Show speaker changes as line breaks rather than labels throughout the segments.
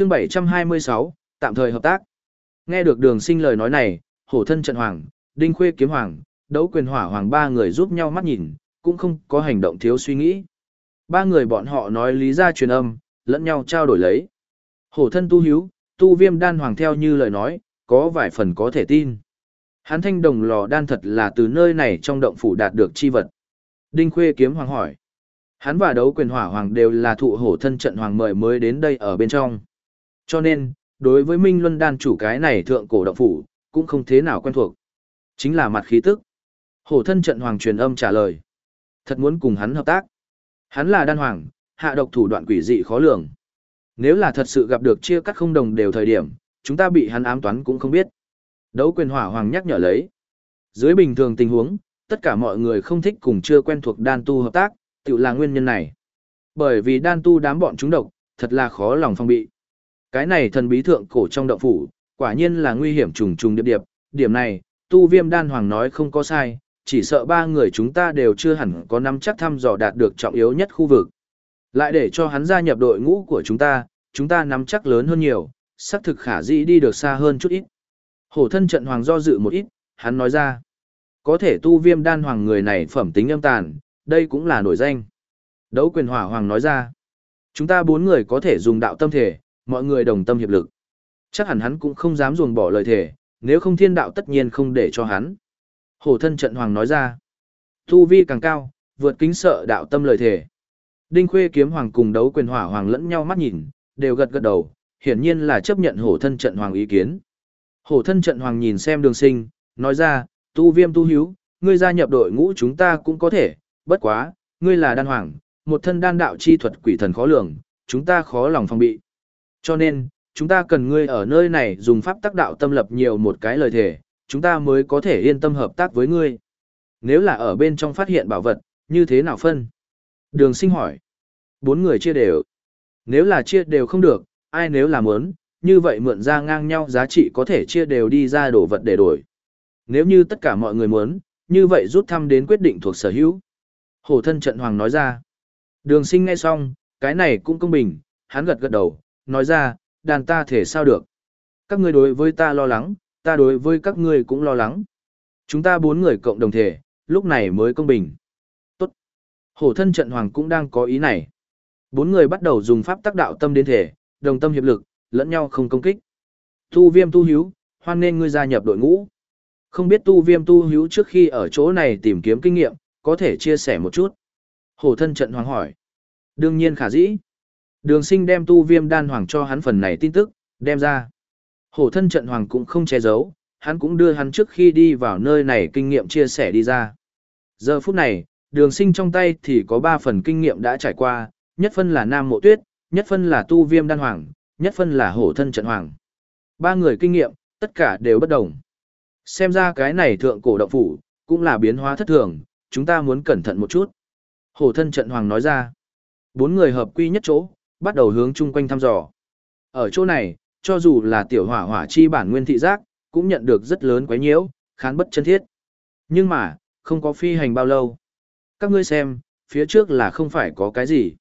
Chương 726, tạm thời hợp tác. Nghe được đường sinh lời nói này, hổ thân trận hoàng, đinh khuê kiếm hoàng, đấu quyền hỏa hoàng ba người giúp nhau mắt nhìn, cũng không có hành động thiếu suy nghĩ. Ba người bọn họ nói lý ra truyền âm, lẫn nhau trao đổi lấy. Hổ thân tu hiếu, tu viêm đan hoàng theo như lời nói, có vài phần có thể tin. Hắn thanh đồng lò đan thật là từ nơi này trong động phủ đạt được chi vật. Đinh Khuê kiếm hoàng hỏi. Hắn và đấu quyền hỏa hoàng đều là thụ hổ thân trận hoàng mời mới đến đây ở bên trong. Cho nên, đối với Minh Luân đan chủ cái này thượng cổ động phủ, cũng không thế nào quen thuộc. Chính là mặt khí tức. Hổ thân trận hoàng truyền âm trả lời. Thật muốn cùng hắn hợp tác. Hắn là đan hoàng, hạ độc thủ đoạn quỷ dị khó lường. Nếu là thật sự gặp được chia cắt không đồng đều thời điểm, chúng ta bị hắn ám toán cũng không biết. Đấu quyền hỏa hoàng nhắc nhở lấy. Dưới bình thường tình huống, tất cả mọi người không thích cùng chưa quen thuộc đan tu hợp tác, tự là nguyên nhân này. Bởi vì đan tu đám bọn chúng độc, thật là khó lòng phong bị. Cái này thần bí thượng cổ trong động phủ, quả nhiên là nguy hiểm trùng trùng điệp điệp, điểm này, tu viêm đan hoàng nói không có sai, chỉ sợ ba người chúng ta đều chưa hẳn có nắm chắc thăm dò đạt được trọng yếu nhất khu vực. Lại để cho hắn gia nhập đội ngũ của chúng ta, chúng ta nắm chắc lớn hơn nhiều, xác thực khả dĩ đi được xa hơn chút ít. Hổ thân trận hoàng do dự một ít, hắn nói ra. Có thể tu viêm đan hoàng người này phẩm tính âm tàn, đây cũng là nổi danh. Đấu quyền hỏa hoàng nói ra. Chúng ta bốn người có thể dùng đạo tâm thể, mọi người đồng tâm hiệp lực. Chắc hẳn hắn cũng không dám ruồng bỏ lời thể, nếu không thiên đạo tất nhiên không để cho hắn. Hổ thân trận hoàng nói ra. Tu vi càng cao, vượt kính sợ đạo tâm lời thể. Đinh khuê kiếm hoàng cùng đấu quyền hỏa hoàng lẫn nhau mắt nhìn, đều gật gật đầu, hiển nhiên là chấp nhận hổ thân trận hoàng ý kiến. Hổ thân trận hoàng nhìn xem đường sinh, nói ra, tu viêm tu hiếu, ngươi gia nhập đội ngũ chúng ta cũng có thể, bất quá, ngươi là đan hoàng, một thân đan đạo chi thuật quỷ thần khó lường, chúng ta khó lòng phòng bị. Cho nên, chúng ta cần ngươi ở nơi này dùng pháp tác đạo tâm lập nhiều một cái lời thể, chúng ta mới có thể yên tâm hợp tác với ngươi. Nếu là ở bên trong phát hiện bảo vật, như thế nào phân? Đường sinh hỏi. Bốn người chia đều. Nếu là chia đều không được, ai nếu là muốn, như vậy mượn ra ngang nhau giá trị có thể chia đều đi ra đổ vật để đổi. Nếu như tất cả mọi người muốn, như vậy rút thăm đến quyết định thuộc sở hữu. Hổ thân trận hoàng nói ra. Đường sinh ngay xong, cái này cũng công bình, hắn gật gật đầu, nói ra, đàn ta thể sao được. Các ngươi đối với ta lo lắng, ta đối với các ngươi cũng lo lắng. Chúng ta bốn người cộng đồng thể, lúc này mới công bình. Tốt. Hổ thân trận hoàng cũng đang có ý này. Bốn người bắt đầu dùng pháp tác đạo tâm đến thể, đồng tâm hiệp lực, lẫn nhau không công kích. Tu viêm tu hiếu, hoan nên ngươi gia nhập đội ngũ. Không biết tu viêm tu hiếu trước khi ở chỗ này tìm kiếm kinh nghiệm, có thể chia sẻ một chút. Hổ thân trận hoàng hỏi. Đương nhiên khả dĩ. Đường sinh đem tu viêm đan hoàng cho hắn phần này tin tức, đem ra. Hổ thân trận hoàng cũng không che giấu, hắn cũng đưa hắn trước khi đi vào nơi này kinh nghiệm chia sẻ đi ra. Giờ phút này, đường sinh trong tay thì có 3 phần kinh nghiệm đã trải qua, nhất phân là nam mộ tuyết, nhất phân là tu viêm đan hoàng, nhất phân là hổ thân trận hoàng. Ba người kinh nghiệm, tất cả đều bất đồng. Xem ra cái này thượng cổ động phủ, cũng là biến hóa thất thường, chúng ta muốn cẩn thận một chút. Hổ thân trận hoàng nói ra. Bốn người hợp quy nhất chỗ, bắt đầu hướng chung quanh thăm dò. Ở chỗ này, cho dù là tiểu hỏa hỏa chi bản nguyên thị giác, cũng nhận được rất lớn quấy nhiễu, khán bất chân thiết. Nhưng mà, không có phi hành bao lâu. Các ngươi xem, phía trước là không phải có cái gì.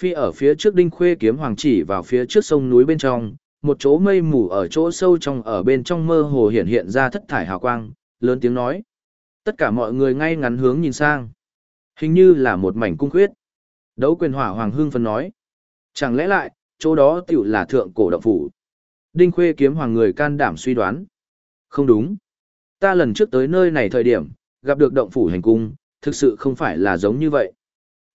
Phi ở phía trước đinh khuê kiếm hoàng chỉ vào phía trước sông núi bên trong, một chỗ mây mù ở chỗ sâu trong ở bên trong mơ hồ hiện hiện ra thất thải hào quang, lớn tiếng nói. Tất cả mọi người ngay ngắn hướng nhìn sang. Hình như là một mảnh cung khuyết. Đấu quyền hỏa hoàng hương phân nói. Chẳng lẽ lại, chỗ đó tiểu là thượng cổ động phủ. Đinh khuê kiếm hoàng người can đảm suy đoán. Không đúng. Ta lần trước tới nơi này thời điểm, gặp được động phủ hành cung, thực sự không phải là giống như vậy.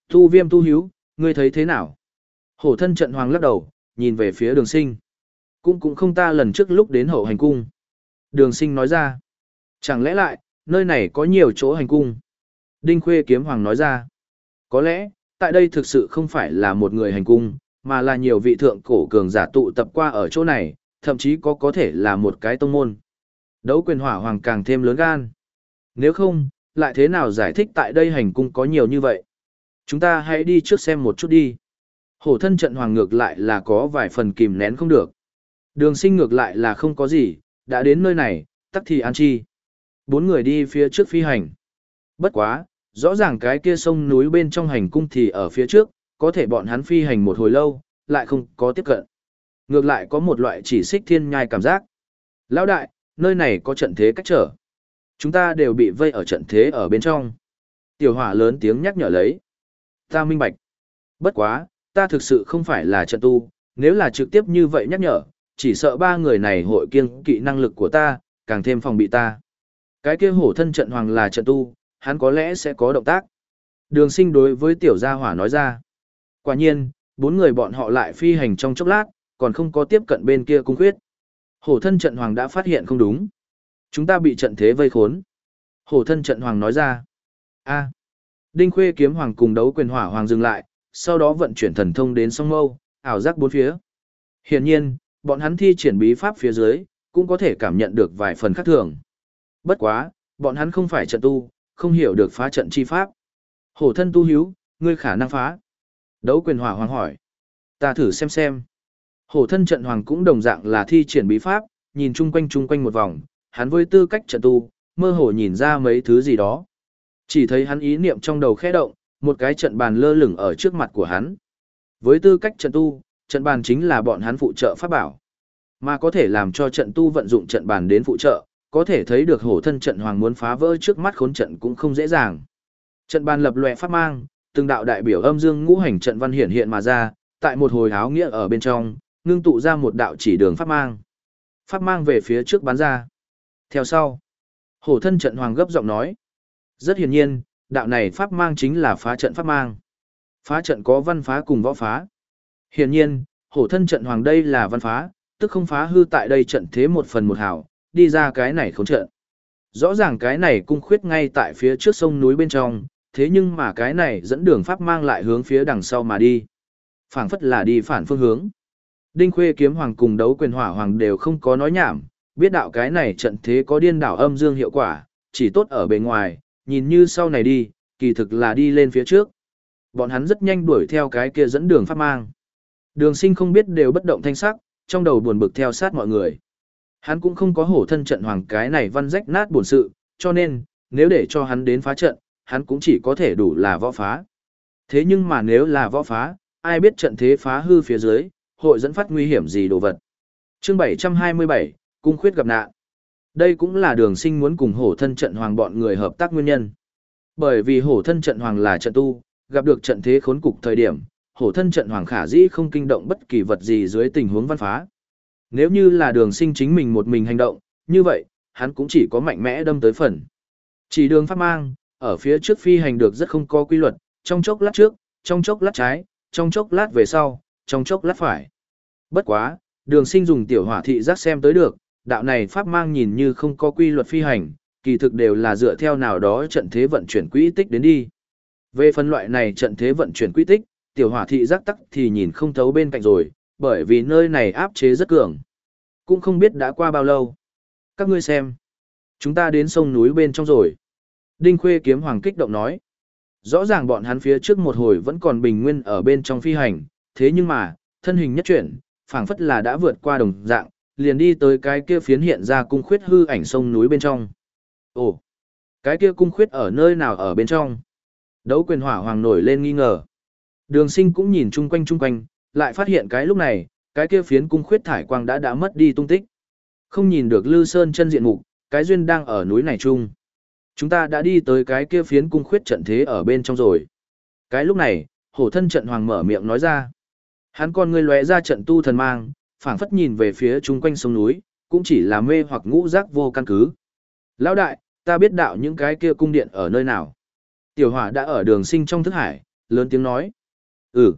Tu viêm tu hiếu, ngươi thấy thế nào? Hổ thân trận hoàng lắc đầu, nhìn về phía đường sinh. Cũng cũng không ta lần trước lúc đến hậu hành cung. Đường sinh nói ra. Chẳng lẽ lại, nơi này có nhiều chỗ hành cung? Đinh Khuê Kiếm Hoàng nói ra. Có lẽ, tại đây thực sự không phải là một người hành cung, mà là nhiều vị thượng cổ cường giả tụ tập qua ở chỗ này, thậm chí có có thể là một cái tông môn. Đấu quyền hỏa hoàng càng thêm lớn gan. Nếu không, lại thế nào giải thích tại đây hành cung có nhiều như vậy? Chúng ta hãy đi trước xem một chút đi. Hổ thân trận hoàng ngược lại là có vài phần kìm nén không được. Đường sinh ngược lại là không có gì, đã đến nơi này, tắc thì an chi. Bốn người đi phía trước phi hành. Bất quá, rõ ràng cái kia sông núi bên trong hành cung thì ở phía trước, có thể bọn hắn phi hành một hồi lâu, lại không có tiếp cận. Ngược lại có một loại chỉ xích thiên nhai cảm giác. Lão đại, nơi này có trận thế cách trở. Chúng ta đều bị vây ở trận thế ở bên trong. Tiểu hỏa lớn tiếng nhắc nhở lấy. Ta minh bạch. Bất quá, ta thực sự không phải là trận tu, nếu là trực tiếp như vậy nhắc nhở, chỉ sợ ba người này hội kiêng kỵ năng lực của ta, càng thêm phòng bị ta. Cái kia hổ thân trận hoàng là trận tu, hắn có lẽ sẽ có động tác. Đường sinh đối với tiểu gia hỏa nói ra. Quả nhiên, bốn người bọn họ lại phi hành trong chốc lát, còn không có tiếp cận bên kia cung khuyết. Hổ thân trận hoàng đã phát hiện không đúng. Chúng ta bị trận thế vây khốn. Hổ thân trận hoàng nói ra. a Đinh khuê kiếm hoàng cùng đấu quyền hỏa hoàng dừng lại, sau đó vận chuyển thần thông đến song mâu, ảo giác bốn phía. Hiển nhiên, bọn hắn thi triển bí pháp phía dưới, cũng có thể cảm nhận được vài phần khác thường. Bất quá, bọn hắn không phải trận tu, không hiểu được phá trận chi pháp. Hổ thân tu hiếu, ngươi khả năng phá. Đấu quyền hỏa hoàng hỏi. Ta thử xem xem. Hổ thân trận hoàng cũng đồng dạng là thi triển bí pháp, nhìn chung quanh chung quanh một vòng, hắn với tư cách trận tu, mơ hồ nhìn ra mấy thứ gì đó. Chỉ thấy hắn ý niệm trong đầu khẽ động, một cái trận bàn lơ lửng ở trước mặt của hắn. Với tư cách trận tu, trận bàn chính là bọn hắn phụ trợ pháp bảo. Mà có thể làm cho trận tu vận dụng trận bàn đến phụ trợ, có thể thấy được hổ thân trận hoàng muốn phá vỡ trước mắt khốn trận cũng không dễ dàng. Trận bàn lập lòe pháp mang, từng đạo đại biểu âm dương ngũ hành trận văn hiển hiện mà ra, tại một hồi áo nghĩa ở bên trong, ngưng tụ ra một đạo chỉ đường pháp mang. Pháp mang về phía trước bắn ra. Theo sau, hổ thân trận hoàng gấp giọng nói. Rất hiển nhiên, đạo này pháp mang chính là phá trận pháp mang. Phá trận có văn phá cùng võ phá. Hiển nhiên, hổ thân trận hoàng đây là văn phá, tức không phá hư tại đây trận thế một phần một hảo, đi ra cái này khốn trận. Rõ ràng cái này cung khuyết ngay tại phía trước sông núi bên trong, thế nhưng mà cái này dẫn đường pháp mang lại hướng phía đằng sau mà đi. phảng phất là đi phản phương hướng. Đinh Khuê kiếm hoàng cùng đấu quyền hỏa hoàng đều không có nói nhảm, biết đạo cái này trận thế có điên đảo âm dương hiệu quả, chỉ tốt ở bề ngoài, nhìn như sau này đi, kỳ thực là đi lên phía trước. Bọn hắn rất nhanh đuổi theo cái kia dẫn đường pháp mang. Đường sinh không biết đều bất động thanh sắc, trong đầu buồn bực theo sát mọi người. Hắn cũng không có hổ thân trận hoàng cái này văn rách nát buồn sự, cho nên, nếu để cho hắn đến phá trận, hắn cũng chỉ có thể đủ là võ phá. Thế nhưng mà nếu là võ phá, ai biết trận thế phá hư phía dưới, hội dẫn phát nguy hiểm gì đồ vật. chương 727, Cung khuyết gặp nạn. Đây cũng là đường sinh muốn cùng hổ thân trận hoàng bọn người hợp tác nguyên nhân. Bởi vì hổ thân trận hoàng là trận tu, gặp được trận thế khốn cục thời điểm, hổ thân trận hoàng khả dĩ không kinh động bất kỳ vật gì dưới tình huống văn phá. Nếu như là đường sinh chính mình một mình hành động, như vậy, hắn cũng chỉ có mạnh mẽ đâm tới phần. Chỉ đường pháp mang, ở phía trước phi hành được rất không có quy luật, trong chốc lát trước, trong chốc lát trái, trong chốc lát về sau, trong chốc lát phải. Bất quá, đường sinh dùng tiểu hỏa thị giác xem tới được, đạo này pháp mang nhìn như không có quy luật phi hành, kỳ thực đều là dựa theo nào đó trận thế vận chuyển quỹ tích đến đi. Về phân loại này trận thế vận chuyển quỹ tích, tiểu hỏa thị giác tắc thì nhìn không thấu bên cạnh rồi, bởi vì nơi này áp chế rất cường. Cũng không biết đã qua bao lâu. Các ngươi xem. Chúng ta đến sông núi bên trong rồi. Đinh Khuê kiếm hoàng kích động nói. Rõ ràng bọn hắn phía trước một hồi vẫn còn bình nguyên ở bên trong phi hành, thế nhưng mà, thân hình nhất chuyển, phảng phất là đã vượt qua đồng dạng, liền đi tới cái kia phiến hiện ra cung khuyết hư ảnh sông núi bên trong. Ồ, cái kia cung khuyết ở nơi nào ở bên trong? Đấu quyền hỏa hoàng nổi lên nghi ngờ. Đường sinh cũng nhìn chung quanh chung quanh, lại phát hiện cái lúc này, cái kia phiến cung khuyết thải quang đã đã mất đi tung tích. Không nhìn được Lư Sơn chân diện mục, cái duyên đang ở núi này chung. Chúng ta đã đi tới cái kia phiến cung khuyết trận thế ở bên trong rồi. Cái lúc này, hổ thân trận hoàng mở miệng nói ra. Hắn con người lóe ra trận tu thần mang, phảng phất nhìn về phía chung quanh sông núi, cũng chỉ là mê hoặc ngũ giác vô căn cứ. Lão đại, ta biết đạo những cái kia cung điện ở nơi nào. Tiểu hỏa đã ở đường sinh trong thức hải, lớn tiếng nói. Ừ.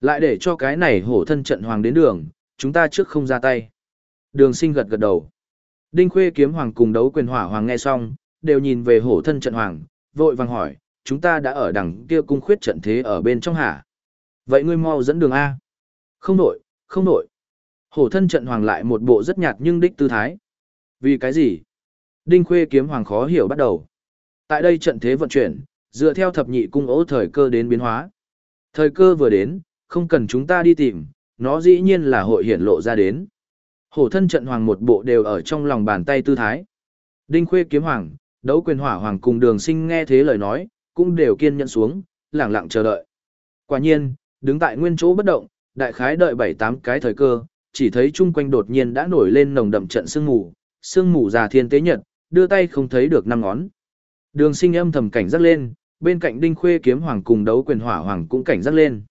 Lại để cho cái này hổ thân trận hoàng đến đường, chúng ta trước không ra tay. Đường sinh gật gật đầu. Đinh khuê kiếm hoàng cùng đấu quyền hỏa hoàng nghe xong, đều nhìn về hổ thân trận hoàng, vội vàng hỏi, chúng ta đã ở đằng kia cung khuyết trận thế ở bên trong hả? Vậy ngươi mau dẫn đường A. Không nổi, không nổi. Hổ thân trận hoàng lại một bộ rất nhạt nhưng đích tư thái. Vì cái gì? Đinh khuê kiếm hoàng khó hiểu bắt đầu. Tại đây trận thế vận chuyển, dựa theo thập nhị cung ố thời cơ đến biến hóa. Thời cơ vừa đến, không cần chúng ta đi tìm, nó dĩ nhiên là hội hiển lộ ra đến. Hổ thân trận hoàng một bộ đều ở trong lòng bàn tay tư thái. Đinh khuê kiếm hoàng, đấu quyền hỏa hoàng cùng đường sinh nghe thế lời nói, cũng đều kiên nhẫn xuống, lặng lặng chờ đợi. Quả nhiên, đứng tại nguyên chỗ bất động, đại khái đợi 7-8 cái thời cơ, chỉ thấy chung quanh đột nhiên đã nổi lên nồng đậm trận sương mù, sương mù già thiên tế nhật, đưa tay không thấy được năm ngón. Đường sinh âm thầm cảnh giác lên, bên cạnh đinh khuê kiếm hoàng cùng đấu quyền hỏa hoàng cũng cảnh giác lên.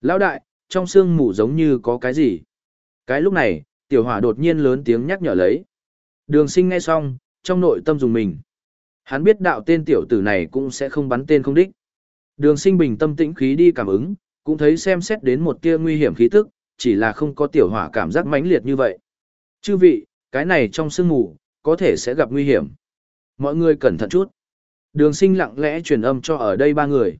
Lão đại, trong sương mù giống như có cái gì. Cái lúc này, tiểu hỏa đột nhiên lớn tiếng nhắc nhở lấy. Đường sinh nghe xong, trong nội tâm dùng mình. Hắn biết đạo tên tiểu tử này cũng sẽ không bắn tên không đích. Đường sinh bình tâm tĩnh khí đi cảm ứng, cũng thấy xem xét đến một tia nguy hiểm khí tức, chỉ là không có tiểu hỏa cảm giác mãnh liệt như vậy. Chư vị, cái này trong sương mù, có thể sẽ gặp nguy hiểm. Mọi người cẩn thận chút. Đường sinh lặng lẽ truyền âm cho ở đây ba người.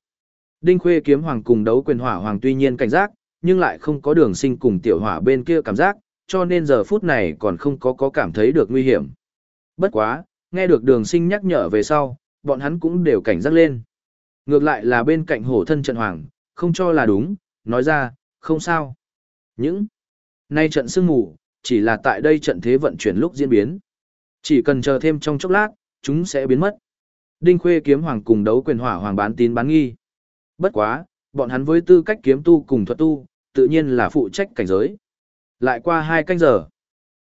Đinh Khuê kiếm hoàng cùng đấu quyền hỏa hoàng tuy nhiên cảnh giác, nhưng lại không có đường sinh cùng tiểu hỏa bên kia cảm giác, cho nên giờ phút này còn không có có cảm thấy được nguy hiểm. Bất quá, nghe được đường sinh nhắc nhở về sau, bọn hắn cũng đều cảnh giác lên. Ngược lại là bên cạnh hổ thân trận hoàng, không cho là đúng, nói ra, không sao. Những nay trận sương mù, chỉ là tại đây trận thế vận chuyển lúc diễn biến. Chỉ cần chờ thêm trong chốc lát, chúng sẽ biến mất. Đinh Khuê kiếm hoàng cùng đấu quyền hỏa hoàng bán tín bán nghi. Bất quá, bọn hắn với tư cách kiếm tu cùng thuật tu, tự nhiên là phụ trách cảnh giới. Lại qua hai canh giờ,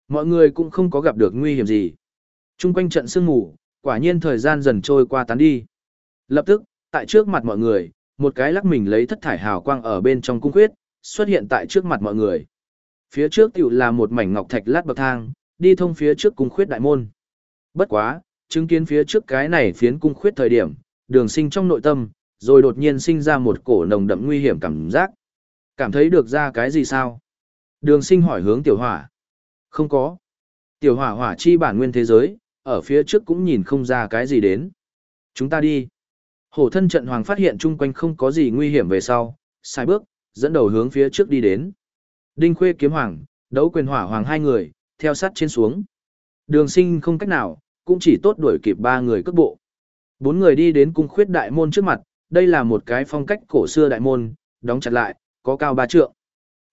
mọi người cũng không có gặp được nguy hiểm gì. Trung quanh trận sương mù, quả nhiên thời gian dần trôi qua tán đi. Lập tức, tại trước mặt mọi người, một cái lắc mình lấy thất thải hào quang ở bên trong cung khuyết, xuất hiện tại trước mặt mọi người. Phía trước tiểu là một mảnh ngọc thạch lát bậc thang, đi thông phía trước cung khuyết đại môn. Bất quá, chứng kiến phía trước cái này phiến cung khuyết thời điểm, đường sinh trong nội tâm, rồi đột nhiên sinh ra một cổ nồng đậm nguy hiểm cảm giác. Cảm thấy được ra cái gì sao? Đường sinh hỏi hướng tiểu hỏa. Không có. Tiểu hỏa hỏa chi bản nguyên thế giới, ở phía trước cũng nhìn không ra cái gì đến. Chúng ta đi. Hổ thân trận hoàng phát hiện chung quanh không có gì nguy hiểm về sau, sai bước, dẫn đầu hướng phía trước đi đến. Đinh khuê kiếm hoàng, đấu quyền hỏa hoàng hai người, theo sát trên xuống. Đường sinh không cách nào, cũng chỉ tốt đuổi kịp ba người cước bộ. Bốn người đi đến cung khuyết đại môn trước mặt, đây là một cái phong cách cổ xưa đại môn, đóng chặt lại, có cao ba trượng.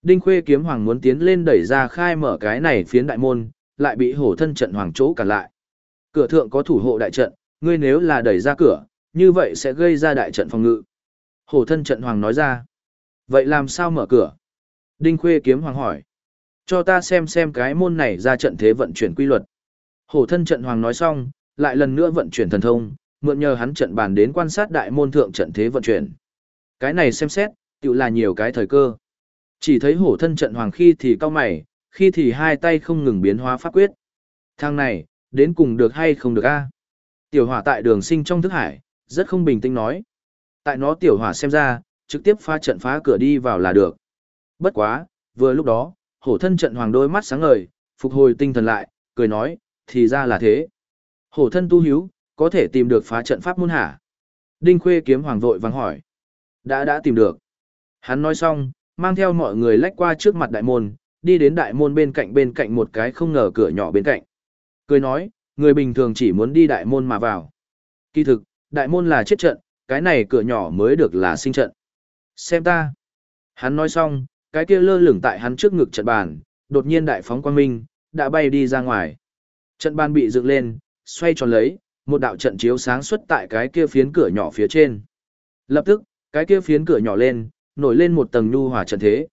Đinh Khuê kiếm hoàng muốn tiến lên đẩy ra khai mở cái này phiến đại môn, lại bị hổ thân trận hoàng chỗ cản lại. Cửa thượng có thủ hộ đại trận, ngươi nếu là đẩy ra cửa, như vậy sẽ gây ra đại trận phòng ngự. Hổ thân trận hoàng nói ra. Vậy làm sao mở cửa? Đinh Khuê kiếm hoàng hỏi. Cho ta xem xem cái môn này ra trận thế vận chuyển quy luật. Hổ thân trận hoàng nói xong, lại lần nữa vận chuyển thần thông, mượn nhờ hắn trận bàn đến quan sát đại môn thượng trận thế vận chuyển. Cái này xem xét, tự là nhiều cái thời cơ. Chỉ thấy hổ thân trận hoàng khi thì cao mày, khi thì hai tay không ngừng biến hóa pháp quyết. Thang này, đến cùng được hay không được a? Tiểu hỏa tại đường sinh trong thức hải, rất không bình tĩnh nói. Tại nó tiểu hỏa xem ra, trực tiếp phá trận phá cửa đi vào là được. Bất quá, vừa lúc đó, hổ thân trận hoàng đôi mắt sáng ngời, phục hồi tinh thần lại, cười nói, thì ra là thế. Hổ thân tu hiếu, có thể tìm được phá trận pháp môn hả? Đinh Khuê kiếm hoàng vội vắng hỏi. Đã đã tìm được. Hắn nói xong, mang theo mọi người lách qua trước mặt đại môn, đi đến đại môn bên cạnh bên cạnh một cái không ngờ cửa nhỏ bên cạnh. Cười nói, người bình thường chỉ muốn đi đại môn mà vào. Kỳ thực, đại môn là chết trận, cái này cửa nhỏ mới được là sinh trận. Xem ta. Hắn nói xong, cái kia lơ lửng tại hắn trước ngực trận bàn, đột nhiên đại phóng quang minh, đã bay đi ra ngoài. Trận bàn bị dựng lên, xoay tròn lấy, một đạo trận chiếu sáng xuất tại cái kia phiến cửa nhỏ phía trên. Lập tức, cái kia phiến cửa nhỏ lên, nổi lên một tầng nhu hòa trận thế.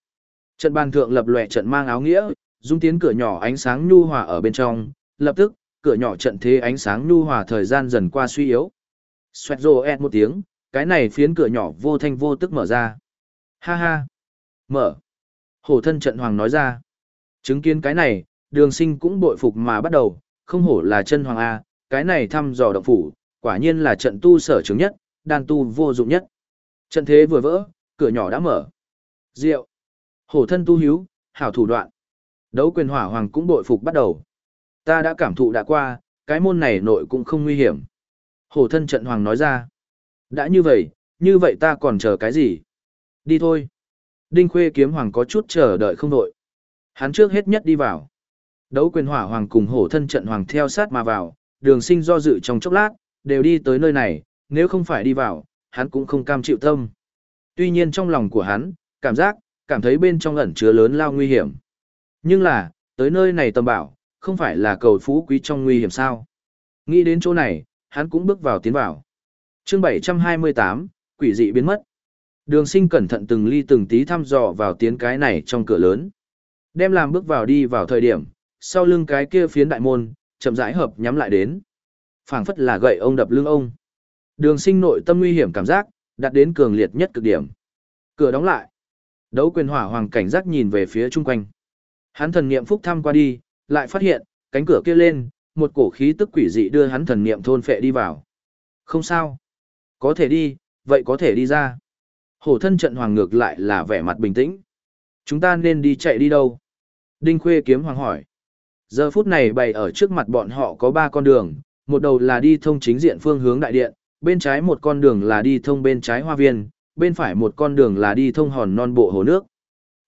Trận bàn thượng lập lòe trận mang áo nghĩa, dung tiến cửa nhỏ ánh sáng nhu hòa ở bên trong, lập tức, cửa nhỏ trận thế ánh sáng nhu hòa thời gian dần qua suy yếu. Xoẹt rồ ẹt một tiếng, cái này phiến cửa nhỏ vô thanh vô tức mở ra. Ha ha! Mở! Hổ thân trận hoàng nói ra. Chứng kiến cái này, đường sinh cũng bội phục mà bắt đầu, không hổ là chân hoàng A, cái này thăm dò động phủ, quả nhiên là trận tu sở chứng nhất, đan tu vô dụng nhất. Trận thế vừa vỡ, cửa nhỏ đã mở. Diệu. Hổ thân tu hiếu, hảo thủ đoạn. Đấu quyền hỏa hoàng cũng bội phục bắt đầu. Ta đã cảm thụ đã qua, cái môn này nội cũng không nguy hiểm. Hổ thân trận hoàng nói ra. Đã như vậy, như vậy ta còn chờ cái gì? Đi thôi. Đinh khuê kiếm hoàng có chút chờ đợi không đội. Hắn trước hết nhất đi vào. Đấu quyền hỏa hoàng cùng hổ thân trận hoàng theo sát mà vào, đường sinh do dự trong chốc lát, đều đi tới nơi này, nếu không phải đi vào, hắn cũng không cam chịu tâm. Tuy nhiên trong lòng của hắn, cảm giác, cảm thấy bên trong ẩn chứa lớn lao nguy hiểm. Nhưng là, tới nơi này tầm bảo, không phải là cầu phú quý trong nguy hiểm sao. Nghĩ đến chỗ này, hắn cũng bước vào tiến vào. chương 728, quỷ dị biến mất. Đường sinh cẩn thận từng ly từng tí thăm dò vào tiến cái này trong cửa lớn. Đem làm bước vào đi vào thời điểm, sau lưng cái kia phiến đại môn, chậm rãi hợp nhắm lại đến. phảng phất là gậy ông đập lưng ông. Đường sinh nội tâm nguy hiểm cảm giác, đạt đến cường liệt nhất cực điểm. Cửa đóng lại. Đấu quyền hỏa hoàng cảnh giác nhìn về phía chung quanh. Hắn thần niệm phúc thăm qua đi, lại phát hiện, cánh cửa kia lên, một cổ khí tức quỷ dị đưa hắn thần niệm thôn phệ đi vào. Không sao. Có thể đi, vậy có thể đi ra. Hổ thân trận hoàng ngược lại là vẻ mặt bình tĩnh. Chúng ta nên đi chạy đi đâu? Đinh Khuê kiếm hoàng hỏi. Giờ phút này bày ở trước mặt bọn họ có ba con đường, một đầu là đi thông chính diện phương hướng đại điện, bên trái một con đường là đi thông bên trái hoa viên, bên phải một con đường là đi thông hòn non bộ hồ nước.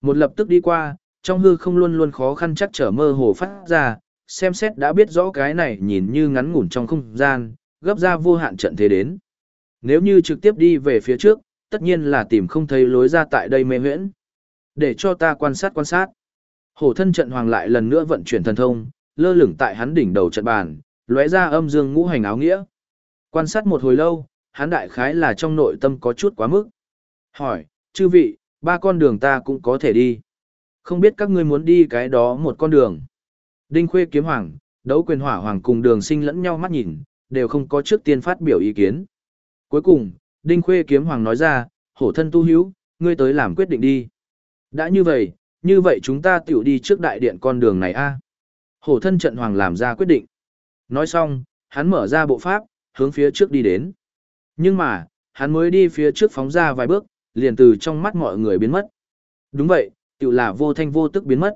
Một lập tức đi qua, trong hư không luôn luôn khó khăn chắc trở mơ hồ phát ra, xem xét đã biết rõ cái này nhìn như ngắn ngủn trong không gian, gấp ra vô hạn trận thế đến. Nếu như trực tiếp đi về phía trước, tất nhiên là tìm không thấy lối ra tại đây mê huyễn. Để cho ta quan sát quan sát. Hổ thân trận hoàng lại lần nữa vận chuyển thần thông, lơ lửng tại hắn đỉnh đầu trận bàn, lóe ra âm dương ngũ hành áo nghĩa. Quan sát một hồi lâu, hắn đại khái là trong nội tâm có chút quá mức. Hỏi, chư vị, ba con đường ta cũng có thể đi. Không biết các ngươi muốn đi cái đó một con đường. Đinh Khuê kiếm hoàng, đấu quyền hỏa hoàng cùng đường sinh lẫn nhau mắt nhìn, đều không có trước tiên phát biểu ý kiến. Cuối cùng, Đinh Khuê kiếm hoàng nói ra, hổ thân tu hữu, ngươi tới làm quyết định đi. Đã như vậy, như vậy chúng ta tiểu đi trước đại điện con đường này a Hổ thân trận hoàng làm ra quyết định. Nói xong, hắn mở ra bộ pháp, hướng phía trước đi đến. Nhưng mà, hắn mới đi phía trước phóng ra vài bước, liền từ trong mắt mọi người biến mất. Đúng vậy, tiểu là vô thanh vô tức biến mất.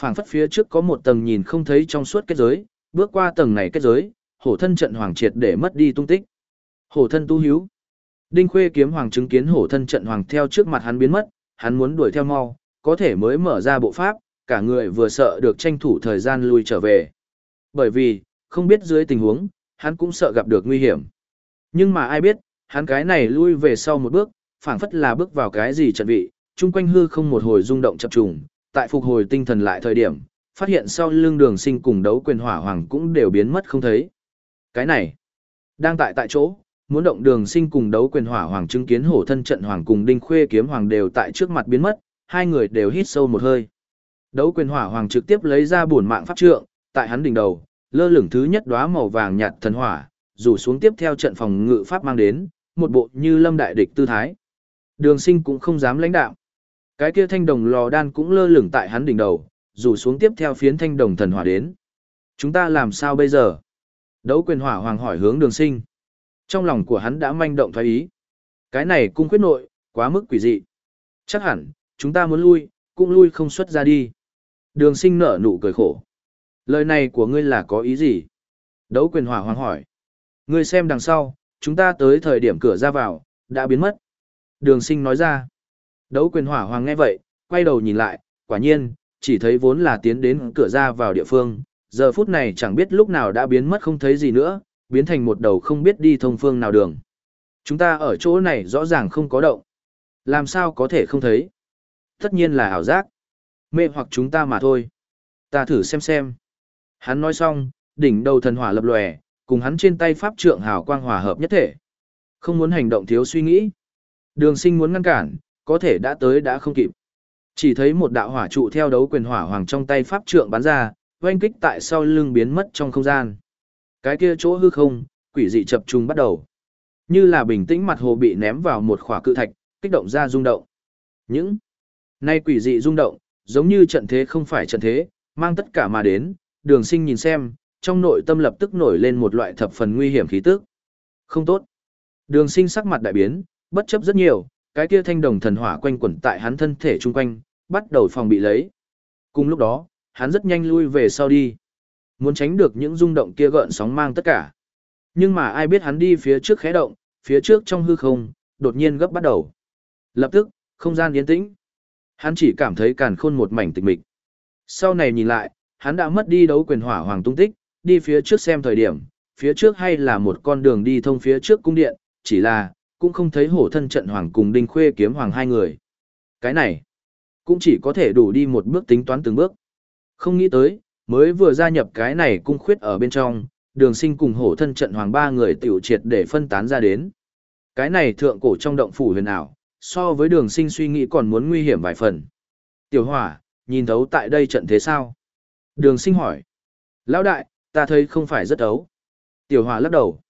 phảng phất phía trước có một tầng nhìn không thấy trong suốt kết giới, bước qua tầng này kết giới, hổ thân trận hoàng triệt để mất đi tung tích. Hổ thân tu hiếu. Đinh Khuê kiếm hoàng chứng kiến hổ thân trận hoàng theo trước mặt hắn biến mất, hắn muốn đuổi theo mau, có thể mới mở ra bộ pháp, cả người vừa sợ được tranh thủ thời gian lui trở về. Bởi vì, không biết dưới tình huống, hắn cũng sợ gặp được nguy hiểm. Nhưng mà ai biết, hắn cái này lui về sau một bước, phảng phất là bước vào cái gì trận vị, chung quanh hư không một hồi rung động chập trùng, tại phục hồi tinh thần lại thời điểm, phát hiện sau lưng đường sinh cùng đấu quyền hỏa hoàng cũng đều biến mất không thấy. Cái này, đang tại tại chỗ, muốn động đường sinh cùng đấu quyền hỏa hoàng chứng kiến hổ thân trận hoàng cùng đinh khuê kiếm hoàng đều tại trước mặt biến mất, hai người đều hít sâu một hơi. Đấu quyền hỏa hoàng trực tiếp lấy ra bổn mạng pháp trượng, tại hắn đỉnh đầu, lơ lửng thứ nhất đóa màu vàng nhạt thần hỏa, rủ xuống tiếp theo trận phòng ngự pháp mang đến, một bộ như lâm đại địch tư thái. Đường sinh cũng không dám lãnh đạo. Cái kia thanh đồng lò đan cũng lơ lửng tại hắn đỉnh đầu, rủ xuống tiếp theo phiến thanh đồng thần hỏa đến. Chúng ta làm sao bây giờ? Đấu quyền hỏa hoàng hỏi hướng đường sinh. Trong lòng của hắn đã manh động thoái ý. Cái này cung quyết nội, quá mức quỷ dị. Chắc hẳn, chúng ta muốn lui, cũng lui không xuất ra đi. Đường sinh nở nụ cười khổ. Lời này của ngươi là có ý gì? Đấu quyền hỏa hoàng hỏi. Ngươi xem đằng sau, chúng ta tới thời điểm cửa ra vào, đã biến mất. Đường sinh nói ra. Đấu quyền hỏa hoàng nghe vậy, quay đầu nhìn lại, quả nhiên, chỉ thấy vốn là tiến đến cửa ra vào địa phương. Giờ phút này chẳng biết lúc nào đã biến mất không thấy gì nữa, biến thành một đầu không biết đi thông phương nào đường. Chúng ta ở chỗ này rõ ràng không có động. Làm sao có thể không thấy? Tất nhiên là ảo giác. Mê hoặc chúng ta mà thôi. Ta thử xem xem. Hắn nói xong, đỉnh đầu thần hỏa lập lòe, cùng hắn trên tay pháp trượng hào quang hòa hợp nhất thể. Không muốn hành động thiếu suy nghĩ. Đường sinh muốn ngăn cản, có thể đã tới đã không kịp. Chỉ thấy một đạo hỏa trụ theo đấu quyền hỏa hoàng trong tay pháp trượng bắn ra, oanh kích tại sau lưng biến mất trong không gian. Cái kia chỗ hư không, quỷ dị chập trung bắt đầu. Như là bình tĩnh mặt hồ bị ném vào một khỏa cự thạch, kích động ra rung động. Những nay quỷ dị rung động, giống như trận thế không phải trận thế, mang tất cả mà đến, đường sinh nhìn xem, trong nội tâm lập tức nổi lên một loại thập phần nguy hiểm khí tức. Không tốt. Đường sinh sắc mặt đại biến, bất chấp rất nhiều, cái kia thanh đồng thần hỏa quanh quẩn tại hắn thân thể chung quanh, bắt đầu phòng bị lấy. Cùng lúc đó, hắn rất nhanh lui về sau đi. Muốn tránh được những rung động kia gợn sóng mang tất cả. Nhưng mà ai biết hắn đi phía trước khẽ động, phía trước trong hư không, đột nhiên gấp bắt đầu. Lập tức, không gian yên tĩnh. Hắn chỉ cảm thấy càn khôn một mảnh tịch mịch. Sau này nhìn lại, hắn đã mất đi đấu quyền hỏa hoàng tung tích, đi phía trước xem thời điểm, phía trước hay là một con đường đi thông phía trước cung điện, chỉ là, cũng không thấy hổ thân trận hoàng cùng đinh khuê kiếm hoàng hai người. Cái này, cũng chỉ có thể đủ đi một bước tính toán từng bước. Không nghĩ tới, mới vừa gia nhập cái này cung khuyết ở bên trong, đường sinh cùng hổ thân trận hoàng ba người tiểu triệt để phân tán ra đến. Cái này thượng cổ trong động phủ huyền ảo, so với đường sinh suy nghĩ còn muốn nguy hiểm vài phần. Tiểu hỏa, nhìn thấu tại đây trận thế sao? Đường sinh hỏi. Lão đại, ta thấy không phải rất ấu. Tiểu hỏa lắc đầu.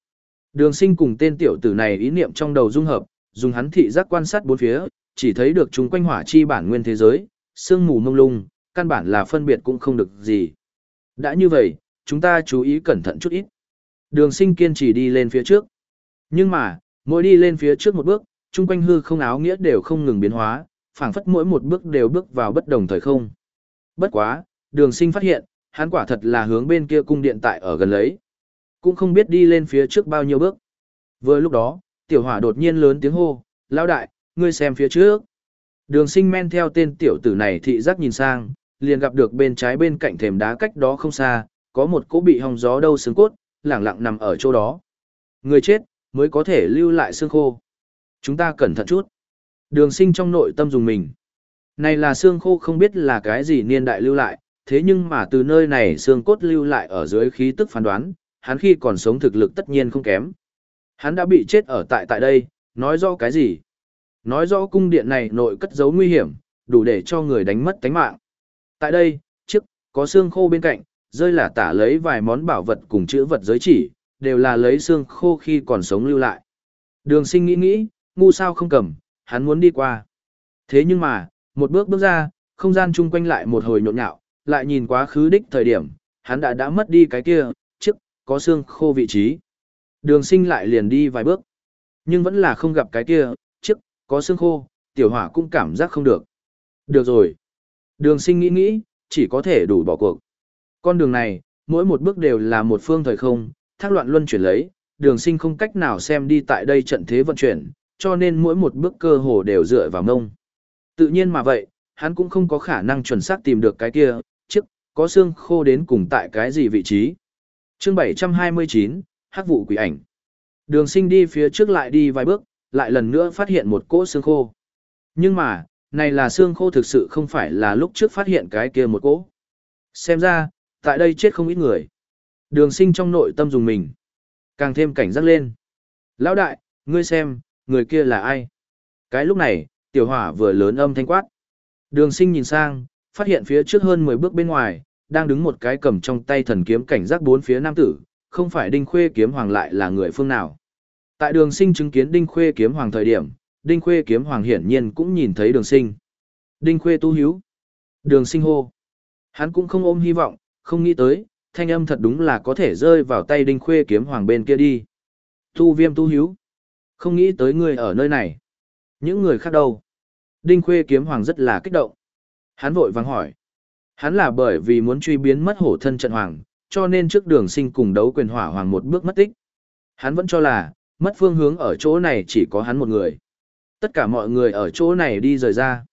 Đường sinh cùng tên tiểu tử này ý niệm trong đầu dung hợp, dùng hắn thị giác quan sát bốn phía, chỉ thấy được chúng quanh hỏa chi bản nguyên thế giới, sương mù mông lung, căn bản là phân biệt cũng không được gì. Đã như vậy, chúng ta chú ý cẩn thận chút ít. Đường sinh kiên trì đi lên phía trước. Nhưng mà, mỗi đi lên phía trước một bước, chung quanh hư không áo nghĩa đều không ngừng biến hóa, phảng phất mỗi một bước đều bước vào bất đồng thời không. Bất quá, đường sinh phát hiện, hắn quả thật là hướng bên kia cung điện tại ở gần lấy. Cũng không biết đi lên phía trước bao nhiêu bước. Vừa lúc đó, tiểu hỏa đột nhiên lớn tiếng hô, lão đại, ngươi xem phía trước. Đường sinh men theo tên tiểu tử này thị giác nhìn sang, liền gặp được bên trái bên cạnh thềm đá cách đó không xa, có một cỗ bị hong gió đâu xương cốt, lẳng lặng nằm ở chỗ đó. Người chết, mới có thể lưu lại xương khô. Chúng ta cẩn thận chút. Đường sinh trong nội tâm dùng mình. Này là xương khô không biết là cái gì niên đại lưu lại, thế nhưng mà từ nơi này xương cốt lưu lại ở dưới khí tức phán đoán, hắn khi còn sống thực lực tất nhiên không kém. Hắn đã bị chết ở tại tại đây, nói rõ cái gì? Nói rõ cung điện này nội cất giấu nguy hiểm, đủ để cho người đánh mất tánh mạng. Tại đây, trước, có xương khô bên cạnh, rơi là tả lấy vài món bảo vật cùng chữ vật giới chỉ, đều là lấy xương khô khi còn sống lưu lại. Đường sinh nghĩ nghĩ, ngu sao không cầm, hắn muốn đi qua. Thế nhưng mà, một bước bước ra, không gian chung quanh lại một hồi nhộn nhạo, lại nhìn quá khứ đích thời điểm, hắn đã đã mất đi cái kia, có xương khô vị trí. Đường sinh lại liền đi vài bước, nhưng vẫn là không gặp cái kia, trước, có xương khô, tiểu hỏa cũng cảm giác không được. Được rồi. Đường sinh nghĩ nghĩ, chỉ có thể đủ bỏ cuộc. Con đường này, mỗi một bước đều là một phương thời không, thác loạn luân chuyển lấy, đường sinh không cách nào xem đi tại đây trận thế vận chuyển, cho nên mỗi một bước cơ hồ đều dựa vào mông. Tự nhiên mà vậy, hắn cũng không có khả năng chuẩn xác tìm được cái kia, trước, có xương khô đến cùng tại cái gì vị trí chương 729, hắc vụ quỷ ảnh. Đường sinh đi phía trước lại đi vài bước, lại lần nữa phát hiện một cỗ xương khô. Nhưng mà, này là xương khô thực sự không phải là lúc trước phát hiện cái kia một cỗ. Xem ra, tại đây chết không ít người. Đường sinh trong nội tâm dùng mình. Càng thêm cảnh giác lên. Lão đại, ngươi xem, người kia là ai? Cái lúc này, tiểu hỏa vừa lớn âm thanh quát. Đường sinh nhìn sang, phát hiện phía trước hơn 10 bước bên ngoài, đang đứng một cái cầm trong tay thần kiếm cảnh giác bốn phía nam tử, không phải Đinh Khuê kiếm hoàng lại là người phương nào. Tại đường sinh chứng kiến Đinh Khuê kiếm hoàng thời điểm, Đinh Khuê kiếm hoàng hiển nhiên cũng nhìn thấy đường sinh. Đinh Khuê tu hiếu. Đường sinh hô. Hắn cũng không ôm hy vọng, không nghĩ tới, thanh âm thật đúng là có thể rơi vào tay Đinh Khuê kiếm hoàng bên kia đi. Tu viêm tu hiếu. Không nghĩ tới người ở nơi này. Những người khác đâu? Đinh Khuê kiếm hoàng rất là kích động. Hắn vội vàng hỏi. Hắn là bởi vì muốn truy biến mất hổ thân trận hoàng, cho nên trước đường sinh cùng đấu quyền hỏa hoàng một bước mất tích. Hắn vẫn cho là, mất phương hướng ở chỗ này chỉ có hắn một người. Tất cả mọi người ở chỗ này đi rời ra.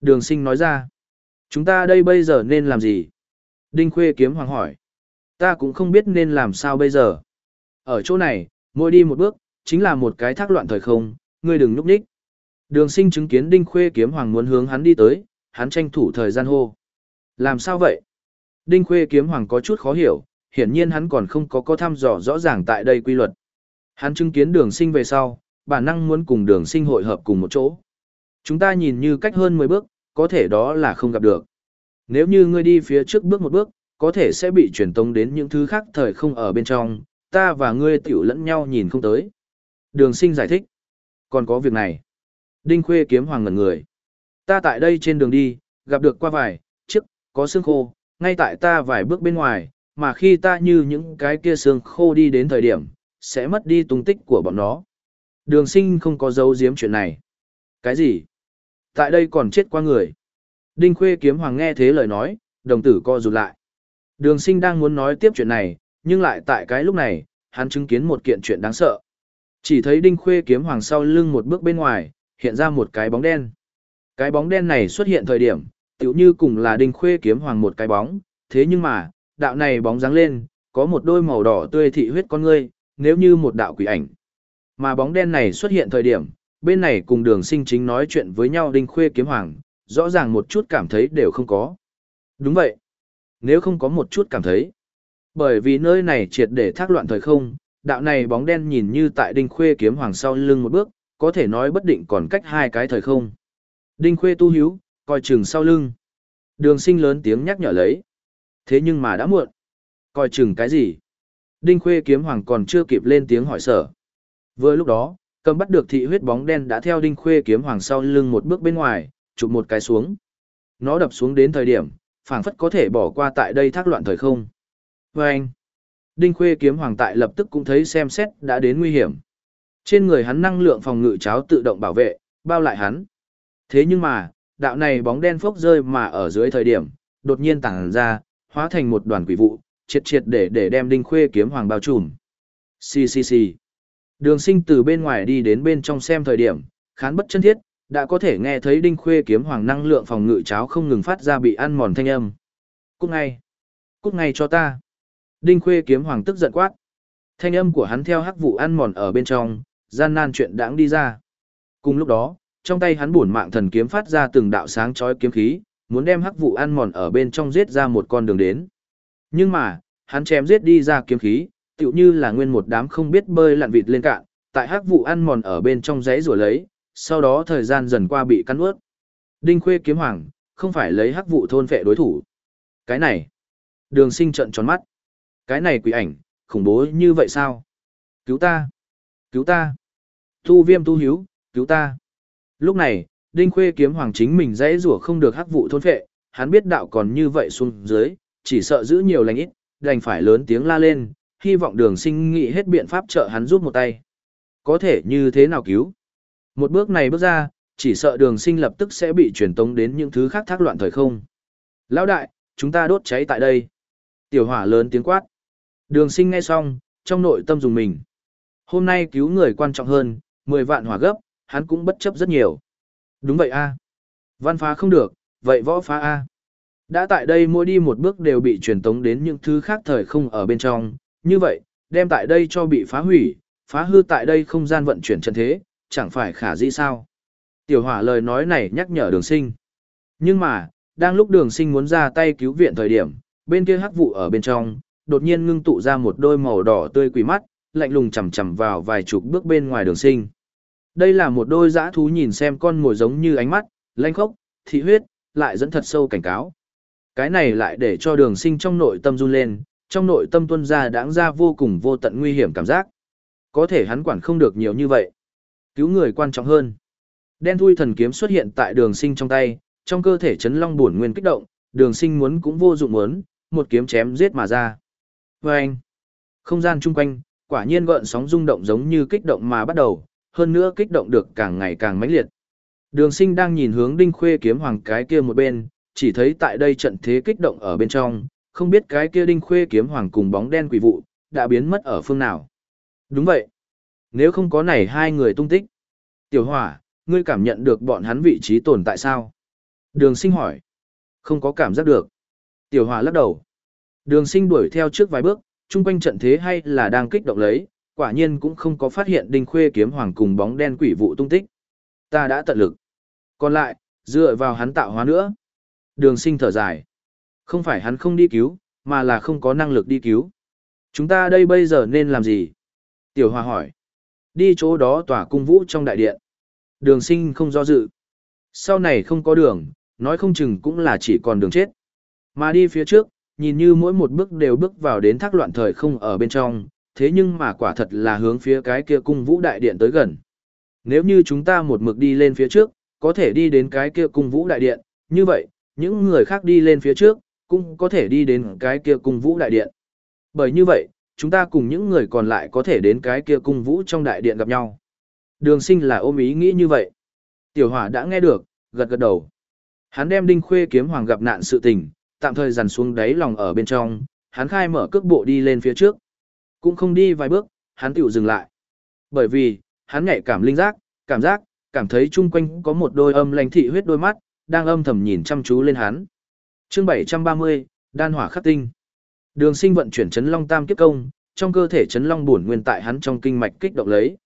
Đường sinh nói ra. Chúng ta đây bây giờ nên làm gì? Đinh Khuê kiếm hoàng hỏi. Ta cũng không biết nên làm sao bây giờ. Ở chỗ này, mỗi đi một bước, chính là một cái thác loạn thời không, ngươi đừng núp đích. Đường sinh chứng kiến Đinh Khuê kiếm hoàng muốn hướng hắn đi tới, hắn tranh thủ thời gian hô. Làm sao vậy? Đinh Khuê kiếm hoàng có chút khó hiểu, hiển nhiên hắn còn không có có thăm dò rõ ràng tại đây quy luật. Hắn chứng kiến đường sinh về sau, bản năng muốn cùng đường sinh hội hợp cùng một chỗ. Chúng ta nhìn như cách hơn 10 bước, có thể đó là không gặp được. Nếu như ngươi đi phía trước bước một bước, có thể sẽ bị truyền tống đến những thứ khác thời không ở bên trong, ta và ngươi tiểu lẫn nhau nhìn không tới. Đường sinh giải thích. Còn có việc này. Đinh Khuê kiếm hoàng ngẩn người. Ta tại đây trên đường đi, gặp được qua vài, có xương khô, ngay tại ta vài bước bên ngoài, mà khi ta như những cái kia xương khô đi đến thời điểm, sẽ mất đi tung tích của bọn nó. Đường sinh không có dấu giếm chuyện này. Cái gì? Tại đây còn chết qua người. Đinh Khuê kiếm hoàng nghe thế lời nói, đồng tử co rụt lại. Đường sinh đang muốn nói tiếp chuyện này, nhưng lại tại cái lúc này, hắn chứng kiến một kiện chuyện đáng sợ. Chỉ thấy Đinh Khuê kiếm hoàng sau lưng một bước bên ngoài, hiện ra một cái bóng đen. Cái bóng đen này xuất hiện thời điểm, tiểu như cùng là Đinh Khuê kiếm hoàng một cái bóng, thế nhưng mà, đạo này bóng dáng lên, có một đôi màu đỏ tươi thị huyết con ngươi, nếu như một đạo quỷ ảnh. Mà bóng đen này xuất hiện thời điểm, bên này cùng đường sinh chính nói chuyện với nhau Đinh Khuê kiếm hoàng, rõ ràng một chút cảm thấy đều không có. Đúng vậy. Nếu không có một chút cảm thấy. Bởi vì nơi này triệt để thác loạn thời không, đạo này bóng đen nhìn như tại Đinh Khuê kiếm hoàng sau lưng một bước, có thể nói bất định còn cách hai cái thời không. Đinh Khuê tu hiếu, coi chừng sau lưng. Đường sinh lớn tiếng nhắc nhở lấy. Thế nhưng mà đã muộn. Coi chừng cái gì? Đinh Khuê kiếm hoàng còn chưa kịp lên tiếng hỏi sở. Vừa lúc đó, cầm bắt được thị huyết bóng đen đã theo Đinh Khuê kiếm hoàng sau lưng một bước bên ngoài, chụp một cái xuống. Nó đập xuống đến thời điểm, phảng phất có thể bỏ qua tại đây thác loạn thời không. Và anh, Đinh Khuê kiếm hoàng tại lập tức cũng thấy xem xét đã đến nguy hiểm. Trên người hắn năng lượng phòng ngự cháo tự động bảo vệ, bao lại hắn. Thế nhưng mà, đạo này bóng đen phốc rơi mà ở dưới thời điểm, đột nhiên tàng ra, hóa thành một đoàn quỷ vụ, triệt triệt để để đem Đinh Khuê kiếm hoàng bao trùm. Xì xì xì. Đường sinh từ bên ngoài đi đến bên trong xem thời điểm, khán bất chân thiết, đã có thể nghe thấy Đinh Khuê kiếm hoàng năng lượng phòng ngự cháo không ngừng phát ra bị ăn mòn thanh âm. Cút ngay. Cút ngay cho ta. Đinh Khuê kiếm hoàng tức giận quát. Thanh âm của hắn theo hắc vụ ăn mòn ở bên trong, gian nan chuyện đãng đi ra. Cùng lúc đó, trong tay hắn bổn mạng thần kiếm phát ra từng đạo sáng chói kiếm khí, muốn đem hắc vụ ăn mòn ở bên trong giết ra một con đường đến. Nhưng mà, hắn chém giết đi ra kiếm khí, tựu như là nguyên một đám không biết bơi lặn vịt lên cạn, tại hắc vụ ăn mòn ở bên trong giấy rủa lấy, sau đó thời gian dần qua bị cắn ướt. Đinh Khuê kiếm hoàng, không phải lấy hắc vụ thôn phệ đối thủ. Cái này, đường sinh trận tròn mắt. Cái này quỷ ảnh, khủng bố như vậy sao? Cứu ta! Cứu ta! Tu viêm tu hiếu, cứu ta! Lúc này, Đinh Khuê kiếm hoàng chính mình dãy rủa không được hắc vụ thôn phệ, hắn biết đạo còn như vậy xuống dưới, chỉ sợ giữ nhiều lành ít, đành phải lớn tiếng la lên, hy vọng đường sinh nghĩ hết biện pháp trợ hắn giúp một tay. Có thể như thế nào cứu? Một bước này bước ra, chỉ sợ đường sinh lập tức sẽ bị truyền tống đến những thứ khác thác loạn thời không. Lão đại, chúng ta đốt cháy tại đây. Tiểu hỏa lớn tiếng quát. Đường sinh nghe xong, trong nội tâm dùng mình. Hôm nay cứu người quan trọng hơn, 10 vạn hỏa gấp, hắn cũng bất chấp rất nhiều. Đúng vậy a Văn phá không được, vậy võ phá a Đã tại đây mỗi đi một bước đều bị truyền tống đến những thứ khác thời không ở bên trong, như vậy, đem tại đây cho bị phá hủy, phá hư tại đây không gian vận chuyển chân thế, chẳng phải khả dĩ sao. Tiểu hỏa lời nói này nhắc nhở đường sinh. Nhưng mà, đang lúc đường sinh muốn ra tay cứu viện thời điểm, bên kia hắc vụ ở bên trong, đột nhiên ngưng tụ ra một đôi màu đỏ tươi quỷ mắt, lạnh lùng chầm chầm vào vài chục bước bên ngoài đường sinh. Đây là một đôi dã thú nhìn xem con ngồi giống như ánh mắt, lanh khốc, thị huyết, lại dẫn thật sâu cảnh cáo. Cái này lại để cho đường sinh trong nội tâm run lên, trong nội tâm tuân ra đáng ra vô cùng vô tận nguy hiểm cảm giác. Có thể hắn quản không được nhiều như vậy. Cứu người quan trọng hơn. Đen thui thần kiếm xuất hiện tại đường sinh trong tay, trong cơ thể chấn long buồn nguyên kích động, đường sinh muốn cũng vô dụng muốn, một kiếm chém giết mà ra. Và anh, không gian chung quanh, quả nhiên gợn sóng rung động giống như kích động mà bắt đầu, hơn nữa kích động được càng ngày càng mãnh liệt. Đường sinh đang nhìn hướng đinh khuê kiếm hoàng cái kia một bên, chỉ thấy tại đây trận thế kích động ở bên trong, không biết cái kia đinh khuê kiếm hoàng cùng bóng đen quỷ vụ, đã biến mất ở phương nào. Đúng vậy. Nếu không có này hai người tung tích. Tiểu hỏa, ngươi cảm nhận được bọn hắn vị trí tồn tại sao? Đường sinh hỏi. Không có cảm giác được. Tiểu hỏa lắc đầu. Đường sinh đuổi theo trước vài bước, chung quanh trận thế hay là đang kích động lấy, quả nhiên cũng không có phát hiện đinh khuê kiếm hoàng cùng bóng đen quỷ vụ tung tích. Ta đã tận lực. Còn lại, dựa vào hắn tạo hóa nữa. Đường sinh thở dài. Không phải hắn không đi cứu, mà là không có năng lực đi cứu. Chúng ta đây bây giờ nên làm gì? Tiểu Hòa hỏi. Đi chỗ đó tỏa cung vũ trong đại điện. Đường sinh không do dự. Sau này không có đường, nói không chừng cũng là chỉ còn đường chết. Mà đi phía trước, nhìn như mỗi một bước đều bước vào đến thác loạn thời không ở bên trong, thế nhưng mà quả thật là hướng phía cái kia cung vũ đại điện tới gần. Nếu như chúng ta một mực đi lên phía trước, có thể đi đến cái kia cung vũ đại điện, như vậy, những người khác đi lên phía trước, cũng có thể đi đến cái kia cung vũ đại điện. Bởi như vậy, chúng ta cùng những người còn lại có thể đến cái kia cung vũ trong đại điện gặp nhau. Đường sinh là ôm ý nghĩ như vậy. Tiểu hỏa đã nghe được, gật gật đầu. Hắn đem đinh khuê kiếm hoàng gặp nạn sự tình, tạm thời dằn xuống đáy lòng ở bên trong, hắn khai mở cước bộ đi lên phía trước. Cũng không đi vài bước, hắn tiểu dừng lại. Bởi vì, hắn nhạy cảm linh giác, cảm giác, cảm thấy chung quanh có một đôi âm lãnh thị huyết đôi mắt, đang âm thầm nhìn chăm chú lên hắn. chương 730, đan hỏa khắc tinh. Đường sinh vận chuyển chấn long tam kiếp công, trong cơ thể chấn long bổn nguyên tại hắn trong kinh mạch kích động lấy.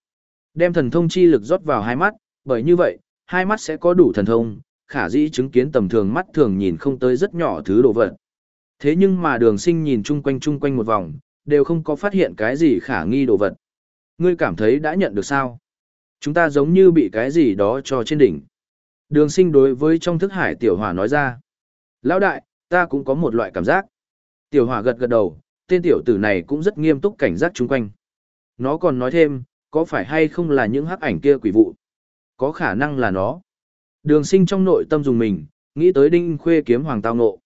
Đem thần thông chi lực rót vào hai mắt, bởi như vậy, hai mắt sẽ có đủ thần thông, khả dĩ chứng kiến tầm thường mắt thường nhìn không tới rất nhỏ thứ đồ vật. Thế nhưng mà đường sinh nhìn chung quanh chung quanh một vòng, đều không có phát hiện cái gì khả nghi đồ vật. Ngươi cảm thấy đã nhận được sao? Chúng ta giống như bị cái gì đó cho trên đỉnh. Đường sinh đối với trong thức hải tiểu hỏa nói ra. Lão đại, ta cũng có một loại cảm giác. Tiểu hỏa gật gật đầu, tên tiểu tử này cũng rất nghiêm túc cảnh giác chung quanh. Nó còn nói thêm, có phải hay không là những hắc ảnh kia quỷ vụ? Có khả năng là nó. Đường sinh trong nội tâm dùng mình, nghĩ tới đinh khuê kiếm hoàng tao nộ.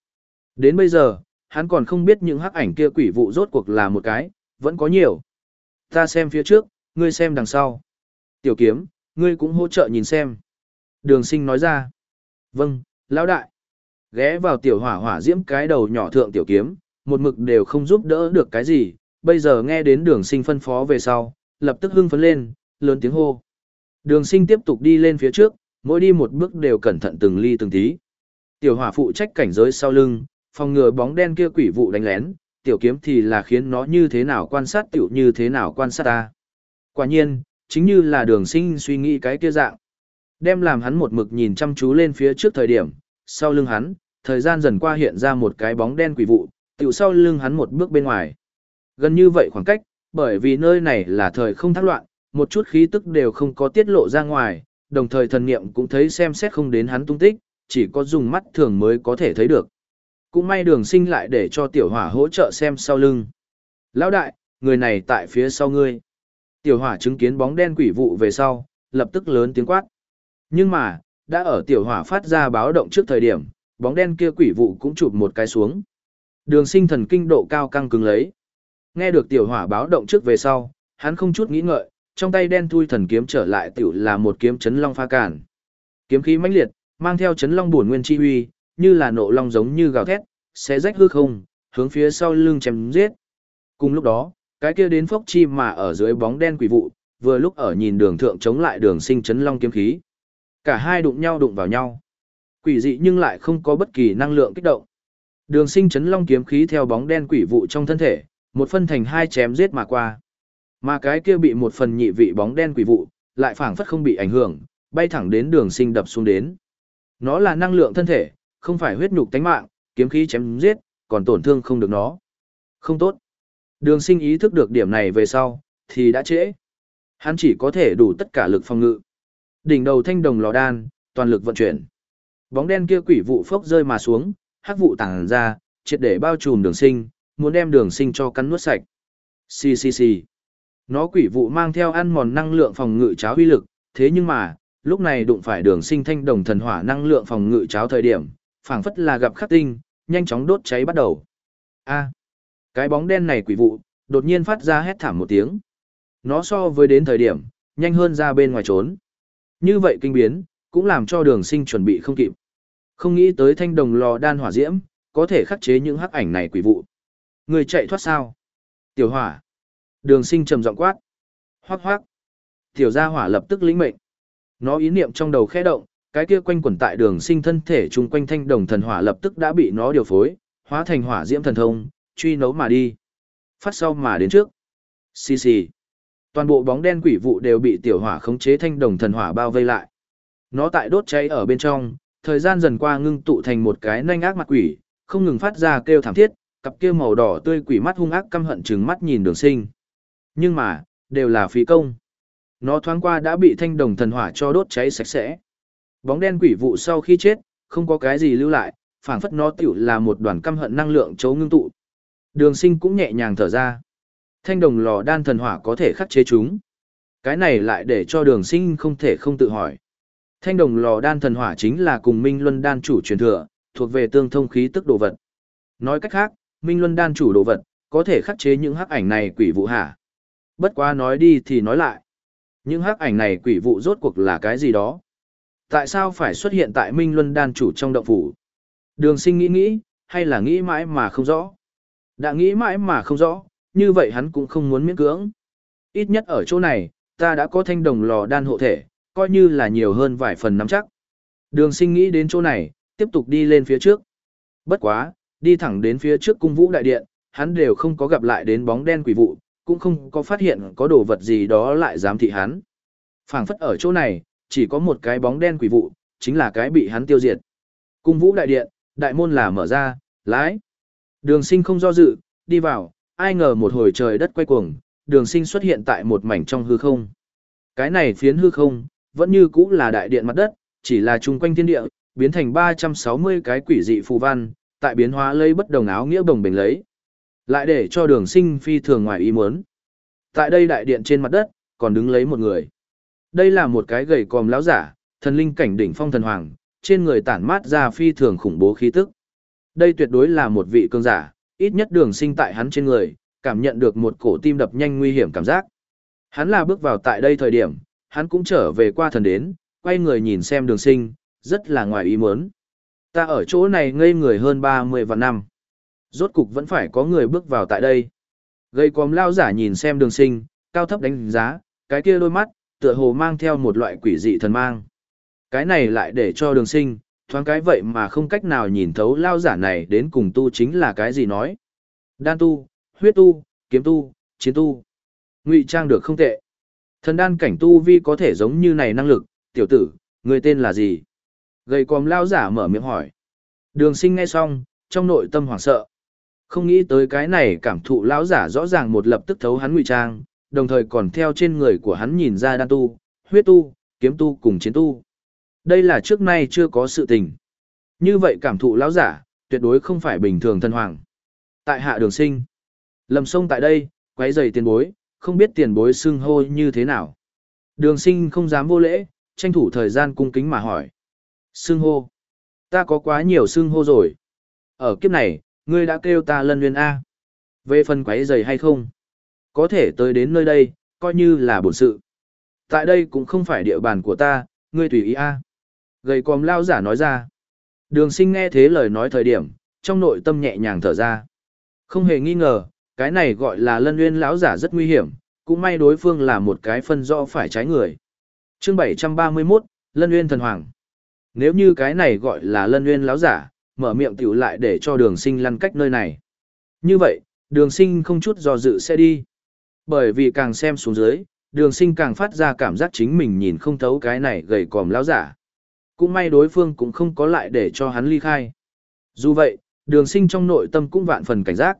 Đến bây giờ, hắn còn không biết những hắc ảnh kia quỷ vụ rốt cuộc là một cái, vẫn có nhiều. Ta xem phía trước, ngươi xem đằng sau. Tiểu kiếm, ngươi cũng hỗ trợ nhìn xem. Đường sinh nói ra. Vâng, lão đại. Ghé vào tiểu hỏa hỏa diễm cái đầu nhỏ thượng tiểu kiếm, một mực đều không giúp đỡ được cái gì, bây giờ nghe đến đường sinh phân phó về sau, lập tức hưng phấn lên, lớn tiếng hô. Đường sinh tiếp tục đi lên phía trước, mỗi đi một bước đều cẩn thận từng ly từng tí. Tiểu hỏa phụ trách cảnh giới sau lưng, phòng ngừa bóng đen kia quỷ vụ đánh lén, tiểu kiếm thì là khiến nó như thế nào quan sát tiểu như thế nào quan sát ta. Quả nhiên, chính như là đường sinh suy nghĩ cái kia dạng. Đem làm hắn một mực nhìn chăm chú lên phía trước thời điểm, sau lưng hắn, thời gian dần qua hiện ra một cái bóng đen quỷ vụ, tiểu sau lưng hắn một bước bên ngoài. Gần như vậy khoảng cách, bởi vì nơi này là thời không thác loạn, một chút khí tức đều không có tiết lộ ra ngoài, đồng thời thần niệm cũng thấy xem xét không đến hắn tung tích, chỉ có dùng mắt thường mới có thể thấy được. Cũng may đường sinh lại để cho tiểu hỏa hỗ trợ xem sau lưng. Lão đại, người này tại phía sau ngươi. Tiểu hỏa chứng kiến bóng đen quỷ vụ về sau, lập tức lớn tiếng quát. Nhưng mà, đã ở tiểu hỏa phát ra báo động trước thời điểm, bóng đen kia quỷ vụ cũng chụp một cái xuống. Đường sinh thần kinh độ cao căng cứng lấy. Nghe được tiểu hỏa báo động trước về sau, hắn không chút nghĩ ngợi, trong tay đen thui thần kiếm trở lại tiểu là một kiếm chấn long pha cản. Kiếm khí mãnh liệt, mang theo chấn long bổn nguyên chi huy, như là nộ long giống như gào thét, sẽ rách hư không, hướng phía sau lưng chém giết. Cùng lúc đó, cái kia đến phốc chi mà ở dưới bóng đen quỷ vụ, vừa lúc ở nhìn đường thượng chống lại đường sinh chấn long kiếm khí. Cả hai đụng nhau đụng vào nhau. Quỷ dị nhưng lại không có bất kỳ năng lượng kích động. Đường sinh chấn long kiếm khí theo bóng đen quỷ vụ trong thân thể, một phân thành hai chém giết mà qua. Mà cái kia bị một phần nhị vị bóng đen quỷ vụ, lại phảng phất không bị ảnh hưởng, bay thẳng đến đường sinh đập xuống đến. Nó là năng lượng thân thể, không phải huyết nhục tánh mạng, kiếm khí chém giết, còn tổn thương không được nó. Không tốt. Đường sinh ý thức được điểm này về sau, thì đã trễ. Hắn chỉ có thể đủ tất cả lực phòng ngự. Đỉnh đầu thanh đồng lò đan, toàn lực vận chuyển. Bóng đen kia quỷ vụ phốc rơi mà xuống, hắc vụ tàng ra, triệt để bao trùm đường sinh, muốn đem đường sinh cho cắn nuốt sạch. Xì xì xì. Nó quỷ vụ mang theo ăn mòn năng lượng phòng ngự cháo huy lực, thế nhưng mà, lúc này đụng phải đường sinh thanh đồng thần hỏa năng lượng phòng ngự cháo thời điểm, phảng phất là gặp khắc tinh, nhanh chóng đốt cháy bắt đầu. A. cái bóng đen này quỷ vụ, đột nhiên phát ra hét thảm một tiếng. Nó so với đến thời điểm, nhanh hơn ra bên ngoài trốn. Như vậy kinh biến, cũng làm cho đường sinh chuẩn bị không kịp. Không nghĩ tới thanh đồng lò đan hỏa diễm, có thể khắc chế những hắc ảnh này quỷ vụ. Người chạy thoát sao? Tiểu hỏa. Đường sinh trầm giọng quát. Hoác hoác. Tiểu gia hỏa lập tức lĩnh mệnh. Nó ý niệm trong đầu khẽ động, cái kia quanh quẩn tại đường sinh thân thể chung quanh thanh đồng thần hỏa lập tức đã bị nó điều phối, hóa thành hỏa diễm thần thông, truy nấu mà đi. Phát sau mà đến trước. Xì xì. Toàn bộ bóng đen quỷ vụ đều bị tiểu hỏa khống chế thanh đồng thần hỏa bao vây lại. Nó tại đốt cháy ở bên trong, thời gian dần qua ngưng tụ thành một cái nanh ác mặt quỷ, không ngừng phát ra kêu thảm thiết, cặp kia màu đỏ tươi quỷ mắt hung ác căm hận trừng mắt nhìn đường sinh. Nhưng mà, đều là phí công. Nó thoáng qua đã bị thanh đồng thần hỏa cho đốt cháy sạch sẽ. Bóng đen quỷ vụ sau khi chết, không có cái gì lưu lại, phảng phất nó tiểu là một đoàn căm hận năng lượng chấu ngưng tụ. Đường sinh cũng nhẹ nhàng thở ra. Thanh đồng lò đan thần hỏa có thể khắc chế chúng. Cái này lại để cho đường sinh không thể không tự hỏi. Thanh đồng lò đan thần hỏa chính là cùng Minh Luân đan chủ truyền thừa, thuộc về tương thông khí tức đồ vật. Nói cách khác, Minh Luân đan chủ đồ vật, có thể khắc chế những hắc ảnh này quỷ vụ hả? Bất quá nói đi thì nói lại. Những hắc ảnh này quỷ vụ rốt cuộc là cái gì đó? Tại sao phải xuất hiện tại Minh Luân đan chủ trong động phủ? Đường sinh nghĩ nghĩ, hay là nghĩ mãi mà không rõ? Đã nghĩ mãi mà không rõ, như vậy hắn cũng không muốn miễn cưỡng. Ít nhất ở chỗ này, ta đã có thanh đồng lò đan hộ thể, coi như là nhiều hơn vài phần nắm chắc. Đường sinh nghĩ đến chỗ này, tiếp tục đi lên phía trước. Bất quá, đi thẳng đến phía trước cung vũ đại điện, hắn đều không có gặp lại đến bóng đen quỷ vụ, cũng không có phát hiện có đồ vật gì đó lại dám thị hắn. phảng phất ở chỗ này, chỉ có một cái bóng đen quỷ vụ, chính là cái bị hắn tiêu diệt. Cung vũ đại điện, đại môn là mở ra, lái. Đường sinh không do dự, đi vào, ai ngờ một hồi trời đất quay cuồng, đường sinh xuất hiện tại một mảnh trong hư không. Cái này phiến hư không, vẫn như cũ là đại điện mặt đất, chỉ là chung quanh thiên địa, biến thành 360 cái quỷ dị phù văn, tại biến hóa lấy bất đồng áo nghĩa bồng bềnh lấy. Lại để cho đường sinh phi thường ngoài ý muốn. Tại đây đại điện trên mặt đất, còn đứng lấy một người. Đây là một cái gầy còm lão giả, thần linh cảnh đỉnh phong thần hoàng, trên người tản mát ra phi thường khủng bố khí tức. Đây tuyệt đối là một vị cường giả, ít nhất đường sinh tại hắn trên người, cảm nhận được một cổ tim đập nhanh nguy hiểm cảm giác. Hắn là bước vào tại đây thời điểm, hắn cũng trở về qua thần đến, quay người nhìn xem đường sinh, rất là ngoài ý muốn. Ta ở chỗ này ngây người hơn 30 vạn năm. Rốt cục vẫn phải có người bước vào tại đây. Gây còm lao giả nhìn xem đường sinh, cao thấp đánh giá, cái kia đôi mắt, tựa hồ mang theo một loại quỷ dị thần mang. Cái này lại để cho đường sinh, thoáng cái vậy mà không cách nào nhìn thấu lao giả này đến cùng tu chính là cái gì nói. Đan tu, huyết tu, kiếm tu, chiến tu. ngụy trang được không tệ. Thần đan cảnh tu vi có thể giống như này năng lực, tiểu tử, người tên là gì? Gầy còm lao giả mở miệng hỏi. Đường sinh nghe xong, trong nội tâm hoảng sợ. Không nghĩ tới cái này cảm thụ lão giả rõ ràng một lập tức thấu hắn ngụy trang, đồng thời còn theo trên người của hắn nhìn ra đan tu, huyết tu, kiếm tu cùng chiến tu. Đây là trước nay chưa có sự tình. Như vậy cảm thụ lão giả, tuyệt đối không phải bình thường thân hoàng. Tại hạ đường sinh, lầm sông tại đây, quấy giày tiền bối, không biết tiền bối xưng hô như thế nào. Đường sinh không dám vô lễ, tranh thủ thời gian cung kính mà hỏi. Xưng hô. Ta có quá nhiều xưng hô rồi. Ở kiếp này, ngươi đã kêu ta lân nguyên A. Về phần quấy giày hay không? Có thể tới đến nơi đây, coi như là bổn sự. Tại đây cũng không phải địa bàn của ta, ngươi tùy ý A. Gầy còm lao giả nói ra. Đường sinh nghe thế lời nói thời điểm, trong nội tâm nhẹ nhàng thở ra. Không hề nghi ngờ, cái này gọi là lân nguyên lão giả rất nguy hiểm, cũng may đối phương là một cái phân rõ phải trái người. chương 731, Lân Nguyên Thần Hoàng. Nếu như cái này gọi là Lân Nguyên lão giả, mở miệng tiểu lại để cho đường sinh lăn cách nơi này. Như vậy, đường sinh không chút do dự sẽ đi. Bởi vì càng xem xuống dưới, đường sinh càng phát ra cảm giác chính mình nhìn không thấu cái này gầy còm lão giả. Cũng may đối phương cũng không có lại để cho hắn ly khai. Dù vậy, đường sinh trong nội tâm cũng vạn phần cảnh giác.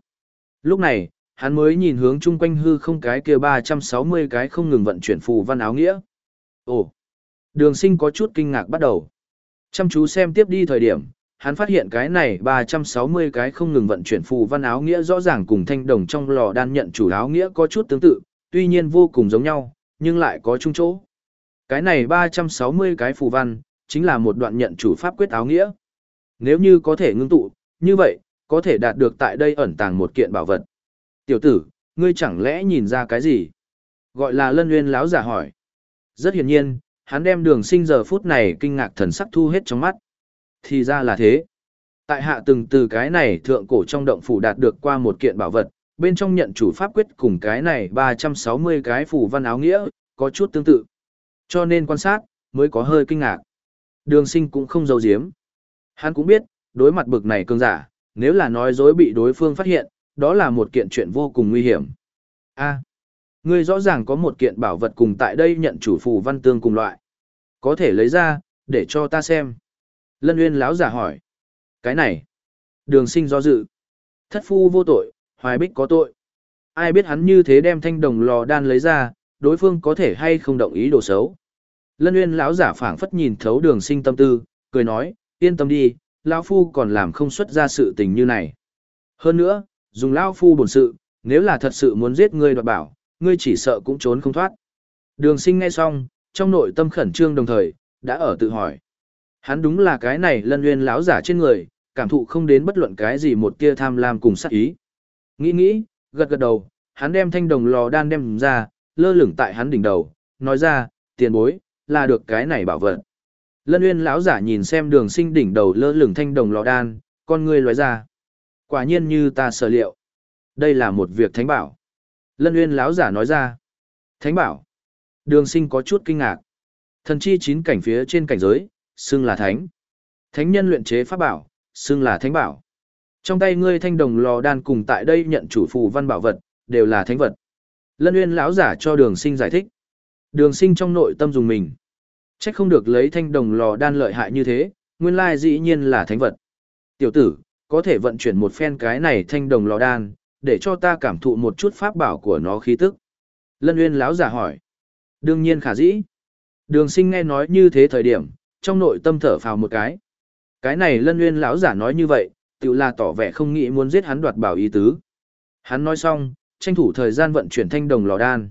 Lúc này, hắn mới nhìn hướng chung quanh hư không cái kia 360 cái không ngừng vận chuyển phù văn áo nghĩa. Ồ! Đường sinh có chút kinh ngạc bắt đầu. Chăm chú xem tiếp đi thời điểm, hắn phát hiện cái này 360 cái không ngừng vận chuyển phù văn áo nghĩa rõ ràng cùng thanh đồng trong lò đan nhận chủ áo nghĩa có chút tương tự, tuy nhiên vô cùng giống nhau, nhưng lại có chung chỗ. Cái này 360 cái phù văn, chính là một đoạn nhận chủ pháp quyết áo nghĩa. Nếu như có thể ngưng tụ, như vậy, có thể đạt được tại đây ẩn tàng một kiện bảo vật. Tiểu tử, ngươi chẳng lẽ nhìn ra cái gì? Gọi là lân nguyên láo giả hỏi. Rất hiển nhiên, hắn đem đường sinh giờ phút này kinh ngạc thần sắc thu hết trong mắt. Thì ra là thế. Tại hạ từng từ cái này thượng cổ trong động phủ đạt được qua một kiện bảo vật, bên trong nhận chủ pháp quyết cùng cái này 360 cái phủ văn áo nghĩa, có chút tương tự. Cho nên quan sát, mới có hơi kinh ngạc. Đường sinh cũng không giấu giếm. Hắn cũng biết, đối mặt bực này cương giả, nếu là nói dối bị đối phương phát hiện, đó là một kiện chuyện vô cùng nguy hiểm. A, ngươi rõ ràng có một kiện bảo vật cùng tại đây nhận chủ phù văn tương cùng loại. Có thể lấy ra, để cho ta xem. Lân Uyên lão giả hỏi. Cái này. Đường sinh do dự. Thất phu vô tội, hoài bích có tội. Ai biết hắn như thế đem thanh đồng lò đan lấy ra, đối phương có thể hay không động ý đồ xấu. Lân Uyên lão giả phảng phất nhìn thấu đường sinh tâm tư, cười nói, yên tâm đi, lão phu còn làm không xuất ra sự tình như này. Hơn nữa, dùng lão phu bổn sự, nếu là thật sự muốn giết ngươi đoạt bảo, ngươi chỉ sợ cũng trốn không thoát. Đường sinh nghe xong, trong nội tâm khẩn trương đồng thời, đã ở tự hỏi. Hắn đúng là cái này lân nguyên lão giả trên người, cảm thụ không đến bất luận cái gì một tia tham lam cùng sát ý. Nghĩ nghĩ, gật gật đầu, hắn đem thanh đồng lò đan đem ra, lơ lửng tại hắn đỉnh đầu, nói ra, tiền bối, là được cái này bảo vật. Lân Uyên lão giả nhìn xem Đường Sinh đỉnh đầu lơ lửng thanh đồng lò đan, con ngươi lóe ra. Quả nhiên như ta sở liệu. Đây là một việc thánh bảo. Lân Uyên lão giả nói ra. Thánh bảo. Đường Sinh có chút kinh ngạc. Thần chi chín cảnh phía trên cảnh giới, xưng là thánh. Thánh nhân luyện chế pháp bảo, xưng là thánh bảo. Trong tay ngươi thanh đồng lò đan cùng tại đây nhận chủ phù văn bảo vật, đều là thánh vật. Lân Uyên lão giả cho Đường Sinh giải thích. Đường Sinh trong nội tâm dùng mình. Chắc không được lấy thanh đồng lò đan lợi hại như thế, nguyên lai dĩ nhiên là thánh vật. Tiểu tử, có thể vận chuyển một phen cái này thanh đồng lò đan, để cho ta cảm thụ một chút pháp bảo của nó khí tức. Lân Uyên lão giả hỏi. Đương nhiên khả dĩ. Đường sinh nghe nói như thế thời điểm, trong nội tâm thở phào một cái. Cái này lân nguyên lão giả nói như vậy, tự là tỏ vẻ không nghĩ muốn giết hắn đoạt bảo ý tứ. Hắn nói xong, tranh thủ thời gian vận chuyển thanh đồng lò đan.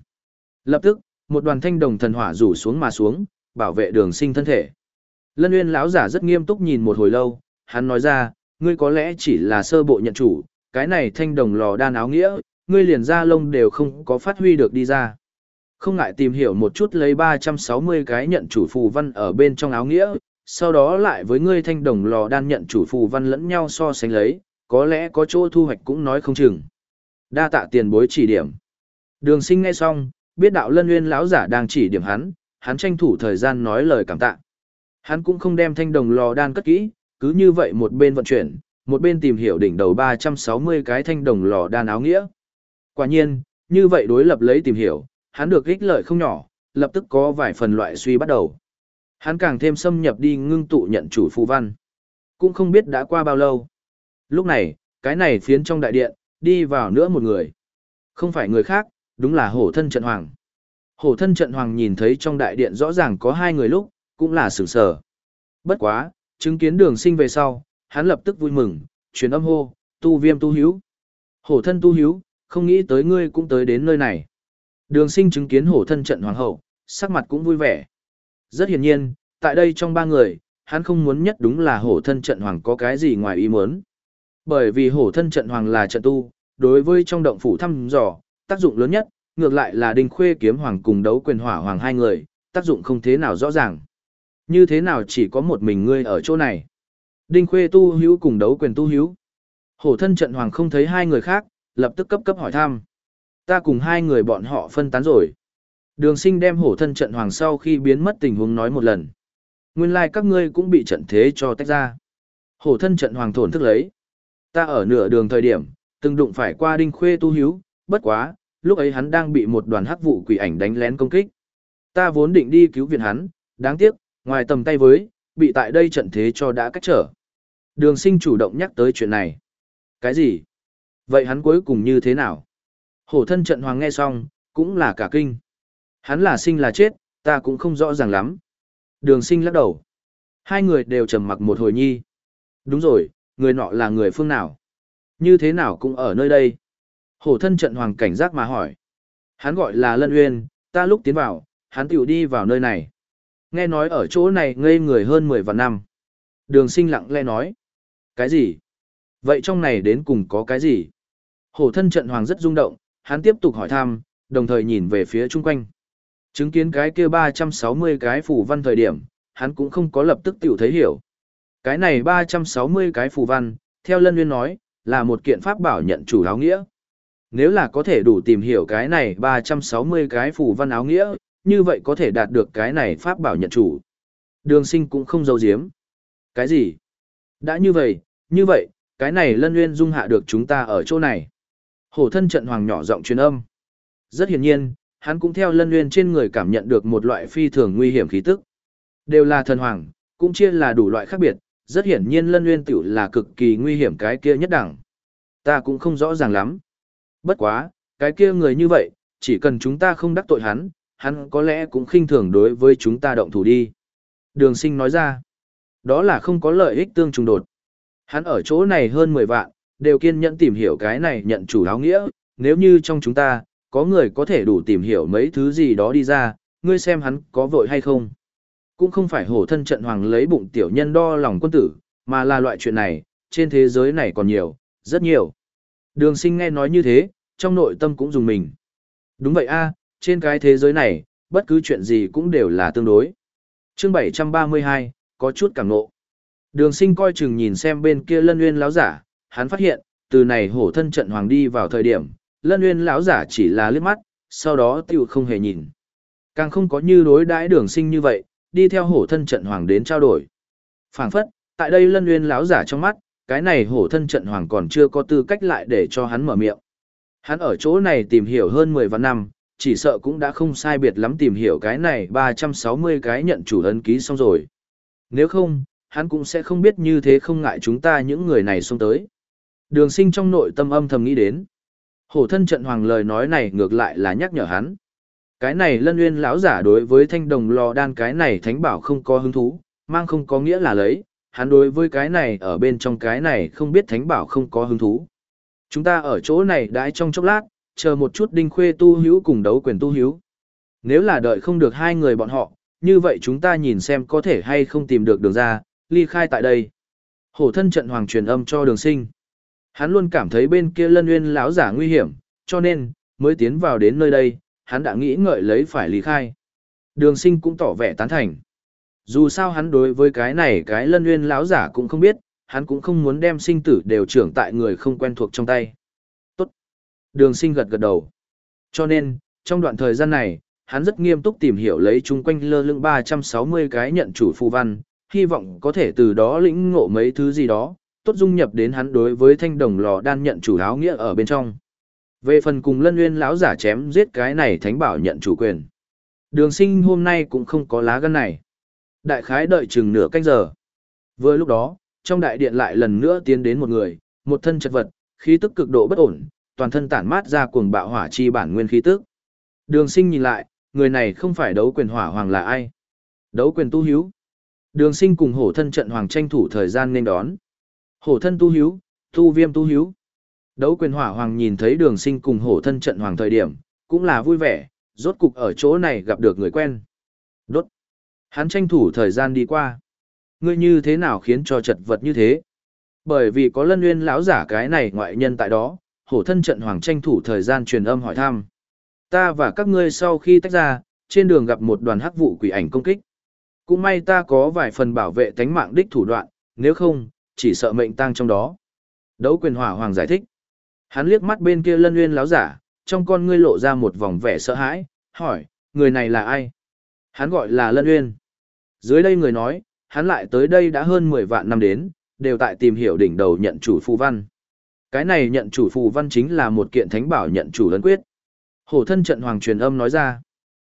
Lập tức, một đoàn thanh đồng thần hỏa rủ xuống mà xuống, bảo vệ đường sinh thân thể. Lân Nguyên lão giả rất nghiêm túc nhìn một hồi lâu, hắn nói ra, ngươi có lẽ chỉ là sơ bộ nhận chủ, cái này thanh đồng lò đan áo nghĩa, ngươi liền ra lông đều không có phát huy được đi ra. Không ngại tìm hiểu một chút lấy 360 cái nhận chủ phù văn ở bên trong áo nghĩa, sau đó lại với ngươi thanh đồng lò đan nhận chủ phù văn lẫn nhau so sánh lấy, có lẽ có chỗ thu hoạch cũng nói không chừng. Đa tạ tiền bối chỉ điểm. Đường sinh nghe xong, biết đạo lân nguyên lão giả đang chỉ điểm hắn, hắn tranh thủ thời gian nói lời cảm tạ. Hắn cũng không đem thanh đồng lò đan cất kỹ, cứ như vậy một bên vận chuyển, một bên tìm hiểu đỉnh đầu 360 cái thanh đồng lò đan áo nghĩa. Quả nhiên, như vậy đối lập lấy tìm hiểu, hắn được ích lợi không nhỏ, lập tức có vài phần loại suy bắt đầu. Hắn càng thêm xâm nhập đi ngưng tụ nhận chủ phù văn. Cũng không biết đã qua bao lâu. Lúc này, cái này phiến trong đại điện, đi vào nữa một người. Không phải người khác, đúng là hổ thân trận hoàng. Hổ thân trận hoàng nhìn thấy trong đại điện rõ ràng có hai người lúc, cũng là sửng sở. Bất quá, chứng kiến đường sinh về sau, hắn lập tức vui mừng, truyền âm hô, tu viêm tu hiếu. Hổ thân tu hiếu, không nghĩ tới ngươi cũng tới đến nơi này. Đường sinh chứng kiến hổ thân trận hoàng hậu, sắc mặt cũng vui vẻ. Rất hiển nhiên, tại đây trong ba người, hắn không muốn nhất đúng là hổ thân trận hoàng có cái gì ngoài ý muốn. Bởi vì hổ thân trận hoàng là trận tu, đối với trong động phủ thăm dò, tác dụng lớn nhất, ngược lại là đinh khuê kiếm hoàng cùng đấu quyền hỏa hoàng hai người, tác dụng không thế nào rõ ràng. Như thế nào chỉ có một mình ngươi ở chỗ này? Đinh khuê tu hữu cùng đấu quyền tu hữu. Hổ thân trận hoàng không thấy hai người khác, lập tức cấp cấp hỏi thăm. Ta cùng hai người bọn họ phân tán rồi. Đường sinh đem hổ thân trận hoàng sau khi biến mất tình huống nói một lần. Nguyên lai like các ngươi cũng bị trận thế cho tách ra. Hổ thân trận hoàng thổn thức lấy. Ta ở nửa đường thời điểm, từng đụng phải qua đinh khuê tu hiếu, bất quá, lúc ấy hắn đang bị một đoàn hắc vụ quỷ ảnh đánh lén công kích. Ta vốn định đi cứu viện hắn, đáng tiếc, ngoài tầm tay với, bị tại đây trận thế cho đã cách trở. Đường sinh chủ động nhắc tới chuyện này. Cái gì? Vậy hắn cuối cùng như thế nào? Hổ thân trận hoàng nghe xong, cũng là cả kinh. Hắn là sinh là chết, ta cũng không rõ ràng lắm. Đường sinh lắc đầu. Hai người đều trầm mặc một hồi nhi. Đúng rồi, người nọ là người phương nào? Như thế nào cũng ở nơi đây? Hổ thân trận hoàng cảnh giác mà hỏi. Hắn gọi là Lân Uyên, ta lúc tiến vào, hắn tiểu đi vào nơi này. Nghe nói ở chỗ này ngây người hơn 10 vạn năm. Đường sinh lặng lẽ nói. Cái gì? Vậy trong này đến cùng có cái gì? Hổ thân trận hoàng rất rung động, hắn tiếp tục hỏi thăm, đồng thời nhìn về phía chung quanh. Chứng kiến cái kia 360 cái phù văn thời điểm, hắn cũng không có lập tức tiểu thấy hiểu. Cái này 360 cái phù văn, theo Lân Nguyên nói, là một kiện pháp bảo nhận chủ áo nghĩa. Nếu là có thể đủ tìm hiểu cái này 360 cái phù văn áo nghĩa, như vậy có thể đạt được cái này pháp bảo nhận chủ. Đường sinh cũng không giấu giếm. Cái gì? Đã như vậy, như vậy, cái này Lân Nguyên dung hạ được chúng ta ở chỗ này. Hổ thân trận hoàng nhỏ giọng truyền âm. Rất hiển nhiên, hắn cũng theo lân nguyên trên người cảm nhận được một loại phi thường nguy hiểm khí tức. Đều là thần hoàng, cũng chia là đủ loại khác biệt, rất hiển nhiên lân nguyên tiểu là cực kỳ nguy hiểm cái kia nhất đẳng. Ta cũng không rõ ràng lắm. Bất quá, cái kia người như vậy, chỉ cần chúng ta không đắc tội hắn, hắn có lẽ cũng khinh thường đối với chúng ta động thủ đi. Đường sinh nói ra, đó là không có lợi ích tương trùng đột. Hắn ở chỗ này hơn 10 vạn, đều kiên nhẫn tìm hiểu cái này nhận chủ áo nghĩa, nếu như trong chúng ta, có người có thể đủ tìm hiểu mấy thứ gì đó đi ra, ngươi xem hắn có vội hay không. Cũng không phải hổ thân trận hoàng lấy bụng tiểu nhân đo lòng quân tử, mà là loại chuyện này, trên thế giới này còn nhiều, rất nhiều. Đường sinh nghe nói như thế, trong nội tâm cũng dùng mình. Đúng vậy a trên cái thế giới này, bất cứ chuyện gì cũng đều là tương đối. chương 732, có chút cảm nộ. Đường sinh coi chừng nhìn xem bên kia lân nguyên láo giả, hắn phát hiện, từ này hổ thân trận hoàng đi vào thời điểm, lân Uyên lão giả chỉ là liếc mắt, sau đó tiêu không hề nhìn. Càng không có như đối đãi đường sinh như vậy, đi theo hổ thân trận hoàng đến trao đổi. phảng phất, tại đây lân Uyên lão giả trong mắt, cái này hổ thân trận hoàng còn chưa có tư cách lại để cho hắn mở miệng. Hắn ở chỗ này tìm hiểu hơn 10 vạn năm, chỉ sợ cũng đã không sai biệt lắm tìm hiểu cái này 360 cái nhận chủ ấn ký xong rồi. Nếu không, hắn cũng sẽ không biết như thế không ngại chúng ta những người này xông tới. Đường sinh trong nội tâm âm thầm nghĩ đến. Hổ thân trận hoàng lời nói này ngược lại là nhắc nhở hắn. Cái này lân nguyên lão giả đối với thanh đồng lò đan cái này thánh bảo không có hứng thú, mang không có nghĩa là lấy, hắn đối với cái này ở bên trong cái này không biết thánh bảo không có hứng thú. Chúng ta ở chỗ này đãi trong chốc lát, chờ một chút đinh khuê tu hữu cùng đấu quyền tu hữu. Nếu là đợi không được hai người bọn họ, như vậy chúng ta nhìn xem có thể hay không tìm được đường ra, ly khai tại đây. Hổ thân trận hoàng truyền âm cho đường sinh. Hắn luôn cảm thấy bên kia lân nguyên lão giả nguy hiểm, cho nên, mới tiến vào đến nơi đây, hắn đã nghĩ ngợi lấy phải lý khai. Đường sinh cũng tỏ vẻ tán thành. Dù sao hắn đối với cái này cái lân nguyên lão giả cũng không biết, hắn cũng không muốn đem sinh tử đều trưởng tại người không quen thuộc trong tay. Tốt. Đường sinh gật gật đầu. Cho nên, trong đoạn thời gian này, hắn rất nghiêm túc tìm hiểu lấy chung quanh lơ lưng 360 cái nhận chủ phù văn, hy vọng có thể từ đó lĩnh ngộ mấy thứ gì đó, tốt dung nhập đến hắn đối với thanh đồng lò đan nhận chủ áo nghĩa ở bên trong. Về phần cùng lân nguyên lão giả chém giết cái này thánh bảo nhận chủ quyền. Đường sinh hôm nay cũng không có lá gân này. Đại khái đợi chừng nửa canh giờ. Vừa lúc đó, trong đại điện lại lần nữa tiến đến một người, một thân chật vật, khí tức cực độ bất ổn, toàn thân tản mát ra cuồng bạo hỏa chi bản nguyên khí tức. Đường sinh nhìn lại, người này không phải đấu quyền hỏa hoàng là ai? Đấu quyền tu hiếu. Đường sinh cùng hổ thân trận hoàng tranh thủ thời gian nên đón. Hổ thân tu hiếu, tu viêm tu hiếu. Đấu quyền hỏa hoàng nhìn thấy đường sinh cùng hổ thân trận hoàng thời điểm, cũng là vui vẻ, rốt cục ở chỗ này gặp được người quen. Đốt. Hắn tranh thủ thời gian đi qua. Ngươi như thế nào khiến cho chật vật như thế? Bởi vì có lân nguyên lão giả cái này ngoại nhân tại đó, hổ thân trận hoàng tranh thủ thời gian truyền âm hỏi thăm. Ta và các ngươi sau khi tách ra, trên đường gặp một đoàn hắc vụ quỷ ảnh công kích. Cũng may ta có vài phần bảo vệ tánh mạng đích thủ đoạn, nếu không, chỉ sợ mệnh tang trong đó. Đấu quyền hỏa hoàng giải thích. Hắn liếc mắt bên kia lân nguyên láo giả, trong con ngươi lộ ra một vòng vẻ sợ hãi, hỏi, người này là ai? Hắn gọi là lân nguyên. Dưới đây người nói, hắn lại tới đây đã hơn 10 vạn năm đến, đều tại tìm hiểu đỉnh đầu nhận chủ phù văn. Cái này nhận chủ phù văn chính là một kiện thánh bảo nhận chủ lân quyết. Hổ thân trận hoàng truyền âm nói ra.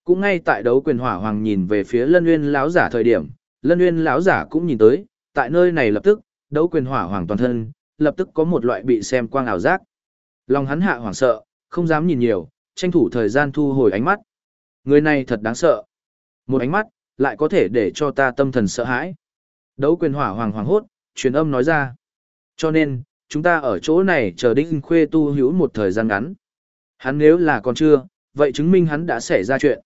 Cũng ngay tại đấu quyền hỏa hoàng nhìn về phía lân nguyên lão giả thời điểm, lân nguyên lão giả cũng nhìn tới, tại nơi này lập tức, đấu quyền hỏa hoàng toàn thân, lập tức có một loại bị xem quang ảo giác. Lòng hắn hạ hoảng sợ, không dám nhìn nhiều, tranh thủ thời gian thu hồi ánh mắt. Người này thật đáng sợ. Một ánh mắt, lại có thể để cho ta tâm thần sợ hãi. Đấu quyền hỏa hoàng hoàng hốt, truyền âm nói ra. Cho nên, chúng ta ở chỗ này chờ đinh khuê tu hữu một thời gian ngắn. Hắn nếu là còn chưa, vậy chứng minh hắn đã xảy ra chuyện.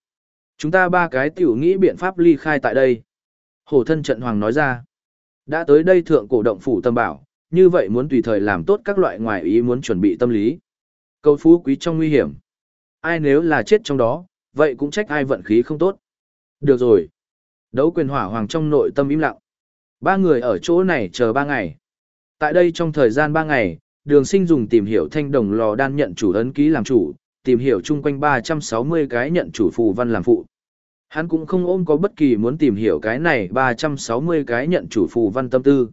Chúng ta ba cái tiểu nghĩ biện pháp ly khai tại đây. Hổ thân trận hoàng nói ra. Đã tới đây thượng cổ động phủ tâm bảo, như vậy muốn tùy thời làm tốt các loại ngoài ý muốn chuẩn bị tâm lý. Câu phú quý trong nguy hiểm. Ai nếu là chết trong đó, vậy cũng trách ai vận khí không tốt. Được rồi. Đấu quyền hỏa hoàng trong nội tâm im lặng. Ba người ở chỗ này chờ ba ngày. Tại đây trong thời gian ba ngày, đường sinh dùng tìm hiểu thanh đồng lò đan nhận chủ ấn ký làm chủ, tìm hiểu chung quanh 360 cái nhận chủ phù văn làm phụ. Hắn cũng không ôm có bất kỳ muốn tìm hiểu cái này 360 cái nhận chủ phù văn tâm tư.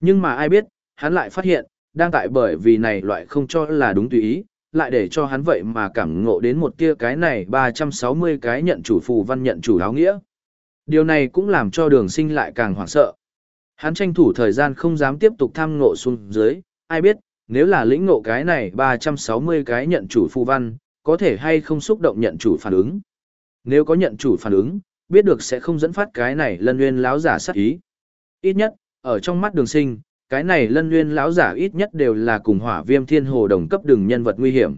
Nhưng mà ai biết, hắn lại phát hiện, đang tại bởi vì này loại không cho là đúng tùy ý, lại để cho hắn vậy mà cảm ngộ đến một tia cái này 360 cái nhận chủ phù văn nhận chủ áo nghĩa. Điều này cũng làm cho đường sinh lại càng hoảng sợ. Hắn tranh thủ thời gian không dám tiếp tục tham ngộ xuống dưới, ai biết, nếu là lĩnh ngộ cái này 360 cái nhận chủ phù văn, có thể hay không xúc động nhận chủ phản ứng. Nếu có nhận chủ phản ứng, biết được sẽ không dẫn phát cái này lân nguyên láo giả sát ý. Ít nhất, ở trong mắt đường sinh, cái này lân nguyên láo giả ít nhất đều là cùng hỏa viêm thiên hồ đồng cấp đường nhân vật nguy hiểm.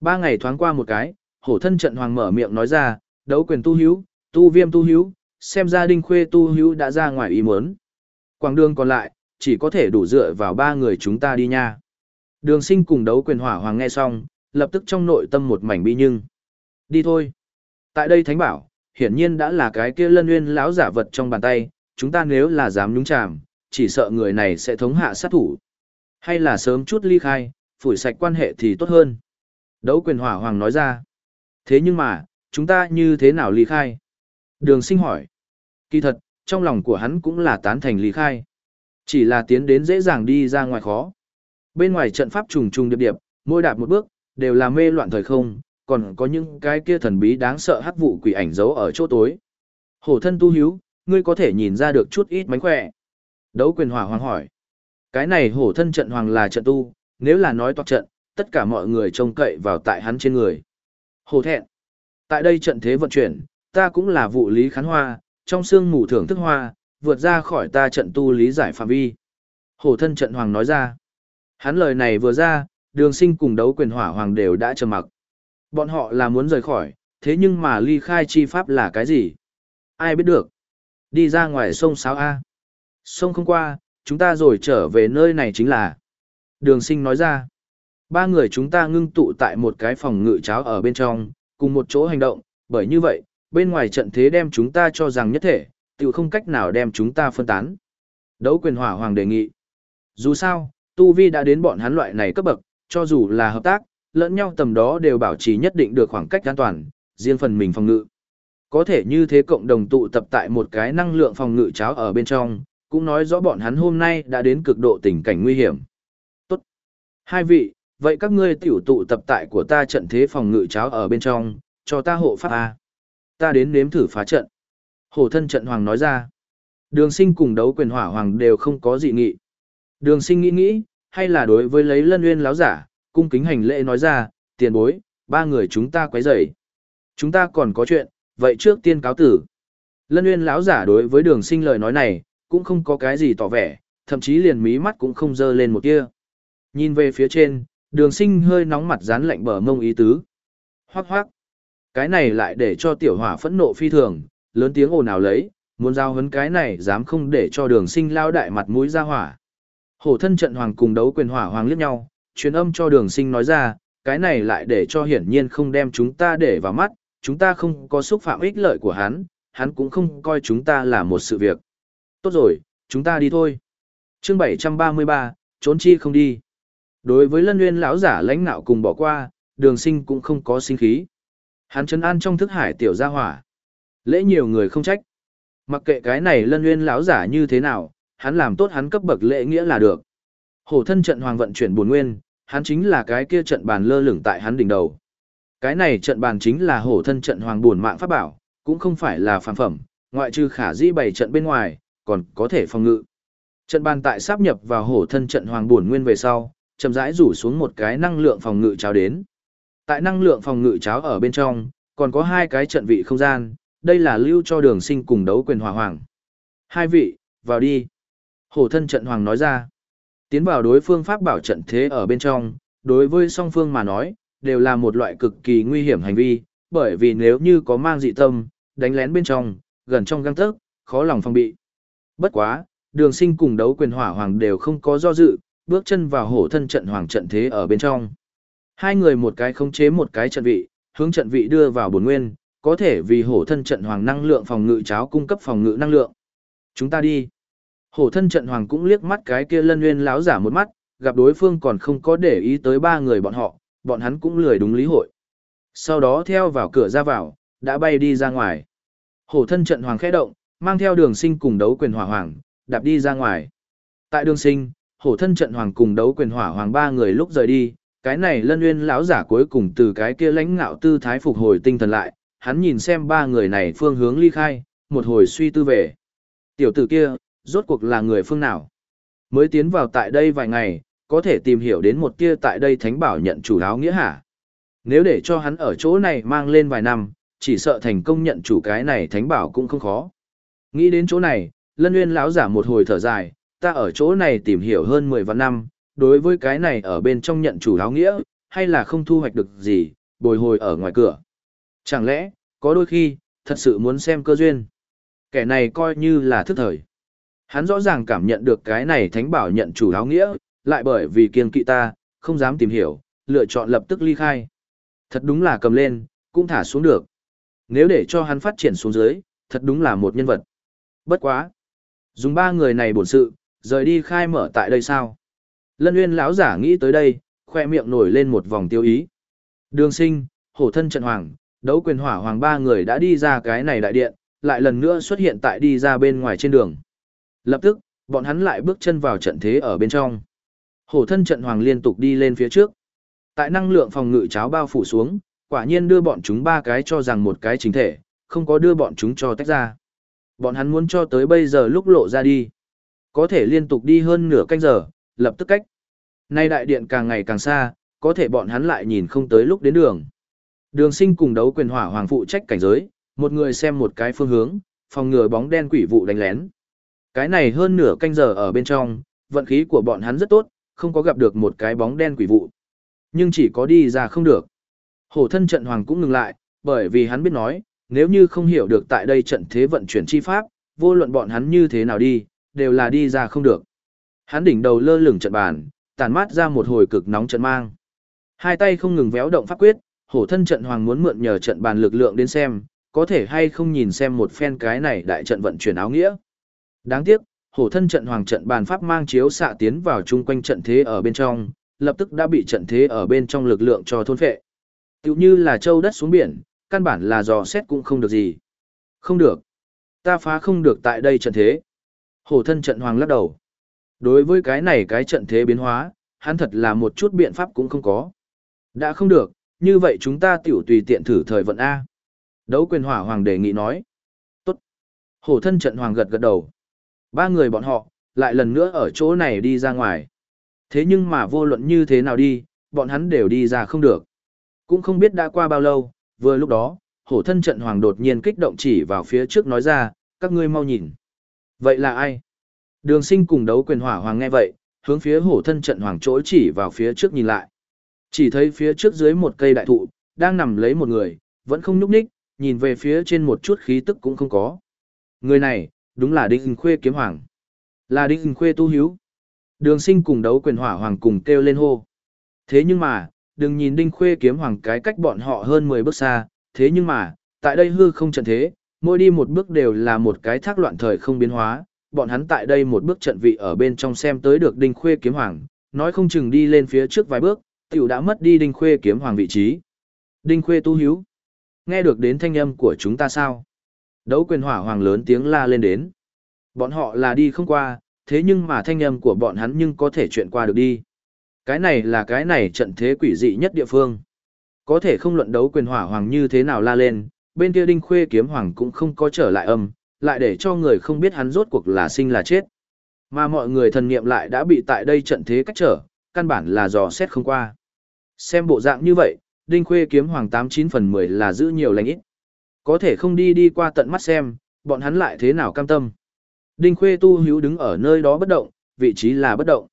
Ba ngày thoáng qua một cái, hổ thân trận hoàng mở miệng nói ra, đấu quyền tu hữu, tu viêm tu hữu, xem ra đinh khuê tu hữu đã ra ngoài ý muốn. Quảng đường còn lại, chỉ có thể đủ dựa vào ba người chúng ta đi nha. Đường sinh cùng đấu quyền hỏa hoàng nghe xong, lập tức trong nội tâm một mảnh bi nhưng. Đi thôi. Tại đây thánh bảo, hiển nhiên đã là cái kia lân nguyên lão giả vật trong bàn tay, chúng ta nếu là dám nhúng chàm, chỉ sợ người này sẽ thống hạ sát thủ. Hay là sớm chút ly khai, phủi sạch quan hệ thì tốt hơn. Đấu quyền hỏa hoàng nói ra. Thế nhưng mà, chúng ta như thế nào ly khai? Đường sinh hỏi. Kỳ thật, trong lòng của hắn cũng là tán thành ly khai. Chỉ là tiến đến dễ dàng đi ra ngoài khó. Bên ngoài trận pháp trùng trùng điệp điệp, mỗi đạp một bước, đều là mê loạn thời không, còn có những cái kia thần bí đáng sợ hắc vụ quỷ ảnh giấu ở chỗ tối. Hổ thân tu hiếu, ngươi có thể nhìn ra được chút ít mánh khỏe. Đấu quyền hỏa hoàng hỏi. Cái này hổ thân trận hoàng là trận tu, nếu là nói toạc trận, tất cả mọi người trông cậy vào tại hắn trên người. Hổ thẹn. Tại đây trận thế vận chuyển, ta cũng là vụ lý khán hoa, trong xương mù thưởng thức hoa, vượt ra khỏi ta trận tu lý giải phạm vi. Hổ thân trận hoàng nói ra. Hắn lời này vừa ra, đường sinh cùng đấu quyền hỏa hoàng đều đã trầm mặc. Bọn họ là muốn rời khỏi, thế nhưng mà ly khai chi pháp là cái gì? Ai biết được? Đi ra ngoài sông Sáo A. Sông không qua, chúng ta rồi trở về nơi này chính là. Đường sinh nói ra. Ba người chúng ta ngưng tụ tại một cái phòng ngự cháo ở bên trong, cùng một chỗ hành động, bởi như vậy, bên ngoài trận thế đem chúng ta cho rằng nhất thể, tự không cách nào đem chúng ta phân tán. Đấu quyền hỏa hoàng đề nghị. Dù sao, Tu Vi đã đến bọn hắn loại này cấp bậc, cho dù là hợp tác, lẫn nhau tầm đó đều bảo trì nhất định được khoảng cách an toàn, riêng phần mình phòng ngự. Có thể như thế cộng đồng tụ tập tại một cái năng lượng phòng ngự cháo ở bên trong, cũng nói rõ bọn hắn hôm nay đã đến cực độ tình cảnh nguy hiểm. Tốt. Hai vị, vậy các ngươi tiểu tụ tập tại của ta trận thế phòng ngự cháo ở bên trong, cho ta hộ pháp A. Ta đến nếm thử phá trận. Hổ thân trận hoàng nói ra. Đường sinh cùng đấu quyền hỏa hoàng đều không có dị nghị. Đường sinh nghĩ nghĩ, hay là đối với lấy lân nguyên láo giả, cung kính hành lễ nói ra, tiền bối, ba người chúng ta quấy rầy Chúng ta còn có chuyện, vậy trước tiên cáo tử. Lân nguyên lão giả đối với đường sinh lời nói này, cũng không có cái gì tỏ vẻ, thậm chí liền mí mắt cũng không dơ lên một tia. Nhìn về phía trên, đường sinh hơi nóng mặt dán lạnh bờ mông ý tứ. Hoác hoác. Cái này lại để cho tiểu hỏa phẫn nộ phi thường, lớn tiếng ồn ào lấy, muốn giao hấn cái này dám không để cho đường sinh lao đại mặt mũi ra hỏa. Hổ thân trận hoàng cùng đấu quyền hỏa hoàng liếc nhau, truyền âm cho đường sinh nói ra, cái này lại để cho hiển nhiên không đem chúng ta để vào mắt, chúng ta không có xúc phạm ích lợi của hắn, hắn cũng không coi chúng ta là một sự việc. Tốt rồi, chúng ta đi thôi. chương 733, trốn chi không đi. Đối với lân nguyên lão giả lãnh nạo cùng bỏ qua, đường sinh cũng không có sinh khí. Hắn trấn an trong thức hải tiểu gia hỏa. Lễ nhiều người không trách. Mặc kệ cái này lân nguyên lão giả như thế nào, hắn làm tốt hắn cấp bậc lễ nghĩa là được. Hổ thân trận hoàng vận chuyển buồn nguyên, hắn chính là cái kia trận bàn lơ lửng tại hắn đỉnh đầu. Cái này trận bàn chính là hổ thân trận hoàng buồn mạng pháp bảo, cũng không phải là phàm phẩm, ngoại trừ khả dĩ bày trận bên ngoài, còn có thể phòng ngự. Trận bàn tại sáp nhập vào hổ thân trận hoàng buồn nguyên về sau, chậm rãi rủ xuống một cái năng lượng phòng ngự cháo đến. Tại năng lượng phòng ngự cháo ở bên trong, còn có hai cái trận vị không gian, đây là lưu cho đường sinh cùng đấu quyền hỏa hoàng. Hai vị, vào đi. Hổ thân trận hoàng nói ra. Tiến vào đối phương pháp bảo trận thế ở bên trong, đối với song phương mà nói, đều là một loại cực kỳ nguy hiểm hành vi, bởi vì nếu như có mang dị tâm, đánh lén bên trong, gần trong găng tấc, khó lòng phòng bị. Bất quá, đường sinh cùng đấu quyền hỏa hoàng đều không có do dự, bước chân vào hổ thân trận hoàng trận thế ở bên trong. Hai người một cái khống chế một cái trận vị, hướng trận vị đưa vào bổn nguyên, có thể vì hổ thân trận hoàng năng lượng phòng ngự cháo cung cấp phòng ngự năng lượng. Chúng ta đi. Hổ thân trận hoàng cũng liếc mắt cái kia lân nguyên láo giả một mắt, gặp đối phương còn không có để ý tới ba người bọn họ, bọn hắn cũng lười đúng lý hội. Sau đó theo vào cửa ra vào, đã bay đi ra ngoài. Hổ thân trận hoàng khẽ động, mang theo đường sinh cùng đấu quyền hỏa hoàng, đạp đi ra ngoài. Tại đường sinh, hổ thân trận hoàng cùng đấu quyền hỏa hoàng ba người lúc rời đi, cái này lân nguyên lão giả cuối cùng từ cái kia lãnh ngạo tư thái phục hồi tinh thần lại, hắn nhìn xem ba người này phương hướng ly khai, một hồi suy tư về. Tiểu tử kia, rốt cuộc là người phương nào? Mới tiến vào tại đây vài ngày, có thể tìm hiểu đến một kia tại đây thánh bảo nhận chủ áo nghĩa hả? Nếu để cho hắn ở chỗ này mang lên vài năm, chỉ sợ thành công nhận chủ cái này thánh bảo cũng không khó. Nghĩ đến chỗ này, Lân Nguyên lão giả một hồi thở dài, ta ở chỗ này tìm hiểu hơn 10 vạn năm, đối với cái này ở bên trong nhận chủ áo nghĩa, hay là không thu hoạch được gì, bồi hồi ở ngoài cửa. Chẳng lẽ, có đôi khi, thật sự muốn xem cơ duyên. Kẻ này coi như là thức thời. Hắn rõ ràng cảm nhận được cái này thánh bảo nhận chủ áo nghĩa, lại bởi vì kiên kỵ ta, không dám tìm hiểu, lựa chọn lập tức ly khai. Thật đúng là cầm lên, cũng thả xuống được. Nếu để cho hắn phát triển xuống dưới, thật đúng là một nhân vật. Bất quá. Dùng ba người này bổn sự, rời đi khai mở tại đây sao? Lân Uyên lão giả nghĩ tới đây, khoe miệng nổi lên một vòng tiêu ý. Đường sinh, hổ thân trận hoàng, đấu quyền hỏa hoàng ba người đã đi ra cái này đại điện, lại lần nữa xuất hiện tại đi ra bên ngoài trên đường. Lập tức, bọn hắn lại bước chân vào trận thế ở bên trong. Hổ thân trận hoàng liên tục đi lên phía trước. Tại năng lượng phòng ngự cháo bao phủ xuống, quả nhiên đưa bọn chúng ba cái cho rằng một cái chính thể, không có đưa bọn chúng cho tách ra. Bọn hắn muốn cho tới bây giờ lúc lộ ra đi. Có thể liên tục đi hơn nửa canh giờ, lập tức cách. Nay đại điện càng ngày càng xa, có thể bọn hắn lại nhìn không tới lúc đến đường. Đường sinh cùng đấu quyền hỏa hoàng phụ trách cảnh giới, một người xem một cái phương hướng, phòng ngừa bóng đen quỷ vụ đánh lén. Cái này hơn nửa canh giờ ở bên trong, vận khí của bọn hắn rất tốt, không có gặp được một cái bóng đen quỷ vụ. Nhưng chỉ có đi ra không được. Hổ thân trận hoàng cũng ngừng lại, bởi vì hắn biết nói, nếu như không hiểu được tại đây trận thế vận chuyển chi pháp, vô luận bọn hắn như thế nào đi, đều là đi ra không được. Hắn đỉnh đầu lơ lửng trận bàn, tàn mát ra một hồi cực nóng trận mang. Hai tay không ngừng véo động pháp quyết, hổ thân trận hoàng muốn mượn nhờ trận bàn lực lượng đến xem, có thể hay không nhìn xem một phen cái này đại trận vận chuyển áo nghĩa. Đáng tiếc, hổ thân trận hoàng trận bàn pháp mang chiếu xạ tiến vào chung quanh trận thế ở bên trong, lập tức đã bị trận thế ở bên trong lực lượng cho thôn phệ. Tiểu như là châu đất xuống biển, căn bản là dò xét cũng không được gì. Không được. Ta phá không được tại đây trận thế. Hổ thân trận hoàng lắc đầu. Đối với cái này cái trận thế biến hóa, hắn thật là một chút biện pháp cũng không có. Đã không được, như vậy chúng ta tiểu tùy tiện thử thời vận A. Đấu quyền hỏa hoàng đề nghị nói. Tốt. Hổ thân trận hoàng gật gật đầu. Ba người bọn họ, lại lần nữa ở chỗ này đi ra ngoài. Thế nhưng mà vô luận như thế nào đi, bọn hắn đều đi ra không được. Cũng không biết đã qua bao lâu, vừa lúc đó, hổ thân trận hoàng đột nhiên kích động chỉ vào phía trước nói ra, các ngươi mau nhìn. Vậy là ai? Đường sinh cùng đấu quyền hỏa hoàng nghe vậy, hướng phía hổ thân trận hoàng chỗ chỉ vào phía trước nhìn lại. Chỉ thấy phía trước dưới một cây đại thụ, đang nằm lấy một người, vẫn không nhúc ních, nhìn về phía trên một chút khí tức cũng không có. Người này, đúng là Đinh Khuê kiếm hoàng. Là Đinh Khuê tu hiếu. Đường sinh cùng đấu quyền hỏa hoàng cùng kêu lên hô. Thế nhưng mà, đừng nhìn Đinh Khuê kiếm hoàng cái cách bọn họ hơn 10 bước xa, thế nhưng mà, tại đây hư không trận thế, mỗi đi một bước đều là một cái thác loạn thời không biến hóa, bọn hắn tại đây một bước trận vị ở bên trong xem tới được Đinh Khuê kiếm hoàng, nói không chừng đi lên phía trước vài bước, tiểu đã mất đi Đinh Khuê kiếm hoàng vị trí. Đinh Khuê tu hiếu. Nghe được đến thanh âm của chúng ta sao? Đấu quyền hỏa hoàng lớn tiếng la lên đến. Bọn họ là đi không qua, thế nhưng mà thanh âm của bọn hắn nhưng có thể chuyện qua được đi. Cái này là cái này trận thế quỷ dị nhất địa phương. Có thể không luận đấu quyền hỏa hoàng như thế nào la lên, bên kia đinh khuê kiếm hoàng cũng không có trở lại âm, lại để cho người không biết hắn rốt cuộc là sinh là chết. Mà mọi người thần niệm lại đã bị tại đây trận thế cách trở, căn bản là dò xét không qua. Xem bộ dạng như vậy, đinh khuê kiếm hoàng 89 phần 10 là giữ nhiều lành ít. Có thể không đi đi qua tận mắt xem, bọn hắn lại thế nào cam tâm. Đinh khuê tu hữu đứng ở nơi đó bất động, vị trí là bất động.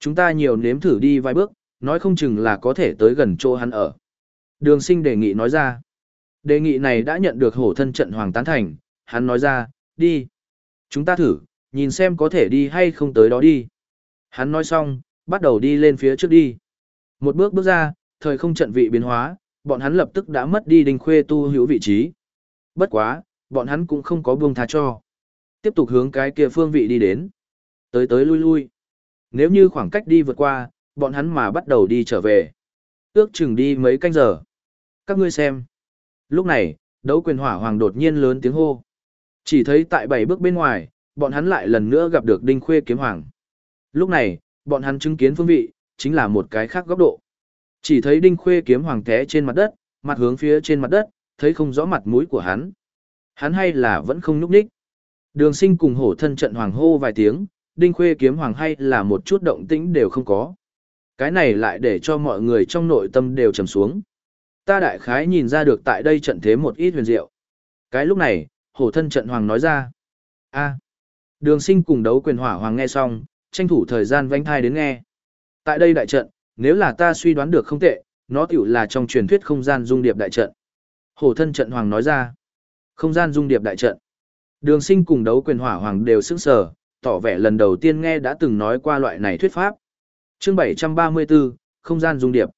Chúng ta nhiều nếm thử đi vài bước, nói không chừng là có thể tới gần chỗ hắn ở. Đường sinh đề nghị nói ra. Đề nghị này đã nhận được hổ thân trận hoàng tán thành, hắn nói ra, đi. Chúng ta thử, nhìn xem có thể đi hay không tới đó đi. Hắn nói xong, bắt đầu đi lên phía trước đi. Một bước bước ra, thời không trận vị biến hóa, bọn hắn lập tức đã mất đi đinh khuê tu hữu vị trí. Bất quá, bọn hắn cũng không có buông tha cho. Tiếp tục hướng cái kia phương vị đi đến. Tới tới lui lui. Nếu như khoảng cách đi vượt qua, bọn hắn mà bắt đầu đi trở về. Ước chừng đi mấy canh giờ. Các ngươi xem. Lúc này, đấu quyền hỏa hoàng đột nhiên lớn tiếng hô. Chỉ thấy tại bảy bước bên ngoài, bọn hắn lại lần nữa gặp được đinh khuê kiếm hoàng. Lúc này, bọn hắn chứng kiến phương vị, chính là một cái khác góc độ. Chỉ thấy đinh khuê kiếm hoàng té trên mặt đất, mặt hướng phía trên mặt đất, thấy không rõ mặt mũi của hắn. Hắn hay là vẫn không nhúc nhích. Đường sinh cùng hổ thân trận hoàng hô vài tiếng, đinh khuê kiếm hoàng hay là một chút động tĩnh đều không có. Cái này lại để cho mọi người trong nội tâm đều trầm xuống. Ta đại khái nhìn ra được tại đây trận thế một ít huyền diệu. Cái lúc này, hổ thân trận hoàng nói ra. a đường sinh cùng đấu quyền hỏa hoàng nghe xong, tranh thủ thời gian vánh thai đến nghe. Tại đây đại trận, nếu là ta suy đoán được không tệ, nó tiểu là trong truyền thuyết không gian dung điệp đại trận. Hổ thân trận hoàng nói ra. Không gian dung điệp đại trận. Đường sinh cùng đấu quyền hỏa hoàng đều sững sở, tỏ vẻ lần đầu tiên nghe đã từng nói qua loại này thuyết pháp. chương 734, không gian dung điệp.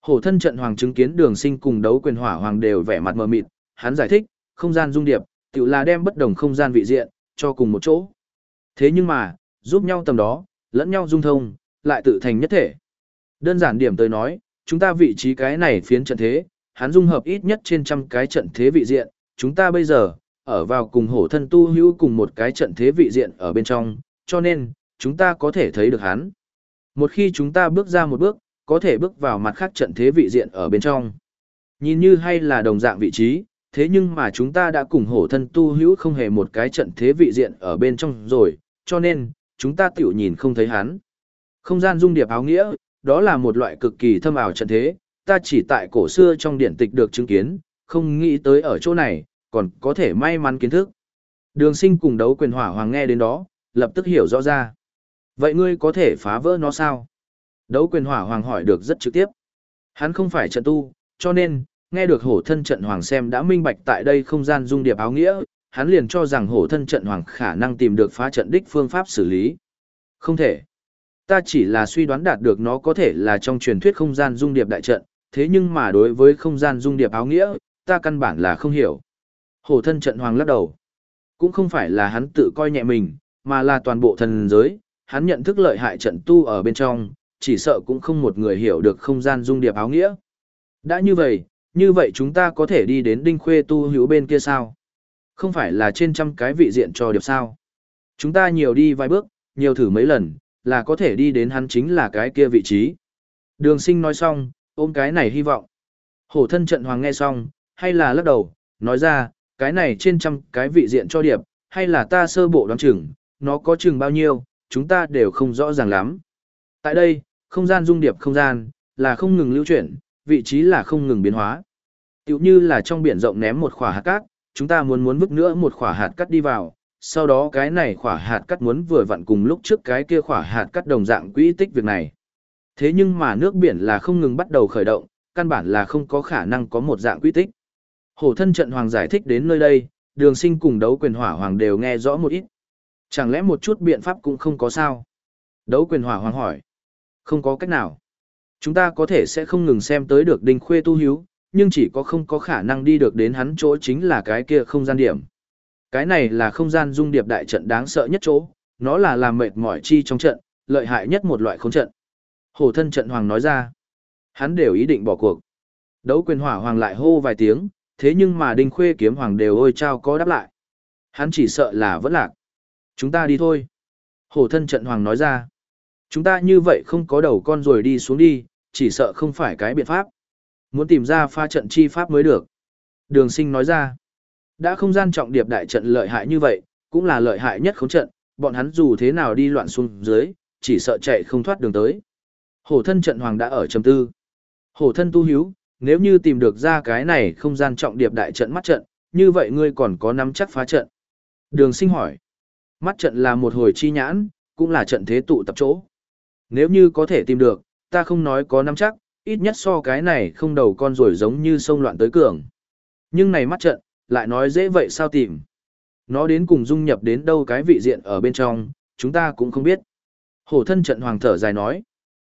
Hổ thân trận hoàng chứng kiến đường sinh cùng đấu quyền hỏa hoàng đều vẻ mặt mờ mịt, hắn giải thích, không gian dung điệp, tự là đem bất đồng không gian vị diện, cho cùng một chỗ. Thế nhưng mà, giúp nhau tầm đó, lẫn nhau dung thông, lại tự thành nhất thể. Đơn giản điểm tới nói, chúng ta vị trí cái này phiến trận thế, hắn dung hợp ít nhất trên trăm cái trận thế vị diện, chúng ta bây giờ, ở vào cùng hổ thân tu hữu cùng một cái trận thế vị diện ở bên trong, cho nên, chúng ta có thể thấy được hắn. Một khi chúng ta bước ra một bước, có thể bước vào mặt khác trận thế vị diện ở bên trong. Nhìn như hay là đồng dạng vị trí, thế nhưng mà chúng ta đã cùng hổ thân tu hữu không hề một cái trận thế vị diện ở bên trong rồi, cho nên, chúng ta tiểu nhìn không thấy hắn. Không gian dung điệp áo nghĩa, đó là một loại cực kỳ thâm ảo trận thế, ta chỉ tại cổ xưa trong điển tịch được chứng kiến, không nghĩ tới ở chỗ này, còn có thể may mắn kiến thức. Đường sinh cùng đấu quyền hỏa hoàng nghe đến đó, lập tức hiểu rõ ra. Vậy ngươi có thể phá vỡ nó sao? Đấu quyền hỏa hoàng hỏi được rất trực tiếp. Hắn không phải trận tu, cho nên, nghe được hổ thân trận hoàng xem đã minh bạch tại đây không gian dung điệp áo nghĩa, hắn liền cho rằng hổ thân trận hoàng khả năng tìm được phá trận đích phương pháp xử lý. Không thể. Ta chỉ là suy đoán đạt được nó có thể là trong truyền thuyết không gian dung điệp đại trận, thế nhưng mà đối với không gian dung điệp áo nghĩa, ta căn bản là không hiểu. Hổ thân trận hoàng lắc đầu. Cũng không phải là hắn tự coi nhẹ mình, mà là toàn bộ thần giới, hắn nhận thức lợi hại trận tu ở bên trong, chỉ sợ cũng không một người hiểu được không gian dung điệp áo nghĩa. Đã như vậy, như vậy chúng ta có thể đi đến đinh khuê tu hữu bên kia sao? Không phải là trên trăm cái vị diện cho điệp sao? Chúng ta nhiều đi vài bước, nhiều thử mấy lần, là có thể đi đến hắn chính là cái kia vị trí. Đường sinh nói xong, ôm cái này hy vọng. Hổ thân trận hoàng nghe xong, hay là lắc đầu, nói ra, cái này trên trăm cái vị diện cho điệp, hay là ta sơ bộ đoán chừng, nó có chừng bao nhiêu, chúng ta đều không rõ ràng lắm. Tại đây, không gian dung điệp không gian, là không ngừng lưu chuyển, vị trí là không ngừng biến hóa. Tiểu như là trong biển rộng ném một khỏa hạt cát, chúng ta muốn muốn vứt nữa một khỏa hạt cát đi vào, sau đó cái này khỏa hạt cát muốn vừa vặn cùng lúc trước cái kia khỏa hạt cát đồng dạng quỹ tích việc này. Thế nhưng mà nước biển là không ngừng bắt đầu khởi động, căn bản là không có khả năng có một dạng quy tích. Hổ thân trận hoàng giải thích đến nơi đây, đường sinh cùng đấu quyền hỏa hoàng đều nghe rõ một ít. Chẳng lẽ một chút biện pháp cũng không có sao? Đấu quyền hỏa hoàng hỏi. Không có cách nào. Chúng ta có thể sẽ không ngừng xem tới được đinh khuê tu hiếu, nhưng chỉ có không có khả năng đi được đến hắn chỗ chính là cái kia không gian điểm. Cái này là không gian dung điệp đại trận đáng sợ nhất chỗ, nó là làm mệt mỏi chi trong trận, lợi hại nhất một loại khống trận. Hổ thân trận hoàng nói ra. Hắn đều ý định bỏ cuộc. Đấu quyền hỏa hoàng lại hô vài tiếng, thế nhưng mà đinh khuê kiếm hoàng đều ôi trao có đáp lại. Hắn chỉ sợ là vẫn lạc. Chúng ta đi thôi. Hổ thân trận hoàng nói ra. Chúng ta như vậy không có đầu con rồi đi xuống đi, chỉ sợ không phải cái biện pháp. Muốn tìm ra pha trận chi pháp mới được. Đường sinh nói ra. Đã không gian trọng điệp đại trận lợi hại như vậy, cũng là lợi hại nhất khống trận, bọn hắn dù thế nào đi loạn xuống dưới, chỉ sợ chạy không thoát đường tới. Hổ thân trận hoàng đã ở trầm tư. Hổ thân tu hiếu, nếu như tìm được ra cái này không gian trọng điệp đại trận mắt trận, như vậy ngươi còn có nắm chắc phá trận. Đường sinh hỏi. Mắt trận là một hồi chi nhãn, cũng là trận thế tụ tập chỗ. Nếu như có thể tìm được, ta không nói có nắm chắc, ít nhất so cái này không đầu con rồi giống như sông loạn tới cường. Nhưng này mắt trận, lại nói dễ vậy sao tìm. Nó đến cùng dung nhập đến đâu cái vị diện ở bên trong, chúng ta cũng không biết. Hổ thân trận hoàng thở dài nói.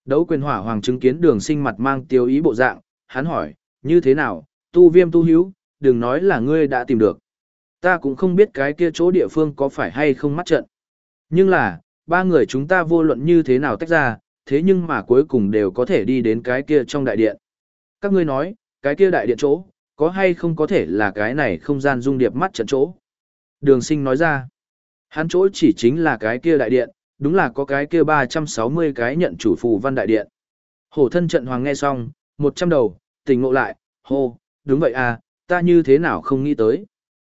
Đấu quyền hỏa hoàng chứng kiến đường sinh mặt mang tiêu ý bộ dạng, hắn hỏi, như thế nào, tu viêm tu hữu, đừng nói là ngươi đã tìm được. Ta cũng không biết cái kia chỗ địa phương có phải hay không mắt trận. Nhưng là, ba người chúng ta vô luận như thế nào tách ra, thế nhưng mà cuối cùng đều có thể đi đến cái kia trong đại điện. Các ngươi nói, cái kia đại điện chỗ, có hay không có thể là cái này không gian dung điệp mắt trận chỗ. Đường sinh nói ra, hắn chỗ chỉ chính là cái kia đại điện, đúng là có cái kia 360 cái nhận chủ phù văn đại điện. Hổ thân trận hoàng nghe xong, 100 đầu, tỉnh ngộ lại, hô, đúng vậy à, ta như thế nào không nghĩ tới.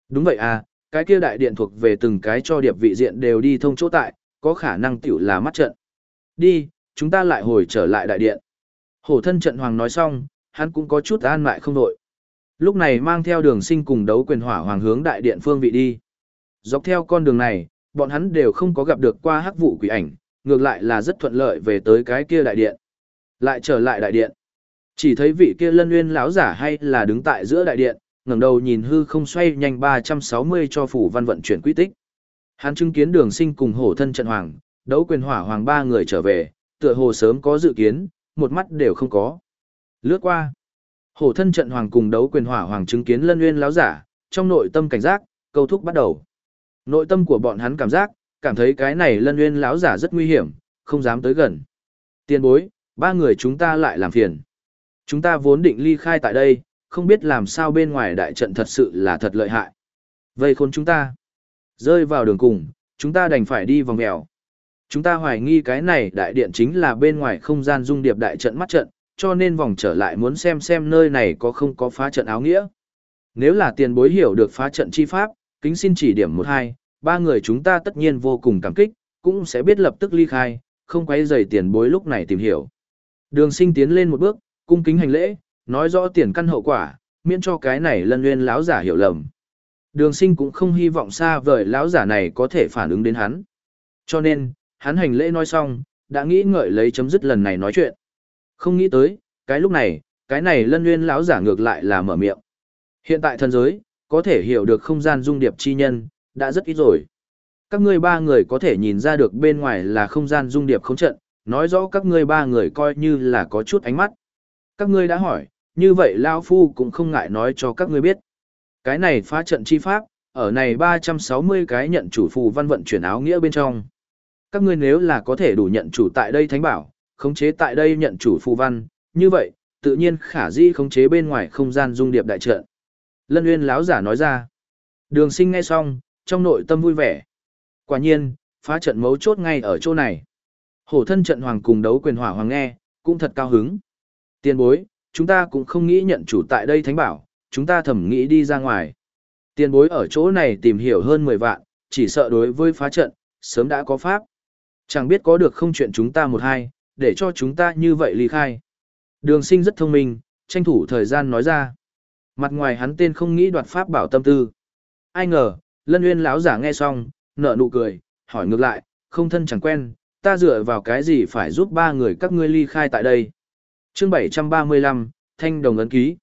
Đúng vậy à, cái kia đại điện thuộc về từng cái cho điệp vị diện đều đi thông chỗ tại, có khả năng tiểu là mắt trận. Đi, chúng ta lại hồi trở lại đại điện. Hổ thân trận hoàng nói xong, hắn cũng có chút an mại không đội. Lúc này mang theo đường sinh cùng đấu quyền hỏa hoàng hướng đại điện phương vị đi. Dọc theo con đường này, bọn hắn đều không có gặp được qua hắc vụ quỷ ảnh, ngược lại là rất thuận lợi về tới cái kia đại điện. Lại trở lại đại điện. Chỉ thấy vị kia lân nguyên lão giả hay là đứng tại giữa đại điện, ngẩng đầu nhìn hư không xoay nhanh 360 cho phủ văn vận chuyển quy tích. Hắn chứng kiến đường sinh cùng hổ thân trận hoàng, đấu quyền hỏa hoàng ba người trở về, tựa hồ sớm có dự kiến, một mắt đều không có. Lướt qua. Hổ thân trận hoàng cùng đấu quyền hỏa hoàng chứng kiến lân nguyên lão giả, trong nội tâm cảnh giác, câu thúc bắt đầu. Nội tâm của bọn hắn cảm giác, cảm thấy cái này lân nguyên láo giả rất nguy hiểm, không dám tới gần. Tiên bối, ba người chúng ta lại làm phiền. Chúng ta vốn định ly khai tại đây, không biết làm sao bên ngoài đại trận thật sự là thật lợi hại. Vây khôn chúng ta. Rơi vào đường cùng, chúng ta đành phải đi vòng mèo. Chúng ta hoài nghi cái này đại điện chính là bên ngoài không gian dung điệp đại trận mắt trận, cho nên vòng trở lại muốn xem xem nơi này có không có phá trận áo nghĩa. Nếu là tiền bối hiểu được phá trận chi pháp, kính xin chỉ điểm một hai, ba người chúng ta tất nhiên vô cùng cảm kích, cũng sẽ biết lập tức ly khai, không quấy rầy tiền bối lúc này tìm hiểu. Đường sinh tiến lên một bước, cung kính hành lễ, nói rõ tiền căn hậu quả, miễn cho cái này lân nguyên láo giả hiểu lầm. Đường sinh cũng không hy vọng xa vời lão giả này có thể phản ứng đến hắn. Cho nên, hắn hành lễ nói xong, đã nghĩ ngợi lấy chấm dứt lần này nói chuyện. Không nghĩ tới, cái lúc này, cái này lân nguyên lão giả ngược lại là mở miệng. Hiện tại thần giới, có thể hiểu được không gian dung điệp chi nhân, đã rất ít rồi. Các ngươi ba người có thể nhìn ra được bên ngoài là không gian dung điệp không trận, nói rõ các ngươi ba người coi như là có chút ánh mắt. Các ngươi đã hỏi, như vậy Lao Phu cũng không ngại nói cho các ngươi biết. Cái này phá trận chi pháp, ở này 360 cái nhận chủ phù văn vận chuyển áo nghĩa bên trong. Các ngươi nếu là có thể đủ nhận chủ tại đây thánh bảo, khống chế tại đây nhận chủ phù văn, như vậy, tự nhiên khả di khống chế bên ngoài không gian dung điệp đại trận. Lân Uyên lão giả nói ra. Đường sinh nghe xong, trong nội tâm vui vẻ. Quả nhiên, phá trận mấu chốt ngay ở chỗ này. Hổ thân trận hoàng cùng đấu quyền hỏa hoàng nghe, cũng thật cao hứng. Tiên bối, chúng ta cũng không nghĩ nhận chủ tại đây thánh bảo, chúng ta thầm nghĩ đi ra ngoài. Tiên bối ở chỗ này tìm hiểu hơn 10 vạn, chỉ sợ đối với phá trận, sớm đã có pháp. Chẳng biết có được không chuyện chúng ta một hai, để cho chúng ta như vậy ly khai. Đường sinh rất thông minh, tranh thủ thời gian nói ra. Mặt ngoài hắn tên không nghĩ đoạt pháp bảo tâm tư. Ai ngờ, lân uyên lão giả nghe xong, nở nụ cười, hỏi ngược lại, không thân chẳng quen, ta dựa vào cái gì phải giúp ba người các ngươi ly khai tại đây. chương 735, Thanh Đồng ấn ký.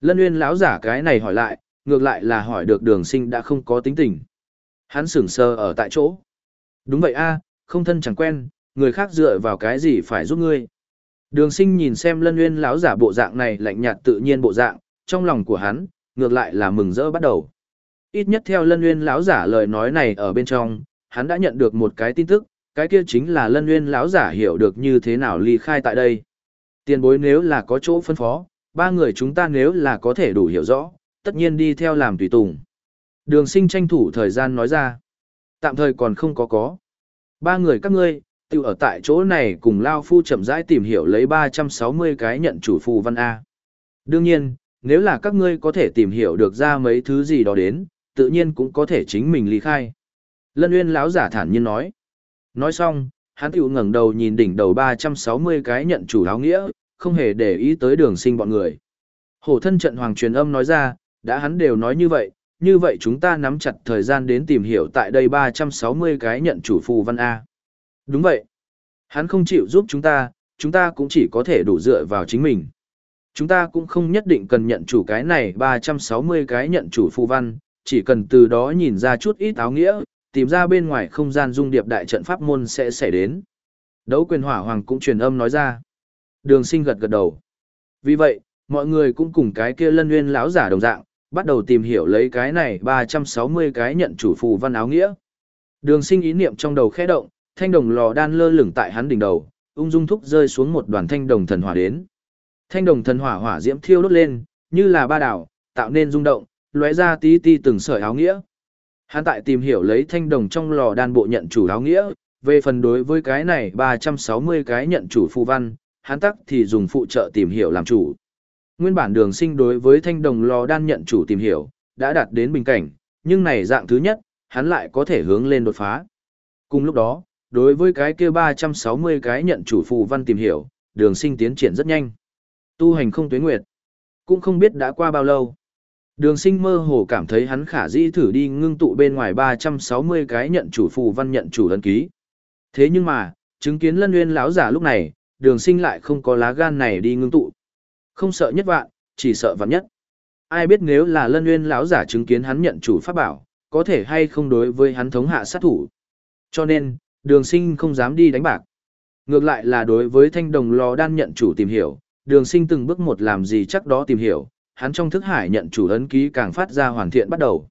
Lân uyên lão giả cái này hỏi lại, ngược lại là hỏi được đường sinh đã không có tính tình. Hắn sửng sờ ở tại chỗ. Đúng vậy a không thân chẳng quen, người khác dựa vào cái gì phải giúp ngươi. Đường sinh nhìn xem lân uyên lão giả bộ dạng này lạnh nhạt tự nhiên bộ dạng, trong lòng của hắn, ngược lại là mừng rỡ bắt đầu. Ít nhất theo lân nguyên lão giả lời nói này ở bên trong, hắn đã nhận được một cái tin tức, cái kia chính là lân nguyên lão giả hiểu được như thế nào ly khai tại đây. Tiền bối nếu là có chỗ phân phó, ba người chúng ta nếu là có thể đủ hiểu rõ, tất nhiên đi theo làm tùy tùng. Đường sinh tranh thủ thời gian nói ra. Tạm thời còn không có có. Ba người các ngươi, tự ở tại chỗ này cùng Lao Phu chậm rãi tìm hiểu lấy 360 cái nhận chủ phù văn A. Đương nhiên, nếu là các ngươi có thể tìm hiểu được ra mấy thứ gì đó đến, tự nhiên cũng có thể chính mình ly khai. Lân Uyên lão giả thản nhiên nói. Nói xong, hắn tiểu ngẩng đầu nhìn đỉnh đầu 360 cái nhận chủ áo nghĩa, không hề để ý tới đường sinh bọn người. Hổ thân trận hoàng truyền âm nói ra, đã hắn đều nói như vậy, như vậy chúng ta nắm chặt thời gian đến tìm hiểu tại đây 360 cái nhận chủ phù văn A. Đúng vậy. Hắn không chịu giúp chúng ta, chúng ta cũng chỉ có thể đủ dựa vào chính mình. Chúng ta cũng không nhất định cần nhận chủ cái này 360 cái nhận chủ phù văn, chỉ cần từ đó nhìn ra chút ít áo nghĩa, tìm ra bên ngoài không gian dung điệp đại trận pháp môn sẽ xảy đến. Đấu quyền hỏa hoàng cũng truyền âm nói ra. Đường sinh gật gật đầu. Vì vậy, mọi người cũng cùng cái kia lân nguyên lão giả đồng dạng, bắt đầu tìm hiểu lấy cái này 360 cái nhận chủ phù văn áo nghĩa. Đường sinh ý niệm trong đầu khẽ động, thanh đồng lò đan lơ lửng tại hắn đỉnh đầu, ung dung thúc rơi xuống một đoàn thanh đồng thần hỏa đến. Thanh đồng thần hỏa hỏa diễm thiêu đốt lên, như là ba đảo, tạo nên rung động, lóe ra tí tí từng sợi áo nghĩa. Hắn tại tìm hiểu lấy thanh đồng trong lò đan bộ nhận chủ áo nghĩa, về phần đối với cái này 360 cái nhận chủ phù văn, hắn tắc thì dùng phụ trợ tìm hiểu làm chủ. Nguyên bản đường sinh đối với thanh đồng lò đan nhận chủ tìm hiểu, đã đạt đến bình cảnh, nhưng này dạng thứ nhất, hắn lại có thể hướng lên đột phá. Cùng lúc đó, đối với cái kia 360 cái nhận chủ phù văn tìm hiểu, đường sinh tiến triển rất nhanh. Tu hành không tuyến nguyệt, cũng không biết đã qua bao lâu. Đường sinh mơ hồ cảm thấy hắn khả dĩ thử đi ngưng tụ bên ngoài 360 cái nhận chủ phù văn nhận chủ ấn ký. Thế nhưng mà, chứng kiến lân nguyên lão giả lúc này, đường sinh lại không có lá gan này đi ngưng tụ. Không sợ nhất vạn, chỉ sợ vạn nhất. Ai biết nếu là lân nguyên lão giả chứng kiến hắn nhận chủ pháp bảo, có thể hay không đối với hắn thống hạ sát thủ. Cho nên, đường sinh không dám đi đánh bạc. Ngược lại là đối với thanh đồng lò đan nhận chủ tìm hiểu, đường sinh từng bước một làm gì chắc đó tìm hiểu, hắn trong thức hải nhận chủ ấn ký càng phát ra hoàn thiện bắt đầu.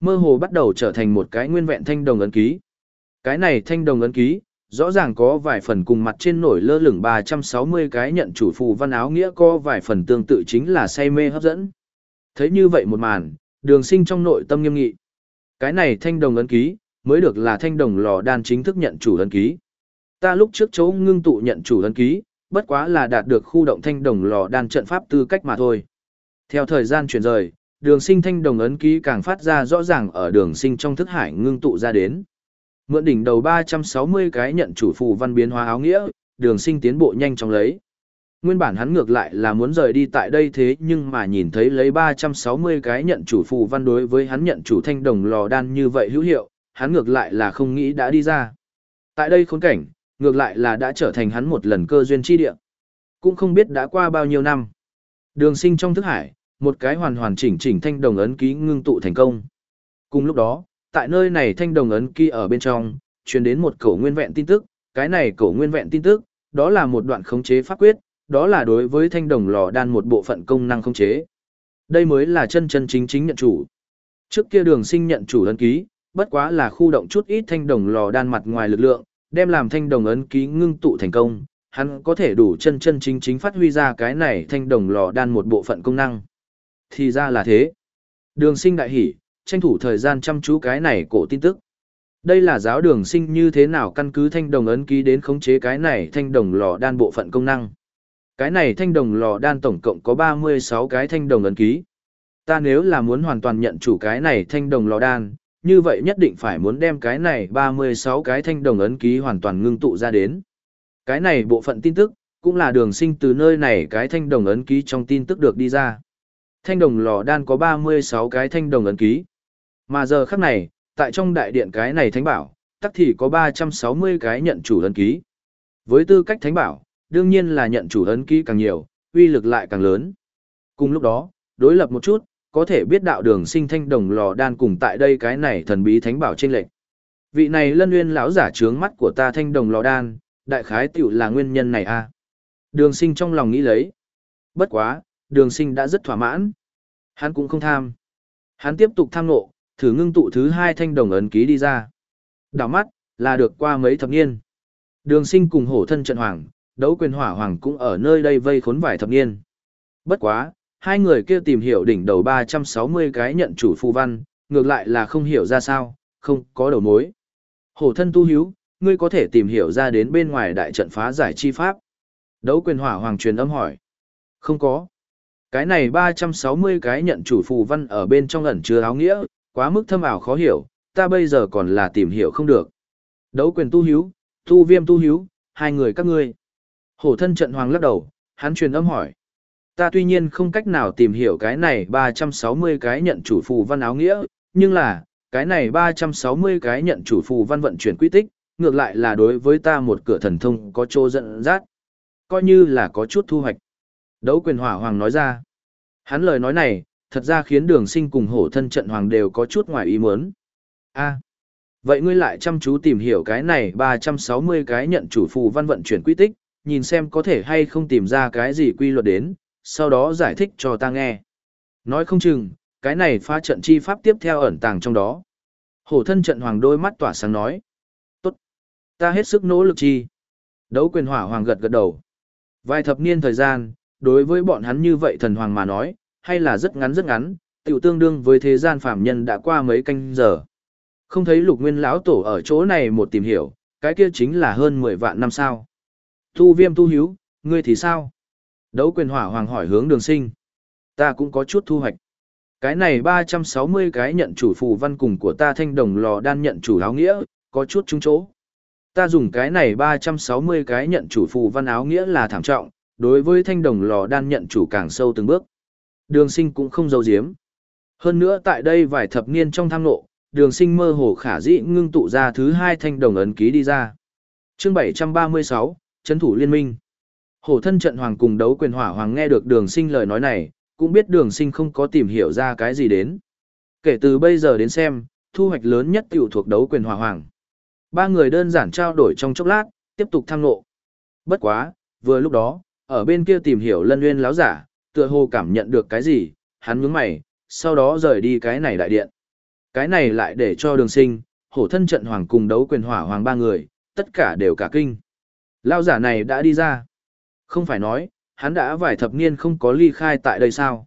Mơ hồ bắt đầu trở thành một cái nguyên vẹn thanh đồng ấn ký. Cái này thanh đồng ấn ký, rõ ràng có vài phần cùng mặt trên nổi lơ lửng 360 cái nhận chủ phù văn áo nghĩa có vài phần tương tự chính là say mê hấp dẫn. Thấy như vậy một màn, đường sinh trong nội tâm nghiêm nghị. Cái này thanh đồng ấn ký, mới được là thanh đồng lò đan chính thức nhận chủ ấn ký. Ta lúc trước chỗ ngưng tụ nhận chủ ấn ký, bất quá là đạt được khu động thanh đồng lò đan trận pháp tư cách mà thôi. Theo thời gian chuyển rời, đường sinh thanh đồng ấn ký càng phát ra rõ ràng ở đường sinh trong thức hải ngưng tụ ra đến. Mượn đỉnh đầu 360 cái nhận chủ phù văn biến hóa áo nghĩa, đường sinh tiến bộ nhanh chóng lấy. Nguyên bản hắn ngược lại là muốn rời đi tại đây thế nhưng mà nhìn thấy lấy 360 cái nhận chủ phù văn đối với hắn nhận chủ thanh đồng lò đan như vậy hữu hiệu, hắn ngược lại là không nghĩ đã đi ra. Tại đây khốn cảnh, ngược lại là đã trở thành hắn một lần cơ duyên chi địa. Cũng không biết đã qua bao nhiêu năm. Đường sinh trong thức hải, một cái hoàn hoàn chỉnh chỉnh thanh đồng ấn ký ngưng tụ thành công. Cùng lúc đó, tại nơi này thanh đồng ấn ký ở bên trong, truyền đến một cổ nguyên vẹn tin tức, cái này cổ nguyên vẹn tin tức, đó là một đoạn khống chế pháp quyết, đó là đối với thanh đồng lò đan một bộ phận công năng khống chế. Đây mới là chân chân chính chính nhận chủ. Trước kia đường sinh nhận chủ ấn ký, bất quá là khu động chút ít thanh đồng lò đan mặt ngoài lực lượng, đem làm thanh đồng ấn ký ngưng tụ thành công, hắn có thể đủ chân chân chính chính phát huy ra cái này thanh đồng lò đan một bộ phận công năng. Thì ra là thế. Đường sinh đại hỷ, tranh thủ thời gian chăm chú cái này cổ tin tức. Đây là giáo đường sinh như thế nào căn cứ thanh đồng ấn ký đến khống chế cái này thanh đồng lò đan bộ phận công năng. Cái này thanh đồng lò đan tổng cộng có 36 cái thanh đồng ấn ký. Ta nếu là muốn hoàn toàn nhận chủ cái này thanh đồng lò đan, như vậy nhất định phải muốn đem cái này 36 cái thanh đồng ấn ký hoàn toàn ngưng tụ ra đến. Cái này bộ phận tin tức, cũng là đường sinh từ nơi này cái thanh đồng ấn ký trong tin tức được đi ra. Thanh đồng lò đan có 36 cái thanh đồng ấn ký. Mà giờ khắc này, tại trong đại điện cái này thánh bảo, tắc thì có 360 cái nhận chủ ấn ký. Với tư cách thánh bảo, đương nhiên là nhận chủ ấn ký càng nhiều, uy lực lại càng lớn. Cùng lúc đó, đối lập một chút, có thể biết đạo đường sinh thanh đồng lò đan cùng tại đây cái này thần bí thánh bảo trên lệnh. Vị này lân nguyên lão giả trướng mắt của ta thanh đồng lò đan, đại khái tiểu là nguyên nhân này a à. Đường sinh trong lòng nghĩ lấy. Bất quá, đường sinh đã rất thỏa mãn. Hắn cũng không tham. Hắn tiếp tục tham nộ, thử ngưng tụ thứ hai thanh đồng ấn ký đi ra. Đảo mắt, là được qua mấy thập niên. Đường sinh cùng hổ thân trận hoàng, đấu quyền hỏa hoàng cũng ở nơi đây vây khốn vài thập niên. Bất quá, hai người kia tìm hiểu đỉnh đầu 360 cái nhận chủ phù văn, ngược lại là không hiểu ra sao, không có đầu mối. Hổ thân tu hiếu, ngươi có thể tìm hiểu ra đến bên ngoài đại trận phá giải chi pháp. Đấu quyền hỏa hoàng truyền âm hỏi. Không có. Cái này 360 cái nhận chủ phù văn ở bên trong ẩn chứa áo nghĩa, quá mức thâm ảo khó hiểu, ta bây giờ còn là tìm hiểu không được. Đấu quyền tu hiếu, tu viêm tu hiếu, hai người các ngươi. Hổ thân trận hoàng lắc đầu, hắn truyền âm hỏi. Ta tuy nhiên không cách nào tìm hiểu cái này 360 cái nhận chủ phù văn áo nghĩa, nhưng là, cái này 360 cái nhận chủ phù văn vận chuyển quy tích, ngược lại là đối với ta một cửa thần thông có chỗ dẫn dắt. Coi như là có chút thu hoạch. Đấu quyền hỏa hoàng nói ra. Hắn lời nói này, thật ra khiến đường sinh cùng hổ thân trận hoàng đều có chút ngoài ý muốn. a vậy ngươi lại chăm chú tìm hiểu cái này 360 cái nhận chủ phù văn vận chuyển quy tích, nhìn xem có thể hay không tìm ra cái gì quy luật đến, sau đó giải thích cho ta nghe. Nói không chừng, cái này pha trận chi pháp tiếp theo ẩn tàng trong đó. Hổ thân trận hoàng đôi mắt tỏa sáng nói. Tốt. Ta hết sức nỗ lực chi. Đấu quyền hỏa hoàng gật gật đầu. Vài thập niên thời gian, đối với bọn hắn như vậy thần hoàng mà nói, hay là rất ngắn rất ngắn, tiểu tương đương với thế gian phạm nhân đã qua mấy canh giờ. Không thấy lục nguyên lão tổ ở chỗ này một tìm hiểu, cái kia chính là hơn 10 vạn năm sao. Tu viêm tu hiếu, ngươi thì sao? Đấu quyền hỏa hoàng hỏi hướng đường sinh. Ta cũng có chút thu hoạch. Cái này 360 cái nhận chủ phù văn cùng của ta thanh đồng lò đan nhận chủ áo nghĩa, có chút trung chỗ. Ta dùng cái này 360 cái nhận chủ phù văn áo nghĩa là thảm trọng, đối với thanh đồng lò đan nhận chủ càng sâu từng bước. Đường sinh cũng không giấu giếm. Hơn nữa tại đây vài thập niên trong tham nộ, đường sinh mơ hồ khả dĩ ngưng tụ ra thứ hai thanh đồng ấn ký đi ra. chương 736, Trấn thủ liên minh. Hổ thân trận hoàng cùng đấu quyền hỏa hoàng nghe được đường sinh lời nói này, cũng biết đường sinh không có tìm hiểu ra cái gì đến. Kể từ bây giờ đến xem, thu hoạch lớn nhất tiểu thuộc đấu quyền hỏa hoàng. Ba người đơn giản trao đổi trong chốc lát, tiếp tục tham nộ. Bất quá, vừa lúc đó, ở bên kia tìm hiểu lân nguyên láo giả, tựa hồ cảm nhận được cái gì, hắn nhướng mày, sau đó rời đi cái này đại điện. Cái này lại để cho đường sinh, hổ thân trận hoàng cùng đấu quyền hỏa hoàng ba người, tất cả đều cả kinh. Lao giả này đã đi ra. Không phải nói, hắn đã vài thập niên không có ly khai tại đây sao?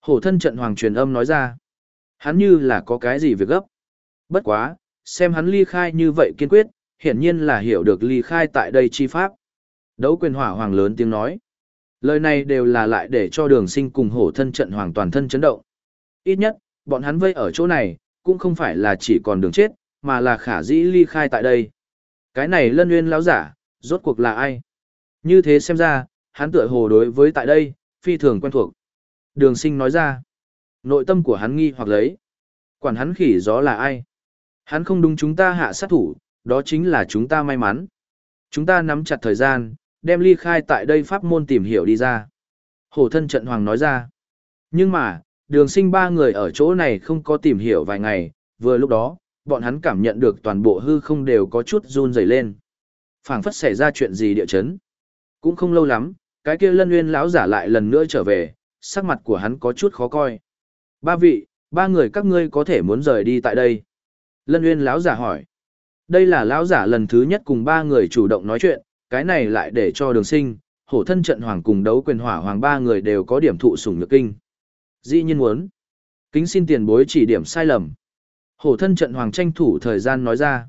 Hổ thân trận hoàng truyền âm nói ra. Hắn như là có cái gì việc gấp. Bất quá, xem hắn ly khai như vậy kiên quyết, hiển nhiên là hiểu được ly khai tại đây chi pháp. Đấu quyền hỏa hoàng lớn tiếng nói. Lời này đều là lại để cho đường sinh cùng hổ thân trận hoàng toàn thân chấn động. Ít nhất, bọn hắn vây ở chỗ này, cũng không phải là chỉ còn đường chết, mà là khả dĩ ly khai tại đây. Cái này lân nguyên lão giả, rốt cuộc là ai? Như thế xem ra, hắn tựa hồ đối với tại đây, phi thường quen thuộc. Đường sinh nói ra, nội tâm của hắn nghi hoặc lấy. Quản hắn khỉ gió là ai? Hắn không đúng chúng ta hạ sát thủ, đó chính là chúng ta may mắn. Chúng ta nắm chặt thời gian, đem ly khai tại đây pháp môn tìm hiểu đi ra. Hổ thân trận hoàng nói ra. Nhưng mà, đường sinh ba người ở chỗ này không có tìm hiểu vài ngày, vừa lúc đó, bọn hắn cảm nhận được toàn bộ hư không đều có chút run rẩy lên. phảng phất xảy ra chuyện gì địa chấn. Cũng không lâu lắm, cái kia lân nguyên lão giả lại lần nữa trở về, sắc mặt của hắn có chút khó coi. Ba vị, ba người các ngươi có thể muốn rời đi tại đây. Lân nguyên lão giả hỏi. Đây là lão giả lần thứ nhất cùng ba người chủ động nói chuyện, cái này lại để cho đường sinh, hổ thân trận hoàng cùng đấu quyền hỏa hoàng ba người đều có điểm thụ sủng nhược kinh. Dĩ nhiên muốn. Kính xin tiền bối chỉ điểm sai lầm. Hổ thân trận hoàng tranh thủ thời gian nói ra.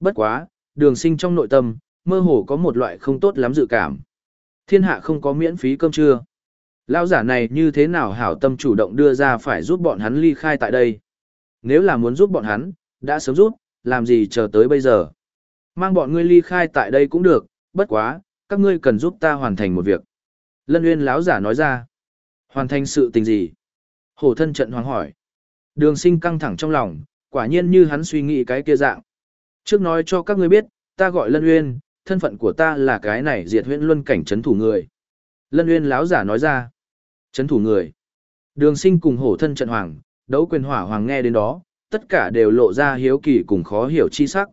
Bất quá, đường sinh trong nội tâm, mơ hồ có một loại không tốt lắm dự cảm. Thiên hạ không có miễn phí cơm trưa. Lão giả này như thế nào hảo tâm chủ động đưa ra phải giúp bọn hắn ly khai tại đây. Nếu là muốn giúp bọn hắn, đã sớm giúp, làm gì chờ tới bây giờ. Mang bọn ngươi ly khai tại đây cũng được, bất quá, các ngươi cần giúp ta hoàn thành một việc. Lân Uyên lão giả nói ra. Hoàn thành sự tình gì? Hổ thân trận hoàng hỏi. Đường sinh căng thẳng trong lòng, quả nhiên như hắn suy nghĩ cái kia dạng. Trước nói cho các ngươi biết, ta gọi Lân Uyên, thân phận của ta là cái này diệt huyễn luân cảnh Trấn thủ người. Lân Uyên lão giả nói ra. Trấn thủ người. Đường sinh cùng hổ thân trận hoàng, đấu quyền hỏa hoàng nghe đến đó, tất cả đều lộ ra hiếu kỳ cùng khó hiểu chi sắc.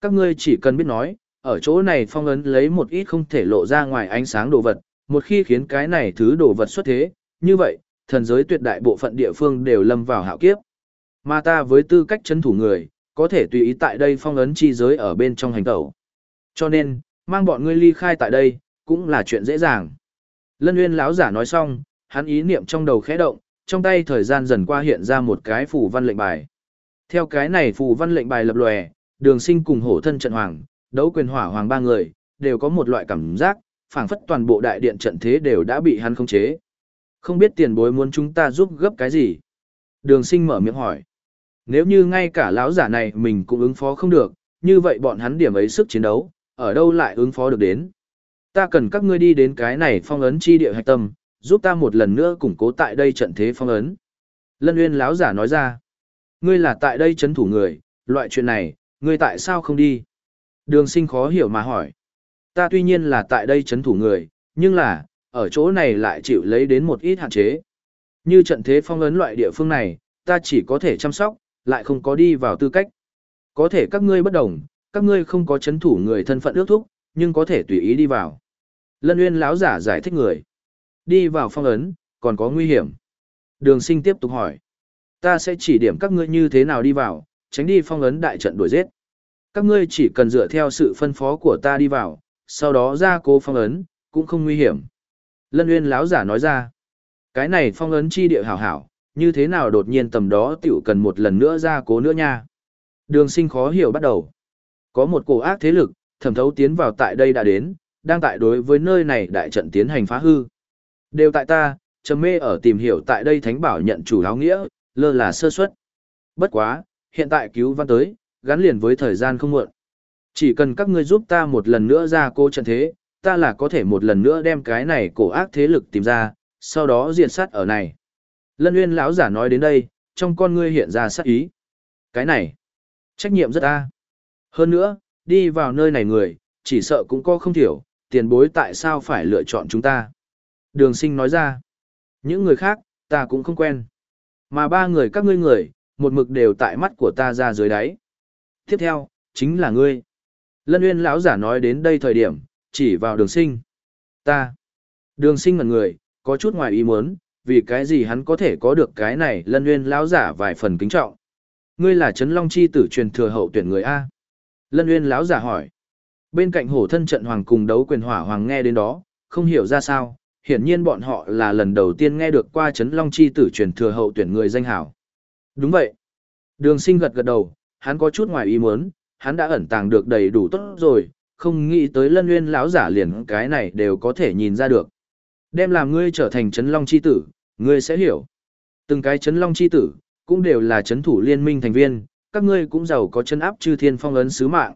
Các ngươi chỉ cần biết nói, ở chỗ này phong ấn lấy một ít không thể lộ ra ngoài ánh sáng đồ vật, một khi khiến cái này thứ đồ vật xuất thế, như vậy, thần giới tuyệt đại bộ phận địa phương đều lâm vào hạo kiếp. Mà ta với tư cách Trấn thủ người, có thể tùy ý tại đây phong ấn chi giới ở bên trong hành tẩu. Cho nên, mang bọn ngươi ly khai tại đây, cũng là chuyện dễ dàng. Lân Nguyên lão giả nói xong, hắn ý niệm trong đầu khẽ động, trong tay thời gian dần qua hiện ra một cái phù văn lệnh bài. Theo cái này phù văn lệnh bài lập lòe, đường sinh cùng hổ thân trận hoàng, đấu quyền hỏa hoàng ba người, đều có một loại cảm giác, phảng phất toàn bộ đại điện trận thế đều đã bị hắn khống chế. Không biết tiền bối muốn chúng ta giúp gấp cái gì? Đường sinh mở miệng hỏi. Nếu như ngay cả lão giả này mình cũng ứng phó không được, như vậy bọn hắn điểm ấy sức chiến đấu, ở đâu lại ứng phó được đến? Ta cần các ngươi đi đến cái này phong ấn chi địa hạch tâm, giúp ta một lần nữa củng cố tại đây trận thế phong ấn. Lân Nguyên lão giả nói ra. Ngươi là tại đây chấn thủ người, loại chuyện này, ngươi tại sao không đi? Đường sinh khó hiểu mà hỏi. Ta tuy nhiên là tại đây chấn thủ người, nhưng là, ở chỗ này lại chịu lấy đến một ít hạn chế. Như trận thế phong ấn loại địa phương này, ta chỉ có thể chăm sóc, lại không có đi vào tư cách. Có thể các ngươi bất đồng, các ngươi không có chấn thủ người thân phận ước thúc, nhưng có thể tùy ý đi vào. Lân Uyên lão giả giải thích người. Đi vào phong ấn, còn có nguy hiểm. Đường sinh tiếp tục hỏi. Ta sẽ chỉ điểm các ngươi như thế nào đi vào, tránh đi phong ấn đại trận đuổi giết. Các ngươi chỉ cần dựa theo sự phân phó của ta đi vào, sau đó ra cố phong ấn, cũng không nguy hiểm. Lân Uyên lão giả nói ra, cái này phong ấn chi địa hảo hảo, như thế nào đột nhiên tầm đó tiểu cần một lần nữa ra cố nữa nha. Đường sinh khó hiểu bắt đầu. Có một cổ ác thế lực, thẩm thấu tiến vào tại đây đã đến, đang tại đối với nơi này đại trận tiến hành phá hư. Đều tại ta, trầm mê ở tìm hiểu tại đây thánh bảo nhận chủ áo nghĩa, lơ là sơ suất. Bất quá, hiện tại cứu văn tới, gắn liền với thời gian không muộn. Chỉ cần các ngươi giúp ta một lần nữa ra cô trận thế, ta là có thể một lần nữa đem cái này cổ ác thế lực tìm ra, sau đó diệt sát ở này. Lân uyên lão giả nói đến đây, trong con ngươi hiện ra sát ý. Cái này, trách nhiệm rất a. Hơn nữa, đi vào nơi này người, chỉ sợ cũng có không thiểu, tiền bối tại sao phải lựa chọn chúng ta. Đường sinh nói ra, những người khác, ta cũng không quen. Mà ba người các ngươi người, một mực đều tại mắt của ta ra dưới đáy. Tiếp theo, chính là ngươi. Lân Uyên lão giả nói đến đây thời điểm, chỉ vào đường sinh. Ta. Đường sinh ngần người, có chút ngoài ý muốn, vì cái gì hắn có thể có được cái này Lân Uyên lão giả vài phần kính trọng. Ngươi là Trấn Long Chi tử truyền thừa hậu tuyển người A. Lân Uyên lão giả hỏi. Bên cạnh hổ thân trận hoàng cùng đấu quyền hỏa hoàng nghe đến đó, không hiểu ra sao, hiển nhiên bọn họ là lần đầu tiên nghe được qua Trấn Long Chi tử truyền thừa hậu tuyển người danh hảo. Đúng vậy. Đường sinh gật gật đầu, hắn có chút ngoài ý muốn, hắn đã ẩn tàng được đầy đủ tốt rồi, không nghĩ tới lân nguyên lão giả liền cái này đều có thể nhìn ra được. Đem làm ngươi trở thành Trấn Long Chi tử, ngươi sẽ hiểu. Từng cái Trấn Long Chi tử, cũng đều là Trấn thủ liên minh thành viên, các ngươi cũng giàu có chân áp chư thiên phong ấn sứ mạng.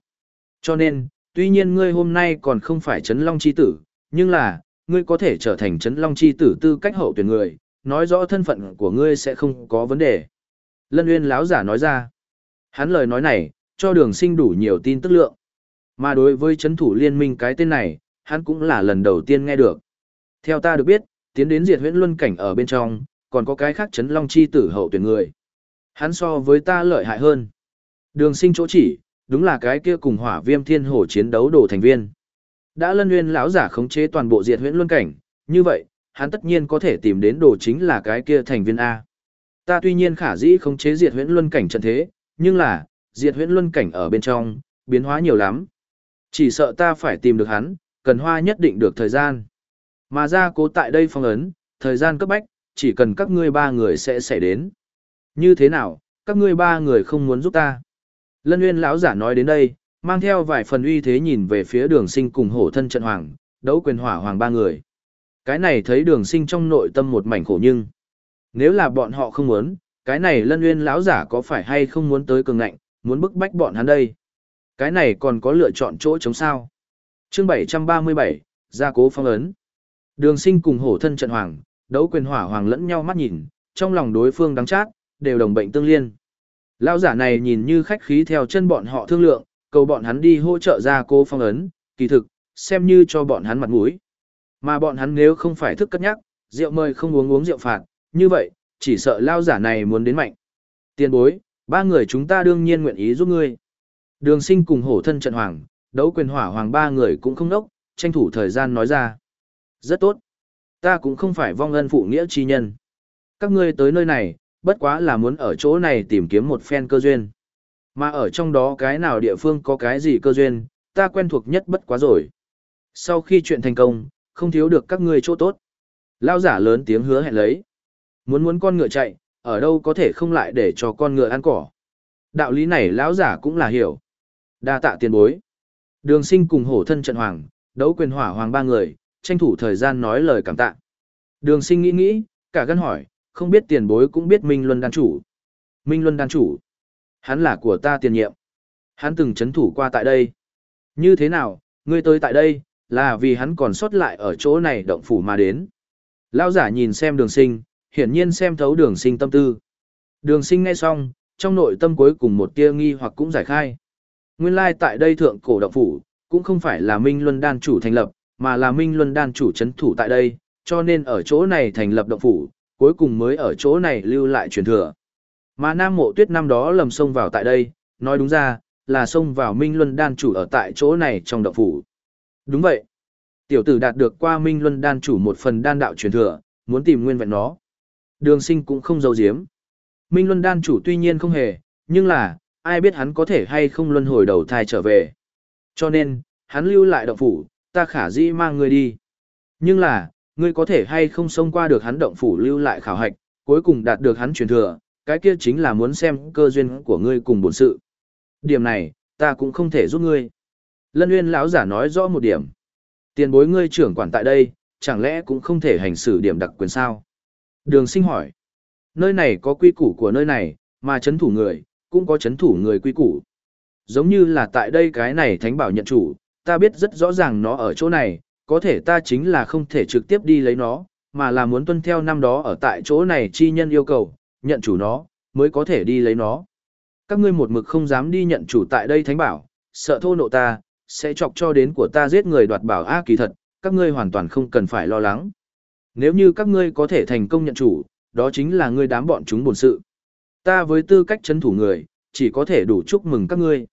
Cho nên, tuy nhiên ngươi hôm nay còn không phải chấn Long Chi tử, nhưng là, ngươi có thể trở thành chấn Long Chi tử tư cách hậu tuyển người, nói rõ thân phận của ngươi sẽ không có vấn đề. Lân Uyên lão giả nói ra. Hắn lời nói này, cho đường sinh đủ nhiều tin tức lượng. Mà đối với chấn thủ liên minh cái tên này, hắn cũng là lần đầu tiên nghe được. Theo ta được biết, tiến đến diệt huyễn luân cảnh ở bên trong, còn có cái khác chấn long chi tử hậu tuyển người. Hắn so với ta lợi hại hơn. Đường sinh chỗ chỉ, đúng là cái kia cùng hỏa viêm thiên hổ chiến đấu đồ thành viên. Đã lân nguyên lão giả khống chế toàn bộ diệt huyễn luân cảnh, như vậy, hắn tất nhiên có thể tìm đến đồ chính là cái kia thành viên A. Ta tuy nhiên khả dĩ khống chế diệt huyễn luân cảnh trận thế, nhưng là, diệt huyễn luân cảnh ở bên trong, biến hóa nhiều lắm. Chỉ sợ ta phải tìm được hắn, cần hoa nhất định được thời gian. Mà ra cố tại đây phong ấn, thời gian cấp bách, chỉ cần các ngươi ba người sẽ xảy đến. Như thế nào, các ngươi ba người không muốn giúp ta? Lân Nguyên lão giả nói đến đây, mang theo vài phần uy thế nhìn về phía đường sinh cùng hổ thân trận hoàng, đấu quyền hỏa hoàng ba người. Cái này thấy đường sinh trong nội tâm một mảnh khổ nhưng. Nếu là bọn họ không muốn, cái này lân nguyên lão giả có phải hay không muốn tới cường ngạnh, muốn bức bách bọn hắn đây. Cái này còn có lựa chọn chỗ chống sao. chương 737, gia cố phong ấn. Đường sinh cùng hổ thân trận hoàng, đấu quyền hỏa hoàng lẫn nhau mắt nhìn, trong lòng đối phương đắng chát, đều đồng bệnh tương liên. Lão giả này nhìn như khách khí theo chân bọn họ thương lượng, cầu bọn hắn đi hỗ trợ gia cô phong ấn, kỳ thực, xem như cho bọn hắn mặt mũi. Mà bọn hắn nếu không phải thức cất nhắc, rượu mời không uống uống rượu phạt, như vậy, chỉ sợ lao giả này muốn đến mạnh. Tiền bối, ba người chúng ta đương nhiên nguyện ý giúp ngươi. Đường sinh cùng hổ thân trận hoàng, đấu quyền hỏa hoàng ba người cũng không đốc, tranh thủ thời gian nói ra. Rất tốt. Ta cũng không phải vong ân phụ nghĩa chi nhân. Các ngươi tới nơi này, bất quá là muốn ở chỗ này tìm kiếm một phen cơ duyên. Mà ở trong đó cái nào địa phương có cái gì cơ duyên, ta quen thuộc nhất bất quá rồi. Sau khi chuyện thành công, không thiếu được các ngươi chỗ tốt. Lao giả lớn tiếng hứa hẹn lấy. Muốn muốn con ngựa chạy, ở đâu có thể không lại để cho con ngựa ăn cỏ. Đạo lý này lão giả cũng là hiểu. Đa tạ tiền bối. Đường sinh cùng hổ thân trận hoàng, đấu quyền hỏa hoàng ba người, tranh thủ thời gian nói lời cảm tạ. Đường sinh nghĩ nghĩ, cả gân hỏi, không biết tiền bối cũng biết Minh Luân đan chủ. Minh Luân đan chủ. Hắn là của ta tiền nhiệm. Hắn từng chấn thủ qua tại đây. Như thế nào, ngươi tới tại đây, là vì hắn còn sót lại ở chỗ này động phủ mà đến. Lão giả nhìn xem đường sinh, hiển nhiên xem thấu đường sinh tâm tư. Đường sinh nghe xong, trong nội tâm cuối cùng một tia nghi hoặc cũng giải khai. Nguyên lai tại đây thượng cổ động phủ, cũng không phải là Minh Luân Đan chủ thành lập, mà là Minh Luân Đan chủ chấn thủ tại đây, cho nên ở chỗ này thành lập động phủ, cuối cùng mới ở chỗ này lưu lại truyền thừa. Mà Nam Mộ Tuyết năm đó lầm sông vào tại đây, nói đúng ra, là sông vào Minh Luân Đan chủ ở tại chỗ này trong động phủ. Đúng vậy. Tiểu tử đạt được qua Minh Luân Đan chủ một phần đan đạo truyền thừa, muốn tìm nguyên vẹn nó. Đường sinh cũng không giấu giếm. Minh Luân Đan chủ tuy nhiên không hề, nhưng là, ai biết hắn có thể hay không luân hồi đầu thai trở về. Cho nên, hắn lưu lại động phủ, ta khả dĩ mang người đi. Nhưng là, ngươi có thể hay không xông qua được hắn động phủ lưu lại khảo hạch, cuối cùng đạt được hắn truyền thừa, cái kia chính là muốn xem cơ duyên của ngươi cùng bổn sự. Điểm này, ta cũng không thể giúp ngươi. Lân Nguyên lão giả nói rõ một điểm. Tiền bối ngươi trưởng quản tại đây, chẳng lẽ cũng không thể hành xử điểm đặc quyền sao? Đường sinh hỏi. Nơi này có quy củ của nơi này, mà chấn thủ người, cũng có chấn thủ người quy củ. Giống như là tại đây cái này thánh bảo nhận chủ, ta biết rất rõ ràng nó ở chỗ này, có thể ta chính là không thể trực tiếp đi lấy nó, mà là muốn tuân theo năm đó ở tại chỗ này chi nhân yêu cầu, nhận chủ nó, mới có thể đi lấy nó. Các ngươi một mực không dám đi nhận chủ tại đây thánh bảo, sợ thô nộ ta, sẽ chọc cho đến của ta giết người đoạt bảo a kỳ thật, các ngươi hoàn toàn không cần phải lo lắng. Nếu như các ngươi có thể thành công nhận chủ, đó chính là ngươi đám bọn chúng buồn sự. Ta với tư cách chấn thủ người, chỉ có thể đủ chúc mừng các ngươi.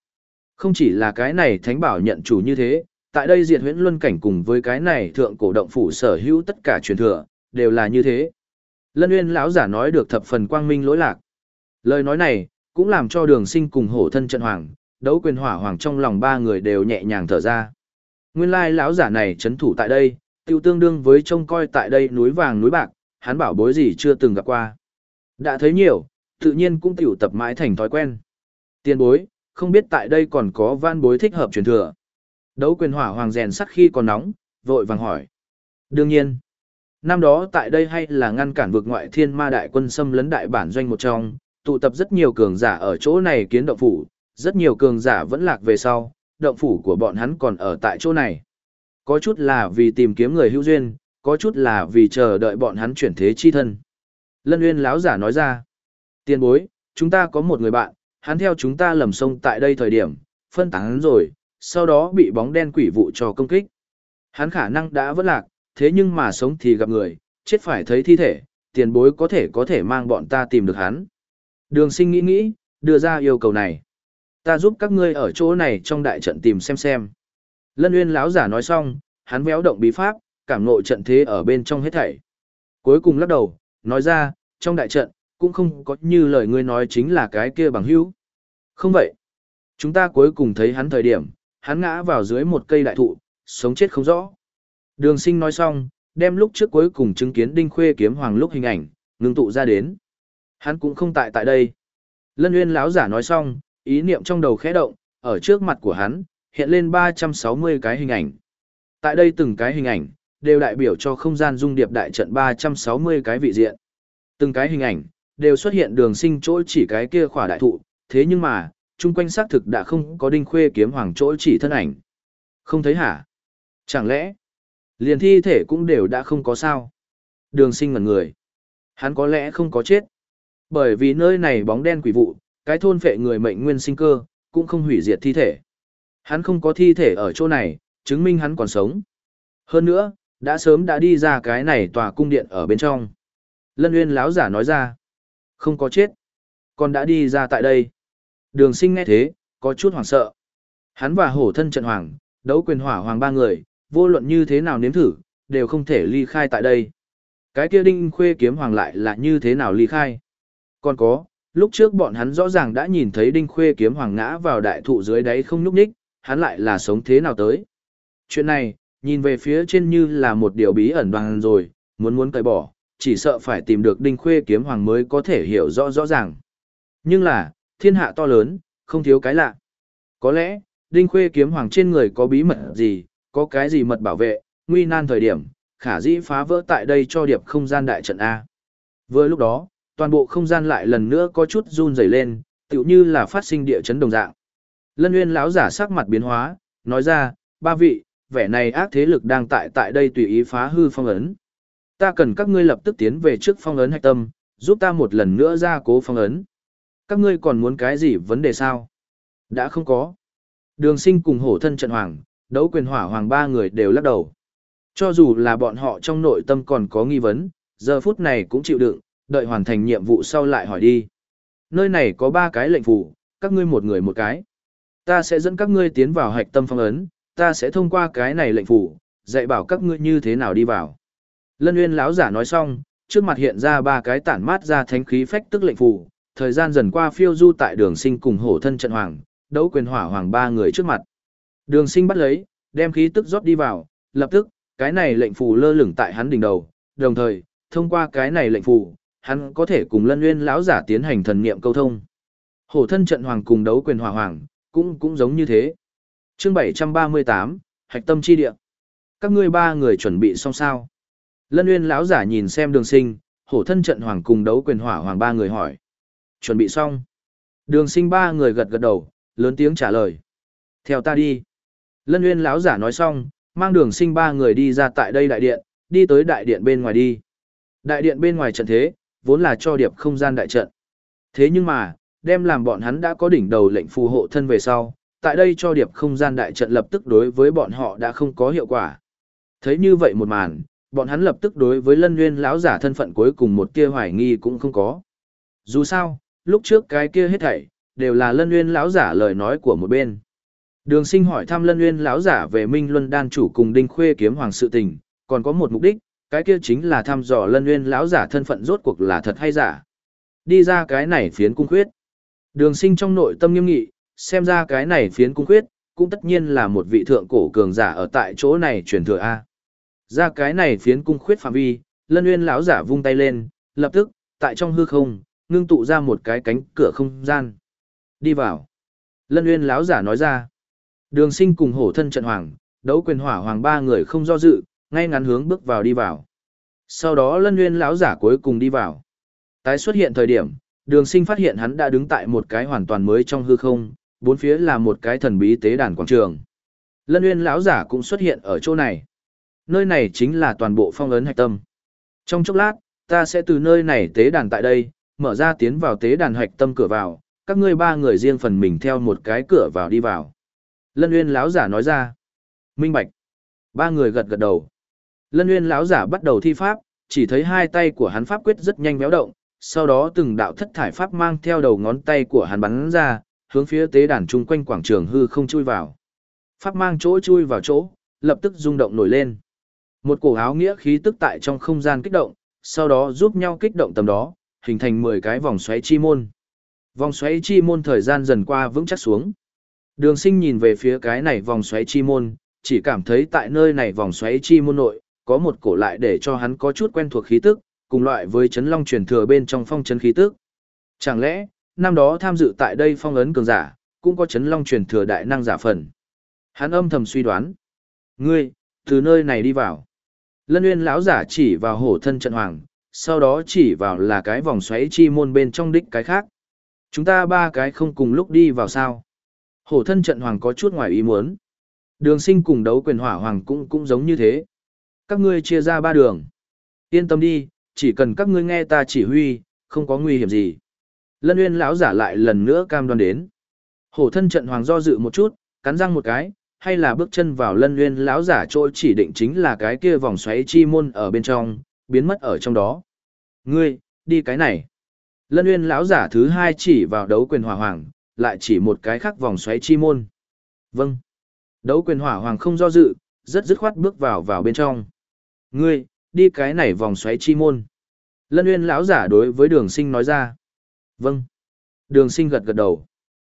Không chỉ là cái này thánh bảo nhận chủ như thế, tại đây diệt huyễn luân cảnh cùng với cái này thượng cổ động phủ sở hữu tất cả truyền thừa, đều là như thế. Lân Uyên lão giả nói được thập phần quang minh lỗi lạc. Lời nói này, cũng làm cho đường sinh cùng hổ thân trận hoàng, đấu quyền hỏa hoàng trong lòng ba người đều nhẹ nhàng thở ra. Nguyên lai lão giả này chấn thủ tại đây, tiêu tương đương với trông coi tại đây núi vàng núi bạc, hắn bảo bối gì chưa từng gặp qua. Đã thấy nhiều, tự nhiên cũng tiểu tập mãi thành thói quen. Tiền bối, không biết tại đây còn có van bối thích hợp truyền thừa. Đấu quyền hỏa hoàng rèn sắt khi còn nóng, vội vàng hỏi. Đương nhiên, năm đó tại đây hay là ngăn cản vực ngoại thiên ma đại quân xâm lấn đại bản doanh một trong, tụ tập rất nhiều cường giả ở chỗ này kiến động phủ, rất nhiều cường giả vẫn lạc về sau, động phủ của bọn hắn còn ở tại chỗ này. Có chút là vì tìm kiếm người hữu duyên, có chút là vì chờ đợi bọn hắn chuyển thế chi thân. Lân Uyên lão giả nói ra, tiền bối, chúng ta có một người bạn, hắn theo chúng ta lầm sông tại đây thời điểm, phân tán rồi, sau đó bị bóng đen quỷ vụ cho công kích. Hắn khả năng đã vất lạc, thế nhưng mà sống thì gặp người, chết phải thấy thi thể, tiền bối có thể có thể mang bọn ta tìm được hắn. Đường sinh nghĩ nghĩ, đưa ra yêu cầu này. Ta giúp các ngươi ở chỗ này trong đại trận tìm xem xem. Lân Uyên lão giả nói xong, hắn véo động bí pháp, cảm ngộ trận thế ở bên trong hết thảy. Cuối cùng lắc đầu, nói ra, trong đại trận, cũng không có như lời ngươi nói chính là cái kia bằng hữu. Không vậy. Chúng ta cuối cùng thấy hắn thời điểm, hắn ngã vào dưới một cây đại thụ, sống chết không rõ. Đường sinh nói xong, đem lúc trước cuối cùng chứng kiến Đinh Khuê kiếm hoàng lúc hình ảnh, ngưng tụ ra đến. Hắn cũng không tại tại đây. Lân Uyên lão giả nói xong, ý niệm trong đầu khẽ động, ở trước mặt của hắn, hiện lên 360 cái hình ảnh. Tại đây từng cái hình ảnh, đều đại biểu cho không gian dung điệp đại trận 360 cái vị diện. Từng cái hình ảnh, đều xuất hiện đường sinh chỗ chỉ cái kia khỏa đại thụ, thế nhưng mà, chung quanh xác thực đã không có đinh khuê kiếm hoàng chỗ chỉ thân ảnh. Không thấy hả? Chẳng lẽ, liền thi thể cũng đều đã không có sao? Đường sinh ngần người. Hắn có lẽ không có chết. Bởi vì nơi này bóng đen quỷ vụ, cái thôn phệ người mệnh nguyên sinh cơ, cũng không hủy diệt thi thể. Hắn không có thi thể ở chỗ này, chứng minh hắn còn sống. Hơn nữa, đã sớm đã đi ra cái này tòa cung điện ở bên trong. Lân Uyên lão giả nói ra, không có chết, còn đã đi ra tại đây. Đường sinh nghe thế, có chút hoảng sợ. Hắn và hổ thân trận hoàng, đấu quyền hỏa hoàng ba người, vô luận như thế nào nếm thử, đều không thể ly khai tại đây. Cái kia đinh khuê kiếm hoàng lại là như thế nào ly khai. Còn có, lúc trước bọn hắn rõ ràng đã nhìn thấy đinh khuê kiếm hoàng ngã vào đại thụ dưới đáy không nhúc nhích, hắn lại là sống thế nào tới. Chuyện này, nhìn về phía trên như là một điều bí ẩn bằng rồi, muốn muốn cởi bỏ, chỉ sợ phải tìm được đinh khuê kiếm hoàng mới có thể hiểu rõ rõ ràng. Nhưng là, thiên hạ to lớn, không thiếu cái lạ. Có lẽ, đinh khuê kiếm hoàng trên người có bí mật gì, có cái gì mật bảo vệ, nguy nan thời điểm, khả dĩ phá vỡ tại đây cho điệp không gian đại trận A. Vừa lúc đó, toàn bộ không gian lại lần nữa có chút run rẩy lên, tựu như là phát sinh địa chấn đồng dạng. Lân Nguyên lão giả sắc mặt biến hóa, nói ra, ba vị, vẻ này ác thế lực đang tại tại đây tùy ý phá hư phong ấn. Ta cần các ngươi lập tức tiến về trước phong ấn hạch tâm, giúp ta một lần nữa ra cố phong ấn. Các ngươi còn muốn cái gì vấn đề sao? Đã không có. Đường sinh cùng hổ thân trận hoàng, đấu quyền hỏa hoàng ba người đều lắc đầu. Cho dù là bọn họ trong nội tâm còn có nghi vấn, giờ phút này cũng chịu đựng, đợi hoàn thành nhiệm vụ sau lại hỏi đi. Nơi này có ba cái lệnh phủ, các ngươi một người một cái. Ta sẽ dẫn các ngươi tiến vào hạch tâm phong ấn, ta sẽ thông qua cái này lệnh phủ, dạy bảo các ngươi như thế nào đi vào. Lân Nguyên lão giả nói xong, trước mặt hiện ra ba cái tản mát ra thánh khí phách tức lệnh phủ, thời gian dần qua phiêu du tại đường sinh cùng hổ thân trận hoàng, đấu quyền hỏa hoàng ba người trước mặt. Đường sinh bắt lấy, đem khí tức rót đi vào, lập tức, cái này lệnh phù lơ lửng tại hắn đỉnh đầu, đồng thời, thông qua cái này lệnh phù, hắn có thể cùng Lân Nguyên lão giả tiến hành thần niệm câu thông. Hổ thân trận hoàng cùng đấu quyền hỏa hoàng, cũng cũng giống như thế. Chương 738, Hạch tâm chi địa. Các ngươi ba người chuẩn bị xong sao? Lân Nguyên lão giả nhìn xem Đường Sinh, hổ thân trận hoàng cùng đấu quyền hỏa hoàng ba người hỏi. Chuẩn bị xong. Đường Sinh ba người gật gật đầu, lớn tiếng trả lời. Theo ta đi. Lân Nguyên lão giả nói xong, mang Đường Sinh ba người đi ra tại đây đại điện, đi tới đại điện bên ngoài đi. Đại điện bên ngoài trận thế, vốn là cho điệp không gian đại trận. Thế nhưng mà, đem làm bọn hắn đã có đỉnh đầu lệnh phù hộ thân về sau, tại đây cho điệp không gian đại trận lập tức đối với bọn họ đã không có hiệu quả. Thấy như vậy một màn, bọn hắn lập tức đối với lân nguyên lão giả thân phận cuối cùng một tia hoài nghi cũng không có. Dù sao, lúc trước cái kia hết thảy, đều là lân uyên lão giả lời nói của một bên. Đường sinh hỏi thăm lân uyên lão giả về Minh Luân Đan chủ cùng Đinh Khuê kiếm hoàng sự tình, còn có một mục đích, cái kia chính là thăm dò lân uyên lão giả thân phận rốt cuộc là thật hay giả. Đi ra cái này phiến cung khuyết. Đường sinh trong nội tâm nghiêm nghị, xem ra cái này phiến cung khuyết, cũng tất nhiên là một vị thượng cổ cường giả ở tại chỗ này truyền thừa A. Ra cái này phiến cung khuyết phạm vi, lân uyên lão giả vung tay lên, lập tức, tại trong hư không, ngưng tụ ra một cái cánh cửa không gian. Đi vào. Lân uyên lão giả nói ra. Đường sinh cùng hổ thân trận hoàng, đấu quyền hỏa hoàng ba người không do dự, ngay ngắn hướng bước vào đi vào. Sau đó lân uyên lão giả cuối cùng đi vào. Tái xuất hiện thời điểm, đường sinh phát hiện hắn đã đứng tại một cái hoàn toàn mới trong hư không, bốn phía là một cái thần bí tế đàn quảng trường. Lân uyên lão giả cũng xuất hiện ở chỗ này. Nơi này chính là toàn bộ phong ấn hạch tâm. Trong chốc lát, ta sẽ từ nơi này tế đàn tại đây, mở ra tiến vào tế đàn hạch tâm cửa vào, các ngươi ba người riêng phần mình theo một cái cửa vào đi vào. Lân Uyên lão giả nói ra. Minh Bạch. Ba người gật gật đầu. Lân Uyên lão giả bắt đầu thi pháp, chỉ thấy hai tay của hắn pháp quyết rất nhanh béo động, sau đó từng đạo thất thải pháp mang theo đầu ngón tay của hắn bắn ra, hướng phía tế đàn chung quanh quảng trường hư không chui vào. Pháp mang chỗ chui vào chỗ, lập tức rung động nổi lên. Một cổ áo nghĩa khí tức tại trong không gian kích động, sau đó giúp nhau kích động tầm đó, hình thành 10 cái vòng xoáy chi môn. Vòng xoáy chi môn thời gian dần qua vững chắc xuống. Đường sinh nhìn về phía cái này vòng xoáy chi môn, chỉ cảm thấy tại nơi này vòng xoáy chi môn nội, có một cổ lại để cho hắn có chút quen thuộc khí tức, cùng loại với chấn long truyền thừa bên trong phong chấn khí tức. Chẳng lẽ, năm đó tham dự tại đây phong ấn cường giả, cũng có chấn long truyền thừa đại năng giả phần. Hắn âm thầm suy đoán. Ngươi, từ nơi này đi vào. Lân Uyên lão giả chỉ vào hổ thân trận hoàng, sau đó chỉ vào là cái vòng xoáy chi môn bên trong đích cái khác. Chúng ta ba cái không cùng lúc đi vào sao. Hổ thân trận hoàng có chút ngoài ý muốn. Đường sinh cùng đấu quyền hỏa hoàng cũng cũng giống như thế. Các ngươi chia ra ba đường. Yên tâm đi, chỉ cần các ngươi nghe ta chỉ huy, không có nguy hiểm gì. Lân Uyên lão giả lại lần nữa cam đoan đến. Hổ thân trận hoàng do dự một chút, cắn răng một cái, hay là bước chân vào Lân Uyên lão giả trôi chỉ định chính là cái kia vòng xoáy chi môn ở bên trong, biến mất ở trong đó. Ngươi, đi cái này. Lân Uyên lão giả thứ hai chỉ vào đấu quyền hỏa hoàng, lại chỉ một cái khác vòng xoáy chi môn. Vâng. Đấu quyền hỏa hoàng không do dự, rất dứt khoát bước vào vào bên trong. Ngươi, đi cái này vòng xoáy chi môn. Lân Uyên lão giả đối với Đường Sinh nói ra. Vâng. Đường Sinh gật gật đầu.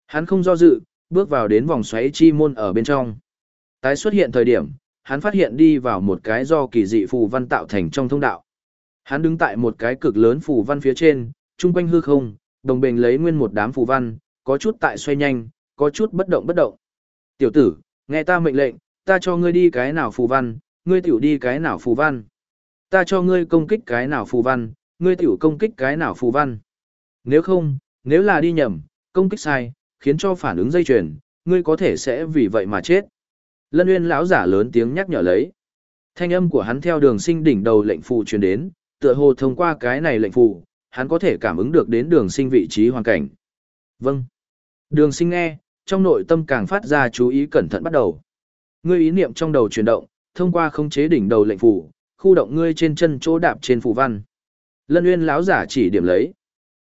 Hắn không do dự, bước vào đến vòng xoáy chi môn ở bên trong. Tái xuất hiện thời điểm, hắn phát hiện đi vào một cái do kỳ dị phù văn tạo thành trong thông đạo. Hắn đứng tại một cái cực lớn phù văn phía trên, trung quanh hư không, đồng bền lấy nguyên một đám phù văn, có chút tại xoay nhanh, có chút bất động bất động. Tiểu tử, nghe ta mệnh lệnh, ta cho ngươi đi cái nào phù văn, ngươi tiểu đi cái nào phù văn. Ta cho ngươi công kích cái nào phù văn, ngươi tiểu công kích cái nào phù văn. Nếu không, nếu là đi nhầm, công kích sai, khiến cho phản ứng dây chuyền, ngươi có thể sẽ vì vậy mà chết. Lân Uyên lão giả lớn tiếng nhắc nhở lấy. Thanh âm của hắn theo đường sinh đỉnh đầu lệnh phù truyền đến, tựa hồ thông qua cái này lệnh phù, hắn có thể cảm ứng được đến đường sinh vị trí hoàn cảnh. Vâng. Đường sinh nghe, trong nội tâm càng phát ra chú ý cẩn thận bắt đầu. Ngươi ý niệm trong đầu chuyển động, thông qua khống chế đỉnh đầu lệnh phù, khu động ngươi trên chân chỗ đạp trên phù văn. Lân Uyên lão giả chỉ điểm lấy.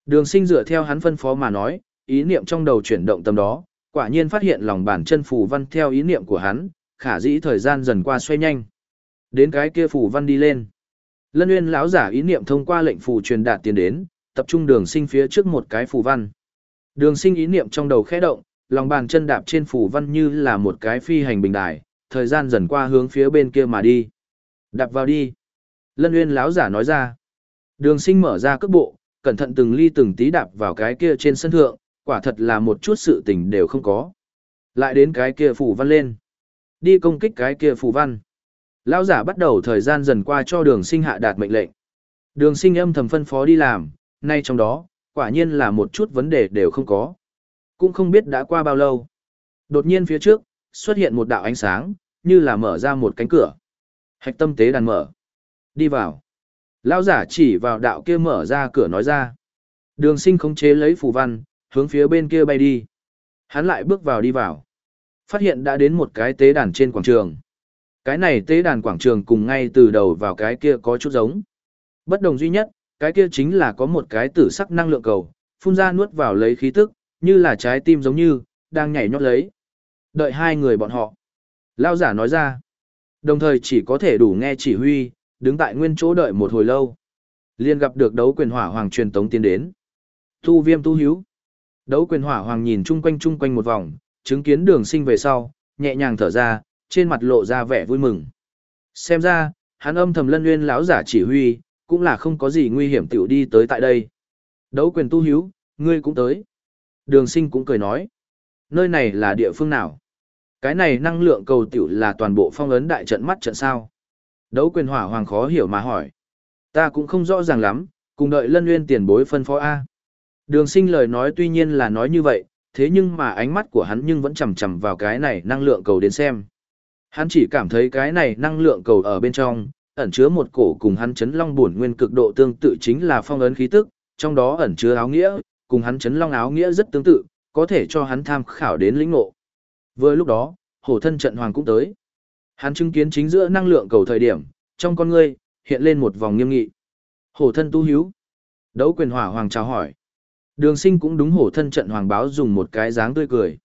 Đường sinh dựa theo hắn phân phó mà nói, ý niệm trong đầu chuyển động tâm đó, quả nhiên phát hiện lòng bàn chân phù văn theo ý niệm của hắn, khả dĩ thời gian dần qua xoay nhanh. Đến cái kia phù văn đi lên. Lân Uyên lão giả ý niệm thông qua lệnh phù truyền đạt tiền đến, tập trung đường sinh phía trước một cái phù văn. Đường sinh ý niệm trong đầu khẽ động, lòng bàn chân đạp trên phù văn như là một cái phi hành bình đài, thời gian dần qua hướng phía bên kia mà đi. Đạp vào đi. Lân Uyên lão giả nói ra. Đường sinh mở ra cước bộ, cẩn thận từng ly từng tí đạp vào cái kia trên sân thượng, quả thật là một chút sự tình đều không có. Lại đến cái kia phù văn lên. Đi công kích cái kia phù văn. Lão giả bắt đầu thời gian dần qua cho đường sinh hạ đạt mệnh lệnh. Đường sinh âm thầm phân phó đi làm, nay trong đó, quả nhiên là một chút vấn đề đều không có. Cũng không biết đã qua bao lâu. Đột nhiên phía trước, xuất hiện một đạo ánh sáng, như là mở ra một cánh cửa. Hạch tâm tế đàn mở. Đi vào. Lão giả chỉ vào đạo kia mở ra cửa nói ra. Đường sinh khống chế lấy phù văn, hướng phía bên kia bay đi. Hắn lại bước vào đi vào. Phát hiện đã đến một cái tế đàn trên quảng trường. Cái này tế đàn quảng trường cùng ngay từ đầu vào cái kia có chút giống. Bất đồng duy nhất, cái kia chính là có một cái tử sắc năng lượng cầu, phun ra nuốt vào lấy khí tức, như là trái tim giống như, đang nhảy nhót lấy. Đợi hai người bọn họ. Lao giả nói ra. Đồng thời chỉ có thể đủ nghe chỉ huy, đứng tại nguyên chỗ đợi một hồi lâu. Liên gặp được đấu quyền hỏa hoàng truyền tống tiến đến. Tu viêm tu hiếu. Đấu quyền hỏa hoàng nhìn chung quanh chung quanh một vòng, chứng kiến đường sinh về sau, nhẹ nhàng thở ra, trên mặt lộ ra vẻ vui mừng. Xem ra, hắn âm thầm lân nguyên lão giả chỉ huy, cũng là không có gì nguy hiểm tiểu đi tới tại đây. Đấu quyền tu hiếu, ngươi cũng tới. Đường sinh cũng cười nói. Nơi này là địa phương nào? Cái này năng lượng cầu tiểu là toàn bộ phong ấn đại trận mắt trận sao? Đấu quyền hỏa hoàng khó hiểu mà hỏi. Ta cũng không rõ ràng lắm, cùng đợi lân nguyên tiền bối phân phó A. Đường sinh lời nói tuy nhiên là nói như vậy, thế nhưng mà ánh mắt của hắn nhưng vẫn chầm chầm vào cái này năng lượng cầu đến xem. Hắn chỉ cảm thấy cái này năng lượng cầu ở bên trong, ẩn chứa một cổ cùng hắn chấn long bổn nguyên cực độ tương tự chính là phong ấn khí tức, trong đó ẩn chứa áo nghĩa, cùng hắn chấn long áo nghĩa rất tương tự, có thể cho hắn tham khảo đến lĩnh ngộ. Vừa lúc đó, hổ thân trận hoàng cũng tới. Hắn chứng kiến chính giữa năng lượng cầu thời điểm, trong con ngươi, hiện lên một vòng nghiêm nghị. Hổ thân tu hiếu. Đấu quyền hỏa hoàng chào hỏi. Đường sinh cũng đúng hổ thân trận hoàng báo dùng một cái dáng tươi cười.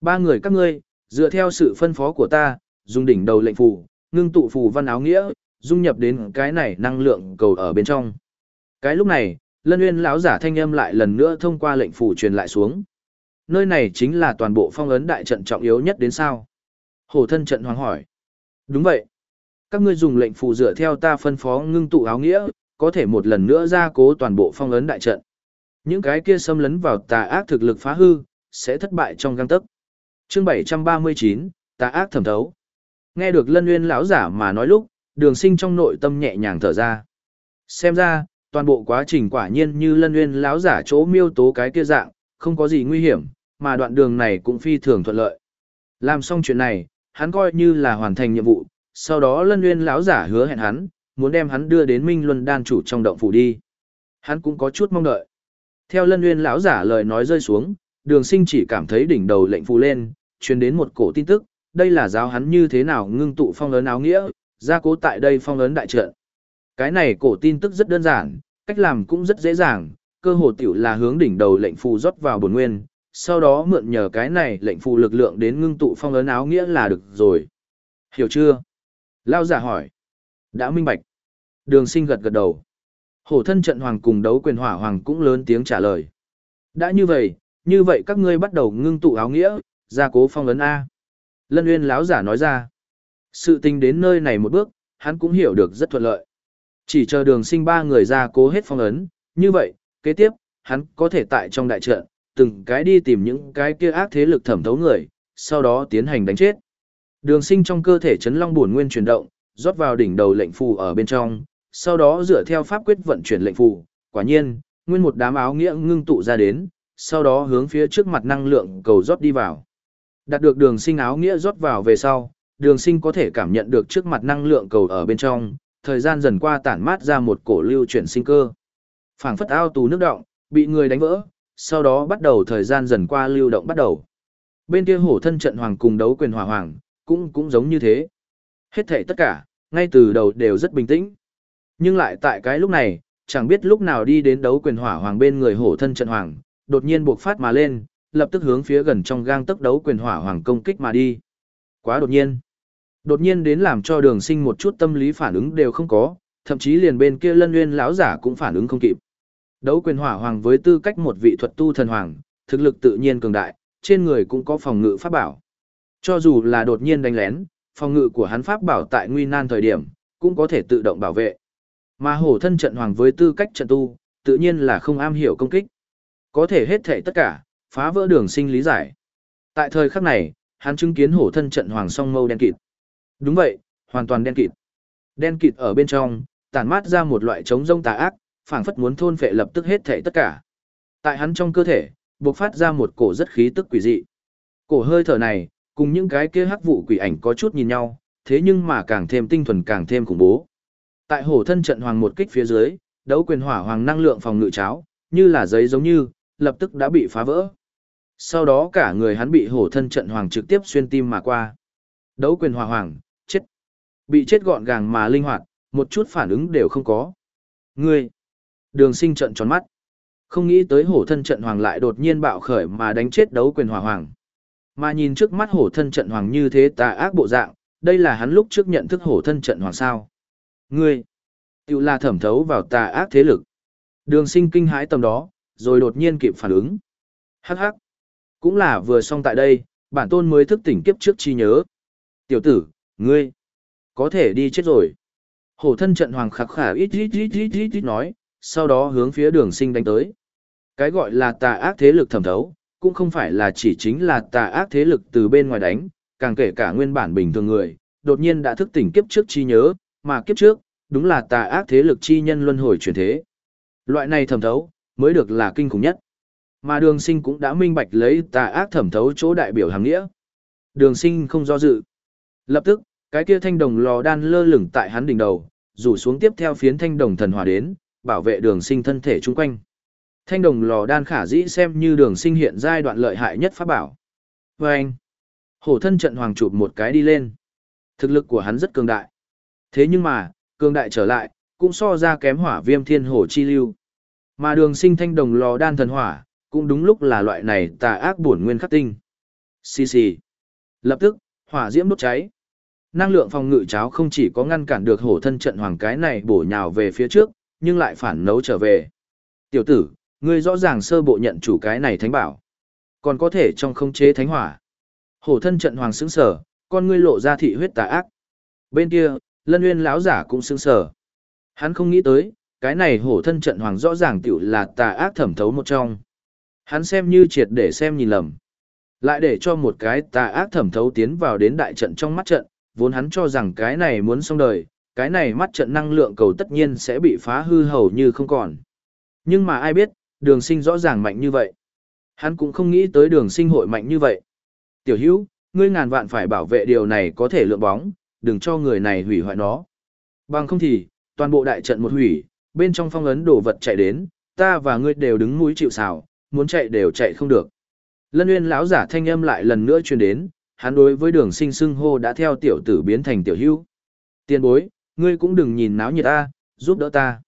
Ba người các ngươi, dựa theo sự phân phó của ta, dùng đỉnh đầu lệnh phù, ngưng tụ phù văn áo nghĩa, dung nhập đến cái này năng lượng cầu ở bên trong. Cái lúc này, Lân Nguyên lão giả thanh âm lại lần nữa thông qua lệnh phù truyền lại xuống. Nơi này chính là toàn bộ phong ấn đại trận trọng yếu nhất đến sao? Hổ thân trận hoàng hỏi. Đúng vậy. Các ngươi dùng lệnh phù dựa theo ta phân phó ngưng tụ áo nghĩa, có thể một lần nữa gia cố toàn bộ phong ấn đại trận. Những cái kia xâm lấn vào tà ác thực lực phá hư, sẽ thất bại trong găng tấc. Chương 739, tà ác thẩm thấu. Nghe được Lân Nguyên lão giả mà nói lúc, Đường Sinh trong nội tâm nhẹ nhàng thở ra. Xem ra, toàn bộ quá trình quả nhiên như Lân Nguyên lão giả chỗ miêu tố cái kia dạng, không có gì nguy hiểm, mà đoạn đường này cũng phi thường thuận lợi. Làm xong chuyện này, hắn coi như là hoàn thành nhiệm vụ, sau đó Lân Nguyên lão giả hứa hẹn hắn, muốn đem hắn đưa đến Minh Luân đan chủ trong động phủ đi. Hắn cũng có chút mong đợi. Theo Lân Nguyên lão giả lời nói rơi xuống, Đường Sinh chỉ cảm thấy đỉnh đầu lệnh phù lên, truyền đến một cổ tin tức, đây là giáo hắn như thế nào ngưng tụ phong ấn áo nghĩa, gia cố tại đây phong ấn đại trận. Cái này cổ tin tức rất đơn giản, cách làm cũng rất dễ dàng, cơ hồ tiểu là hướng đỉnh đầu lệnh phù rót vào bổn nguyên, sau đó mượn nhờ cái này lệnh phù lực lượng đến ngưng tụ phong ấn áo nghĩa là được rồi. Hiểu chưa? Lao giả hỏi. Đã minh bạch. Đường sinh gật gật đầu. Hổ thân trận hoàng cùng đấu quyền hỏa hoàng cũng lớn tiếng trả lời. Đã như vậy, như vậy các ngươi bắt đầu ngưng tụ áo nghĩa, gia cố phong ấn A. Lân Uyên lão giả nói ra. Sự tình đến nơi này một bước, hắn cũng hiểu được rất thuận lợi. Chỉ chờ đường sinh ba người ra cố hết phong ấn, như vậy, kế tiếp, hắn có thể tại trong đại trận, từng cái đi tìm những cái kia ác thế lực thẩm thấu người, sau đó tiến hành đánh chết. Đường sinh trong cơ thể chấn long buồn nguyên chuyển động, rót vào đỉnh đầu lệnh phù ở bên trong, sau đó dựa theo pháp quyết vận chuyển lệnh phù, quả nhiên, nguyên một đám áo nghĩa ngưng tụ ra đến, sau đó hướng phía trước mặt năng lượng cầu rót đi vào. Đạt được đường sinh áo nghĩa rót vào về sau, đường sinh có thể cảm nhận được trước mặt năng lượng cầu ở bên trong, thời gian dần qua tản mát ra một cổ lưu chuyển sinh cơ. phảng phất ao tù nước động, bị người đánh vỡ, sau đó bắt đầu thời gian dần qua lưu động bắt đầu. Bên kia hổ thân trận hoàng cùng đấu quyền hỏa hoàng, cũng cũng giống như thế. Hết thể tất cả, ngay từ đầu đều rất bình tĩnh. Nhưng lại tại cái lúc này, chẳng biết lúc nào đi đến đấu quyền hỏa hoàng bên người hổ thân trận hoàng, đột nhiên buộc phát mà lên, lập tức hướng phía gần trong gang tấc đấu quyền hỏa hoàng công kích mà đi. Quá đột nhiên. Đột nhiên đến làm cho đường sinh một chút tâm lý phản ứng đều không có, thậm chí liền bên kia lân nguyên lão giả cũng phản ứng không kịp. Đấu quyền hỏa hoàng với tư cách một vị thuật tu thần hoàng, thực lực tự nhiên cường đại, trên người cũng có phòng ngự pháp bảo. Cho dù là đột nhiên đánh lén, phòng ngự của hắn pháp bảo tại nguy nan thời điểm, cũng có thể tự động bảo vệ. Mà hổ thân trận hoàng với tư cách trận tu, tự nhiên là không am hiểu công kích. Có thể hết thể tất cả, phá vỡ đường sinh lý giải. Tại thời khắc này, hắn chứng kiến hổ thân trận hoàng song mâu đen kịt. Đúng vậy, hoàn toàn đen kịt. Đen kịt ở bên trong, tản mát ra một loại trống rông tà ác, phảng phất muốn thôn phệ lập tức hết thể tất cả. Tại hắn trong cơ thể, bộc phát ra một cổ rất khí tức quỷ dị. Cổ hơi thở này, cùng những cái kia hắc vụ quỷ ảnh có chút nhìn nhau, thế nhưng mà càng thêm tinh thuần càng thêm khủng bố. Tại hổ thân trận hoàng một kích phía dưới, đấu quyền hỏa hoàng năng lượng phòng ngự cháo, như là giấy giống như, lập tức đã bị phá vỡ. Sau đó cả người hắn bị hổ thân trận hoàng trực tiếp xuyên tim mà qua. Đấu quyền hòa hoàng, chết. Bị chết gọn gàng mà linh hoạt, một chút phản ứng đều không có. Ngươi! Đường sinh trận tròn mắt. Không nghĩ tới hổ thân trận hoàng lại đột nhiên bạo khởi mà đánh chết đấu quyền hòa hoàng. Mà nhìn trước mắt hổ thân trận hoàng như thế tà ác bộ dạng, đây là hắn lúc trước nhận thức hổ thân trận hoàng sao. Ngươi! Tiểu là thẩm thấu vào tà ác thế lực. Đường sinh kinh hãi tầm đó, rồi đột nhiên kịp phản ứng. Hắc hắc. Cũng là vừa xong tại đây, bản tôn mới thức tỉnh kiếp trước chi nhớ. Tiểu tử, ngươi, có thể đi chết rồi. Hổ thân trận hoàng khắc khả ít ít ít ít ít ít nói, sau đó hướng phía đường sinh đánh tới. Cái gọi là tà ác thế lực thẩm thấu, cũng không phải là chỉ chính là tà ác thế lực từ bên ngoài đánh, càng kể cả nguyên bản bình thường người, đột nhiên đã thức tỉnh kiếp trước chi nhớ, mà kiếp trước, đúng là tà ác thế lực chi nhân luân hồi chuyển thế. Loại này thẩm thấu, mới được là kinh khủng nhất. Mà đường sinh cũng đã minh bạch lấy tà ác thẩm thấu chỗ đại biểu hàng nghĩa. Đường sinh không do dự. Lập tức, cái kia thanh đồng lò đan lơ lửng tại hắn đỉnh đầu, rủ xuống tiếp theo phiến thanh đồng thần hỏa đến, bảo vệ đường sinh thân thể chung quanh. Thanh đồng lò đan khả dĩ xem như đường sinh hiện giai đoạn lợi hại nhất pháp bảo. Và anh, hổ thân trận hoàng chụp một cái đi lên. Thực lực của hắn rất cường đại. Thế nhưng mà, cường đại trở lại, cũng so ra kém hỏa viêm thiên hổ chi lưu. Mà đường sinh thanh đồng lò đan thần hỏa, cũng đúng lúc là loại này tà ác bổn nguyên khắc tinh. Xì xì. Lập tức, hỏa diễm đốt cháy. Năng lượng phòng ngự cháo không chỉ có ngăn cản được hổ thân trận hoàng cái này bổ nhào về phía trước, nhưng lại phản nấu trở về. Tiểu tử, ngươi rõ ràng sơ bộ nhận chủ cái này thánh bảo. Còn có thể trong không chế thánh hỏa. Hổ thân trận hoàng sững sở, con ngươi lộ ra thị huyết tà ác. Bên kia, lân nguyên lão giả cũng sững sở. Hắn không nghĩ tới, cái này hổ thân trận hoàng rõ ràng tiểu là tà ác thẩm thấu một trong. Hắn xem như triệt để xem nhìn lầm. Lại để cho một cái tà ác thẩm thấu tiến vào đến đại trận trong mắt trận, vốn hắn cho rằng cái này muốn xong đời, cái này mắt trận năng lượng cầu tất nhiên sẽ bị phá hư hầu như không còn. Nhưng mà ai biết, đường sinh rõ ràng mạnh như vậy. Hắn cũng không nghĩ tới đường sinh hội mạnh như vậy. Tiểu hữu, ngươi ngàn vạn phải bảo vệ điều này có thể lượng bóng, đừng cho người này hủy hoại nó. Bằng không thì, toàn bộ đại trận một hủy, bên trong phong ấn đồ vật chạy đến, ta và ngươi đều đứng mũi chịu xào, muốn chạy đều chạy không được. Lân Nguyên lão giả thanh âm lại lần nữa truyền đến, hắn đối với Đường Sinh xưng hô đã theo tiểu tử biến thành tiểu hữu. Tiên bối, ngươi cũng đừng nhìn náo nhiệt a, giúp đỡ ta.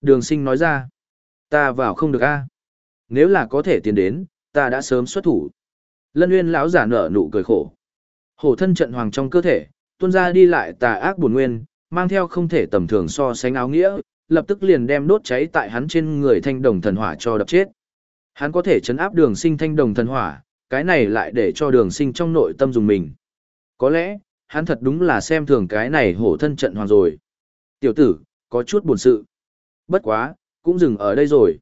Đường Sinh nói ra, ta vào không được a. Nếu là có thể tiến đến, ta đã sớm xuất thủ. Lân Nguyên lão giả nở nụ cười khổ. Hổ thân trận hoàng trong cơ thể, tuôn ra đi lại tà ác buồn nguyên, mang theo không thể tầm thường so sánh áo nghĩa, lập tức liền đem đốt cháy tại hắn trên người thanh đồng thần hỏa cho đập chết. Hắn có thể chấn áp đường sinh thanh đồng thần hỏa, cái này lại để cho đường sinh trong nội tâm dùng mình. Có lẽ, hắn thật đúng là xem thường cái này hổ thân trận hoàng rồi. Tiểu tử, có chút buồn sự. Bất quá, cũng dừng ở đây rồi.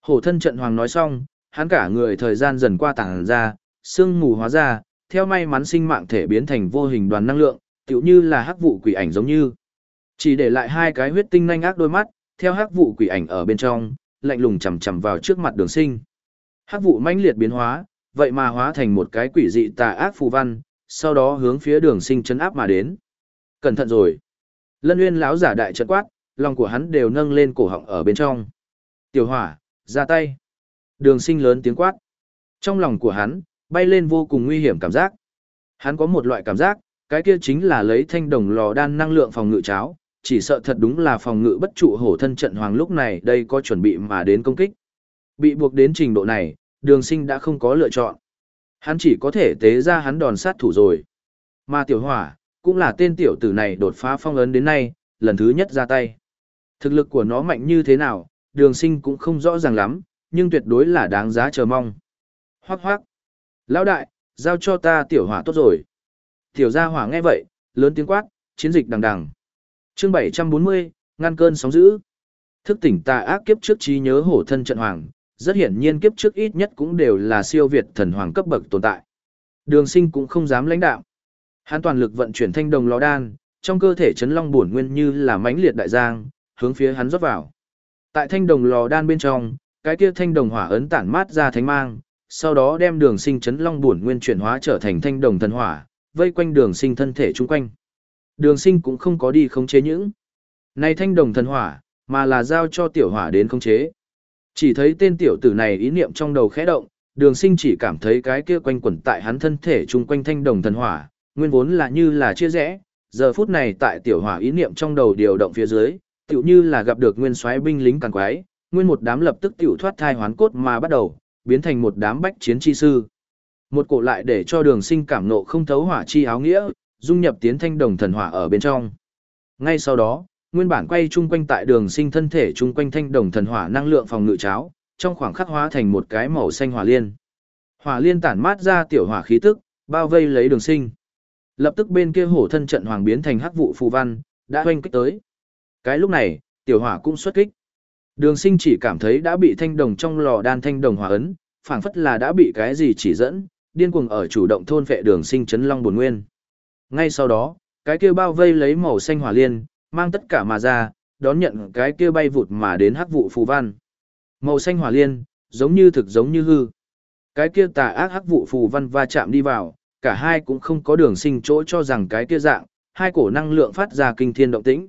Hổ thân trận hoàng nói xong, hắn cả người thời gian dần qua tảng ra, sương mù hóa ra, theo may mắn sinh mạng thể biến thành vô hình đoàn năng lượng, tựu như là hắc vụ quỷ ảnh giống như. Chỉ để lại hai cái huyết tinh nhanh ác đôi mắt, theo hắc vụ quỷ ảnh ở bên trong, lạnh lùng chầm chầm vào trước mặt đường sinh. Hắc vụ mãnh liệt biến hóa, vậy mà hóa thành một cái quỷ dị tà ác phù văn, sau đó hướng phía đường sinh chấn áp mà đến. Cẩn thận rồi. Lân Nguyên lão giả đại trận quát, lòng của hắn đều nâng lên cổ họng ở bên trong. Tiểu hỏa, ra tay. Đường sinh lớn tiếng quát. Trong lòng của hắn, bay lên vô cùng nguy hiểm cảm giác. Hắn có một loại cảm giác, cái kia chính là lấy thanh đồng lò đan năng lượng phòng ngự cháo, chỉ sợ thật đúng là phòng ngự bất trụ hổ thân trận hoàng lúc này đây có chuẩn bị mà đến công kích. Bị buộc đến trình độ này, đường sinh đã không có lựa chọn. Hắn chỉ có thể tế ra hắn đòn sát thủ rồi. Mà tiểu hỏa, cũng là tên tiểu tử này đột phá phong ấn đến nay, lần thứ nhất ra tay. Thực lực của nó mạnh như thế nào, đường sinh cũng không rõ ràng lắm, nhưng tuyệt đối là đáng giá chờ mong. Hoác hoác. Lão đại, giao cho ta tiểu hỏa tốt rồi. Tiểu gia hỏa nghe vậy, lớn tiếng quát, chiến dịch đằng đằng. chương 740, ngăn cơn sóng dữ. Thức tỉnh tà ác kiếp trước trí nhớ hổ thân trận hoàng, rất hiển nhiên kiếp trước ít nhất cũng đều là siêu việt thần hoàng cấp bậc tồn tại. Đường sinh cũng không dám lãnh đạo. Hắn toàn lực vận chuyển thanh đồng lò đan, trong cơ thể chấn long bổn nguyên như là mãnh liệt đại giang, hướng phía hắn rót vào. Tại thanh đồng lò đan bên trong, cái kia thanh đồng hỏa ấn tản mát ra thánh mang, sau đó đem đường sinh chấn long bổn nguyên chuyển hóa trở thành thanh đồng thần hỏa, vây quanh đường sinh thân thể chung quanh. Đường sinh cũng không có đi khống chế những này thanh đồng thần hỏa, mà là giao cho tiểu hỏa đến khống chế. Chỉ thấy tên tiểu tử này ý niệm trong đầu khẽ động, đường sinh chỉ cảm thấy cái kia quanh quẩn tại hắn thân thể chung quanh thanh đồng thần hỏa, nguyên vốn là như là chia rẽ, giờ phút này tại tiểu hỏa ý niệm trong đầu điều động phía dưới, tiểu như là gặp được nguyên soái binh lính càng quái, nguyên một đám lập tức tiểu thoát thai hoán cốt mà bắt đầu, biến thành một đám bách chiến chi sư. Một cổ lại để cho đường sinh cảm nộ không thấu hỏa chi áo nghĩa, dung nhập tiến thanh đồng thần hỏa ở bên trong. Ngay sau đó, nguyên bản quay chung quanh tại đường sinh thân thể chung quanh thanh đồng thần hỏa năng lượng phòng ngự cháo, trong khoảng khắc hóa thành một cái màu xanh hỏa liên. Hỏa liên tản mát ra tiểu hỏa khí tức, bao vây lấy đường sinh. Lập tức bên kia hổ thân trận hoàng biến thành hắc vụ phù văn, đã hoanh kích tới. Cái lúc này, tiểu hỏa cũng xuất kích. Đường sinh chỉ cảm thấy đã bị thanh đồng trong lò đan thanh đồng hỏa ấn, phảng phất là đã bị cái gì chỉ dẫn, điên cuồng ở chủ động thôn vệ đường sinh chấn long buồn nguyên. Ngay sau đó, cái kia bao vây lấy màu xanh hỏa liên, mang tất cả mà ra, đón nhận cái kia bay vụt mà đến hắc vụ phù văn. Màu xanh hỏa liên, giống như thực giống như hư. Cái kia tà ác hắc vụ phù văn va chạm đi vào, cả hai cũng không có đường sinh chỗ cho rằng cái kia dạng, hai cổ năng lượng phát ra kinh thiên động tĩnh.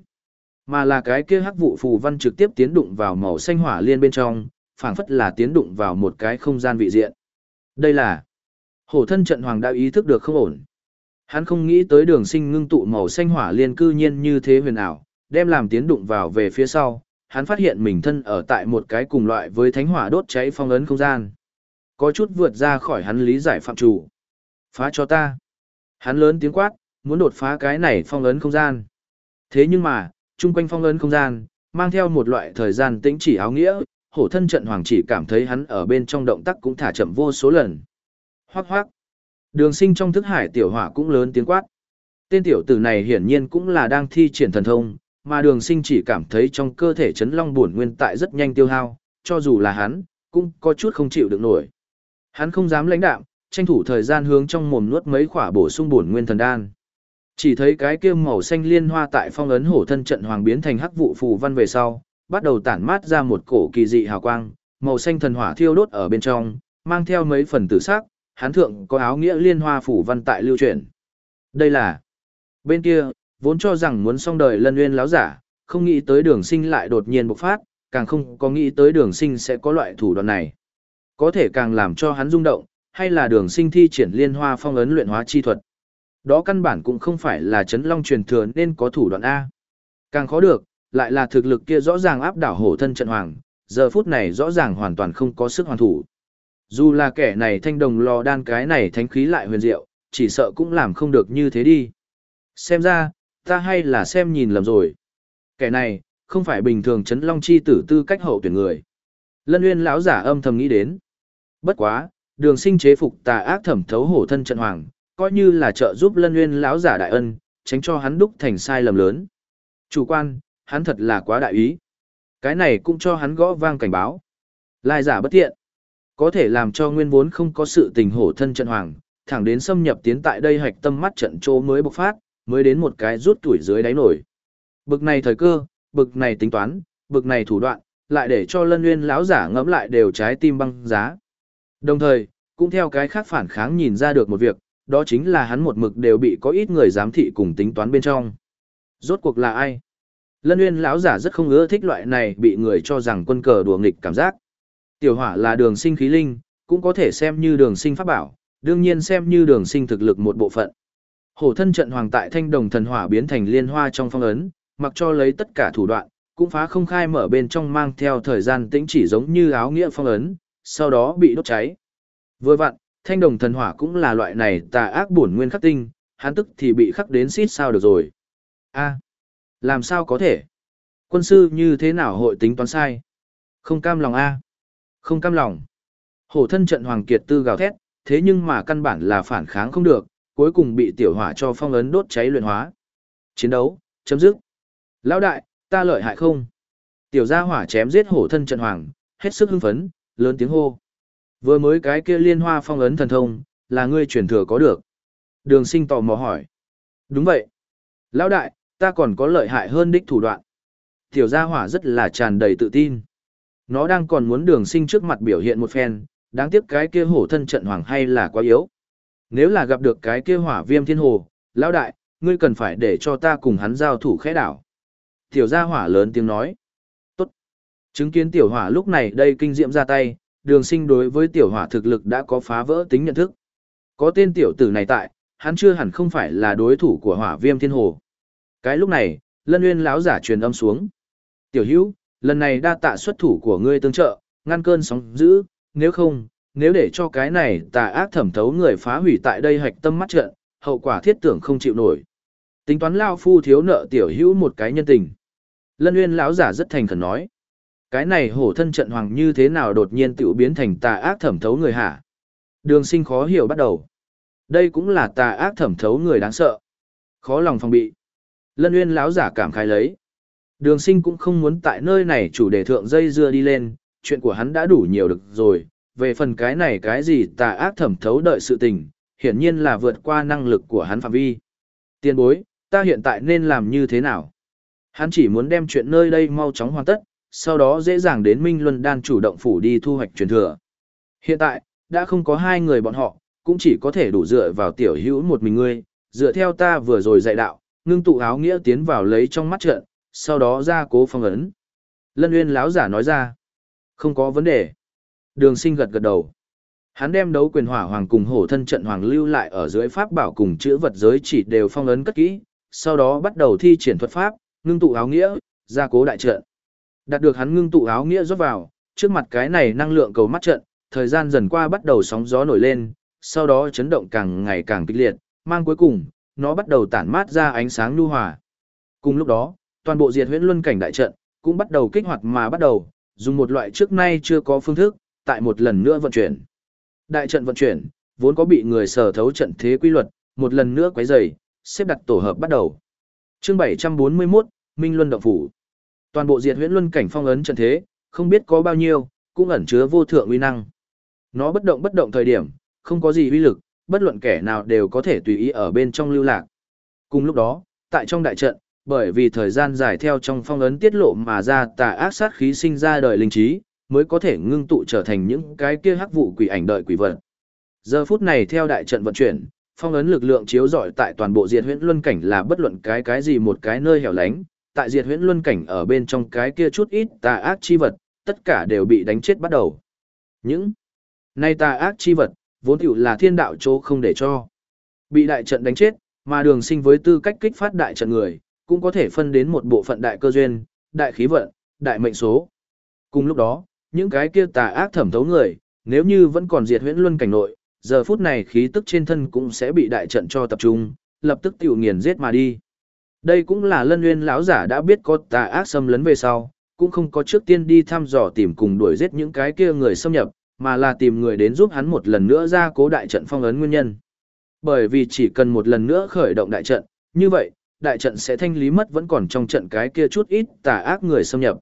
Mà là cái kia hắc vụ phù văn trực tiếp tiến đụng vào màu xanh hỏa liên bên trong, phảng phất là tiến đụng vào một cái không gian vị diện. Đây là hổ thân trận hoàng đã ý thức được không ổn. Hắn không nghĩ tới đường sinh ngưng tụ màu xanh hỏa liên cư nhiên như thế huyền ảo, đem làm tiến đụng vào về phía sau, hắn phát hiện mình thân ở tại một cái cùng loại với thánh hỏa đốt cháy phong ấn không gian. Có chút vượt ra khỏi hắn lý giải phạm chủ. Phá cho ta. Hắn lớn tiếng quát, muốn đột phá cái này phong ấn không gian. Thế nhưng mà, chung quanh phong ấn không gian, mang theo một loại thời gian tĩnh chỉ áo nghĩa, hổ thân trận hoàng chỉ cảm thấy hắn ở bên trong động tác cũng thả chậm vô số lần. Hoác hoác. Đường sinh trong thức hải tiểu hỏa cũng lớn tiếng quát. Tên tiểu tử này hiển nhiên cũng là đang thi triển thần thông, mà đường sinh chỉ cảm thấy trong cơ thể chấn long buồn nguyên tại rất nhanh tiêu hao, cho dù là hắn, cũng có chút không chịu được nổi. Hắn không dám lãnh đạm, tranh thủ thời gian hướng trong mồm nuốt mấy khỏa bổ sung buồn nguyên thần đan. Chỉ thấy cái kia màu xanh liên hoa tại phong ấn hổ thân trận hoàng biến thành hắc vụ phù văn về sau, bắt đầu tản mát ra một cổ kỳ dị hào quang, màu xanh thần hỏa thiêu đốt ở bên trong, mang theo mấy phần tử sắc, Hán thượng có áo nghĩa liên hoa phủ văn tại lưu truyền. Đây là bên kia, vốn cho rằng muốn xong đời lân nguyên láo giả, không nghĩ tới đường sinh lại đột nhiên bộc phát, càng không có nghĩ tới đường sinh sẽ có loại thủ đoạn này. Có thể càng làm cho hắn rung động, hay là đường sinh thi triển liên hoa phong ấn luyện hóa chi thuật. Đó căn bản cũng không phải là chấn long truyền thừa nên có thủ đoạn A. Càng khó được, lại là thực lực kia rõ ràng áp đảo hổ thân trận hoàng, giờ phút này rõ ràng hoàn toàn không có sức hoàn thủ. Dù là kẻ này thanh đồng lò đan cái này thánh khí lại huyền diệu, chỉ sợ cũng làm không được như thế đi. Xem ra, ta hay là xem nhìn lầm rồi. Kẻ này, không phải bình thường chấn long chi tử tư cách hậu tuyển người. Lân Uyên lão giả âm thầm nghĩ đến. Bất quá, đường sinh chế phục tà ác thẩm thấu hổ thân trận hoàng, coi như là trợ giúp Lân Uyên lão giả đại ân, tránh cho hắn đúc thành sai lầm lớn. Chủ quan, hắn thật là quá đại ý. Cái này cũng cho hắn gõ vang cảnh báo. Lai giả bất thiện. Có thể làm cho nguyên vốn không có sự tình hổ thân trận hoàng, thẳng đến xâm nhập tiến tại đây hạch tâm mắt trận chỗ mới bộc phát, mới đến một cái rút tuổi dưới đáy nổi. Bực này thời cơ, bực này tính toán, bực này thủ đoạn, lại để cho lân nguyên lão giả ngẫm lại đều trái tim băng giá. Đồng thời, cũng theo cái khác phản kháng nhìn ra được một việc, đó chính là hắn một mực đều bị có ít người giám thị cùng tính toán bên trong. Rốt cuộc là ai? Lân Nguyên lão giả rất không ưa thích loại này bị người cho rằng quân cờ đùa nghịch cảm giác. Tiểu hỏa là đường sinh khí linh, cũng có thể xem như đường sinh pháp bảo, đương nhiên xem như đường sinh thực lực một bộ phận. Hổ thân trận hoàng tại thanh đồng thần hỏa biến thành liên hoa trong phong ấn, mặc cho lấy tất cả thủ đoạn, cũng phá không khai mở bên trong mang theo thời gian tĩnh chỉ giống như áo nghĩa phong ấn, sau đó bị đốt cháy. Vừa vặn, thanh đồng thần hỏa cũng là loại này tà ác bổn nguyên khắc tinh, hắn tức thì bị khắc đến xít sao được rồi. a làm sao có thể? Quân sư như thế nào hội tính toán sai? Không cam lòng a không cam lòng. Hổ thân trận hoàng kiệt tư gào thét, thế nhưng mà căn bản là phản kháng không được, cuối cùng bị tiểu hỏa cho phong ấn đốt cháy luyện hóa. Chiến đấu, chấm dứt. Lão đại, ta lợi hại không? Tiểu gia hỏa chém giết hổ thân trận hoàng, hết sức hưng phấn, lớn tiếng hô. Vừa mới cái kia liên hoa phong ấn thần thông, là ngươi truyền thừa có được. Đường sinh tò mò hỏi. Đúng vậy. Lão đại, ta còn có lợi hại hơn đích thủ đoạn. Tiểu gia hỏa rất là tràn đầy tự tin. Nó đang còn muốn đường sinh trước mặt biểu hiện một phen, đáng tiếc cái kia hổ thân trận hoàng hay là quá yếu. Nếu là gặp được cái kia hỏa viêm thiên hồ, lão đại, ngươi cần phải để cho ta cùng hắn giao thủ khẽ đảo. Tiểu gia hỏa lớn tiếng nói. Tốt. Chứng kiến tiểu hỏa lúc này đây kinh diệm ra tay, đường sinh đối với tiểu hỏa thực lực đã có phá vỡ tính nhận thức. Có tên tiểu tử này tại, hắn chưa hẳn không phải là đối thủ của hỏa viêm thiên hồ. Cái lúc này, lân nguyên lão giả truyền âm xuống. Tiểu hữu, lần này đa tạ xuất thủ của ngươi tương trợ, ngăn cơn sóng dữ, nếu không, nếu để cho cái này tà ác thẩm thấu người phá hủy tại đây hạch tâm mắt trận, hậu quả thiết tưởng không chịu nổi. Tính toán lao phu thiếu nợ tiểu hữu một cái nhân tình. Lân uyên lão giả rất thành khẩn nói. Cái này hổ thân trận hoàng như thế nào đột nhiên tiểu biến thành tà ác thẩm thấu người hả? Đường sinh khó hiểu bắt đầu. Đây cũng là tà ác thẩm thấu người đáng sợ. Khó lòng phòng bị. Lân uyên lão giả cảm khai lấy. Đường sinh cũng không muốn tại nơi này chủ đề thượng dây dưa đi lên, chuyện của hắn đã đủ nhiều được rồi, về phần cái này cái gì tà ác thẩm thấu đợi sự tình, hiển nhiên là vượt qua năng lực của hắn phạm vi. Tiên bối, ta hiện tại nên làm như thế nào? Hắn chỉ muốn đem chuyện nơi đây mau chóng hoàn tất, sau đó dễ dàng đến Minh Luân Đan chủ động phủ đi thu hoạch truyền thừa. Hiện tại, đã không có hai người bọn họ, cũng chỉ có thể đủ dựa vào tiểu hữu một mình ngươi, dựa theo ta vừa rồi dạy đạo, ngưng tụ áo nghĩa tiến vào lấy trong mắt trận, sau đó ra cố phong ấn. Lân Uyên lão giả nói ra, Không có vấn đề. Đường sinh gật gật đầu. Hắn đem đấu quyền hỏa hoàng cùng hổ thân trận hoàng lưu lại ở dưới pháp bảo cùng chữ vật giới chỉ đều phong ấn cất kỹ, sau đó bắt đầu thi triển thuật pháp, ngưng tụ áo nghĩa, gia cố đại trận. Đạt được hắn ngưng tụ áo nghĩa rót vào, trước mặt cái này năng lượng cầu mắt trận, thời gian dần qua bắt đầu sóng gió nổi lên, sau đó chấn động càng ngày càng kịch liệt, mang cuối cùng, nó bắt đầu tản mát ra ánh sáng nhu hòa. Cùng lúc đó, toàn bộ diệt huyễn luân cảnh đại trận cũng bắt đầu kích hoạt mà bắt đầu, dùng một loại trước nay chưa có phương thức, tại một lần nữa vận chuyển. Đại trận vận chuyển, vốn có bị người sở thấu trận thế quy luật, một lần nữa quấy rầy, xếp đặt tổ hợp bắt đầu. Chương 741, Minh Luân động phủ. Toàn bộ diệt huyễn luân cảnh phong ấn trận thế, không biết có bao nhiêu, cũng ẩn chứa vô thượng uy năng. Nó bất động bất động thời điểm, không có gì uy lực, bất luận kẻ nào đều có thể tùy ý ở bên trong lưu lạc. Cùng lúc đó, tại trong đại trận, bởi vì thời gian dài theo trong phong ấn tiết lộ mà ra tà ác sát khí sinh ra đời linh trí, mới có thể ngưng tụ trở thành những cái kia hắc vụ quỷ ảnh đợi quỷ vật. Giờ phút này theo đại trận vận chuyển, phong ấn lực lượng chiếu rọi tại toàn bộ diệt huyễn luân cảnh là bất luận cái cái gì một cái nơi hẻo lánh, tại diệt huyễn luân cảnh ở bên trong cái kia chút ít tà ác chi vật, tất cả đều bị đánh chết bắt đầu. Những nay tà ác chi vật, vốn tiểu là thiên đạo chỗ không để cho. Bị đại trận đánh chết, mà đường sinh với tư cách kích phát đại trận người, cũng có thể phân đến một bộ phận đại cơ duyên, đại khí vận, đại mệnh số. Cùng lúc đó, những cái kia tà ác thẩm thấu người, nếu như vẫn còn diệt huyễn luân cảnh nội, giờ phút này khí tức trên thân cũng sẽ bị đại trận cho tập trung, lập tức tiểu nghiền giết mà đi. Đây cũng là lân nguyên lão giả đã biết có tà ác xâm lấn về sau, cũng không có trước tiên đi thăm dò tìm cùng đuổi giết những cái kia người xâm nhập, mà là tìm người đến giúp hắn một lần nữa ra cố đại trận phong ấn nguyên nhân. Bởi vì chỉ cần một lần nữa khởi động đại trận, như vậy, đại trận sẽ thanh lý mất vẫn còn trong trận cái kia chút ít tà ác người xâm nhập.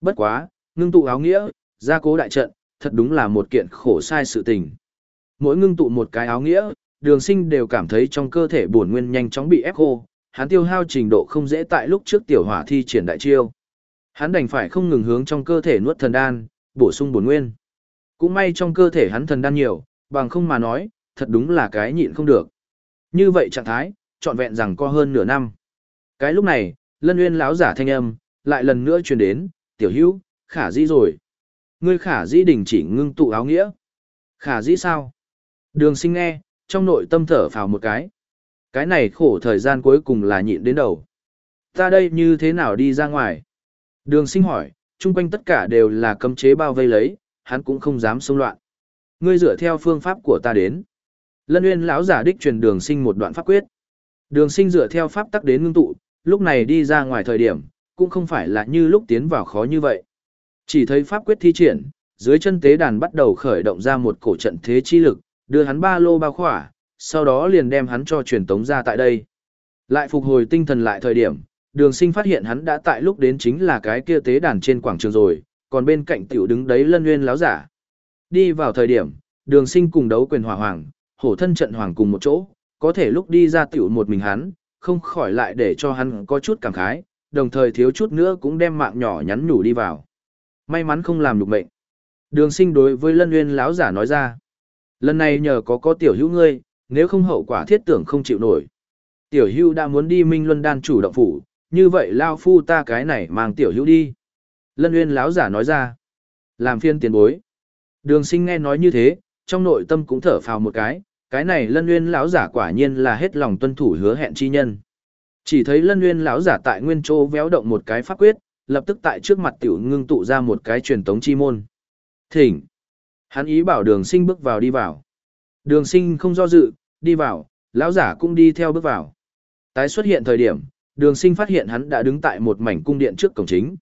Bất quá, ngưng tụ áo nghĩa, gia cố đại trận, thật đúng là một kiện khổ sai sự tình. Mỗi ngưng tụ một cái áo nghĩa, đường sinh đều cảm thấy trong cơ thể buồn nguyên nhanh chóng bị ép khô, hắn tiêu hao trình độ không dễ tại lúc trước tiểu hỏa thi triển đại chiêu. Hắn đành phải không ngừng hướng trong cơ thể nuốt thần đan, bổ sung buồn nguyên. Cũng may trong cơ thể hắn thần đan nhiều, bằng không mà nói, thật đúng là cái nhịn không được. Như vậy trạng thái, trọn vẹn rằng có hơn nửa năm. Cái lúc này, lân nguyên lão giả thanh âm, lại lần nữa truyền đến, tiểu hữu, khả dĩ rồi. Ngươi khả dĩ đình chỉ ngưng tụ áo nghĩa. Khả dĩ sao? Đường sinh nghe, trong nội tâm thở phào một cái. Cái này khổ thời gian cuối cùng là nhịn đến đầu. Ta đây như thế nào đi ra ngoài? Đường sinh hỏi, chung quanh tất cả đều là cấm chế bao vây lấy, hắn cũng không dám xông loạn. Ngươi dựa theo phương pháp của ta đến. Lân Nguyên lão giả đích truyền đường sinh một đoạn pháp quyết. Đường sinh dựa theo pháp tắc đến ngưng tụ, lúc này đi ra ngoài thời điểm, cũng không phải là như lúc tiến vào khó như vậy. Chỉ thấy pháp quyết thi triển, dưới chân tế đàn bắt đầu khởi động ra một cổ trận thế chi lực, đưa hắn ba lô bao khỏa, sau đó liền đem hắn cho truyền tống ra tại đây. Lại phục hồi tinh thần lại thời điểm, đường sinh phát hiện hắn đã tại lúc đến chính là cái kia tế đàn trên quảng trường rồi, còn bên cạnh tiểu đứng đấy lân nguyên láo giả. Đi vào thời điểm, đường sinh cùng đấu quyền hỏa hoàng, hổ thân trận hoàng cùng một chỗ, có thể lúc đi ra tiểu một mình hắn, không khỏi lại để cho hắn có chút cảm khái, đồng thời thiếu chút nữa cũng đem mạng nhỏ nhắn nhủ đi vào. May mắn không làm được mệnh. Đường sinh đối với lân nguyên lão giả nói ra. Lần này nhờ có có tiểu hữu ngươi, nếu không hậu quả thiết tưởng không chịu nổi. Tiểu hữu đã muốn đi Minh Luân Đan chủ động phủ, như vậy lao phu ta cái này mang tiểu hữu đi. Lân Uyên lão giả nói ra. Làm phiên tiền bối. Đường sinh nghe nói như thế, trong nội tâm cũng thở phào một cái, cái này Lân Uyên lão giả quả nhiên là hết lòng tuân thủ hứa hẹn chi nhân. Chỉ thấy Lân Uyên lão giả tại nguyên chỗ véo động một cái pháp quyết, lập tức tại trước mặt tiểu ngưng tụ ra một cái truyền tống chi môn. Thỉnh. Hắn ý bảo đường sinh bước vào đi vào. Đường sinh không do dự, đi vào, lão giả cũng đi theo bước vào. Tái xuất hiện thời điểm, đường sinh phát hiện hắn đã đứng tại một mảnh cung điện trước cổng chính.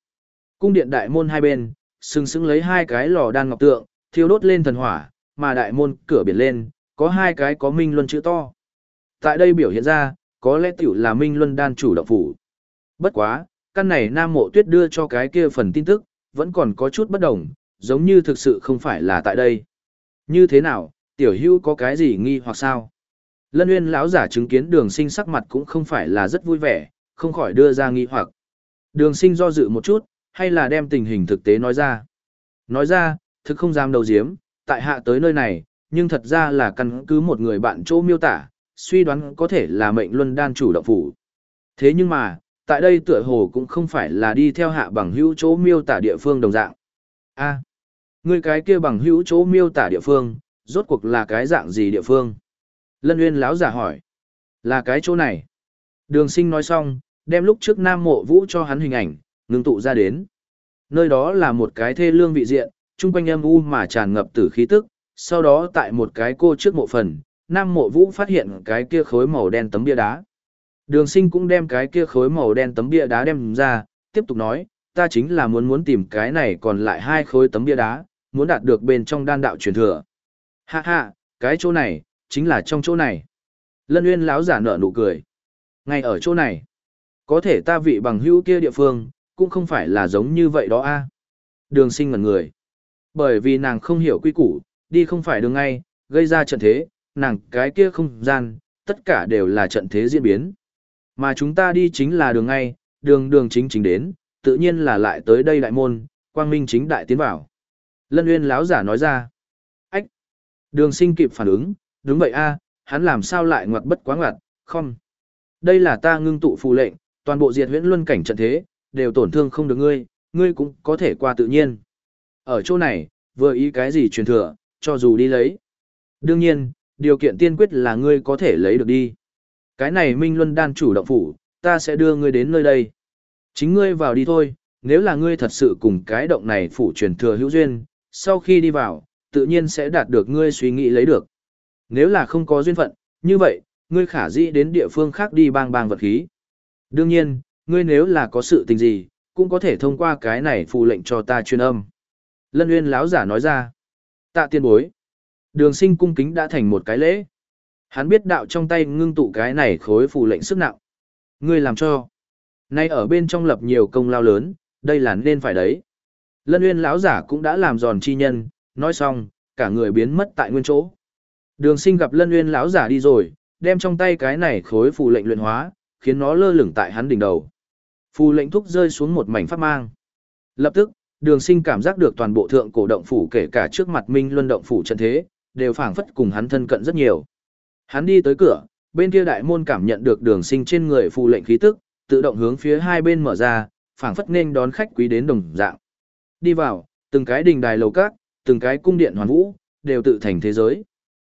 Cung điện đại môn hai bên, sừng sững lấy hai cái lò đan ngọc tượng, thiêu đốt lên thần hỏa, mà đại môn cửa biển lên, có hai cái có minh luân chữ to. Tại đây biểu hiện ra, có lẽ tiểu là minh luân đan chủ động phủ. Bất quá, căn này nam mộ tuyết đưa cho cái kia phần tin tức, vẫn còn có chút bất đồng, giống như thực sự không phải là tại đây. Như thế nào, tiểu hưu có cái gì nghi hoặc sao? Lân Uyên lão giả chứng kiến Đường Sinh sắc mặt cũng không phải là rất vui vẻ, không khỏi đưa ra nghi hoặc. Đường Sinh do dự một chút, hay là đem tình hình thực tế nói ra. Nói ra, thực không dám đầu diếm, tại hạ tới nơi này, nhưng thật ra là căn cứ một người bạn chỗ miêu tả, suy đoán có thể là mệnh luân đan chủ động phủ. Thế nhưng mà, tại đây tựa hồ cũng không phải là đi theo hạ bằng hữu chỗ miêu tả địa phương đồng dạng. A. người cái kia bằng hữu chỗ miêu tả địa phương, rốt cuộc là cái dạng gì địa phương? Lân Uyên láo giả hỏi. Là cái chỗ này. Đường sinh nói xong, đem lúc trước Nam Mộ Vũ cho hắn hình ảnh, ngưng tụ ra đến. Nơi đó là một cái thê lương vị diện, chung quanh âm u mà tràn ngập tử khí tức, sau đó tại một cái cô trước mộ phần, Nam Mộ Vũ phát hiện cái kia khối màu đen tấm bia đá. Đường sinh cũng đem cái kia khối màu đen tấm bia đá đem ra, tiếp tục nói, ta chính là muốn muốn tìm cái này còn lại hai khối tấm bia đá, muốn đạt được bên trong đan đạo truyền thừa. Ha ha, cái chỗ này, chính là trong chỗ này. Lân Uyên lão giả nở nụ cười. Ngay ở chỗ này, có thể ta vị bằng hữu kia địa phương, cũng không phải là giống như vậy đó a. Đường sinh ngẩn người. Bởi vì nàng không hiểu quy củ, đi không phải đường ngay, gây ra trận thế, nàng cái kia không gian, tất cả đều là trận thế diễn biến. Mà chúng ta đi chính là đường ngay, đường đường chính chính đến, tự nhiên là lại tới đây đại môn, quang minh chính đại tiến vào. Lân Uyên lão giả nói ra. Ách! Đường sinh kịp phản ứng, đúng vậy a hắn làm sao lại ngoặt bất quá ngoặt, không. Đây là ta ngưng tụ phù lệnh, toàn bộ diệt huyễn luân cảnh trận thế, đều tổn thương không được ngươi, ngươi cũng có thể qua tự nhiên. Ở chỗ này, vừa ý cái gì truyền thừa, cho dù đi lấy. Đương nhiên, điều kiện tiên quyết là ngươi có thể lấy được đi. Cái này Minh Luân đan chủ động phủ, ta sẽ đưa ngươi đến nơi đây. Chính ngươi vào đi thôi, nếu là ngươi thật sự cùng cái động này phủ truyền thừa hữu duyên, sau khi đi vào, tự nhiên sẽ đạt được ngươi suy nghĩ lấy được. Nếu là không có duyên phận, như vậy, ngươi khả dĩ đến địa phương khác đi bang bang vật khí. Đương nhiên, ngươi nếu là có sự tình gì, cũng có thể thông qua cái này phù lệnh cho ta truyền âm. Lân Uyên lão giả nói ra. Tạ tiên bối. Đường sinh cung kính đã thành một cái lễ. Hắn biết đạo trong tay ngưng tụ cái này khối phù lệnh sức nặng. Ngươi làm cho. Nay ở bên trong lập nhiều công lao lớn, đây là nên phải đấy. Lân Uyên lão giả cũng đã làm giòn chi nhân, nói xong, cả người biến mất tại nguyên chỗ. Đường Sinh gặp Lân Uyên lão giả đi rồi, đem trong tay cái này khối phù lệnh luyện hóa, khiến nó lơ lửng tại hắn đỉnh đầu. Phù lệnh thúc rơi xuống một mảnh pháp mang. Lập tức, Đường Sinh cảm giác được toàn bộ thượng cổ động phủ kể cả trước mặt Minh Luân động phủ trận thế, đều phảng phất cùng hắn thân cận rất nhiều. Hắn đi tới cửa, bên kia đại môn cảm nhận được Đường Sinh trên người phù lệnh khí tức, tự động hướng phía hai bên mở ra, phảng phất nên đón khách quý đến đồng dạng. Đi vào, từng cái đình đài lầu các, từng cái cung điện hoàn vũ, đều tự thành thế giới.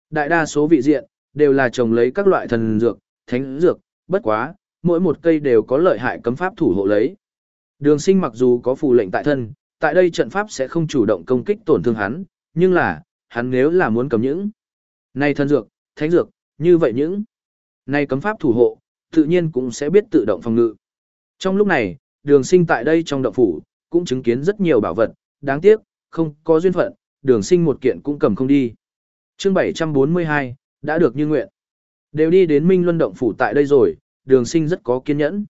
Đại đa số vị diện, đều là trồng lấy các loại thần dược, thánh dược, bất quá, mỗi một cây đều có lợi hại cấm pháp thủ hộ lấy. Đường sinh mặc dù có phù lệnh tại thân, tại đây trận pháp sẽ không chủ động công kích tổn thương hắn, nhưng là, hắn nếu là muốn cầm những này thần dược, thánh dược, như vậy những này cấm pháp thủ hộ, tự nhiên cũng sẽ biết tự động phòng ngự. Trong lúc này, đường sinh tại đây trong động phủ, cũng chứng kiến rất nhiều bảo vật, đáng tiếc, không có duyên phận, đường sinh một kiện cũng cầm không đi. chương 742, đã được như nguyện. Đều đi đến Minh Luân Động Phủ tại đây rồi, đường sinh rất có kiên nhẫn.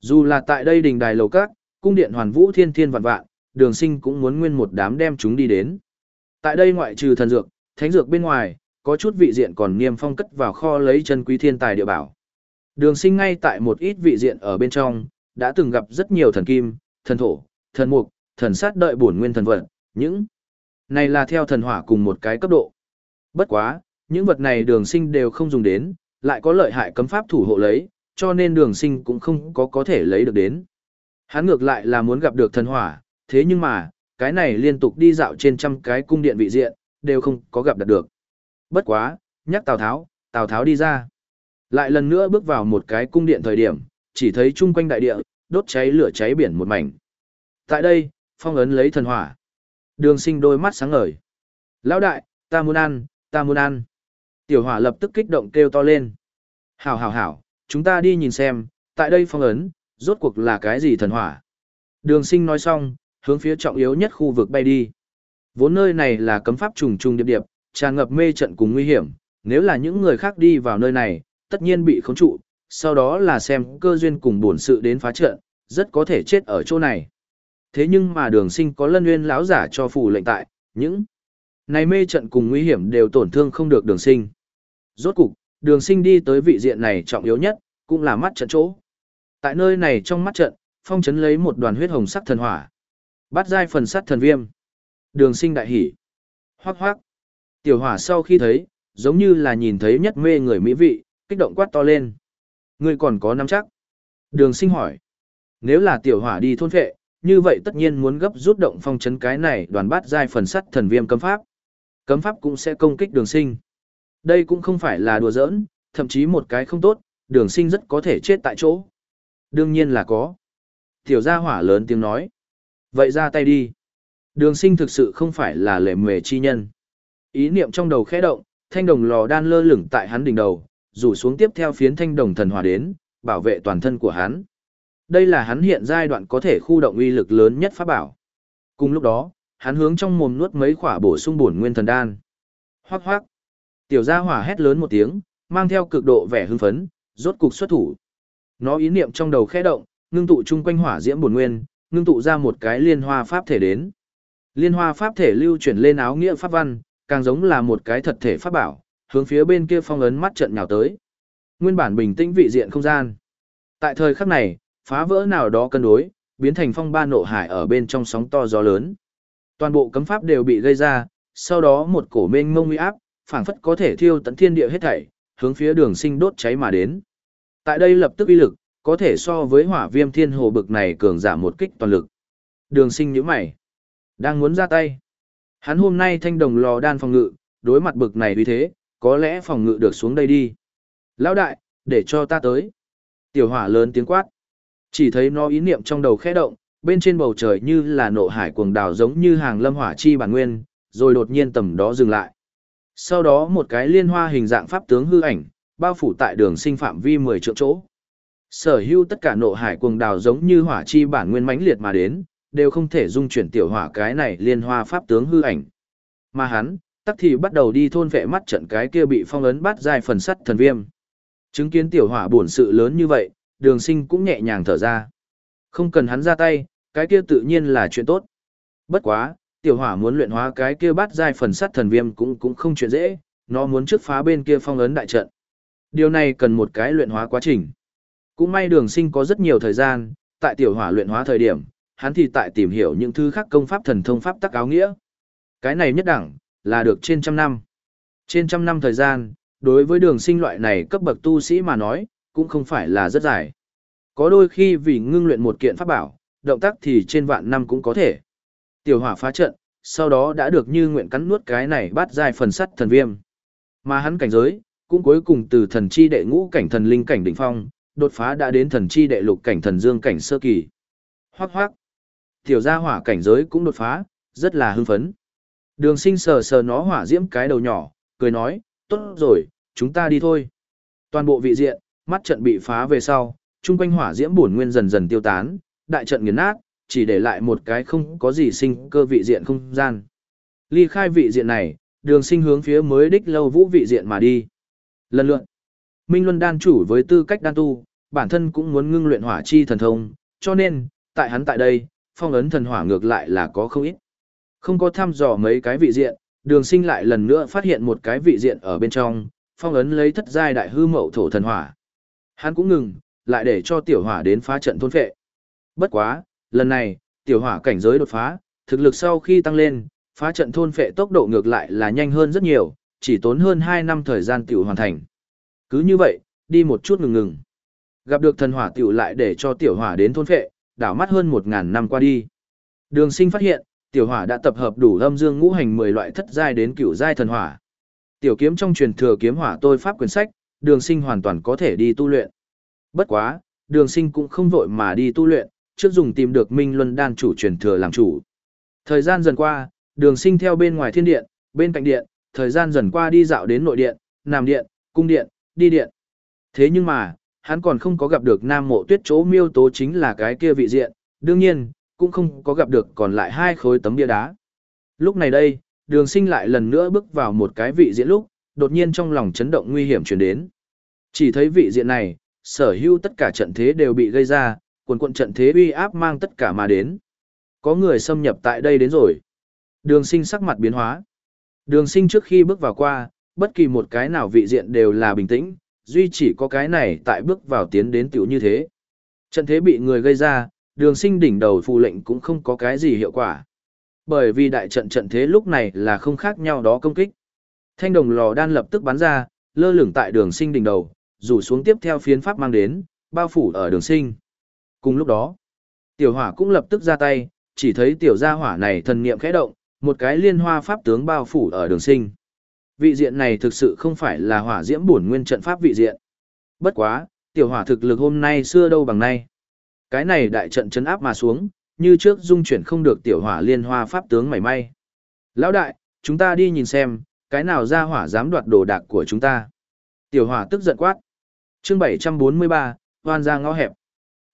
Dù là tại đây đình đài lầu các, cung điện hoàn vũ thiên thiên vạn vạn, đường sinh cũng muốn nguyên một đám đem chúng đi đến. Tại đây ngoại trừ thần dược, thánh dược bên ngoài, có chút vị diện còn niêm phong cất vào kho lấy chân quý thiên tài địa bảo. Đường sinh ngay tại một ít vị diện ở bên trong, đã từng gặp rất nhiều thần kim, thần thổ, thần mục, thần sát đợi bổn nguyên thần vật, những này là theo thần hỏa cùng một cái cấp độ. Bất quá, những vật này đường sinh đều không dùng đến, lại có lợi hại cấm pháp thủ hộ lấy, cho nên đường sinh cũng không có có thể lấy được đến. Hắn ngược lại là muốn gặp được thần hỏa, thế nhưng mà, cái này liên tục đi dạo trên trăm cái cung điện vị diện, đều không có gặp được được. Bất quá, nhắc Tào Tháo, Tào Tháo đi ra. Lại lần nữa bước vào một cái cung điện thời điểm, chỉ thấy chung quanh đại địa, đốt cháy lửa cháy biển một mảnh. Tại đây, phong ấn lấy thần hỏa. Đường sinh đôi mắt sáng ngời. Lão đại, ta muốn ăn, ta muốn ăn. Tiểu hỏa lập tức kích động kêu to lên. Hảo hảo hảo, chúng ta đi nhìn xem, tại đây phong ấn, rốt cuộc là cái gì thần hỏa. Đường sinh nói xong, hướng phía trọng yếu nhất khu vực bay đi. Vốn nơi này là cấm pháp trùng trùng điệp điệp, tràn ngập mê trận cùng nguy hiểm, nếu là những người khác đi vào nơi này, tất nhiên bị khống trụ, sau đó là xem cơ duyên cùng bổn sự đến phá trận, rất có thể chết ở chỗ này. Thế nhưng mà đường sinh có lân nguyên lão giả cho phù lệnh tại, những này mê trận cùng nguy hiểm đều tổn thương không được đường sinh. Rốt cục, đường sinh đi tới vị diện này trọng yếu nhất, cũng là mắt trận chỗ. Tại nơi này trong mắt trận, phong chấn lấy một đoàn huyết hồng sắc thần hỏa. Bắt giai phần sắt thần viêm. Đường sinh đại hỉ. Hoác hoác. Tiểu hỏa sau khi thấy, giống như là nhìn thấy nhất mê người mỹ vị, kích động quát to lên. Ngươi còn có nắm chắc. Đường sinh hỏi. Nếu là tiểu hỏa đi thôn vệ, như vậy tất nhiên muốn gấp rút động phong chấn cái này đoàn bát giai phần sắt thần viêm cấm pháp. Cấm pháp cũng sẽ công kích đường sinh. Đây cũng không phải là đùa giỡn, thậm chí một cái không tốt, đường sinh rất có thể chết tại chỗ. Đương nhiên là có. Tiểu gia hỏa lớn tiếng nói. Vậy ra tay đi. Đường sinh thực sự không phải là lệ mề chi nhân. Ý niệm trong đầu khẽ động, thanh đồng lò đan lơ lửng tại hắn đỉnh đầu, rủ xuống tiếp theo phiến thanh đồng thần hòa đến, bảo vệ toàn thân của hắn. Đây là hắn hiện giai đoạn có thể khu động uy lực lớn nhất pháp bảo. Cùng lúc đó, hắn hướng trong mồm nuốt mấy khỏa bổ sung bổn nguyên thần đan. Hoắc hoắc. Tiểu gia hỏa hét lớn một tiếng, mang theo cực độ vẻ hưng phấn, rốt cục xuất thủ. Nó ý niệm trong đầu khẽ động, ngưng tụ chung quanh hỏa diễm bổn nguyên, ngưng tụ ra một cái liên hoa pháp thể đến. Liên hoa pháp thể lưu chuyển lên áo nghĩa pháp văn, càng giống là một cái thật thể pháp bảo, hướng phía bên kia phong ấn mắt trận nhào tới. Nguyên bản bình tĩnh vị diện không gian. Tại thời khắc này, phá vỡ nào đó cân đối, biến thành phong ba nộ hải ở bên trong sóng to gió lớn. Toàn bộ cấm pháp đều bị gây ra, sau đó một cổ mênh mông uy áp, phảng phất có thể thiêu tận thiên địa hết thảy, hướng phía đường sinh đốt cháy mà đến. Tại đây lập tức uy lực, có thể so với hỏa viêm thiên hồ bực này cường giảm một kích toàn lực. Đường sinh như mày, đang muốn ra tay. Hắn hôm nay thanh đồng lò đan phòng ngự, đối mặt bực này vì thế, có lẽ phòng ngự được xuống đây đi. Lão đại, để cho ta tới. Tiểu hỏa lớn tiếng quát. Chỉ thấy nó ý niệm trong đầu khẽ động, bên trên bầu trời như là nộ hải cuồng đào giống như hàng lâm hỏa chi bản nguyên, rồi đột nhiên tầm đó dừng lại. Sau đó một cái liên hoa hình dạng pháp tướng hư ảnh, bao phủ tại đường sinh phạm vi 10 triệu chỗ. Sở hữu tất cả nộ hải cuồng đào giống như hỏa chi bản nguyên mãnh liệt mà đến, đều không thể dung chuyển tiểu hỏa cái này liên hoa pháp tướng hư ảnh. Mà hắn, tắc thì bắt đầu đi thôn vệ mắt trận cái kia bị phong ấn bắt dài phần sắt thần viêm. Chứng kiến tiểu hỏa buồn sự lớn như vậy, đường sinh cũng nhẹ nhàng thở ra. Không cần hắn ra tay, cái kia tự nhiên là chuyện tốt. Bất quá, tiểu hỏa muốn luyện hóa cái kia bắt dài phần sắt thần viêm cũng cũng không chuyện dễ, nó muốn trước phá bên kia phong ấn đại trận. Điều này cần một cái luyện hóa quá trình. Cũng may đường sinh có rất nhiều thời gian, tại tiểu hỏa luyện hóa thời điểm, hắn thì tại tìm hiểu những thứ khác công pháp thần thông pháp tắc áo nghĩa. Cái này nhất đẳng, là được trên trăm năm. Trên trăm năm thời gian, đối với đường sinh loại này cấp bậc tu sĩ mà nói, cũng không phải là rất dài. Có đôi khi vì ngưng luyện một kiện pháp bảo, động tác thì trên vạn năm cũng có thể. Tiểu hỏa phá trận, sau đó đã được như nguyện cắn nuốt cái này bắt dài phần sắt thần viêm. Mà hắn cảnh giới, cũng cuối cùng từ thần chi đệ ngũ cảnh thần linh cảnh đỉnh phong, đột phá đã đến thần chi đệ lục cảnh thần dương cảnh sơ kỳ. Hoắc hoắc. Tiểu gia hỏa cảnh giới cũng đột phá, rất là hưng phấn. Đường sinh sờ sờ nó hỏa diễm cái đầu nhỏ, cười nói, tốt rồi, chúng ta đi thôi. Toàn bộ vị diện, mắt trận bị phá về sau, chung quanh hỏa diễm bổn nguyên dần dần tiêu tán, đại trận nghiền nát, chỉ để lại một cái không có gì sinh cơ vị diện không gian. Ly khai vị diện này, đường sinh hướng phía mới đích lâu vũ vị diện mà đi. Lần lượt, Minh Luân đan chủ với tư cách đan tu, bản thân cũng muốn ngưng luyện hỏa chi thần thông, cho nên, tại hắn tại đây, phong ấn thần hỏa ngược lại là có không ít. Không có thăm dò mấy cái vị diện, đường sinh lại lần nữa phát hiện một cái vị diện ở bên trong, phong ấn lấy thất giai đại hư mậu thổ thần hỏa. Hắn cũng ngừng, lại để cho tiểu hỏa đến phá trận thôn phệ. Bất quá, lần này, tiểu hỏa cảnh giới đột phá, thực lực sau khi tăng lên, phá trận thôn phệ tốc độ ngược lại là nhanh hơn rất nhiều, chỉ tốn hơn 2 năm thời gian tiểu hoàn thành. Cứ như vậy, đi một chút ngừng ngừng. Gặp được thần hỏa tiểu lại để cho tiểu hỏa đến thôn phệ, đảo mắt hơn 1000 năm qua đi. Đường Sinh phát hiện, tiểu hỏa đã tập hợp đủ âm dương ngũ hành 10 loại thất giai đến cửu giai thần hỏa. Tiểu kiếm trong truyền thừa kiếm hỏa tôi pháp quyển sách, Đường Sinh hoàn toàn có thể đi tu luyện. Bất quá, Đường Sinh cũng không vội mà đi tu luyện, trước dùng tìm được Minh Luân đan chủ truyền thừa làm chủ. Thời gian dần qua, Đường Sinh theo bên ngoài thiên điện, bên cạnh điện, thời gian dần qua đi dạo đến nội điện, nam điện, cung điện, đi điện. Thế nhưng mà, hắn còn không có gặp được Nam Mộ Tuyết chỗ miêu tố chính là cái kia vị diện, đương nhiên, cũng không có gặp được còn lại hai khối tấm bia đá. Lúc này đây, đường sinh lại lần nữa bước vào một cái vị diện lúc, đột nhiên trong lòng chấn động nguy hiểm chuyển đến. Chỉ thấy vị diện này, sở hữu tất cả trận thế đều bị gây ra, quần quận trận thế uy áp mang tất cả mà đến. Có người xâm nhập tại đây đến rồi. Đường sinh sắc mặt biến hóa. Đường sinh trước khi bước vào qua, bất kỳ một cái nào vị diện đều là bình tĩnh, duy chỉ có cái này tại bước vào tiến đến tiểu như thế. Trận thế bị người gây ra, đường sinh đỉnh đầu phù lệnh cũng không có cái gì hiệu quả. Bởi vì đại trận trận thế lúc này là không khác nhau đó công kích. Thanh đồng lò đan lập tức bắn ra, lơ lửng tại đường sinh đỉnh đầu, rủ xuống tiếp theo phiến pháp mang đến, bao phủ ở đường sinh. Cùng lúc đó, Tiểu hỏa cũng lập tức ra tay, chỉ thấy tiểu gia hỏa này thần niệm khẽ động, một cái liên hoa pháp tướng bao phủ ở đường sinh. Vị diện này thực sự không phải là hỏa diễm bổn nguyên trận pháp vị diện. Bất quá, tiểu hỏa thực lực hôm nay xưa đâu bằng nay. Cái này đại trận chấn áp mà xuống, như trước dung chuyển không được tiểu hỏa liên hoa pháp tướng mảy may. Lão đại, chúng ta đi nhìn xem, cái nào ra hỏa dám đoạt đồ đạc của chúng ta. Tiểu hỏa tức giận quát. chương 743, hoan ra ngõ hẹp.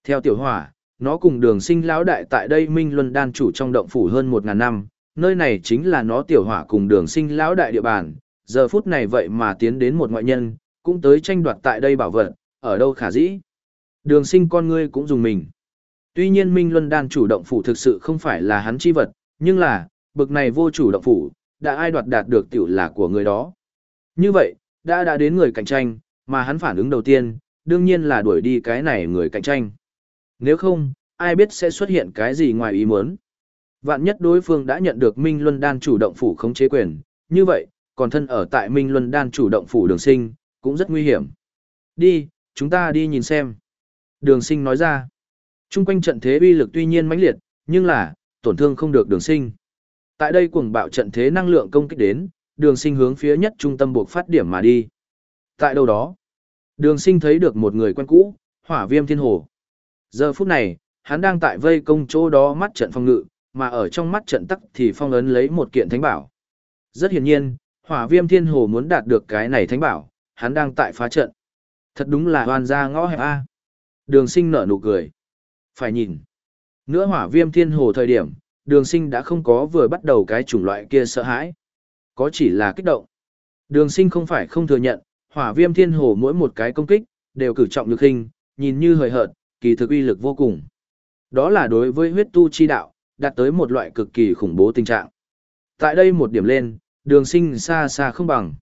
Theo tiểu hỏa, nó cùng đường sinh lão đại tại đây Minh Luân đan chủ trong động phủ hơn 1.000 năm, nơi này chính là nó tiểu hỏa cùng đường sinh lão đại địa bàn, giờ phút này vậy mà tiến đến một ngoại nhân, cũng tới tranh đoạt tại đây bảo vật, ở đâu khả dĩ. Đường sinh con ngươi cũng dùng mình. Tuy nhiên Minh Luân đan chủ động phủ thực sự không phải là hắn chi vật, nhưng là, bực này vô chủ động phủ, đã ai đoạt đạt được tiểu là của người đó. Như vậy, đã đã đến người cạnh tranh, mà hắn phản ứng đầu tiên, đương nhiên là đuổi đi cái này người cạnh tranh. Nếu không, ai biết sẽ xuất hiện cái gì ngoài ý muốn. Vạn nhất đối phương đã nhận được Minh Luân Đan chủ động phủ khống chế quyền, như vậy, còn thân ở tại Minh Luân Đan chủ động phủ đường sinh, cũng rất nguy hiểm. Đi, chúng ta đi nhìn xem. Đường sinh nói ra. Trung quanh trận thế uy lực tuy nhiên mãnh liệt, nhưng là, tổn thương không được đường sinh. Tại đây cuồng bạo trận thế năng lượng công kích đến, đường sinh hướng phía nhất trung tâm buộc phát điểm mà đi. Tại đâu đó, đường sinh thấy được một người quen cũ, hỏa viêm thiên hồ. Giờ phút này, hắn đang tại vây công chỗ đó mắt trận phong ngự, mà ở trong mắt trận tắc thì phong ấn lấy một kiện thánh bảo. Rất hiển nhiên, hỏa viêm thiên hồ muốn đạt được cái này thánh bảo, hắn đang tại phá trận. Thật đúng là hoàn ra ngõ hẹp A. Đường sinh nở nụ cười. Phải nhìn. Nữa hỏa viêm thiên hồ thời điểm, đường sinh đã không có vừa bắt đầu cái chủng loại kia sợ hãi. Có chỉ là kích động. Đường sinh không phải không thừa nhận, hỏa viêm thiên hồ mỗi một cái công kích, đều cử trọng lực hình, nhìn như hời hợt, kỳ thực uy lực vô cùng. Đó là đối với huyết tu chi đạo, đạt tới một loại cực kỳ khủng bố tình trạng. Tại đây một điểm lên, đường sinh xa xa không bằng.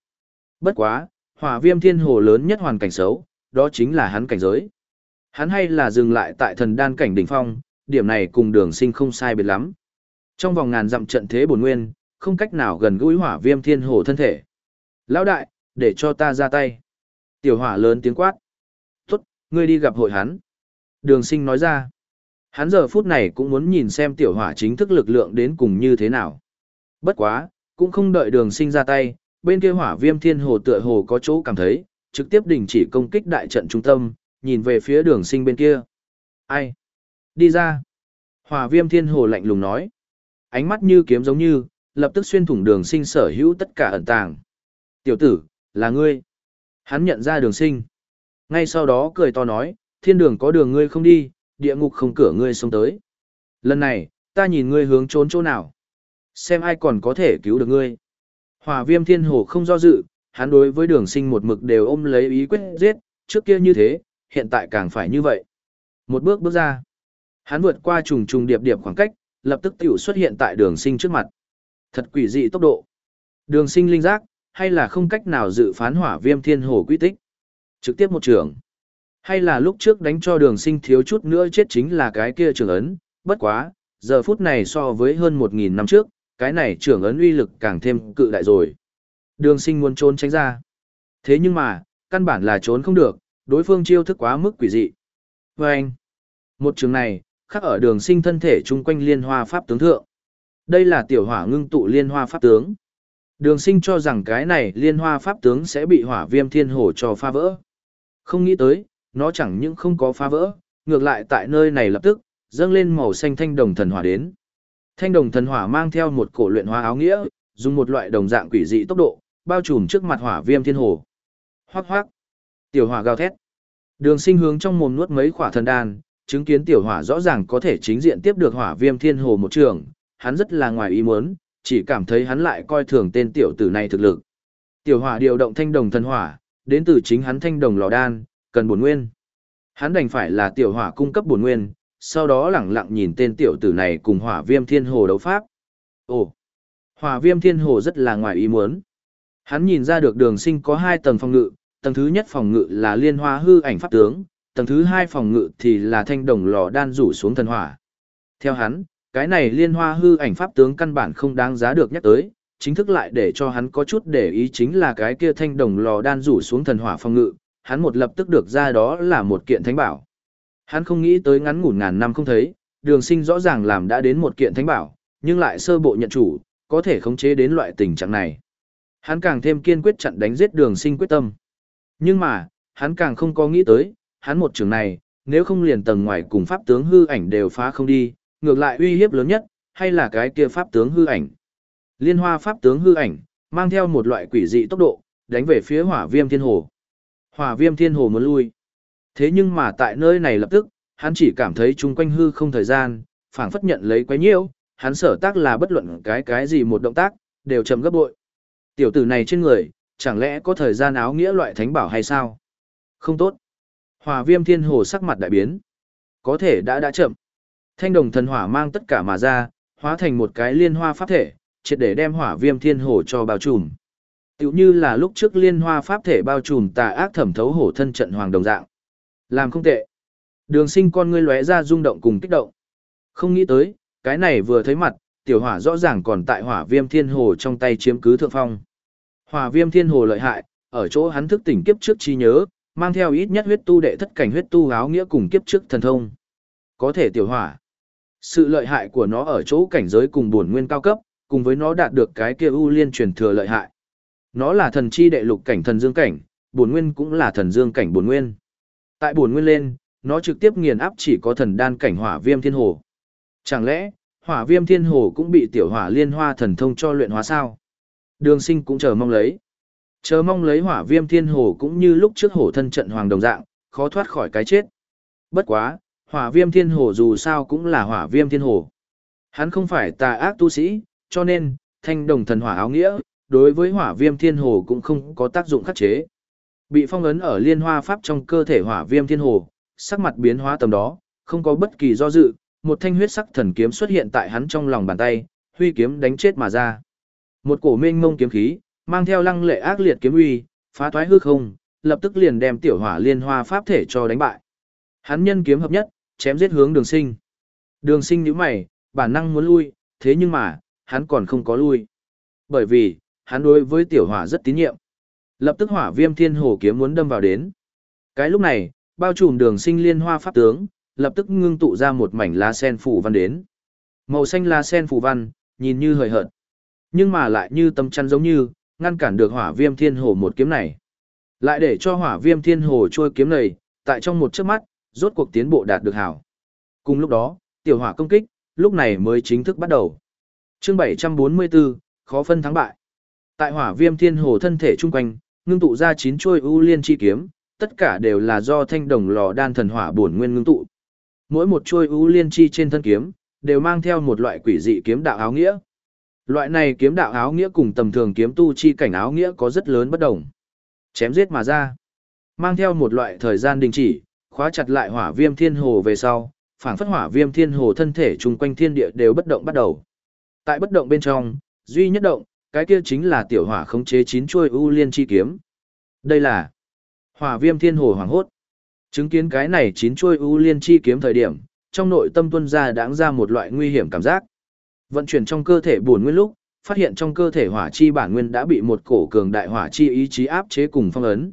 Bất quá, hỏa viêm thiên hồ lớn nhất hoàn cảnh xấu, đó chính là hắn cảnh giới. Hắn hay là dừng lại tại thần đan cảnh đỉnh phong, điểm này cùng đường sinh không sai biệt lắm. Trong vòng ngàn dặm trận thế bổn nguyên, không cách nào gần gũi hỏa viêm thiên hồ thân thể. Lão đại, để cho ta ra tay. Tiểu hỏa lớn tiếng quát. Tốt, ngươi đi gặp hội hắn. Đường sinh nói ra. Hắn giờ phút này cũng muốn nhìn xem tiểu hỏa chính thức lực lượng đến cùng như thế nào. Bất quá, cũng không đợi đường sinh ra tay, bên kia hỏa viêm thiên hồ tựa hồ có chỗ cảm thấy, trực tiếp đình chỉ công kích đại trận trung tâm, nhìn về phía đường sinh bên kia. Ai? Đi ra. Hỏa viêm thiên hồ lạnh lùng nói. Ánh mắt như kiếm giống như, lập tức xuyên thủng đường sinh sở hữu tất cả ẩn tàng. Tiểu tử, là ngươi. Hắn nhận ra đường sinh. Ngay sau đó cười to nói, thiên đường có đường ngươi không đi, địa ngục không cửa ngươi xông tới. Lần này, ta nhìn ngươi hướng trốn chỗ nào. Xem ai còn có thể cứu được ngươi. Hòa viêm thiên hồ không do dự, hắn đối với đường sinh một mực đều ôm lấy ý quyết giết, trước kia như thế, hiện tại càng phải như vậy. Một bước bước ra. Hắn vượt qua trùng trùng điệp điệp khoảng cách, lập tức tiểu xuất hiện tại đường sinh trước mặt. Thật quỷ dị tốc độ. Đường sinh linh giác, hay là không cách nào dự phán hỏa viêm thiên hồ quy tích. Trực tiếp một trường. Hay là lúc trước đánh cho đường sinh thiếu chút nữa chết chính là cái kia trường ấn, bất quá, giờ phút này so với hơn 1.000 năm trước, cái này trưởng ấn uy lực càng thêm cự đại rồi. Đường sinh muốn trốn tránh ra. Thế nhưng mà, căn bản là trốn không được, đối phương chiêu thức quá mức quỷ dị. Và anh, một trường này, khắc ở đường sinh thân thể chung quanh liên hoa pháp tướng thượng. Đây là tiểu hỏa ngưng tụ liên hoa pháp tướng. Đường sinh cho rằng cái này liên hoa pháp tướng sẽ bị hỏa viêm thiên hồ cho pha vỡ. Không nghĩ tới, nó chẳng những không có phá vỡ, ngược lại tại nơi này lập tức, dâng lên màu xanh thanh đồng thần hỏa đến. Thanh đồng thần hỏa mang theo một cổ luyện hóa áo nghĩa, dùng một loại đồng dạng quỷ dị tốc độ, bao trùm trước mặt hỏa viêm thiên hồ. Hoắc hoắc. Tiểu hỏa gào thét. Đường sinh hướng trong mồm nuốt mấy khỏa thần đan, chứng kiến tiểu hỏa rõ ràng có thể chính diện tiếp được hỏa viêm thiên hồ một trường, hắn rất là ngoài ý muốn, chỉ cảm thấy hắn lại coi thường tên tiểu tử này thực lực. Tiểu hỏa điều động thanh đồng thần hỏa, đến từ chính hắn thanh đồng lò đan, cần bổn nguyên. Hắn đành phải là tiểu hỏa cung cấp bổn nguyên, sau đó lẳng lặng nhìn tên tiểu tử này cùng hỏa viêm thiên hồ đấu pháp. Ồ, hỏa viêm thiên hồ rất là ngoài ý muốn. Hắn nhìn ra được đường sinh có hai tầng phòng ngự, tầng thứ nhất phòng ngự là liên hoa hư ảnh pháp tướng, tầng thứ hai phòng ngự thì là thanh đồng lò đan rủ xuống thần hỏa. Theo hắn, cái này liên hoa hư ảnh pháp tướng căn bản không đáng giá được nhắc tới, chính thức lại để cho hắn có chút để ý chính là cái kia thanh đồng lò đan rủ xuống thần hỏa phòng ngự, hắn một lập tức được ra đó là một kiện thánh bảo. Hắn không nghĩ tới ngắn ngủn ngàn năm không thấy, đường sinh rõ ràng làm đã đến một kiện thánh bảo, nhưng lại sơ bộ nhận chủ, có thể khống chế đến loại tình trạng này. Hắn càng thêm kiên quyết chặn đánh giết đường sinh quyết tâm. Nhưng mà, hắn càng không có nghĩ tới, hắn một trường này, nếu không liền tầng ngoài cùng pháp tướng hư ảnh đều phá không đi, ngược lại uy hiếp lớn nhất, hay là cái kia pháp tướng hư ảnh. Liên hoa pháp tướng hư ảnh, mang theo một loại quỷ dị tốc độ, đánh về phía hỏa viêm thiên hồ. Hỏa viêm thiên hồ muốn lui. Thế nhưng mà tại nơi này lập tức, hắn chỉ cảm thấy chung quanh hư không thời gian, phảng phất nhận lấy quấy nhiễu, hắn sở tác là bất luận cái cái gì một động tác, đều chậm gấp bội. Tiểu tử này trên người, chẳng lẽ có thời gian áo nghĩa loại thánh bảo hay sao? Không tốt. Hỏa viêm thiên hồ sắc mặt đại biến. Có thể đã đã chậm. Thanh đồng thần hỏa mang tất cả mà ra, hóa thành một cái liên hoa pháp thể, triệt để đem hỏa viêm thiên hồ cho bao trùm. Tiểu như là lúc trước liên hoa pháp thể bao trùm tà ác thẩm thấu hổ thân trận hoàng đồng dạng. Làm không tệ. Đường sinh con ngươi lóe ra rung động cùng kích động. Không nghĩ tới, cái này vừa thấy mặt, tiểu hỏa rõ ràng còn tại hỏa viêm thiên hồ trong tay chiếm cứ thượng phong. Hỏa viêm thiên hồ lợi hại, ở chỗ hắn thức tỉnh kiếp trước chi nhớ, mang theo ít nhất huyết tu đệ thất cảnh huyết tu áo nghĩa cùng kiếp trước thần thông. Có thể tiểu hỏa. Sự lợi hại của nó ở chỗ cảnh giới cùng bổn nguyên cao cấp, cùng với nó đạt được cái kia ưu liên truyền thừa lợi hại. Nó là thần chi đệ lục cảnh thần dương cảnh, bổn nguyên cũng là thần dương cảnh bổn nguyên. Tại buồn nguyên lên, nó trực tiếp nghiền áp chỉ có thần đan cảnh hỏa viêm thiên hồ. Chẳng lẽ, hỏa viêm thiên hồ cũng bị tiểu hỏa liên hoa thần thông cho luyện hóa sao? Đường sinh cũng chờ mong lấy. Chờ mong lấy hỏa viêm thiên hồ cũng như lúc trước hổ thân trận hoàng đồng dạng, khó thoát khỏi cái chết. Bất quá, hỏa viêm thiên hồ dù sao cũng là hỏa viêm thiên hồ. Hắn không phải tà ác tu sĩ, cho nên, thanh đồng thần hỏa áo nghĩa, đối với hỏa viêm thiên hồ cũng không có tác dụng khắc chế. Bị phong ấn ở liên hoa pháp trong cơ thể hỏa viêm thiên hồ, sắc mặt biến hóa tầm đó, không có bất kỳ do dự, một thanh huyết sắc thần kiếm xuất hiện tại hắn trong lòng bàn tay, huy kiếm đánh chết mà ra. Một cổ mênh mông kiếm khí, mang theo lăng lệ ác liệt kiếm uy, phá thoái hư không, lập tức liền đem tiểu hỏa liên hoa pháp thể cho đánh bại. Hắn nhân kiếm hợp nhất, chém giết hướng Đường Sinh. Đường Sinh nhíu mày, bản năng muốn lui, thế nhưng mà, hắn còn không có lui. Bởi vì, hắn đối với tiểu hỏa rất tín nhiệm. Lập tức hỏa viêm thiên hồ kiếm muốn đâm vào đến. Cái lúc này, bao trùm đường sinh liên hoa pháp tướng, lập tức ngưng tụ ra một mảnh lá sen phủ văn đến. Màu xanh lá sen phủ văn, nhìn như hời hợt. Nhưng mà lại như tâm chăn giống như, ngăn cản được hỏa viêm thiên hồ một kiếm này. Lại để cho hỏa viêm thiên hồ trôi kiếm này, tại trong một chớp mắt, rốt cuộc tiến bộ đạt được hảo. Cùng lúc đó, tiểu hỏa công kích, lúc này mới chính thức bắt đầu. chương 744, khó phân thắng bại. Tại hỏa viêm thiên hồ thân thể trung quanh, ngưng tụ ra chín chuôi ưu liên chi kiếm, tất cả đều là do thanh đồng lò đan thần hỏa bổn nguyên ngưng tụ. Mỗi một chuôi ưu liên chi trên thân kiếm, đều mang theo một loại quỷ dị kiếm đạo áo nghĩa. Loại này kiếm đạo áo nghĩa cùng tầm thường kiếm tu chi cảnh áo nghĩa có rất lớn bất đồng. Chém giết mà ra, mang theo một loại thời gian đình chỉ, khóa chặt lại hỏa viêm thiên hồ về sau, phảng phất hỏa viêm thiên hồ thân thể chung quanh thiên địa đều bất động bắt đầu. Tại bất động bên trong, duy nhất động, cái kia chính là tiểu hỏa khống chế chín chuôi ưu liên chi kiếm. Đây là hỏa viêm thiên hồ hoàng hốt. Chứng kiến cái này chín chuôi ưu liên chi kiếm thời điểm, trong nội tâm tuân ra đáng ra một loại nguy hiểm cảm giác. Vận chuyển trong cơ thể buồn nguyên lúc, phát hiện trong cơ thể hỏa chi bản nguyên đã bị một cổ cường đại hỏa chi ý chí áp chế cùng phong ấn.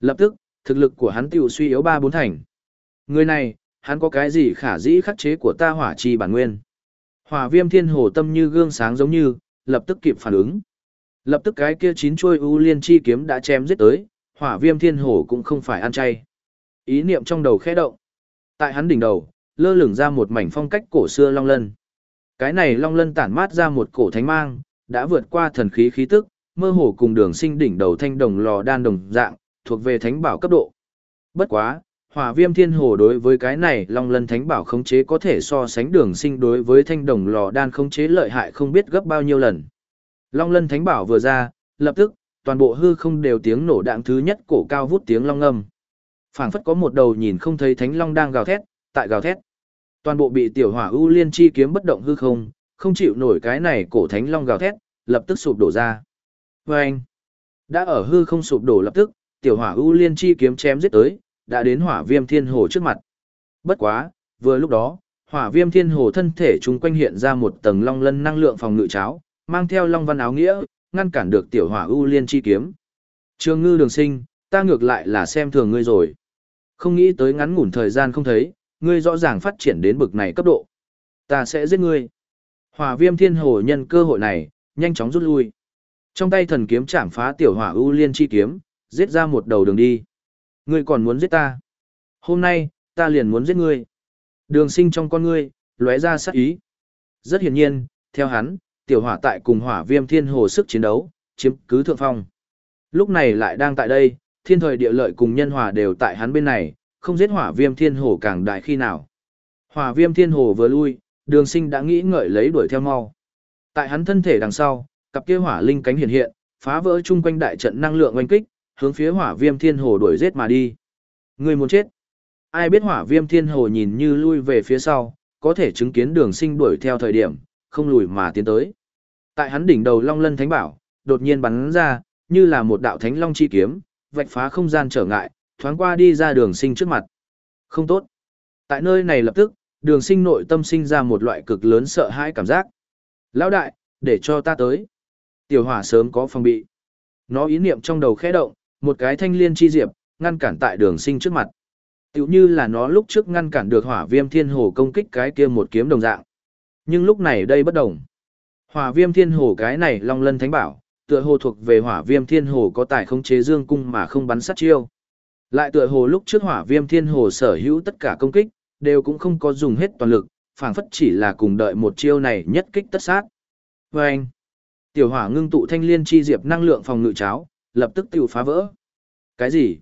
Lập tức, thực lực của hắn tiêu suy yếu ba bốn thành. Người này, hắn có cái gì khả dĩ khắc chế của ta hỏa chi bản nguyên? Hỏa viêm thiên hồ tâm như gương sáng giống như, lập tức kịp phản ứng. Lập tức cái kia chín chuôi u liên chi kiếm đã chém giết tới, hỏa viêm thiên hổ cũng không phải ăn chay. Ý niệm trong đầu khẽ động. Tại hắn đỉnh đầu, lơ lửng ra một mảnh phong cách cổ xưa long lân. Cái này long lân tản mát ra một cổ thánh mang, đã vượt qua thần khí khí tức, mơ hồ cùng đường sinh đỉnh đầu thanh đồng lò đan đồng dạng, thuộc về thánh bảo cấp độ. Bất quá, hỏa viêm thiên hồ đối với cái này long lân thánh bảo khống chế có thể so sánh đường sinh đối với thanh đồng lò đan khống chế lợi hại không biết gấp bao nhiêu lần. Long lân thánh bảo vừa ra, lập tức, toàn bộ hư không đều tiếng nổ đạn thứ nhất cổ cao vút tiếng long âm. phảng phất có một đầu nhìn không thấy thánh long đang gào thét, tại gào thét. Toàn bộ bị tiểu hỏa ưu liên chi kiếm bất động hư không, không chịu nổi cái này cổ thánh long gào thét, lập tức sụp đổ ra. Và anh, đã ở hư không sụp đổ lập tức, tiểu hỏa ưu liên chi kiếm chém giết tới, đã đến hỏa viêm thiên hồ trước mặt. Bất quá, vừa lúc đó, hỏa viêm thiên hồ thân thể chúng quanh hiện ra một tầng long lân năng lượng phòng ngự cháo, mang theo long văn áo nghĩa, ngăn cản được tiểu hỏa ưu liên chi kiếm. Trường ngư đường sinh, ta ngược lại là xem thường ngươi rồi. Không nghĩ tới ngắn ngủn thời gian không thấy, ngươi rõ ràng phát triển đến bực này cấp độ. Ta sẽ giết ngươi. Hỏa viêm thiên hồ nhân cơ hội này, nhanh chóng rút lui. Trong tay thần kiếm chạm phá tiểu hỏa ưu liên chi kiếm, giết ra một đầu đường đi. Ngươi còn muốn giết ta? Hôm nay, ta liền muốn giết ngươi. Đường sinh trong con ngươi, lóe ra sát ý. Rất hiển nhiên, theo hắn, tiểu hỏa tại cùng hỏa viêm thiên hồ sức chiến đấu, chiếm cứ thượng phong. Lúc này lại đang tại đây, thiên thời địa lợi cùng nhân hòa đều tại hắn bên này, không giết hỏa viêm thiên hồ càng đại khi nào. Hỏa viêm thiên hồ vừa lui, đường sinh đã nghĩ ngợi lấy đuổi theo mau. Tại hắn thân thể đằng sau, cặp kia hỏa linh cánh hiện hiện, phá vỡ chung quanh đại trận năng lượng oanh kích, hướng phía hỏa viêm thiên hồ đuổi giết mà đi. Người muốn chết. Ai biết hỏa viêm thiên hồ nhìn như lui về phía sau, có thể chứng kiến đường sinh đuổi theo thời điểm, không lùi mà tiến tới. Tại hắn đỉnh đầu long lân thánh bảo, đột nhiên bắn ra, như là một đạo thánh long chi kiếm, vạch phá không gian trở ngại, thoáng qua đi ra đường sinh trước mặt. Không tốt. Tại nơi này lập tức, đường sinh nội tâm sinh ra một loại cực lớn sợ hãi cảm giác. Lão đại, để cho ta tới. Tiểu hỏa sớm có phòng bị. Nó ý niệm trong đầu khẽ động, một cái thanh liên chi diệp, ngăn cản tại đường sinh trước mặt. Tiểu như là nó lúc trước ngăn cản được hỏa viêm thiên hồ công kích cái kia một kiếm đồng dạng. Nhưng lúc này đây bất đồng. Hỏa viêm thiên hồ cái này long lân thánh bảo, tựa hồ thuộc về hỏa viêm thiên hồ có tài khống chế dương cung mà không bắn sát chiêu. Lại tựa hồ lúc trước hỏa viêm thiên hồ sở hữu tất cả công kích, đều cũng không có dùng hết toàn lực, phảng phất chỉ là cùng đợi một chiêu này nhất kích tất sát. Và anh, tiểu hỏa ngưng tụ thanh liên chi diệp năng lượng phòng ngự cháo, lập tức tiêu phá vỡ. Cái gì?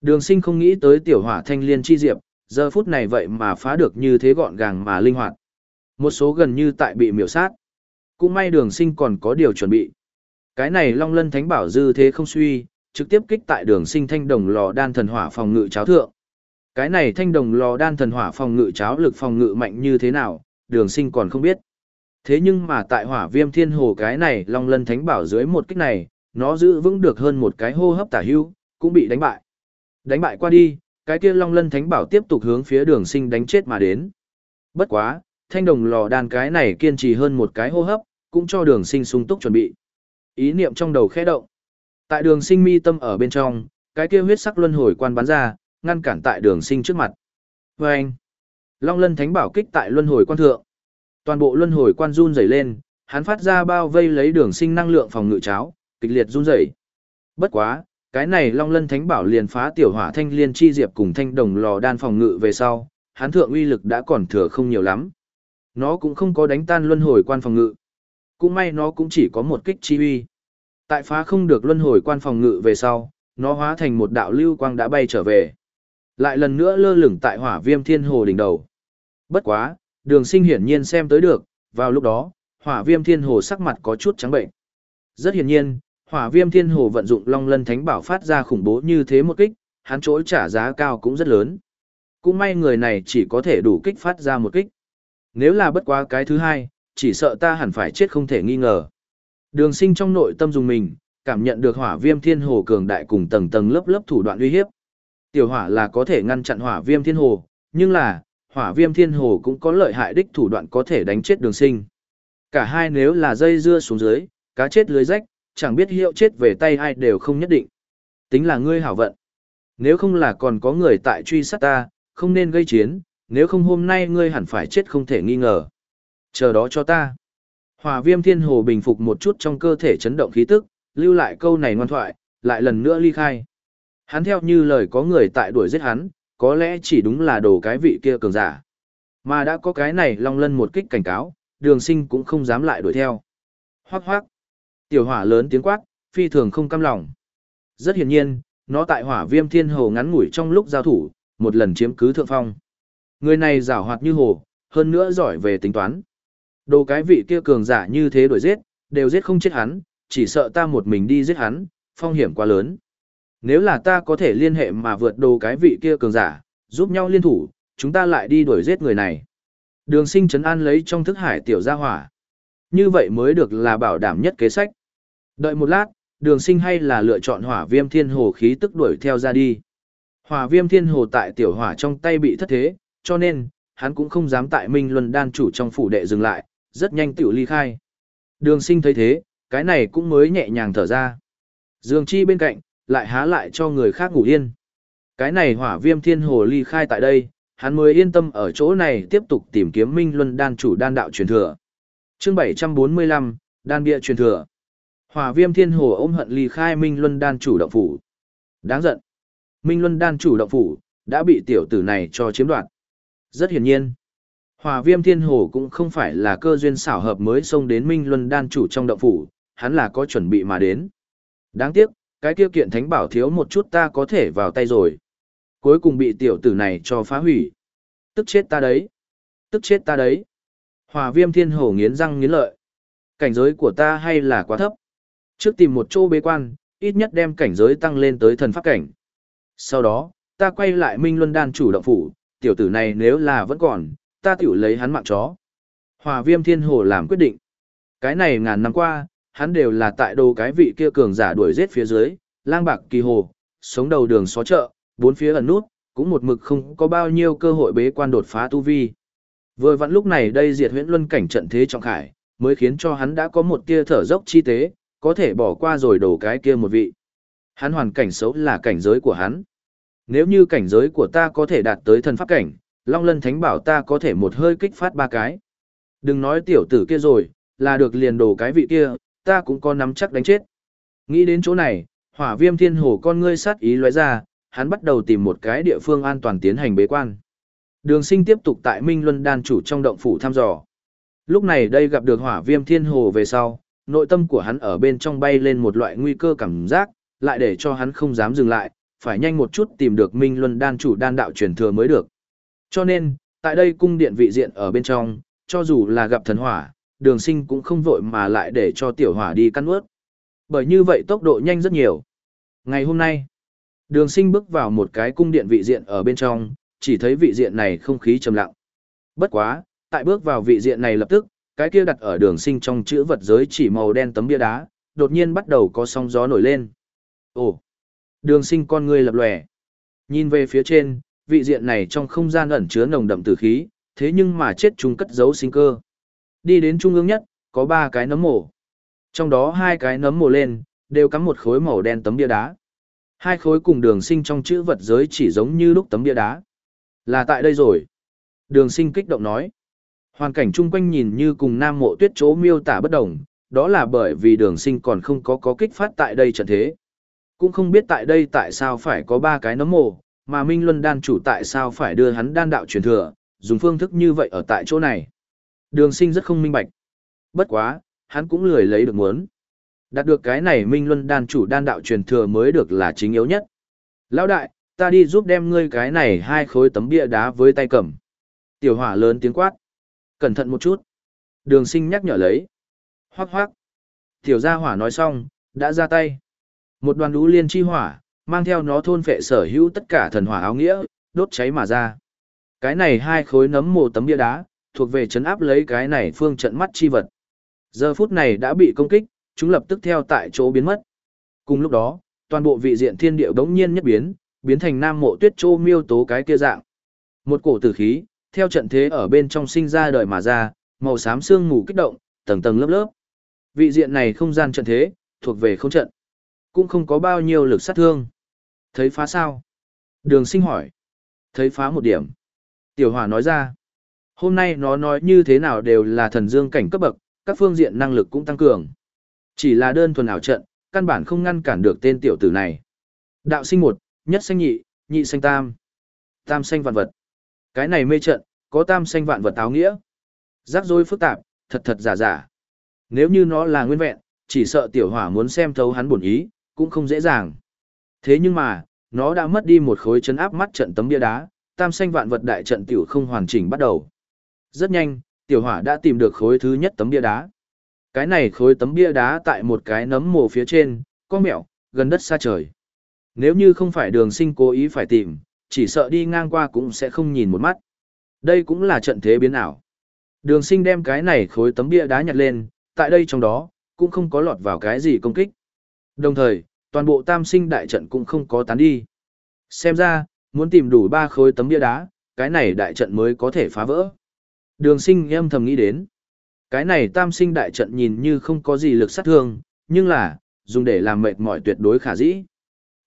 Đường sinh không nghĩ tới tiểu hỏa thanh liên chi diệp, giờ phút này vậy mà phá được như thế gọn gàng mà linh hoạt. Một số gần như tại bị miểu sát. Cũng may đường sinh còn có điều chuẩn bị. Cái này long lân thánh bảo dư thế không suy, trực tiếp kích tại đường sinh thanh đồng lò đan thần hỏa phòng ngự cháo thượng. Cái này thanh đồng lò đan thần hỏa phòng ngự cháo lực phòng ngự mạnh như thế nào, đường sinh còn không biết. Thế nhưng mà tại hỏa viêm thiên hồ cái này long lân thánh bảo dưới một kích này, nó giữ vững được hơn một cái hô hấp tả hưu, cũng bị đánh bại. Đánh bại qua đi, cái kia long lân thánh bảo tiếp tục hướng phía đường sinh đánh chết mà đến. Bất quá, thanh đồng lò đan cái này kiên trì hơn một cái hô hấp, cũng cho đường sinh sung túc chuẩn bị. Ý niệm trong đầu khẽ động. Tại đường sinh mi tâm ở bên trong, cái kia huyết sắc luân hồi quan bắn ra, ngăn cản tại đường sinh trước mặt. Và anh, Long lân thánh bảo kích tại luân hồi quan thượng. Toàn bộ luân hồi quan run rẩy lên, hắn phát ra bao vây lấy đường sinh năng lượng phòng ngự cháo, kịch liệt run rẩy. Bất quá, cái này Long lân thánh bảo liền phá tiểu hỏa thanh liên chi diệp cùng thanh đồng lò đan phòng ngự về sau, hắn thượng uy lực đã còn thừa không nhiều lắm. Nó cũng không có đánh tan luân hồi quan phòng ngự. Cũng may nó cũng chỉ có một kích chi uy. Tại phá không được luân hồi quan phòng ngự về sau, nó hóa thành một đạo lưu quang đã bay trở về. Lại lần nữa lơ lửng tại hỏa viêm thiên hồ đỉnh đầu. Bất quá, đường sinh hiển nhiên xem tới được, vào lúc đó, hỏa viêm thiên hồ sắc mặt có chút trắng bệnh. Rất hiển nhiên, hỏa viêm thiên hồ vận dụng long lân thánh bảo phát ra khủng bố như thế một kích, hắn chỗ trả giá cao cũng rất lớn. Cũng may người này chỉ có thể đủ kích phát ra một kích. Nếu là bất quá cái thứ hai, chỉ sợ ta hẳn phải chết không thể nghi ngờ. Đường sinh trong nội tâm dùng mình, cảm nhận được hỏa viêm thiên hồ cường đại cùng tầng tầng lớp lớp thủ đoạn uy hiếp. Tiểu hỏa là có thể ngăn chặn hỏa viêm thiên hồ, nhưng là, hỏa viêm thiên hồ cũng có lợi hại đích thủ đoạn có thể đánh chết đường sinh. Cả hai nếu là dây dưa xuống dưới, cá chết lưới rách, chẳng biết hiệu chết về tay ai đều không nhất định. Tính là ngươi hảo vận. Nếu không là còn có người tại truy sát ta, không nên gây chiến, nếu không hôm nay ngươi hẳn phải chết không thể nghi ngờ. Chờ đó cho ta. hòa viêm thiên hồ bình phục một chút trong cơ thể chấn động khí tức, lưu lại câu này ngoan thoại, lại lần nữa ly khai. Hắn theo như lời có người tại đuổi giết hắn, có lẽ chỉ đúng là đồ cái vị kia cường giả. Mà đã có cái này long lân một kích cảnh cáo, đường sinh cũng không dám lại đuổi theo. Hoác hoác. Tiểu hỏa lớn tiếng quát, phi thường không căm lòng. Rất hiển nhiên, nó tại hỏa viêm thiên hồ ngắn ngủi trong lúc giao thủ, một lần chiếm cứ thượng phong. Người này giảo hoạt như hồ, hơn nữa giỏi về tính toán. Đồ cái vị kia cường giả như thế đuổi giết, đều giết không chết hắn, chỉ sợ ta một mình đi giết hắn, phong hiểm quá lớn. Nếu là ta có thể liên hệ mà vượt đồ cái vị kia cường giả, giúp nhau liên thủ, chúng ta lại đi đuổi giết người này. Đường sinh trấn an lấy trong thức hải tiểu gia hỏa. Như vậy mới được là bảo đảm nhất kế sách. Đợi một lát, đường sinh hay là lựa chọn hỏa viêm thiên hồ khí tức đuổi theo ra đi. Hỏa viêm thiên hồ tại tiểu hỏa trong tay bị thất thế, cho nên, hắn cũng không dám tại Minh Luân đan chủ trong phủ đệ dừng lại, rất nhanh tiểu ly khai. Đường sinh thấy thế, cái này cũng mới nhẹ nhàng thở ra. Dương chi bên cạnh, lại há lại cho người khác ngủ yên. Cái này hỏa viêm thiên hồ ly khai tại đây, hắn mới yên tâm ở chỗ này tiếp tục tìm kiếm Minh Luân đan chủ đan đạo truyền thừa. Chương 745, đan bia truyền thừa. Hỏa Viêm Thiên Hồ ôm hận ly khai Minh Luân đan chủ động phủ. Đáng giận. Minh Luân đan chủ động phủ đã bị tiểu tử này cho chiếm đoạt. Rất hiển nhiên, Hỏa Viêm Thiên Hồ cũng không phải là cơ duyên xảo hợp mới xông đến Minh Luân đan chủ trong động phủ, hắn là có chuẩn bị mà đến. Đáng tiếc, cái tiêu kiện thánh bảo thiếu một chút ta có thể vào tay rồi. Cuối cùng bị tiểu tử này cho phá hủy. Tức chết ta đấy. Tức chết ta đấy. Hòa viêm thiên hổ nghiến răng nghiến lợi. Cảnh giới của ta hay là quá thấp. Trước tìm một chỗ bế quan, ít nhất đem cảnh giới tăng lên tới thần pháp cảnh. Sau đó, ta quay lại Minh Luân Đan chủ động phủ, tiểu tử này nếu là vẫn còn, ta tiểu lấy hắn mạng chó. Hòa viêm thiên hồ làm quyết định. Cái này ngàn năm qua, hắn đều là tại đồ cái vị kia cường giả đuổi giết phía dưới, lang bạc kỳ hồ, sống đầu đường xó chợ, bốn phía ẩn nút, cũng một mực không có bao nhiêu cơ hội bế quan đột phá tu vi. Vừa vặn lúc này đây diệt huyễn luân cảnh trận thế trọng khải, mới khiến cho hắn đã có một tia thở dốc chi tế, có thể bỏ qua rồi đổ cái kia một vị. Hắn hoàn cảnh xấu là cảnh giới của hắn. Nếu như cảnh giới của ta có thể đạt tới thần pháp cảnh, Long Lân Thánh bảo ta có thể một hơi kích phát ba cái. Đừng nói tiểu tử kia rồi, là được liền đổ cái vị kia, ta cũng có nắm chắc đánh chết. Nghĩ đến chỗ này, hỏa viêm thiên hồ con ngươi sát ý lóe ra, hắn bắt đầu tìm một cái địa phương an toàn tiến hành bế quan. Đường sinh tiếp tục tại Minh Luân Đan chủ trong động phủ thăm dò. Lúc này đây gặp được hỏa viêm thiên hồ về sau, nội tâm của hắn ở bên trong bay lên một loại nguy cơ cảm giác, lại để cho hắn không dám dừng lại, phải nhanh một chút tìm được Minh Luân Đan chủ đan đạo truyền thừa mới được. Cho nên, tại đây cung điện vị diện ở bên trong, cho dù là gặp thần hỏa, đường sinh cũng không vội mà lại để cho tiểu hỏa đi căn ướt. Bởi như vậy tốc độ nhanh rất nhiều. Ngày hôm nay, đường sinh bước vào một cái cung điện vị diện ở bên trong, chỉ thấy vị diện này không khí trầm lặng. Bất quá, tại bước vào vị diện này lập tức, cái kia đặt ở đường sinh trong chữ vật giới chỉ màu đen tấm bia đá, đột nhiên bắt đầu có sóng gió nổi lên. Ồ! Đường sinh con người lập lòe. Nhìn về phía trên, vị diện này trong không gian ẩn chứa nồng đậm tử khí, thế nhưng mà chết chúng cất giấu sinh cơ. Đi đến trung ương nhất, có ba cái nấm mổ. Trong đó hai cái nấm mổ lên, đều cắm một khối màu đen tấm bia đá. Hai khối cùng đường sinh trong chữ vật giới chỉ giống như lúc tấm bia đá. Là tại đây rồi. Đường sinh kích động nói. Hoàn cảnh chung quanh nhìn như cùng nam mộ tuyết chỗ miêu tả bất đồng, đó là bởi vì đường sinh còn không có có kích phát tại đây trận thế. Cũng không biết tại đây tại sao phải có ba cái nấm mộ, mà Minh Luân đan chủ tại sao phải đưa hắn đan đạo truyền thừa, dùng phương thức như vậy ở tại chỗ này. Đường sinh rất không minh bạch. Bất quá, hắn cũng lười lấy được muốn. Đạt được cái này Minh Luân đan chủ đan đạo truyền thừa mới được là chính yếu nhất. Lão đại, ta đi giúp đem ngươi cái này hai khối tấm bia đá với tay cầm. Tiểu hỏa lớn tiếng quát. Cẩn thận một chút. Đường sinh nhắc nhở lấy. Hoác hoác. Tiểu gia hỏa nói xong, đã ra tay. Một đoàn đú liên chi hỏa, mang theo nó thôn phệ sở hữu tất cả thần hỏa áo nghĩa, đốt cháy mà ra. Cái này hai khối nấm mồ tấm bia đá, thuộc về chấn áp lấy cái này phương trận mắt chi vật. Giờ phút này đã bị công kích, chúng lập tức theo tại chỗ biến mất. Cùng lúc đó, toàn bộ vị diện thiên địa đống nhiên nhất biến, biến thành nam mộ tuyết trô miêu tố cái kia dạng. Một cổ tử khí, theo trận thế ở bên trong sinh ra đời mà ra, màu xám xương mù kích động, tầng tầng lớp lớp. Vị diện này không gian trận thế, thuộc về không trận. Cũng không có bao nhiêu lực sát thương. Thấy phá sao? Đường sinh hỏi. Thấy phá một điểm. Tiểu hỏa nói ra. Hôm nay nó nói như thế nào đều là thần dương cảnh cấp bậc, các phương diện năng lực cũng tăng cường. Chỉ là đơn thuần ảo trận, căn bản không ngăn cản được tên tiểu tử này. Đạo sinh một, nhất xanh nhị, nhị xanh tam. Tam xanh vạn vật. Cái này mê trận, có tam xanh vạn vật táo nghĩa. Rắc rối phức tạp, thật thật giả giả. Nếu như nó là nguyên vẹn, chỉ sợ tiểu hỏa muốn xem thấu hắn bổn ý, cũng không dễ dàng. Thế nhưng mà, nó đã mất đi một khối chấn áp mắt trận tấm bia đá, tam xanh vạn vật đại trận tiểu không hoàn chỉnh bắt đầu. Rất nhanh, tiểu hỏa đã tìm được khối thứ nhất tấm bia đá. Cái này khối tấm bia đá tại một cái nấm mồ phía trên, có mẹo, gần đất xa trời. Nếu như không phải đường sinh cố ý phải tìm, chỉ sợ đi ngang qua cũng sẽ không nhìn một mắt. Đây cũng là trận thế biến ảo. Đường sinh đem cái này khối tấm bia đá nhặt lên, tại đây trong đó, cũng không có lọt vào cái gì công kích. Đồng thời, toàn bộ tam sinh đại trận cũng không có tán đi. Xem ra, muốn tìm đủ ba khối tấm bia đá, cái này đại trận mới có thể phá vỡ. Đường sinh em thầm nghĩ đến. Cái này tam sinh đại trận nhìn như không có gì lực sát thương, nhưng là, dùng để làm mệt mỏi tuyệt đối khả dĩ.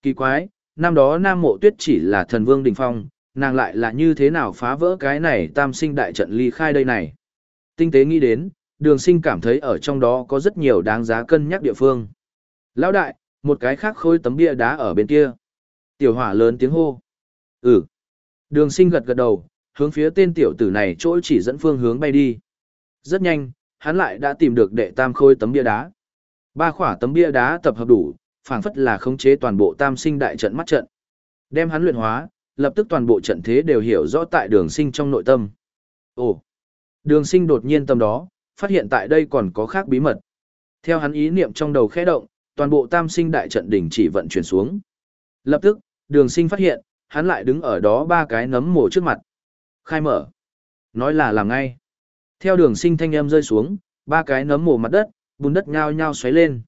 Kỳ quái, năm đó Nam Mộ Tuyết chỉ là thần vương đỉnh phong, nàng lại là như thế nào phá vỡ cái này tam sinh đại trận ly khai đây này. Tinh tế nghĩ đến, đường sinh cảm thấy ở trong đó có rất nhiều đáng giá cân nhắc địa phương. Lão đại, một cái khác khôi tấm bia đá ở bên kia. Tiểu hỏa lớn tiếng hô. Ừ. Đường sinh gật gật đầu, hướng phía tên tiểu tử này chỗ chỉ dẫn phương hướng bay đi. Rất nhanh, hắn lại đã tìm được đệ tam khôi tấm bia đá. Ba khỏa tấm bia đá tập hợp đủ, phảng phất là khống chế toàn bộ tam sinh đại trận mắt trận. Đem hắn luyện hóa, lập tức toàn bộ trận thế đều hiểu rõ tại đường sinh trong nội tâm. Ồ! Đường sinh đột nhiên tâm đó, phát hiện tại đây còn có khác bí mật. Theo hắn ý niệm trong đầu khẽ động, toàn bộ tam sinh đại trận đỉnh chỉ vận chuyển xuống. Lập tức, đường sinh phát hiện, hắn lại đứng ở đó ba cái nấm mồ trước mặt. Khai mở. Nói là làm ngay. Theo đường sinh thanh âm rơi xuống, ba cái nấm mồ mặt đất, bùn đất nhao nhao xoáy lên.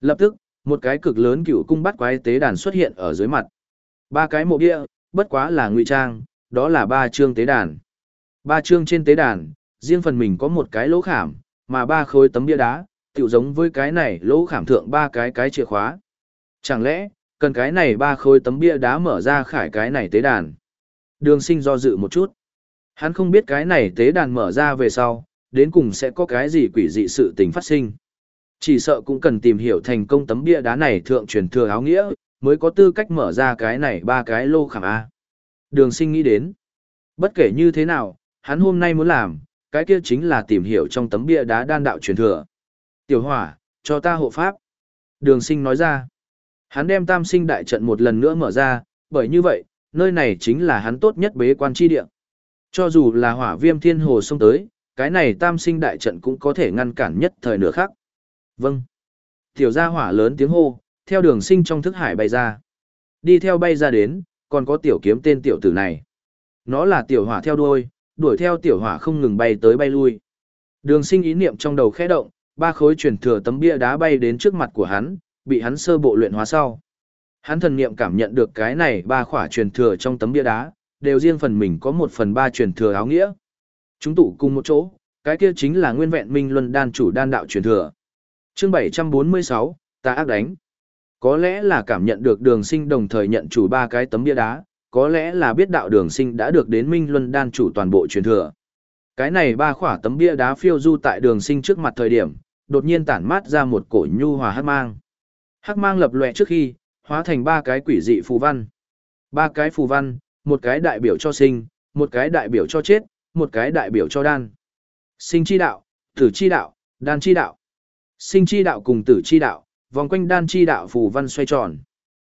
Lập tức, một cái cực lớn cựu cung bắt quái tế đàn xuất hiện ở dưới mặt. Ba cái mộ bia, bất quá là ngụy trang, đó là ba chương tế đàn. Ba chương trên tế đàn, riêng phần mình có một cái lỗ khảm, mà ba khối tấm bia đá, tiểu giống với cái này lỗ khảm thượng ba cái cái chìa khóa. Chẳng lẽ, cần cái này ba khối tấm bia đá mở ra khải cái này tế đàn? Đường sinh do dự một chút. Hắn không biết cái này tế đàn mở ra về sau, đến cùng sẽ có cái gì quỷ dị sự tình phát sinh. Chỉ sợ cũng cần tìm hiểu thành công tấm bia đá này thượng truyền thừa áo nghĩa, mới có tư cách mở ra cái này ba cái lô khảm A. Đường sinh nghĩ đến. Bất kể như thế nào, hắn hôm nay muốn làm, cái kia chính là tìm hiểu trong tấm bia đá đan đạo truyền thừa. Tiểu hỏa, cho ta hộ pháp. Đường sinh nói ra. Hắn đem tam sinh đại trận một lần nữa mở ra, bởi như vậy, nơi này chính là hắn tốt nhất bế quan chi địa. Cho dù là hỏa viêm thiên hồ xông tới, cái này tam sinh đại trận cũng có thể ngăn cản nhất thời nửa khác. Vâng. Tiểu gia hỏa lớn tiếng hô, theo đường sinh trong thức hải bay ra. Đi theo bay ra đến, còn có tiểu kiếm tên tiểu tử này. Nó là tiểu hỏa theo đuôi, đuổi theo tiểu hỏa không ngừng bay tới bay lui. Đường sinh ý niệm trong đầu khẽ động, ba khối truyền thừa tấm bia đá bay đến trước mặt của hắn, bị hắn sơ bộ luyện hóa sau. Hắn thần niệm cảm nhận được cái này ba khỏa truyền thừa trong tấm bia đá, đều riêng phần mình có một phần ba truyền thừa áo nghĩa. Chúng tụ cùng một chỗ, cái kia chính là nguyên vẹn minh luân đan chủ đan đạo truyền thừa. Chương 746, ta ác đánh. Có lẽ là cảm nhận được đường sinh đồng thời nhận chủ ba cái tấm bia đá, có lẽ là biết đạo đường sinh đã được đến minh luân đan chủ toàn bộ truyền thừa. Cái này ba khỏa tấm bia đá phiêu du tại đường sinh trước mặt thời điểm, đột nhiên tản mát ra một cổ nhu hòa hắc mang. Hắc mang lập lòe trước khi, hóa thành ba cái quỷ dị phù văn. Ba cái phù văn, một cái đại biểu cho sinh, một cái đại biểu cho chết, một cái đại biểu cho đan. Sinh chi đạo, tử chi đạo, đan chi đạo. Sinh chi đạo cùng tử chi đạo, vòng quanh đan chi đạo phù văn xoay tròn.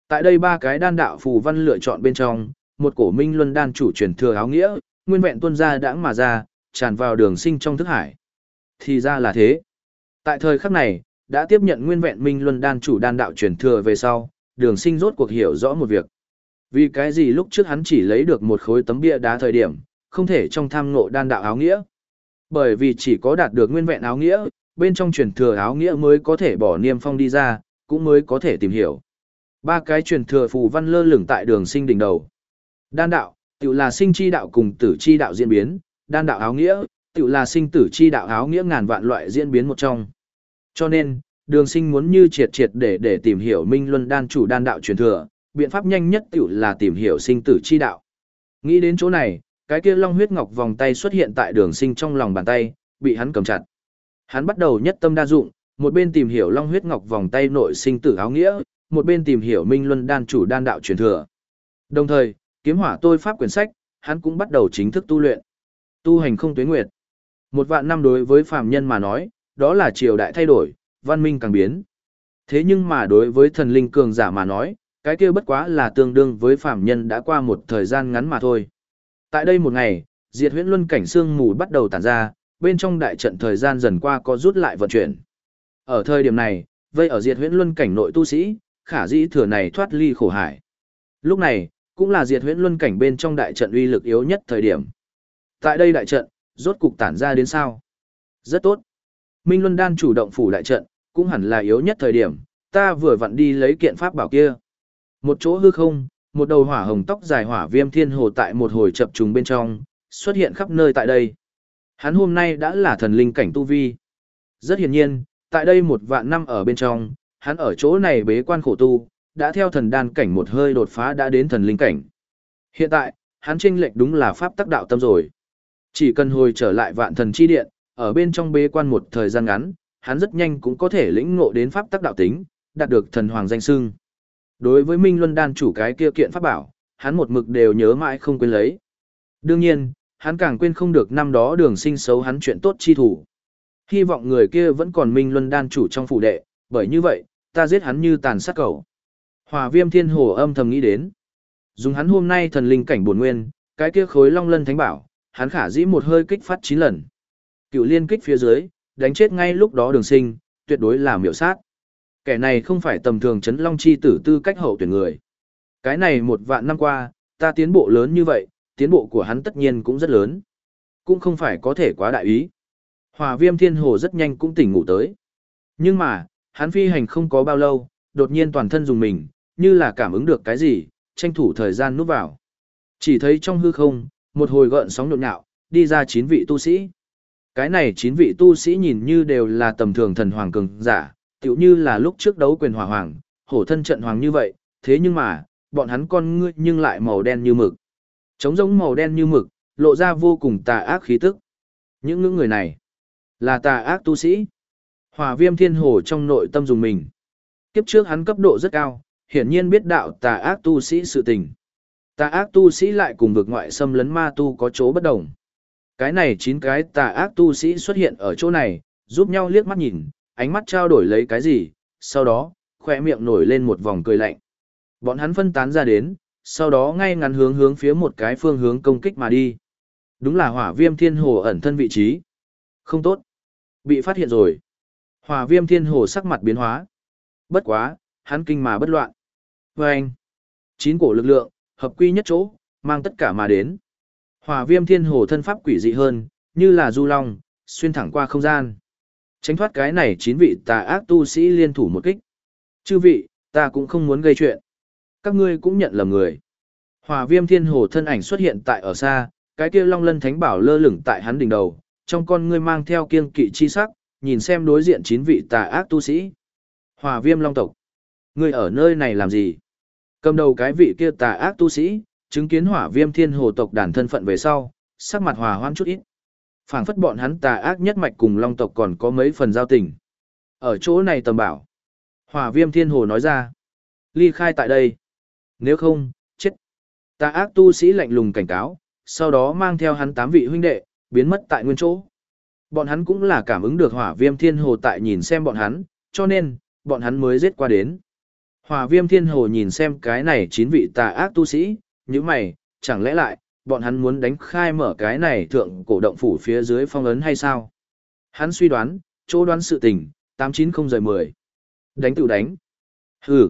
Tại đây ba cái đan đạo phù văn lựa chọn bên trong, một cổ minh luân đan chủ truyền thừa áo nghĩa, nguyên vẹn tuân ra đãng mà ra, tràn vào đường sinh trong thức hải. Thì ra là thế. Tại thời khắc này, đã tiếp nhận nguyên vẹn minh luân đan chủ đan đạo truyền thừa về sau, đường sinh rốt cuộc hiểu rõ một việc. Vì cái gì lúc trước hắn chỉ lấy được một khối tấm bia đá thời điểm, không thể trong tham ngộ đan đạo áo nghĩa. Bởi vì chỉ có đạt được nguyên vẹn áo nghĩa, bên trong truyền thừa áo nghĩa mới có thể bỏ niêm phong đi ra, cũng mới có thể tìm hiểu. Ba cái truyền thừa phù văn lơ lửng tại đường sinh đỉnh đầu. Đan đạo, tự là sinh chi đạo cùng tử chi đạo diễn biến, đan đạo áo nghĩa, tự là sinh tử chi đạo áo nghĩa ngàn vạn loại diễn biến một trong. Cho nên, đường sinh muốn như triệt triệt để để tìm hiểu minh luân đan chủ đan đạo truyền thừa, biện pháp nhanh nhất tự là tìm hiểu sinh tử chi đạo. Nghĩ đến chỗ này, cái kia long huyết ngọc vòng tay xuất hiện tại đường sinh trong lòng bàn tay, bị hắn cầm chặt. Hắn bắt đầu nhất tâm đa dụng, một bên tìm hiểu long huyết ngọc vòng tay nội sinh tử áo nghĩa, một bên tìm hiểu minh luân đan chủ đan đạo truyền thừa. Đồng thời, kiếm hỏa tôi pháp quyển sách, hắn cũng bắt đầu chính thức tu luyện. Tu hành không tuyến nguyệt. Một vạn năm đối với phàm nhân mà nói, đó là triều đại thay đổi, văn minh càng biến. Thế nhưng mà đối với thần linh cường giả mà nói, cái kia bất quá là tương đương với phàm nhân đã qua một thời gian ngắn mà thôi. Tại đây một ngày, diệt huyễn luân cảnh xương mù bắt đầu tản ra, bên trong đại trận thời gian dần qua có rút lại vận chuyển. Ở thời điểm này, vây ở diệt huyễn luân cảnh nội tu sĩ, khả dĩ thừa này thoát ly khổ hải. Lúc này, cũng là diệt huyễn luân cảnh bên trong đại trận uy lực yếu nhất thời điểm. Tại đây đại trận, rốt cục tản ra đến sao? Rất tốt. Minh Luân Đan chủ động phủ đại trận, cũng hẳn là yếu nhất thời điểm, ta vừa vặn đi lấy kiện pháp bảo kia. Một chỗ hư không, một đầu hỏa hồng tóc dài hỏa viêm thiên hồ tại một hồi chập trùng bên trong, xuất hiện khắp nơi tại đây. Hắn hôm nay đã là thần linh cảnh tu vi. Rất hiển nhiên, tại đây một vạn năm ở bên trong, hắn ở chỗ này bế quan khổ tu, đã theo thần đan cảnh một hơi đột phá đã đến thần linh cảnh. Hiện tại, hắn chênh lệch đúng là pháp tắc đạo tâm rồi. Chỉ cần hồi trở lại vạn thần chi điện, ở bên trong bế quan một thời gian ngắn, hắn rất nhanh cũng có thể lĩnh ngộ đến pháp tắc đạo tính, đạt được thần hoàng danh xưng. Đối với Minh Luân Đan chủ cái kia kiện pháp bảo, hắn một mực đều nhớ mãi không quên lấy. Đương nhiên, hắn càng quên không được năm đó đường sinh xấu hắn chuyện tốt chi thủ. Hy vọng người kia vẫn còn Minh Luân Đan chủ trong phủ đệ, bởi như vậy, ta giết hắn như tàn sát cầu. Hòa viêm thiên hồ âm thầm nghĩ đến. Dùng hắn hôm nay thần linh cảnh buồn nguyên, cái kia khối long lân thánh bảo, hắn khả dĩ một hơi kích phát 9 lần. Cựu liên kích phía dưới, đánh chết ngay lúc đó đường sinh, tuyệt đối là miểu sát. Kẻ này không phải tầm thường chấn long chi tử tư cách hậu tuyển người. Cái này một vạn năm qua, ta tiến bộ lớn như vậy, tiến bộ của hắn tất nhiên cũng rất lớn. Cũng không phải có thể quá đại ý. Hòa viêm thiên hồ rất nhanh cũng tỉnh ngủ tới. Nhưng mà, hắn phi hành không có bao lâu, đột nhiên toàn thân dùng mình, như là cảm ứng được cái gì, tranh thủ thời gian núp vào. Chỉ thấy trong hư không, một hồi gợn sóng nhộn nhạo, đi ra chín vị tu sĩ. Cái này chín vị tu sĩ nhìn như đều là tầm thường thần hoàng cường giả, tựu như là lúc trước đấu quyền hỏa hoàng, hổ thân trận hoàng như vậy, thế nhưng mà, bọn hắn con ngươi nhưng lại màu đen như mực. Trống giống màu đen như mực, lộ ra vô cùng tà ác khí tức. Những ngưỡng người này, là tà ác tu sĩ. Hỏa viêm thiên hồ trong nội tâm dùng mình. Kiếp trước hắn cấp độ rất cao, hiển nhiên biết đạo tà ác tu sĩ sự tình. Tà ác tu sĩ lại cùng vực ngoại xâm lấn ma tu có chỗ bất đồng. Cái này chín cái tà ác tu sĩ xuất hiện ở chỗ này, giúp nhau liếc mắt nhìn, ánh mắt trao đổi lấy cái gì, sau đó, khỏe miệng nổi lên một vòng cười lạnh. Bọn hắn phân tán ra đến, sau đó ngay ngắn hướng hướng phía một cái phương hướng công kích mà đi. Đúng là hỏa viêm thiên hồ ẩn thân vị trí. Không tốt. Bị phát hiện rồi. Hỏa viêm thiên hồ sắc mặt biến hóa. Bất quá, hắn kinh mà bất loạn. Vâng. anh, chín cổ lực lượng, hợp quy nhất chỗ, mang tất cả mà đến. Hỏa viêm thiên hồ thân pháp quỷ dị hơn, như là du long, xuyên thẳng qua không gian. Tránh thoát cái này chín vị tà ác tu sĩ liên thủ một kích. Chư vị, ta cũng không muốn gây chuyện. Các ngươi cũng nhận lầm người. Hỏa viêm thiên hồ thân ảnh xuất hiện tại ở xa, cái kia long lân thánh bảo lơ lửng tại hắn đỉnh đầu, trong con ngươi mang theo kiên kỵ chi sắc, nhìn xem đối diện chín vị tà ác tu sĩ. Hỏa viêm long tộc. Ngươi ở nơi này làm gì? Cầm đầu cái vị kia tà ác tu sĩ, chứng kiến hỏa viêm thiên hồ tộc đàn thân phận về sau, sắc mặt hòa hoan chút ít. phảng phất bọn hắn tà ác nhất mạch cùng long tộc còn có mấy phần giao tình. Ở chỗ này tầm bảo. Hỏa viêm thiên hồ nói ra. Ly khai tại đây. Nếu không, chết. Tà ác tu sĩ lạnh lùng cảnh cáo, sau đó mang theo hắn tám vị huynh đệ, biến mất tại nguyên chỗ. Bọn hắn cũng là cảm ứng được hỏa viêm thiên hồ tại nhìn xem bọn hắn, cho nên, bọn hắn mới giết qua đến. Hỏa viêm thiên hồ nhìn xem cái này chín vị tà ác tu sĩ, như mày, chẳng lẽ lại, bọn hắn muốn đánh khai mở cái này thượng cổ động phủ phía dưới phong ấn hay sao? Hắn suy đoán, chỗ đoán sự tình, 890 rời 10. Đánh tự đánh. Hừ.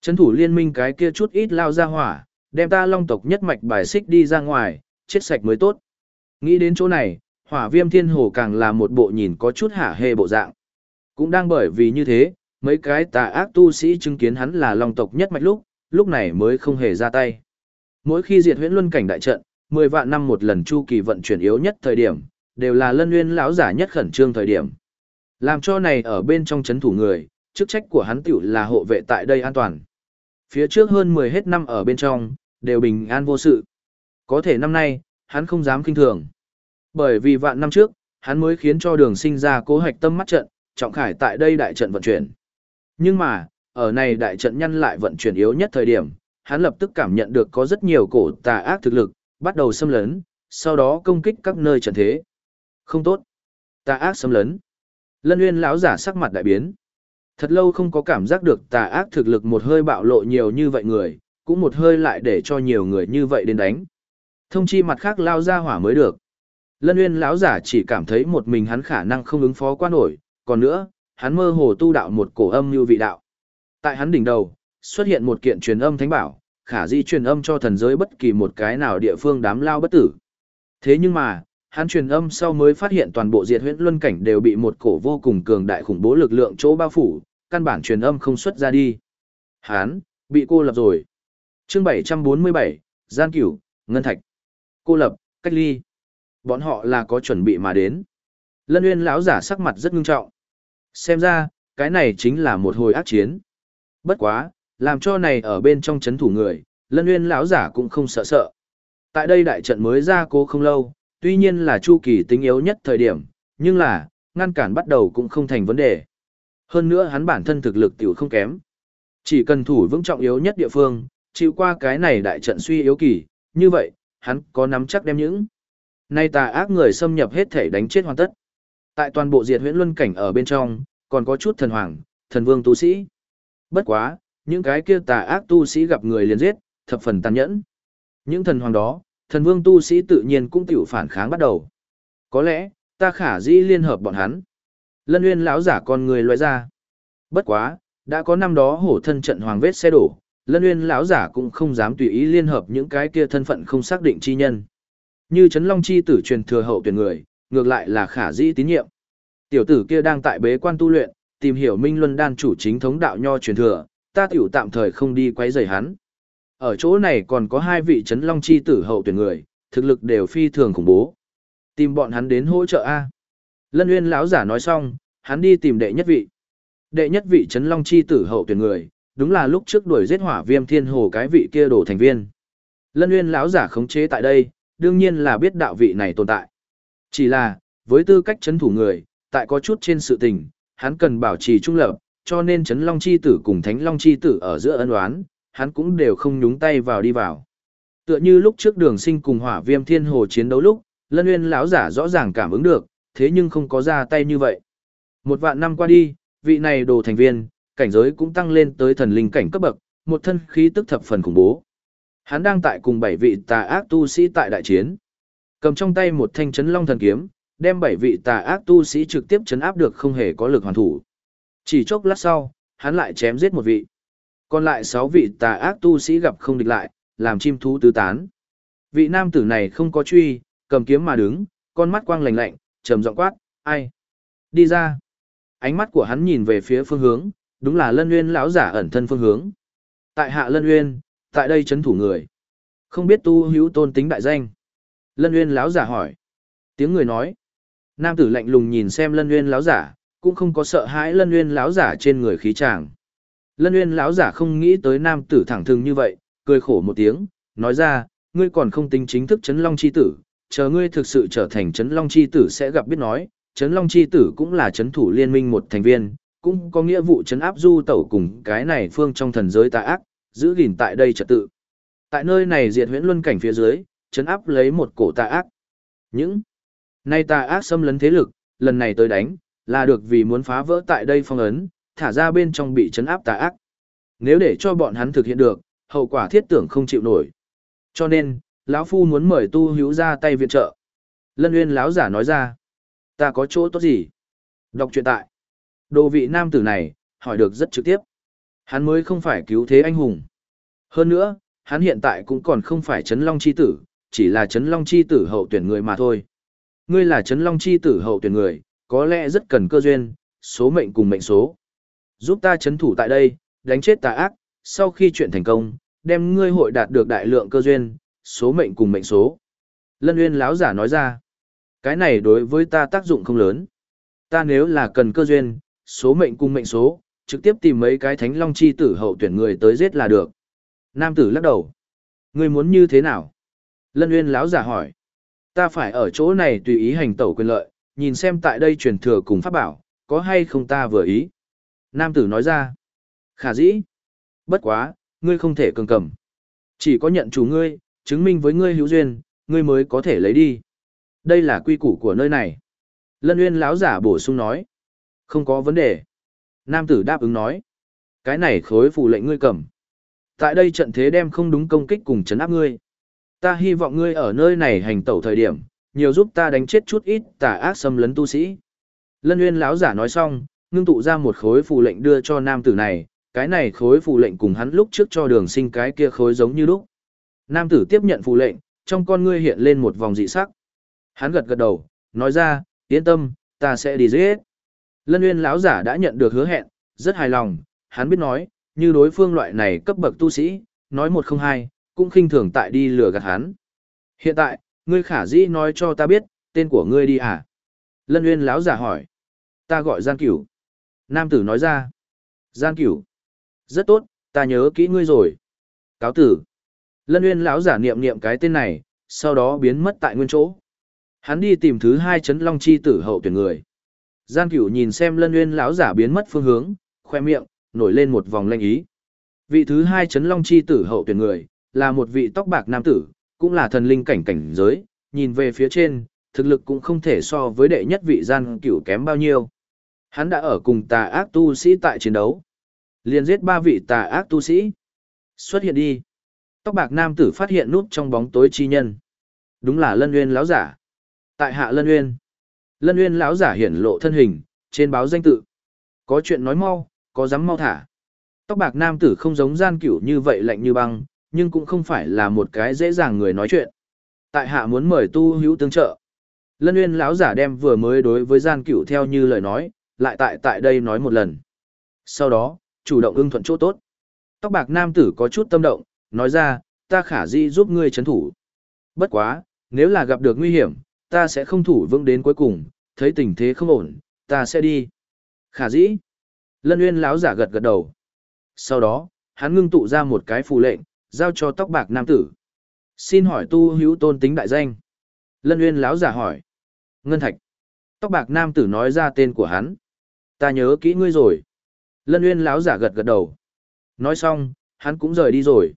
Trấn thủ liên minh cái kia chút ít lao ra hỏa, đem ta long tộc nhất mạch bài xích đi ra ngoài, chết sạch mới tốt. Nghĩ đến chỗ này, hỏa viêm thiên hồ càng là một bộ nhìn có chút hả hê bộ dạng. Cũng đang bởi vì như thế, mấy cái tà ác tu sĩ chứng kiến hắn là long tộc nhất mạch lúc, lúc này mới không hề ra tay. Mỗi khi diệt huyễn luân cảnh đại trận, 10 vạn năm một lần chu kỳ vận chuyển yếu nhất thời điểm, đều là lân nguyên lão giả nhất khẩn trương thời điểm. Làm cho này ở bên trong chấn thủ người, chức trách của hắn tiểu là hộ vệ tại đây an toàn. Phía trước hơn 10 hết năm ở bên trong, đều bình an vô sự. Có thể năm nay, hắn không dám kinh thường. Bởi vì vạn năm trước, hắn mới khiến cho đường sinh ra cố hạch tâm mắt trận, trọng khải tại đây đại trận vận chuyển. Nhưng mà, ở này đại trận nhân lại vận chuyển yếu nhất thời điểm, hắn lập tức cảm nhận được có rất nhiều cổ tà ác thực lực, bắt đầu xâm lấn, sau đó công kích các nơi trận thế. Không tốt. Tà ác xâm lấn. Lân Nguyên lão giả sắc mặt đại biến. Thật lâu không có cảm giác được tà ác thực lực một hơi bạo lộ nhiều như vậy người, cũng một hơi lại để cho nhiều người như vậy đến đánh. Thông chi mặt khác lao ra hỏa mới được. Lân uyên lão giả chỉ cảm thấy một mình hắn khả năng không ứng phó qua nổi, còn nữa, hắn mơ hồ tu đạo một cổ âm như vị đạo. Tại hắn đỉnh đầu, xuất hiện một kiện truyền âm thánh bảo, khả di truyền âm cho thần giới bất kỳ một cái nào địa phương đám lao bất tử. Thế nhưng mà, hắn truyền âm sau mới phát hiện toàn bộ diệt huyễn luân cảnh đều bị một cổ vô cùng cường đại khủng bố lực lượng chỗ bao phủ, căn bản truyền âm không xuất ra đi. Hán bị cô lập rồi. chương 747, Gian Cửu, Ngân Thạch. Cô lập, cách ly. Bọn họ là có chuẩn bị mà đến. Lân Uyên lão giả sắc mặt rất ngưng trọng. Xem ra, cái này chính là một hồi ác chiến. Bất quá, làm cho này ở bên trong chấn thủ người, Lân Uyên lão giả cũng không sợ sợ. Tại đây đại trận mới ra cô không lâu, tuy nhiên là chu kỳ tính yếu nhất thời điểm, nhưng là, ngăn cản bắt đầu cũng không thành vấn đề. Hơn nữa hắn bản thân thực lực tiểu không kém. Chỉ cần thủ vững trọng yếu nhất địa phương, chịu qua cái này đại trận suy yếu kỳ, như vậy, hắn có nắm chắc đem những. Nay tà ác người xâm nhập hết thể đánh chết hoàn tất. Tại toàn bộ diệt huyễn luân cảnh ở bên trong, còn có chút thần hoàng, thần vương tu sĩ. Bất quá, những cái kia tà ác tu sĩ gặp người liền giết, thập phần tàn nhẫn. Những thần hoàng đó, thần vương tu sĩ tự nhiên cũng tiểu phản kháng bắt đầu. Có lẽ, ta khả dĩ liên hợp bọn hắn. Lân Uyên lão giả con người loại ra. Bất quá, đã có năm đó hổ thân trận hoàng vết xe đổ, Lân Uyên lão giả cũng không dám tùy ý liên hợp những cái kia thân phận không xác định chi nhân. Như Trấn Long chi tử truyền thừa hậu tuyển người, ngược lại là khả dĩ tín nhiệm. Tiểu tử kia đang tại bế quan tu luyện, tìm hiểu Minh Luân đan chủ chính thống đạo nho truyền thừa, ta tiểu tạm thời không đi quấy rầy hắn. Ở chỗ này còn có hai vị Trấn Long chi tử hậu tuyển người, thực lực đều phi thường khủng bố. Tìm bọn hắn đến hỗ trợ a. Lân Uyên lão giả nói xong, hắn đi tìm đệ nhất vị. Đệ nhất vị Trấn Long chi tử hậu tuyển người, đúng là lúc trước đuổi giết hỏa viêm thiên hồ cái vị kia đổ thành viên. Lân Uyên lão giả khống chế tại đây, đương nhiên là biết đạo vị này tồn tại. Chỉ là, với tư cách chấn thủ người, tại có chút trên sự tình, hắn cần bảo trì trung lập, cho nên chấn long chi tử cùng thánh long chi tử ở giữa ân oán, hắn cũng đều không nhúng tay vào đi vào. Tựa như lúc trước đường sinh cùng hỏa viêm thiên hồ chiến đấu lúc, lân Uyên lão giả rõ ràng cảm ứng được, thế nhưng không có ra tay như vậy. Một vạn năm qua đi, vị này đồ thành viên, cảnh giới cũng tăng lên tới thần linh cảnh cấp bậc, một thân khí tức thập phần khủng bố. Hắn đang tại cùng bảy vị tà ác tu sĩ tại đại chiến. Cầm trong tay một thanh chấn long thần kiếm, đem bảy vị tà ác tu sĩ trực tiếp chấn áp được không hề có lực hoàn thủ. Chỉ chốc lát sau, hắn lại chém giết một vị. Còn lại sáu vị tà ác tu sĩ gặp không địch lại, làm chim thú tứ tán. Vị nam tử này không có truy, cầm kiếm mà đứng, con mắt quang lạnh lạnh, trầm giọng quát, "Ai? Đi ra." Ánh mắt của hắn nhìn về phía phương hướng, đúng là Lân Uyên lão giả ẩn thân phương hướng. Tại hạ Lân Uyên, tại đây chấn thủ người. Không biết tu hữu tôn tính đại danh. Lân Uyên lão giả hỏi. Tiếng người nói. Nam tử lạnh lùng nhìn xem Lân Uyên lão giả, cũng không có sợ hãi Lân Uyên lão giả trên người khí tràng. Lân Uyên lão giả không nghĩ tới nam tử thẳng thừng như vậy, cười khổ một tiếng, nói ra, ngươi còn không tính chính thức chấn long chi tử, chờ ngươi thực sự trở thành chấn long chi tử sẽ gặp biết nói, chấn long chi tử cũng là chấn thủ liên minh một thành viên, cũng có nghĩa vụ chấn áp du tẩu cùng cái này phương trong thần giới tà ác, giữ gìn tại đây trật tự. Tại nơi này diệt huyễn luân cảnh phía dưới, chấn áp lấy một cổ tà ác. Những nay tà ác xâm lấn thế lực, lần này tới đánh, là được vì muốn phá vỡ tại đây phong ấn, thả ra bên trong bị chấn áp tà ác. Nếu để cho bọn hắn thực hiện được, hậu quả thiết tưởng không chịu nổi. Cho nên, lão phu muốn mời tu hữu ra tay viện trợ. Lân Uyên lão giả nói ra, ta có chỗ tốt gì? Đọc truyện tại. Đồ vị nam tử này, hỏi được rất trực tiếp. Hắn mới không phải cứu thế anh hùng. Hơn nữa, hắn hiện tại cũng còn không phải chấn long chi tử, chỉ là chấn long chi tử hậu tuyển người mà thôi. Ngươi là chấn long chi tử hậu tuyển người, có lẽ rất cần cơ duyên, số mệnh cùng mệnh số. Giúp ta chấn thủ tại đây, đánh chết tà ác, sau khi chuyện thành công, đem ngươi hội đạt được đại lượng cơ duyên, số mệnh cùng mệnh số. Lân Uyên lão giả nói ra, cái này đối với ta tác dụng không lớn. Ta nếu là cần cơ duyên, số mệnh cùng mệnh số, trực tiếp tìm mấy cái thánh long chi tử hậu tuyển người tới giết là được. Nam tử lắc đầu. Ngươi muốn như thế nào? Lân Uyên lão giả hỏi. Ta phải ở chỗ này tùy ý hành tẩu quyền lợi, nhìn xem tại đây truyền thừa cùng pháp bảo, có hay không ta vừa ý. Nam tử nói ra. Khả dĩ. Bất quá, ngươi không thể cường cầm. Chỉ có nhận chủ ngươi, chứng minh với ngươi hữu duyên, ngươi mới có thể lấy đi. Đây là quy củ của nơi này. Lân Uyên lão giả bổ sung nói. Không có vấn đề. Nam tử đáp ứng nói. Cái này khối phù lệnh ngươi cầm. Tại đây trận thế đem không đúng công kích cùng chấn áp ngươi. Ta hy vọng ngươi ở nơi này hành tẩu thời điểm, nhiều giúp ta đánh chết chút ít tà ác xâm lấn tu sĩ. Lân uyên lão giả nói xong, ngưng tụ ra một khối phù lệnh đưa cho nam tử này, cái này khối phù lệnh cùng hắn lúc trước cho đường sinh cái kia khối giống như lúc. Nam tử tiếp nhận phù lệnh, trong con ngươi hiện lên một vòng dị sắc. Hắn gật gật đầu, nói ra, yên tâm, ta sẽ đi giết. Lân Nguyên lão giả đã nhận được hứa hẹn, rất hài lòng, hắn biết nói, như đối phương loại này cấp bậc tu sĩ, nói một không hai, cũng khinh thường tại đi lừa gạt hắn. Hiện tại, ngươi khả dĩ nói cho ta biết, tên của ngươi đi à? Lân Uyên lão giả hỏi. Ta gọi Gian Cửu. Nam tử nói ra. Gian Cửu. Rất tốt, ta nhớ kỹ ngươi rồi. Cáo tử. Lân Uyên lão giả niệm niệm cái tên này, sau đó biến mất tại nguyên chỗ. Hắn đi tìm thứ hai chấn long chi tử hậu tuyển người. Gian cửu nhìn xem lân Uyên lão giả biến mất phương hướng, khoe miệng, nổi lên một vòng lanh ý. Vị thứ hai chấn long chi tử hậu tuyển người, là một vị tóc bạc nam tử, cũng là thần linh cảnh cảnh giới, nhìn về phía trên, thực lực cũng không thể so với đệ nhất vị gian cửu kém bao nhiêu. Hắn đã ở cùng tà ác tu sĩ tại chiến đấu. liền giết ba vị tà ác tu sĩ. Xuất hiện đi. Tóc bạc nam tử phát hiện nút trong bóng tối chi nhân. Đúng là lân uyên lão giả. Tại hạ lân uyên, Lân uyên lão giả hiển lộ thân hình, trên báo danh tự. Có chuyện nói mau, có dám mau thả. Tóc bạc nam tử không giống gian cửu như vậy lạnh như băng, nhưng cũng không phải là một cái dễ dàng người nói chuyện. Tại hạ muốn mời tu hữu tương trợ. Lân Uyên lão giả đem vừa mới đối với gian cửu theo như lời nói, lại tại tại đây nói một lần. Sau đó, chủ động ưng thuận chỗ tốt. Tóc bạc nam tử có chút tâm động, nói ra, ta khả dĩ giúp ngươi chấn thủ. Bất quá, nếu là gặp được nguy hiểm, ta sẽ không thủ vững đến cuối cùng, thấy tình thế không ổn, ta sẽ đi. Khả dĩ. Lân Uyên lão giả gật gật đầu. Sau đó, hắn ngưng tụ ra một cái phù lệnh, giao cho tóc bạc nam tử. Xin hỏi tu hữu tôn tính đại danh. Lân Uyên lão giả hỏi. Ngân Thạch. Tóc bạc nam tử nói ra tên của hắn. Ta nhớ kỹ ngươi rồi. Lân Uyên lão giả gật gật đầu. Nói xong, hắn cũng rời đi rồi.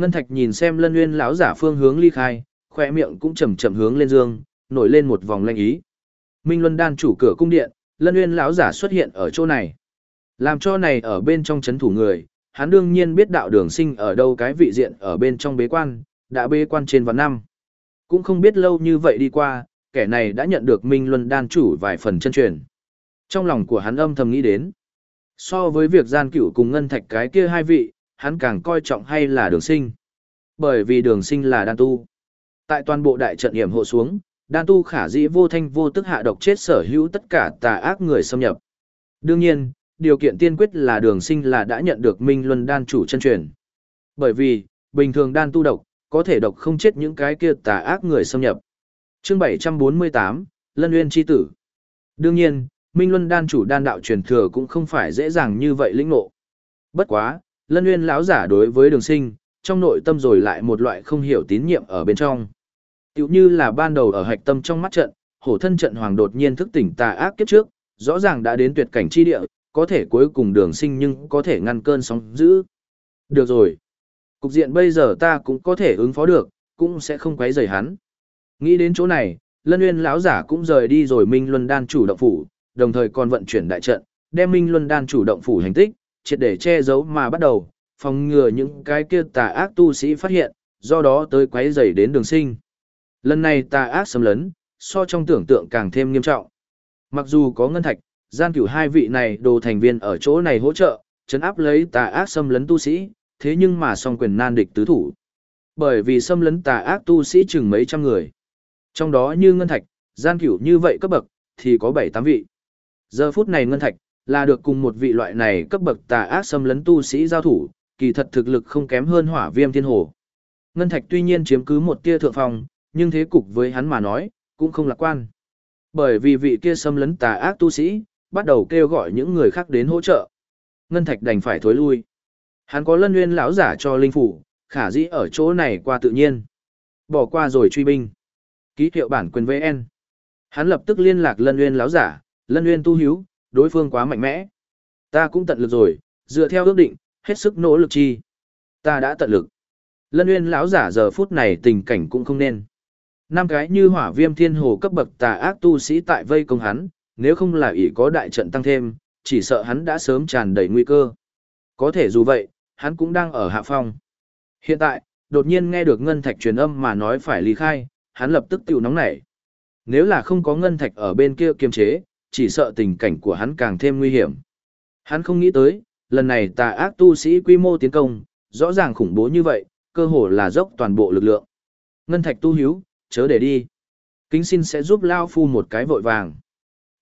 Ngân Thạch nhìn xem Lân Uyên lão giả phương hướng ly khai, khoe miệng cũng chậm chậm hướng lên dương, nổi lên một vòng lanh ý. Minh Luân đan chủ cửa cung điện, Lân Uyên lão giả xuất hiện ở chỗ này. Làm cho này ở bên trong chấn thủ người, hắn đương nhiên biết đạo đường sinh ở đâu cái vị diện ở bên trong bế quan, đã bế quan trên vạn năm. Cũng không biết lâu như vậy đi qua, kẻ này đã nhận được Minh Luân đan chủ vài phần chân truyền. Trong lòng của hắn âm thầm nghĩ đến, so với việc gian cửu cùng ngân thạch cái kia hai vị, hắn càng coi trọng hay là đường sinh. Bởi vì đường sinh là đan tu. Tại toàn bộ đại trận hiểm hộ xuống, đan tu khả dĩ vô thanh vô tức hạ độc chết sở hữu tất cả tà ác người xâm nhập. Đương nhiên, điều kiện tiên quyết là đường sinh là đã nhận được Minh Luân đan chủ chân truyền. Bởi vì, bình thường đan tu độc, có thể độc không chết những cái kia tà ác người xâm nhập. chương 748, Lân Nguyên Chi Tử. Đương nhiên, Minh Luân đan chủ đan đạo truyền thừa cũng không phải dễ dàng như vậy lĩnh ngộ. Bất quá, Lân Uyên lão giả đối với đường sinh, trong nội tâm rồi lại một loại không hiểu tín nhiệm ở bên trong. tựu như là ban đầu ở hạch tâm trong mắt trận, hổ thân trận hoàng đột nhiên thức tỉnh tà ác kiếp trước, rõ ràng đã đến tuyệt cảnh chi địa, có thể cuối cùng đường sinh nhưng có thể ngăn cơn sóng dữ. Được rồi. Cục diện bây giờ ta cũng có thể ứng phó được, cũng sẽ không quấy rầy hắn. Nghĩ đến chỗ này, Lân Uyên lão giả cũng rời đi rồi Minh Luân Đan chủ động phủ, đồng thời còn vận chuyển đại trận, đem Minh Luân Đan chủ động phủ hành tích, triệt để che giấu mà bắt đầu, phòng ngừa những cái kia tà ác tu sĩ phát hiện, do đó tới quấy rầy đến đường sinh. Lần này tà ác xâm lấn, so trong tưởng tượng càng thêm nghiêm trọng. Mặc dù có ngân thạch, gian cửu hai vị này đồ thành viên ở chỗ này hỗ trợ, chấn áp lấy tà ác xâm lấn tu sĩ, thế nhưng mà song quyền nan địch tứ thủ. Bởi vì xâm lấn tà ác tu sĩ chừng mấy trăm người. Trong đó như ngân thạch, gian cửu như vậy cấp bậc, thì có bảy tám vị. Giờ phút này ngân thạch, là được cùng một vị loại này cấp bậc tà ác xâm lấn tu sĩ giao thủ, kỳ thật thực lực không kém hơn hỏa viêm thiên hồ. Ngân thạch tuy nhiên chiếm cứ một tia thượng phòng nhưng thế cục với hắn mà nói, cũng không lạc quan. Bởi vì vị kia xâm lấn tà ác tu sĩ, bắt đầu kêu gọi những người khác đến hỗ trợ. Ngân Thạch đành phải thối lui. Hắn có lân nguyên lão giả cho linh phủ, khả dĩ ở chỗ này qua tự nhiên. Bỏ qua rồi truy binh. Ký hiệu bản quyền VN. Hắn lập tức liên lạc lân nguyên lão giả, lân nguyên tu hiếu, đối phương quá mạnh mẽ. Ta cũng tận lực rồi, dựa theo ước định, hết sức nỗ lực chi. Ta đã tận lực. Lân nguyên lão giả giờ phút này tình cảnh cũng không nên. Năm cái như hỏa viêm thiên hồ cấp bậc tà ác tu sĩ tại vây công hắn, nếu không là ỷ có đại trận tăng thêm, chỉ sợ hắn đã sớm tràn đầy nguy cơ. Có thể dù vậy, hắn cũng đang ở hạ phong. Hiện tại, đột nhiên nghe được ngân thạch truyền âm mà nói phải ly khai, hắn lập tức tiểu nóng nảy. Nếu là không có ngân thạch ở bên kia kiềm chế, chỉ sợ tình cảnh của hắn càng thêm nguy hiểm. Hắn không nghĩ tới, lần này tà ác tu sĩ quy mô tiến công, rõ ràng khủng bố như vậy, cơ hồ là dốc toàn bộ lực lượng. Ngân thạch tu hiếu, chớ để đi. Kính xin sẽ giúp Lao Phu một cái vội vàng.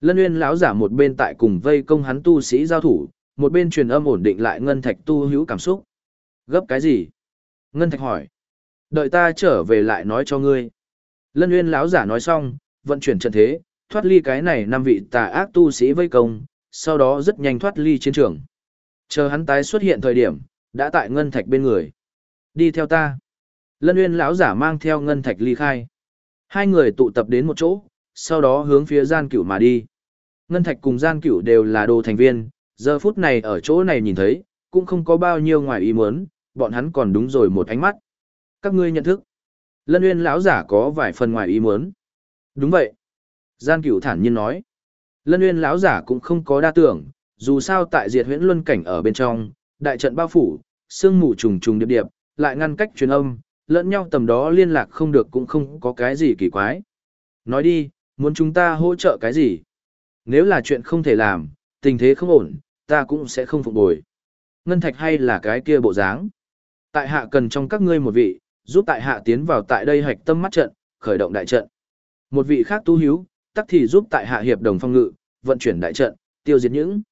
Lân Nguyên lão giả một bên tại cùng vây công hắn tu sĩ giao thủ, một bên truyền âm ổn định lại Ngân Thạch tu hữu cảm xúc. Gấp cái gì? Ngân Thạch hỏi. Đợi ta trở về lại nói cho ngươi. Lân Nguyên lão giả nói xong, vận chuyển trận thế, thoát ly cái này năm vị tà ác tu sĩ vây công, sau đó rất nhanh thoát ly chiến trường. Chờ hắn tái xuất hiện thời điểm, đã tại Ngân Thạch bên người. Đi theo ta. Lân Uyên lão giả mang theo ngân thạch ly khai. Hai người tụ tập đến một chỗ, sau đó hướng phía gian cửu mà đi. Ngân thạch cùng gian cửu đều là đồ thành viên, giờ phút này ở chỗ này nhìn thấy, cũng không có bao nhiêu ngoài ý muốn, bọn hắn còn đúng rồi một ánh mắt. Các ngươi nhận thức. Lân Uyên lão giả có vài phần ngoài ý muốn. Đúng vậy. Gian cửu thản nhiên nói. Lân Uyên lão giả cũng không có đa tưởng, dù sao tại diệt huyễn luân cảnh ở bên trong, đại trận bao phủ, sương mù trùng trùng điệp điệp, lại ngăn cách truyền âm, lẫn nhau tầm đó liên lạc không được cũng không có cái gì kỳ quái. Nói đi, muốn chúng ta hỗ trợ cái gì? Nếu là chuyện không thể làm, tình thế không ổn, ta cũng sẽ không phục bồi. Ngân thạch hay là cái kia bộ dáng. Tại hạ cần trong các ngươi một vị, giúp tại hạ tiến vào tại đây hạch tâm mắt trận, khởi động đại trận. Một vị khác tu hiếu, tắc thì giúp tại hạ hiệp đồng phong ngự, vận chuyển đại trận, tiêu diệt những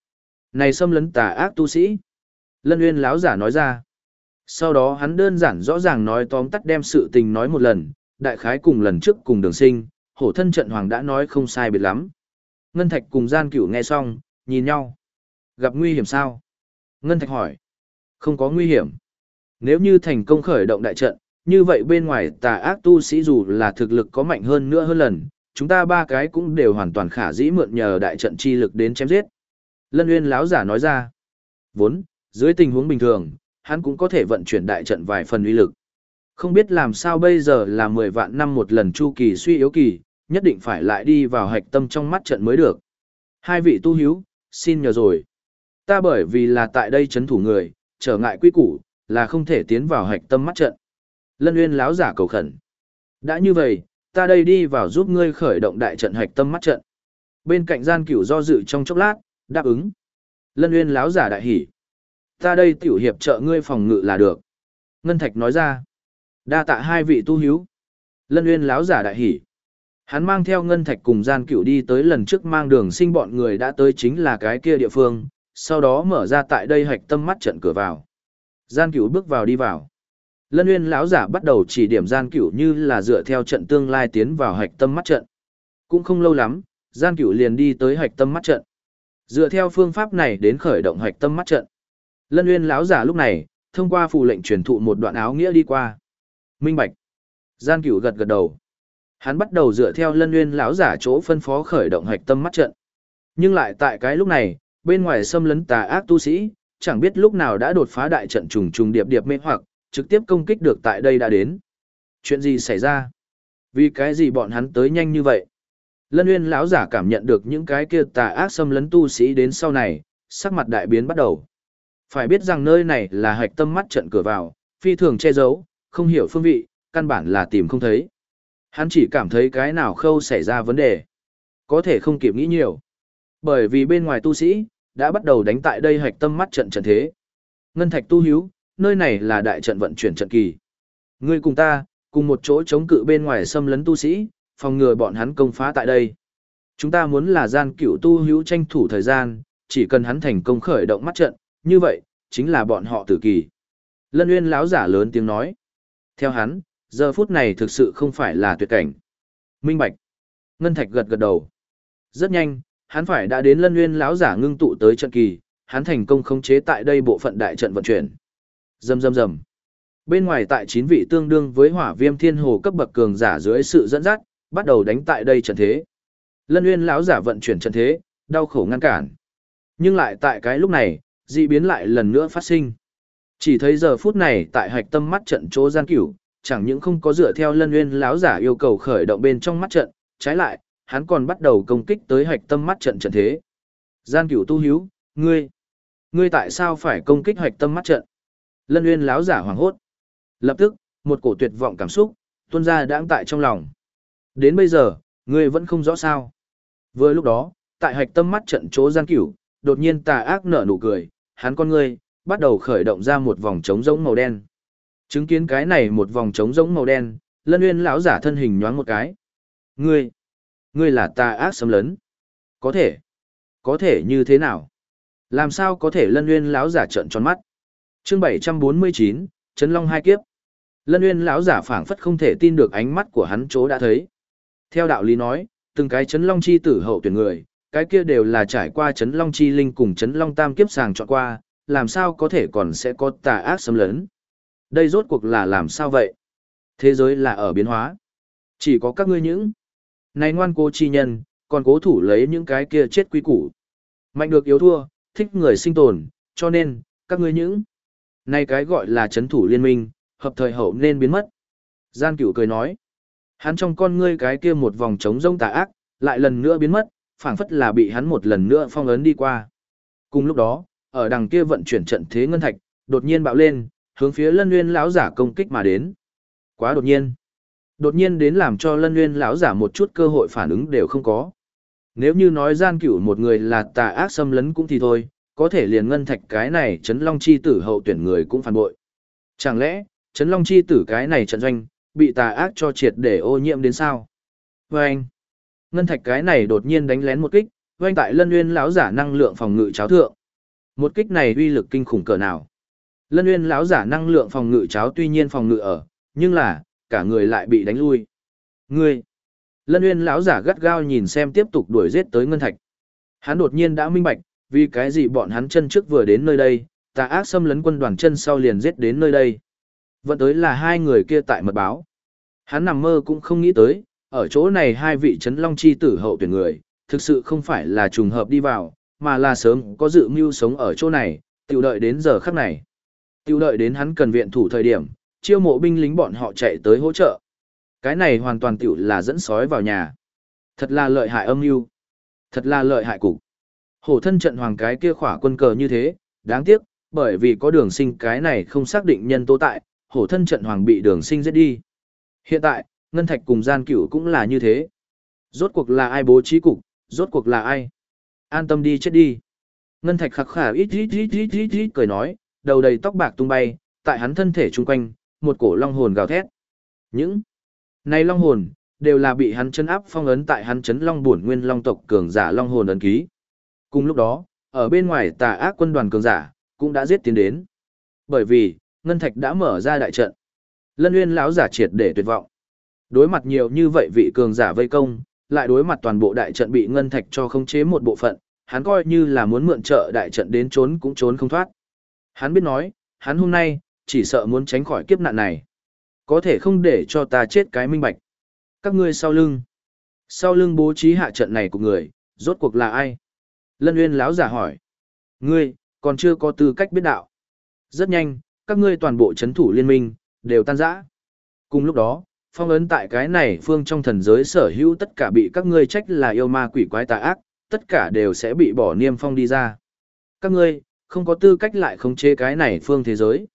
này xâm lấn tà ác tu sĩ. Lân Uyên lão giả nói ra. Sau đó hắn đơn giản rõ ràng nói tóm tắt đem sự tình nói một lần, đại khái cùng lần trước cùng đường sinh, hổ thân trận hoàng đã nói không sai biệt lắm. Ngân Thạch cùng gian cửu nghe xong, nhìn nhau. Gặp nguy hiểm sao? Ngân Thạch hỏi. Không có nguy hiểm. Nếu như thành công khởi động đại trận, như vậy bên ngoài tà ác tu sĩ dù là thực lực có mạnh hơn nữa hơn lần, chúng ta ba cái cũng đều hoàn toàn khả dĩ mượn nhờ đại trận chi lực đến chém giết. Lân Uyên lão giả nói ra. Vốn, dưới tình huống bình thường, hắn cũng có thể vận chuyển đại trận vài phần uy lực. Không biết làm sao bây giờ là 10 vạn năm một lần chu kỳ suy yếu kỳ, nhất định phải lại đi vào hạch tâm trong mắt trận mới được. Hai vị tu hiếu, xin nhờ rồi. Ta bởi vì là tại đây chấn thủ người, trở ngại quy củ, là không thể tiến vào hạch tâm mắt trận. Lân Uyên láo giả cầu khẩn. Đã như vậy, ta đây đi vào giúp ngươi khởi động đại trận hạch tâm mắt trận. Bên cạnh gian cửu do dự trong chốc lát, đáp ứng. Lân Uyên láo giả đại hỉ. Ta đây tiểu hiệp trợ ngươi phòng ngự là được. Ngân Thạch nói ra. Đa tạ hai vị tu hiếu. Lân Uyên láo giả đại hỉ. Hắn mang theo Ngân Thạch cùng gian cửu đi tới lần trước mang đường sinh bọn người đã tới chính là cái kia địa phương, sau đó mở ra tại đây hạch tâm mắt trận cửa vào. Gian cửu bước vào đi vào. Lân Uyên lão giả bắt đầu chỉ điểm gian cửu như là dựa theo trận tương lai tiến vào hạch tâm mắt trận. Cũng không lâu lắm, gian cửu liền đi tới hạch tâm mắt trận. Dựa theo phương pháp này đến khởi động hạch tâm mắt trận. Lân Uyên lão giả lúc này, thông qua phù lệnh truyền thụ một đoạn áo nghĩa đi qua. Minh Bạch. Gian Cửu gật gật đầu. Hắn bắt đầu dựa theo Lân Uyên lão giả chỗ phân phó khởi động hạch tâm mắt trận. Nhưng lại tại cái lúc này, bên ngoài xâm lấn tà ác tu sĩ, chẳng biết lúc nào đã đột phá đại trận trùng trùng điệp điệp mê hoặc, trực tiếp công kích được tại đây đã đến. Chuyện gì xảy ra? Vì cái gì bọn hắn tới nhanh như vậy? Lân Uyên lão giả cảm nhận được những cái kia tà ác xâm lấn tu sĩ đến sau này, sắc mặt đại biến bắt đầu. Phải biết rằng nơi này là hạch tâm mắt trận cửa vào, phi thường che giấu, không hiểu phương vị, căn bản là tìm không thấy. Hắn chỉ cảm thấy cái nào khâu xảy ra vấn đề. Có thể không kịp nghĩ nhiều. Bởi vì bên ngoài tu sĩ, đã bắt đầu đánh tại đây hạch tâm mắt trận trận thế. Ngân thạch tu hiếu, nơi này là đại trận vận chuyển trận kỳ. Ngươi cùng ta, cùng một chỗ chống cự bên ngoài xâm lấn tu sĩ, phòng ngừa bọn hắn công phá tại đây. Chúng ta muốn là gian cửu tu hữu tranh thủ thời gian, chỉ cần hắn thành công khởi động mắt trận, như vậy, chính là bọn họ tử kỳ. Lân Uyên lão giả lớn tiếng nói. Theo hắn, giờ phút này thực sự không phải là tuyệt cảnh. Minh Bạch. Ngân Thạch gật gật đầu. Rất nhanh, hắn phải đã đến Lân Uyên lão giả ngưng tụ tới trận kỳ, hắn thành công khống chế tại đây bộ phận đại trận vận chuyển. Rầm rầm rầm. Bên ngoài tại chín vị tương đương với Hỏa Viêm Thiên Hồ cấp bậc cường giả dưới sự dẫn dắt, bắt đầu đánh tại đây trận thế. Lân Uyên lão giả vận chuyển trận thế, đau khổ ngăn cản. Nhưng lại tại cái lúc này, dị biến lại lần nữa phát sinh. Chỉ thấy giờ phút này tại hạch tâm mắt trận chỗ gian cửu, chẳng những không có dựa theo lân nguyên lão giả yêu cầu khởi động bên trong mắt trận, trái lại, hắn còn bắt đầu công kích tới hạch tâm mắt trận trận thế. Gian cửu tu hiếu, ngươi, ngươi tại sao phải công kích hạch tâm mắt trận? Lân Uyên láo giả hoảng hốt. Lập tức, một cổ tuyệt vọng cảm xúc, tuôn ra đãng tại trong lòng. Đến bây giờ, ngươi vẫn không rõ sao. Vừa lúc đó, tại hạch tâm mắt trận chỗ gian cửu, đột nhiên tà ác nở nụ cười, hắn con ngươi, bắt đầu khởi động ra một vòng trống rỗng màu đen. Chứng kiến cái này một vòng trống rỗng màu đen, Lân Uyên lão giả thân hình nhoáng một cái. Ngươi, ngươi là tà ác xâm lấn. Có thể, có thể như thế nào? Làm sao có thể Lân Uyên lão giả trợn tròn mắt? Chương 749, Trấn Long hai kiếp. Lân Uyên lão giả phảng phất không thể tin được ánh mắt của hắn chỗ đã thấy. Theo đạo lý nói, từng cái Trấn Long chi tử hậu tuyển người, cái kia đều là trải qua chấn long chi linh cùng chấn long tam kiếp sàng chọn qua, làm sao có thể còn sẽ có tà ác xâm lấn. Đây rốt cuộc là làm sao vậy? Thế giới là ở biến hóa. Chỉ có các ngươi những này ngoan cố chi nhân, còn cố thủ lấy những cái kia chết quy củ. Mạnh được yếu thua, thích người sinh tồn, cho nên, các ngươi những nay cái gọi là chấn thủ liên minh, hợp thời hậu nên biến mất. Gian cửu cười nói, hắn trong con ngươi cái kia một vòng trống rông tà ác, lại lần nữa biến mất, phảng phất là bị hắn một lần nữa phong ấn đi qua. Cùng lúc đó, ở đằng kia vận chuyển trận thế ngân thạch, đột nhiên bạo lên, hướng phía Lân Nguyên lão giả công kích mà đến. Quá đột nhiên. Đột nhiên đến làm cho Lân Nguyên lão giả một chút cơ hội phản ứng đều không có. Nếu như nói gian cửu một người là tà ác xâm lấn cũng thì thôi, có thể liền ngân thạch cái này chấn long chi tử hậu tuyển người cũng phản bội. Chẳng lẽ, chấn long chi tử cái này trận doanh, bị tà ác cho triệt để ô nhiễm đến sao? Và anh, ngân thạch cái này đột nhiên đánh lén một kích, doanh tại lân uyên lão giả năng lượng phòng ngự cháo thượng. Một kích này uy lực kinh khủng cỡ nào? Lân uyên lão giả năng lượng phòng ngự cháo tuy nhiên phòng ngự ở, nhưng là, cả người lại bị đánh lui. Ngươi! Lân uyên lão giả gắt gao nhìn xem tiếp tục đuổi giết tới ngân thạch. Hắn đột nhiên đã minh bạch, vì cái gì bọn hắn chân trước vừa đến nơi đây, tà ác xâm lấn quân đoàn chân sau liền giết đến nơi đây. Vẫn tới là hai người kia tại mật báo. Hắn nằm mơ cũng không nghĩ tới, ở chỗ này hai vị chấn long chi tử hậu tuyển người, thực sự không phải là trùng hợp đi vào, mà là sớm có dự mưu sống ở chỗ này, tiểu đợi đến giờ khắc này. Tiểu đợi đến hắn cần viện thủ thời điểm, chiêu mộ binh lính bọn họ chạy tới hỗ trợ. Cái này hoàn toàn tiểu là dẫn sói vào nhà. Thật là lợi hại âm mưu. Thật là lợi hại cục. Hổ thân trận hoàng cái kia khỏa quân cờ như thế, đáng tiếc, bởi vì có đường sinh cái này không xác định nhân tố tại, hổ thân trận hoàng bị đường sinh giết đi. Hiện tại, Ngân Thạch cùng gian cửu cũng là như thế. Rốt cuộc là ai bố trí cục, rốt cuộc là ai? An tâm đi chết đi. Ngân Thạch khắc khả ít ít ít ít ít ít cười nói, đầu đầy tóc bạc tung bay, tại hắn thân thể chung quanh, một cổ long hồn gào thét. Những này long hồn, đều là bị hắn chấn áp phong ấn tại hắn chấn long bổn nguyên long tộc cường giả long hồn ấn ký. Cùng lúc đó, ở bên ngoài tà ác quân đoàn cường giả, cũng đã giết tiến đến. Bởi vì, Ngân Thạch đã mở ra đại trận. Lân Nguyên lão giả triệt để tuyệt vọng. Đối mặt nhiều như vậy vị cường giả vây công, lại đối mặt toàn bộ đại trận bị Ngân Thạch cho khống chế một bộ phận, hắn coi như là muốn mượn trợ đại trận đến trốn cũng trốn không thoát. Hắn biết nói, hắn hôm nay, chỉ sợ muốn tránh khỏi kiếp nạn này. Có thể không để cho ta chết cái minh bạch. Các ngươi sau lưng. Sau lưng bố trí hạ trận này của người, rốt cuộc là ai? Lân Uyên lão giả hỏi. Ngươi, còn chưa có tư cách biết đạo. Rất nhanh, các ngươi toàn bộ chấn thủ liên minh, đều tan rã. Cùng lúc đó, phong ấn tại cái này phương trong thần giới sở hữu tất cả bị các ngươi trách là yêu ma quỷ quái tà ác, tất cả đều sẽ bị bỏ niêm phong đi ra. Các ngươi, không có tư cách lại khống chế cái này phương thế giới.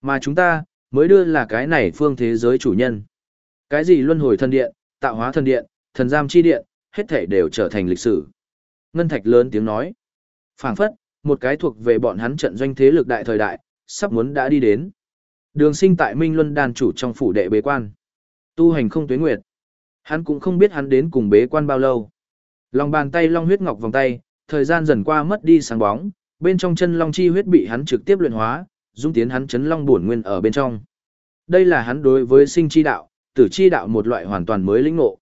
Mà chúng ta, mới đưa là cái này phương thế giới chủ nhân. Cái gì luân hồi thần điện, tạo hóa thần điện, thần giam chi điện, hết thể đều trở thành lịch sử. Ngân Thạch lớn tiếng nói. phảng phất, một cái thuộc về bọn hắn trận doanh thế lực đại thời đại, sắp muốn đã đi đến. Đường sinh tại Minh Luân đàn chủ trong phủ đệ bế quan. Tu hành không tuyến nguyệt. Hắn cũng không biết hắn đến cùng bế quan bao lâu. Lòng bàn tay long huyết ngọc vòng tay, thời gian dần qua mất đi sáng bóng, bên trong chân long chi huyết bị hắn trực tiếp luyện hóa, dung tiến hắn chấn long bổn nguyên ở bên trong. Đây là hắn đối với sinh chi đạo, tử chi đạo một loại hoàn toàn mới lĩnh ngộ.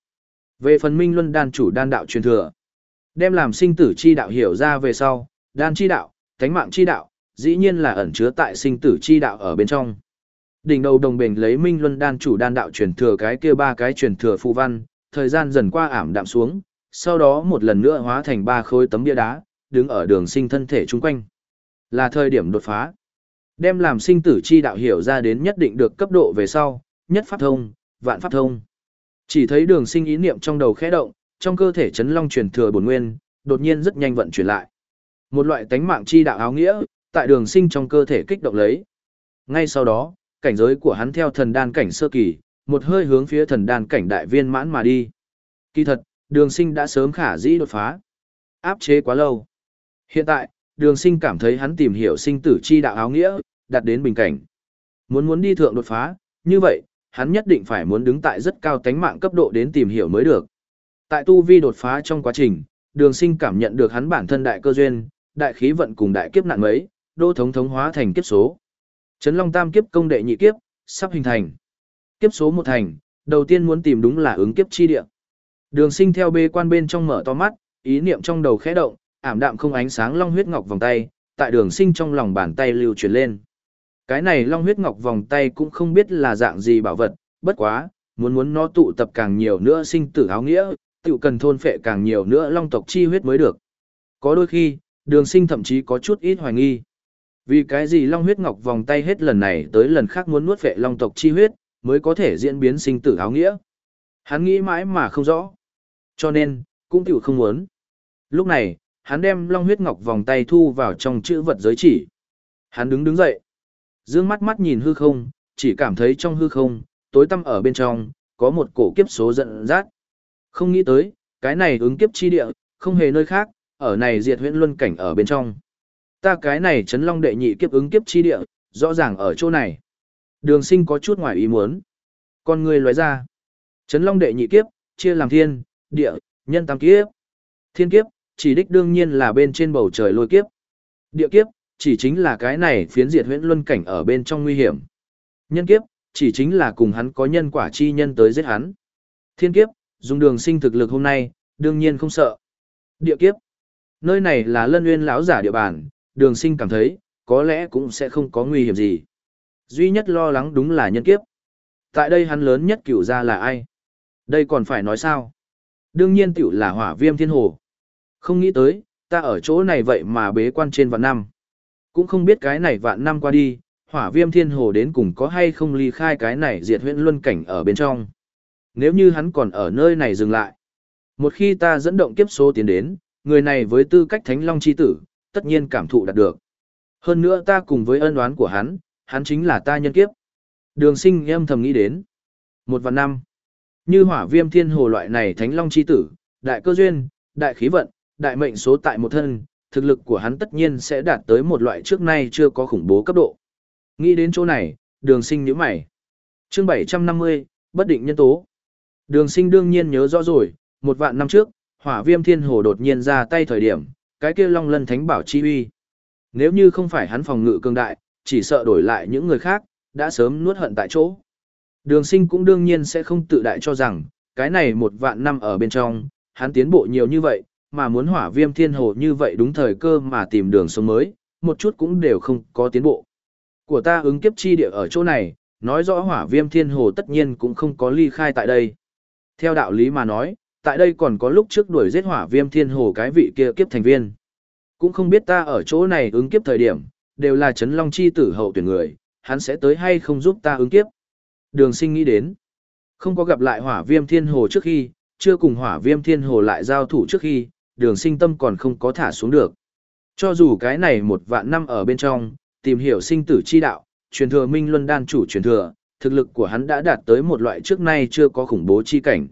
Về phần Minh Luân đan chủ đan đạo truyền thừa, đem làm sinh tử chi đạo hiểu ra về sau, đan chi đạo, thánh mạng chi đạo, dĩ nhiên là ẩn chứa tại sinh tử chi đạo ở bên trong. Đỉnh đầu đồng bình lấy Minh Luân đan chủ đan đạo truyền thừa cái kia ba cái truyền thừa phù văn, thời gian dần qua ảm đạm xuống, sau đó một lần nữa hóa thành ba khối tấm bia đá, đứng ở đường sinh thân thể chung quanh. Là thời điểm đột phá. Đem làm sinh tử chi đạo hiểu ra đến nhất định được cấp độ về sau, nhất pháp thông, vạn pháp thông. Chỉ thấy đường sinh ý niệm trong đầu khẽ động, trong cơ thể chấn long truyền thừa bổn nguyên, đột nhiên rất nhanh vận chuyển lại. Một loại tánh mạng chi đạo áo nghĩa, tại đường sinh trong cơ thể kích động lấy. Ngay sau đó, cảnh giới của hắn theo thần đan cảnh sơ kỳ, một hơi hướng phía thần đan cảnh đại viên mãn mà đi. Kỳ thật, đường sinh đã sớm khả dĩ đột phá. Áp chế quá lâu. Hiện tại, đường sinh cảm thấy hắn tìm hiểu sinh tử chi đạo áo nghĩa, đạt đến bình cảnh. Muốn muốn đi thượng đột phá, như vậy, hắn nhất định phải muốn đứng tại rất cao tánh mạng cấp độ đến tìm hiểu mới được. Tại tu vi đột phá trong quá trình, đường sinh cảm nhận được hắn bản thân đại cơ duyên, đại khí vận cùng đại kiếp nạn mấy, đô thống thống hóa thành kiếp số. Trấn Long Tam kiếp công đệ nhị kiếp, sắp hình thành. Kiếp số một thành, đầu tiên muốn tìm đúng là ứng kiếp chi địa. Đường sinh theo bê quan bên trong mở to mắt, ý niệm trong đầu khẽ động, ảm đạm không ánh sáng long huyết ngọc vòng tay, tại đường sinh trong lòng bàn tay lưu chuyển lên. Cái này long huyết ngọc vòng tay cũng không biết là dạng gì bảo vật, bất quá, muốn muốn nó tụ tập càng nhiều nữa sinh tử áo nghĩa, tự cần thôn phệ càng nhiều nữa long tộc chi huyết mới được. Có đôi khi, đường sinh thậm chí có chút ít hoài nghi. Vì cái gì long huyết ngọc vòng tay hết lần này tới lần khác muốn nuốt phệ long tộc chi huyết, mới có thể diễn biến sinh tử áo nghĩa. Hắn nghĩ mãi mà không rõ. Cho nên, cũng tiểu không muốn. Lúc này, hắn đem long huyết ngọc vòng tay thu vào trong chữ vật giới chỉ. Hắn đứng đứng dậy. Dương mắt mắt nhìn hư không, chỉ cảm thấy trong hư không, tối tăm ở bên trong, có một cổ kiếp số giận dắt. Không nghĩ tới, cái này ứng kiếp chi địa, không hề nơi khác, ở này diệt huyễn luân cảnh ở bên trong. Ta cái này chấn long đệ nhị kiếp ứng kiếp chi địa, rõ ràng ở chỗ này. Đường sinh có chút ngoài ý muốn. Con người lóe ra. Chấn long đệ nhị kiếp, chia làm thiên, địa, nhân tam kiếp. Thiên kiếp, chỉ đích đương nhiên là bên trên bầu trời lôi kiếp. Địa kiếp, chỉ chính là cái này phiến diệt huyễn luân cảnh ở bên trong nguy hiểm. Nhân kiếp, chỉ chính là cùng hắn có nhân quả chi nhân tới giết hắn. Thiên kiếp, dùng đường sinh thực lực hôm nay, đương nhiên không sợ. Địa kiếp, nơi này là lân nguyên lão giả địa bàn, đường sinh cảm thấy, có lẽ cũng sẽ không có nguy hiểm gì. Duy nhất lo lắng đúng là nhân kiếp. Tại đây hắn lớn nhất cửu ra là ai? Đây còn phải nói sao? Đương nhiên tiểu là hỏa viêm thiên hồ. Không nghĩ tới, ta ở chỗ này vậy mà bế quan trên vạn năm. Cũng không biết cái này vạn năm qua đi, hỏa viêm thiên hồ đến cùng có hay không ly khai cái này diệt huyễn luân cảnh ở bên trong. Nếu như hắn còn ở nơi này dừng lại. Một khi ta dẫn động kiếp số tiến đến, người này với tư cách thánh long chi tử, tất nhiên cảm thụ đạt được. Hơn nữa ta cùng với ân oán của hắn, hắn chính là ta nhân kiếp. Đường sinh em thầm nghĩ đến. Một và năm. Như hỏa viêm thiên hồ loại này thánh long chi tử, đại cơ duyên, đại khí vận, đại mệnh số tại một thân, thực lực của hắn tất nhiên sẽ đạt tới một loại trước nay chưa có khủng bố cấp độ. Nghĩ đến chỗ này, đường sinh nhíu mày. chương 750, bất định nhân tố. Đường sinh đương nhiên nhớ rõ rồi, một vạn năm trước, hỏa viêm thiên hồ đột nhiên ra tay thời điểm, cái kia long lân thánh bảo chi uy. Nếu như không phải hắn phòng ngự cường đại, chỉ sợ đổi lại những người khác, đã sớm nuốt hận tại chỗ. Đường sinh cũng đương nhiên sẽ không tự đại cho rằng, cái này một vạn năm ở bên trong, hắn tiến bộ nhiều như vậy, mà muốn hỏa viêm thiên hồ như vậy đúng thời cơ mà tìm đường sống mới, một chút cũng đều không có tiến bộ. Của ta ứng kiếp chi địa ở chỗ này, nói rõ hỏa viêm thiên hồ tất nhiên cũng không có ly khai tại đây. Theo đạo lý mà nói, tại đây còn có lúc trước đuổi giết hỏa viêm thiên hồ cái vị kia kiếp thành viên. Cũng không biết ta ở chỗ này ứng kiếp thời điểm, đều là chấn long chi tử hậu tuyển người, hắn sẽ tới hay không giúp ta ứng kiếp. Đường sinh nghĩ đến, không có gặp lại hỏa viêm thiên hồ trước khi, chưa cùng hỏa viêm thiên hồ lại giao thủ trước khi, đường sinh tâm còn không có thả xuống được. Cho dù cái này một vạn năm ở bên trong, tìm hiểu sinh tử chi đạo, truyền thừa Minh Luân đan chủ truyền thừa, thực lực của hắn đã đạt tới một loại trước nay chưa có khủng bố chi cảnh.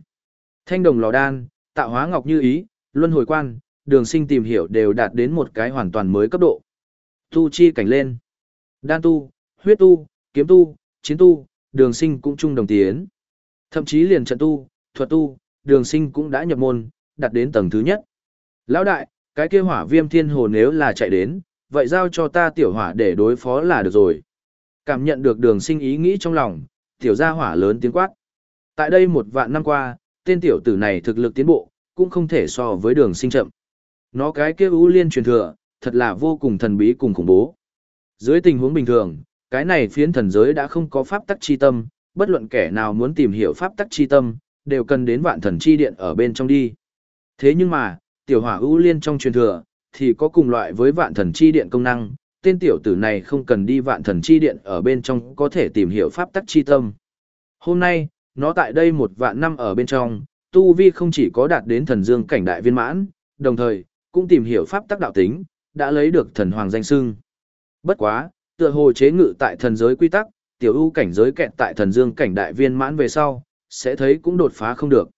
Thanh đồng lò đan, tạo hóa ngọc như ý, luân hồi quan, đường sinh tìm hiểu đều đạt đến một cái hoàn toàn mới cấp độ. Tu chi cảnh lên. Đan tu, huyết tu, kiếm tu, chiến tu, đường sinh cũng chung đồng tiến. Thậm chí liền trận tu, thuật tu, đường sinh cũng đã nhập môn, đạt đến tầng thứ nhất. Lão đại, cái kia hỏa viêm thiên hồ nếu là chạy đến, vậy giao cho ta tiểu hỏa để đối phó là được rồi. Cảm nhận được đường sinh ý nghĩ trong lòng, tiểu gia hỏa lớn tiếng quát. Tại đây một vạn năm qua, tên tiểu tử này thực lực tiến bộ, cũng không thể so với đường sinh chậm. Nó cái kia ưu liên truyền thừa, thật là vô cùng thần bí cùng khủng bố. Dưới tình huống bình thường, cái này phiến thần giới đã không có pháp tắc chi tâm, bất luận kẻ nào muốn tìm hiểu pháp tắc chi tâm, đều cần đến vạn thần chi điện ở bên trong đi. Thế nhưng mà, tiểu hỏa ưu liên trong truyền thừa, thì có cùng loại với vạn thần chi điện công năng, tên tiểu tử này không cần đi vạn thần chi điện ở bên trong có thể tìm hiểu pháp tắc chi tâm. Hôm nay, nó tại đây một vạn năm ở bên trong, tu vi không chỉ có đạt đến thần dương cảnh đại viên mãn, đồng thời, cũng tìm hiểu pháp tắc đạo tính, đã lấy được thần hoàng danh sưng. Bất quá, tựa hồ chế ngự tại thần giới quy tắc, tiểu ưu cảnh giới kẹt tại thần dương cảnh đại viên mãn về sau, sẽ thấy cũng đột phá không được.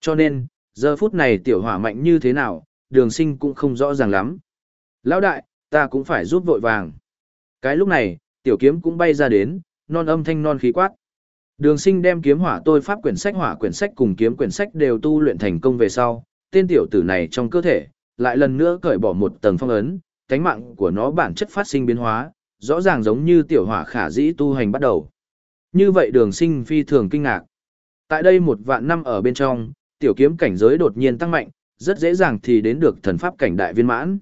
Cho nên, giờ phút này tiểu hỏa mạnh như thế nào, đường sinh cũng không rõ ràng lắm. Lão đại, ta cũng phải giúp vội vàng. Cái lúc này, tiểu kiếm cũng bay ra đến, non âm thanh non khí quát. Đường sinh đem kiếm hỏa tôi pháp quyển sách hỏa quyển sách cùng kiếm quyển sách đều tu luyện thành công về sau, tên tiểu tử này trong cơ thể, lại lần nữa cởi bỏ một tầng phong ấn, cánh mạng của nó bản chất phát sinh biến hóa, rõ ràng giống như tiểu hỏa khả dĩ tu hành bắt đầu. Như vậy đường sinh phi thường kinh ngạc. Tại đây một vạn năm ở bên trong, tiểu kiếm cảnh giới đột nhiên tăng mạnh, rất dễ dàng thì đến được thần pháp cảnh đại viên mãn.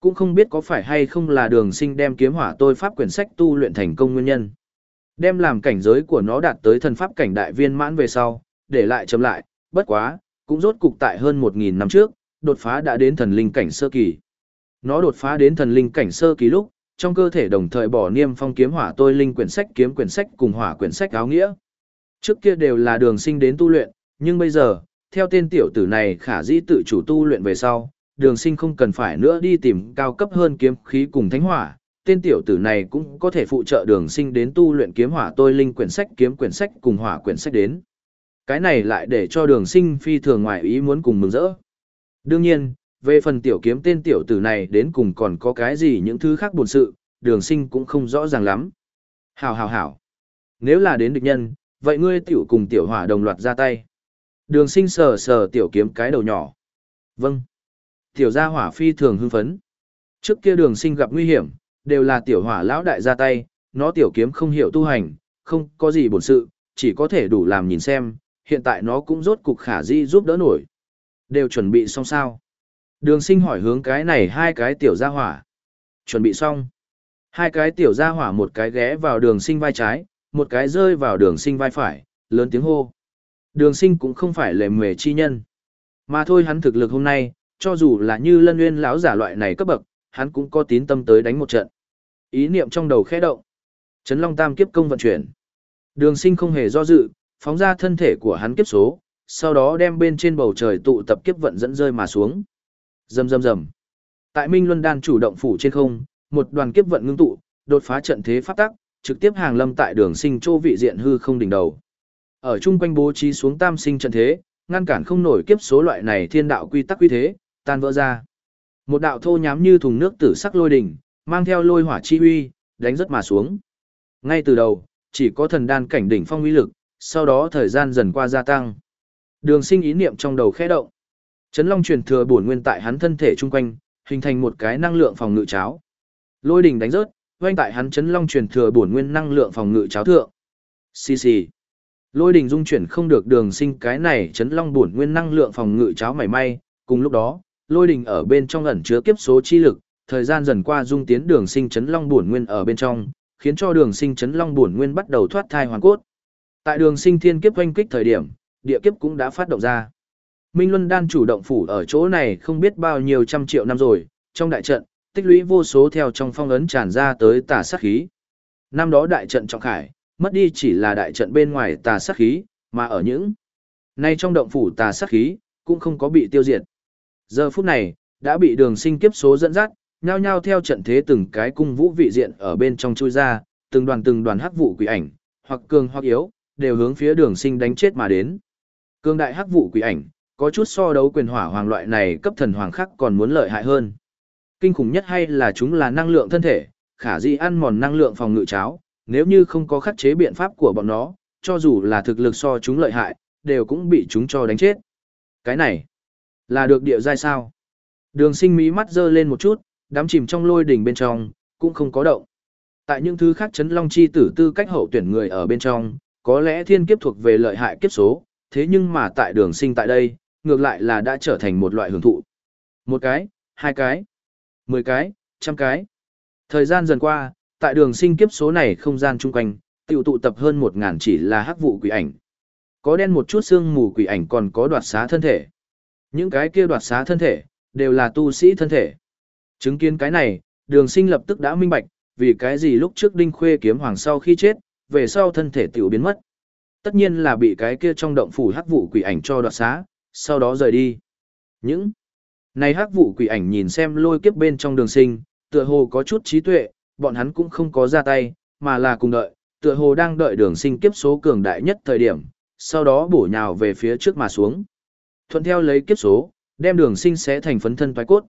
Cũng không biết có phải hay không là đường sinh đem kiếm hỏa tôi pháp quyển sách tu luyện thành công nguyên nhân. Đem làm cảnh giới của nó đạt tới thần pháp cảnh đại viên mãn về sau, để lại chấm lại, bất quá, cũng rốt cục tại hơn 1.000 năm trước, đột phá đã đến thần linh cảnh sơ kỳ. Nó đột phá đến thần linh cảnh sơ kỳ lúc, trong cơ thể đồng thời bỏ niêm phong kiếm hỏa tôi linh quyển sách kiếm quyển sách cùng hỏa quyển sách áo nghĩa. Trước kia đều là đường sinh đến tu luyện, nhưng bây giờ, theo tên tiểu tử này khả dĩ tự chủ tu luyện về sau, đường sinh không cần phải nữa đi tìm cao cấp hơn kiếm khí cùng thánh hỏa, tên tiểu tử này cũng có thể phụ trợ đường sinh đến tu luyện kiếm hỏa tôi linh quyển sách kiếm quyển sách cùng hỏa quyển sách đến. Cái này lại để cho đường sinh phi thường ngoại ý muốn cùng mừng rỡ. Đương nhiên, về phần tiểu kiếm tên tiểu tử này đến cùng còn có cái gì những thứ khác buồn sự, đường sinh cũng không rõ ràng lắm. Hảo hảo hảo. Nếu là đến địch nhân, vậy ngươi tiểu cùng tiểu hỏa đồng loạt ra tay. Đường sinh sờ sờ tiểu kiếm cái đầu nhỏ. Vâng. Tiểu gia hỏa phi thường hưng phấn. Trước kia đường sinh gặp nguy hiểm, đều là tiểu hỏa lão đại ra tay, nó tiểu kiếm không hiểu tu hành, không có gì bổn sự, chỉ có thể đủ làm nhìn xem, hiện tại nó cũng rốt cục khả di giúp đỡ nổi. Đều chuẩn bị xong sao? Đường sinh hỏi hướng cái này hai cái tiểu gia hỏa. Chuẩn bị xong. Hai cái tiểu gia hỏa một cái ghé vào đường sinh vai trái, một cái rơi vào đường sinh vai phải, lớn tiếng hô. Đường sinh cũng không phải lề mề chi nhân. Mà thôi hắn thực lực hôm nay, cho dù là như lân nguyên lão giả loại này cấp bậc, hắn cũng có tín tâm tới đánh một trận. Ý niệm trong đầu khẽ động. Trấn Long Tam kiếp công vận chuyển. Đường sinh không hề do dự, phóng ra thân thể của hắn kiếp số, sau đó đem bên trên bầu trời tụ tập kiếp vận dẫn rơi mà xuống. Rầm rầm rầm. Tại Minh Luân Đan chủ động phủ trên không, một đoàn kiếp vận ngưng tụ, đột phá trận thế pháp tắc, trực tiếp hàng lâm tại đường sinh chô vị diện hư không đỉnh đầu. Ở chung quanh bố trí xuống tam sinh trận thế, ngăn cản không nổi kiếp số loại này thiên đạo quy tắc quy thế, tan vỡ ra. Một đạo thô nhám như thùng nước tử sắc lôi đỉnh, mang theo lôi hỏa chi huy đánh rất mà xuống. Ngay từ đầu, chỉ có thần đan cảnh đỉnh phong uy lực, sau đó thời gian dần qua gia tăng. Đường sinh ý niệm trong đầu khẽ động. Chấn Long truyền thừa bổn nguyên tại hắn thân thể chung quanh, hình thành một cái năng lượng phòng ngự cháo. Lôi đỉnh đánh rớt, quanh tại hắn chấn Long truyền thừa bổn nguyên năng lượng phòng ngự cháo thượng. Xì xì. Lôi đỉnh dung chuyển không được đường sinh cái này chấn Long bổn nguyên năng lượng phòng ngự cháo mảy may, cùng lúc đó, lôi đình ở bên trong ẩn chứa kiếp số chi lực, thời gian dần qua dung tiến đường sinh chấn Long bổn nguyên ở bên trong, khiến cho đường sinh chấn Long bổn nguyên bắt đầu thoát thai hoàn cốt. Tại đường sinh thiên kiếp oanh kích thời điểm, địa kiếp cũng đã phát động ra. Minh Luân Đan chủ động phủ ở chỗ này không biết bao nhiêu trăm triệu năm rồi, trong đại trận, tích lũy vô số theo trong phong ấn tràn ra tới tà sát khí. Năm đó đại trận trọng khải, mất đi chỉ là đại trận bên ngoài tà sát khí, mà ở những nay trong động phủ tà sát khí, cũng không có bị tiêu diệt. Giờ phút này, đã bị đường sinh kiếp số dẫn dắt, nhao nhao theo trận thế từng cái cung vũ vị diện ở bên trong chui ra, từng đoàn từng đoàn hắc vụ quỷ ảnh, hoặc cường hoặc yếu, đều hướng phía đường sinh đánh chết mà đến. Cương đại hắc vụ quỷ ảnh, có chút so đấu quyền hỏa hoàng loại này cấp thần hoàng khác còn muốn lợi hại hơn. Kinh khủng nhất hay là chúng là năng lượng thân thể, khả dĩ ăn mòn năng lượng phòng ngự cháo, nếu như không có khắc chế biện pháp của bọn nó, cho dù là thực lực so chúng lợi hại, đều cũng bị chúng cho đánh chết. Cái này, là được địa giai sao? Đường sinh mí mắt dơ lên một chút, đám chìm trong lôi đỉnh bên trong, cũng không có động. Tại những thứ khác chấn long chi tử tư cách hậu tuyển người ở bên trong, có lẽ thiên kiếp thuộc về lợi hại kiếp số, thế nhưng mà tại đường sinh tại đây, ngược lại là đã trở thành một loại hưởng thụ. Một cái, hai cái, mười cái, trăm cái. Thời gian dần qua, tại đường sinh kiếp số này không gian chung quanh, tiểu tụ tập hơn một ngàn chỉ là hắc vụ quỷ ảnh. Có đen một chút xương mù quỷ ảnh còn có đoạt xá thân thể. Những cái kia đoạt xá thân thể, đều là tu sĩ thân thể. Chứng kiến cái này, đường sinh lập tức đã minh bạch, vì cái gì lúc trước đinh khuê kiếm hoàng sau khi chết, về sau thân thể tiểu biến mất. Tất nhiên là bị cái kia trong động phủ hắc vụ quỷ ảnh cho đoạt xá, sau đó rời đi. Những này hắc vụ quỷ ảnh nhìn xem lôi kiếp bên trong đường sinh, tựa hồ có chút trí tuệ, bọn hắn cũng không có ra tay, mà là cùng đợi, tựa hồ đang đợi đường sinh kiếp số cường đại nhất thời điểm, sau đó bổ nhào về phía trước mà xuống. Thuận theo lấy kiếp số, đem đường sinh sẽ thành phấn thân toái cốt.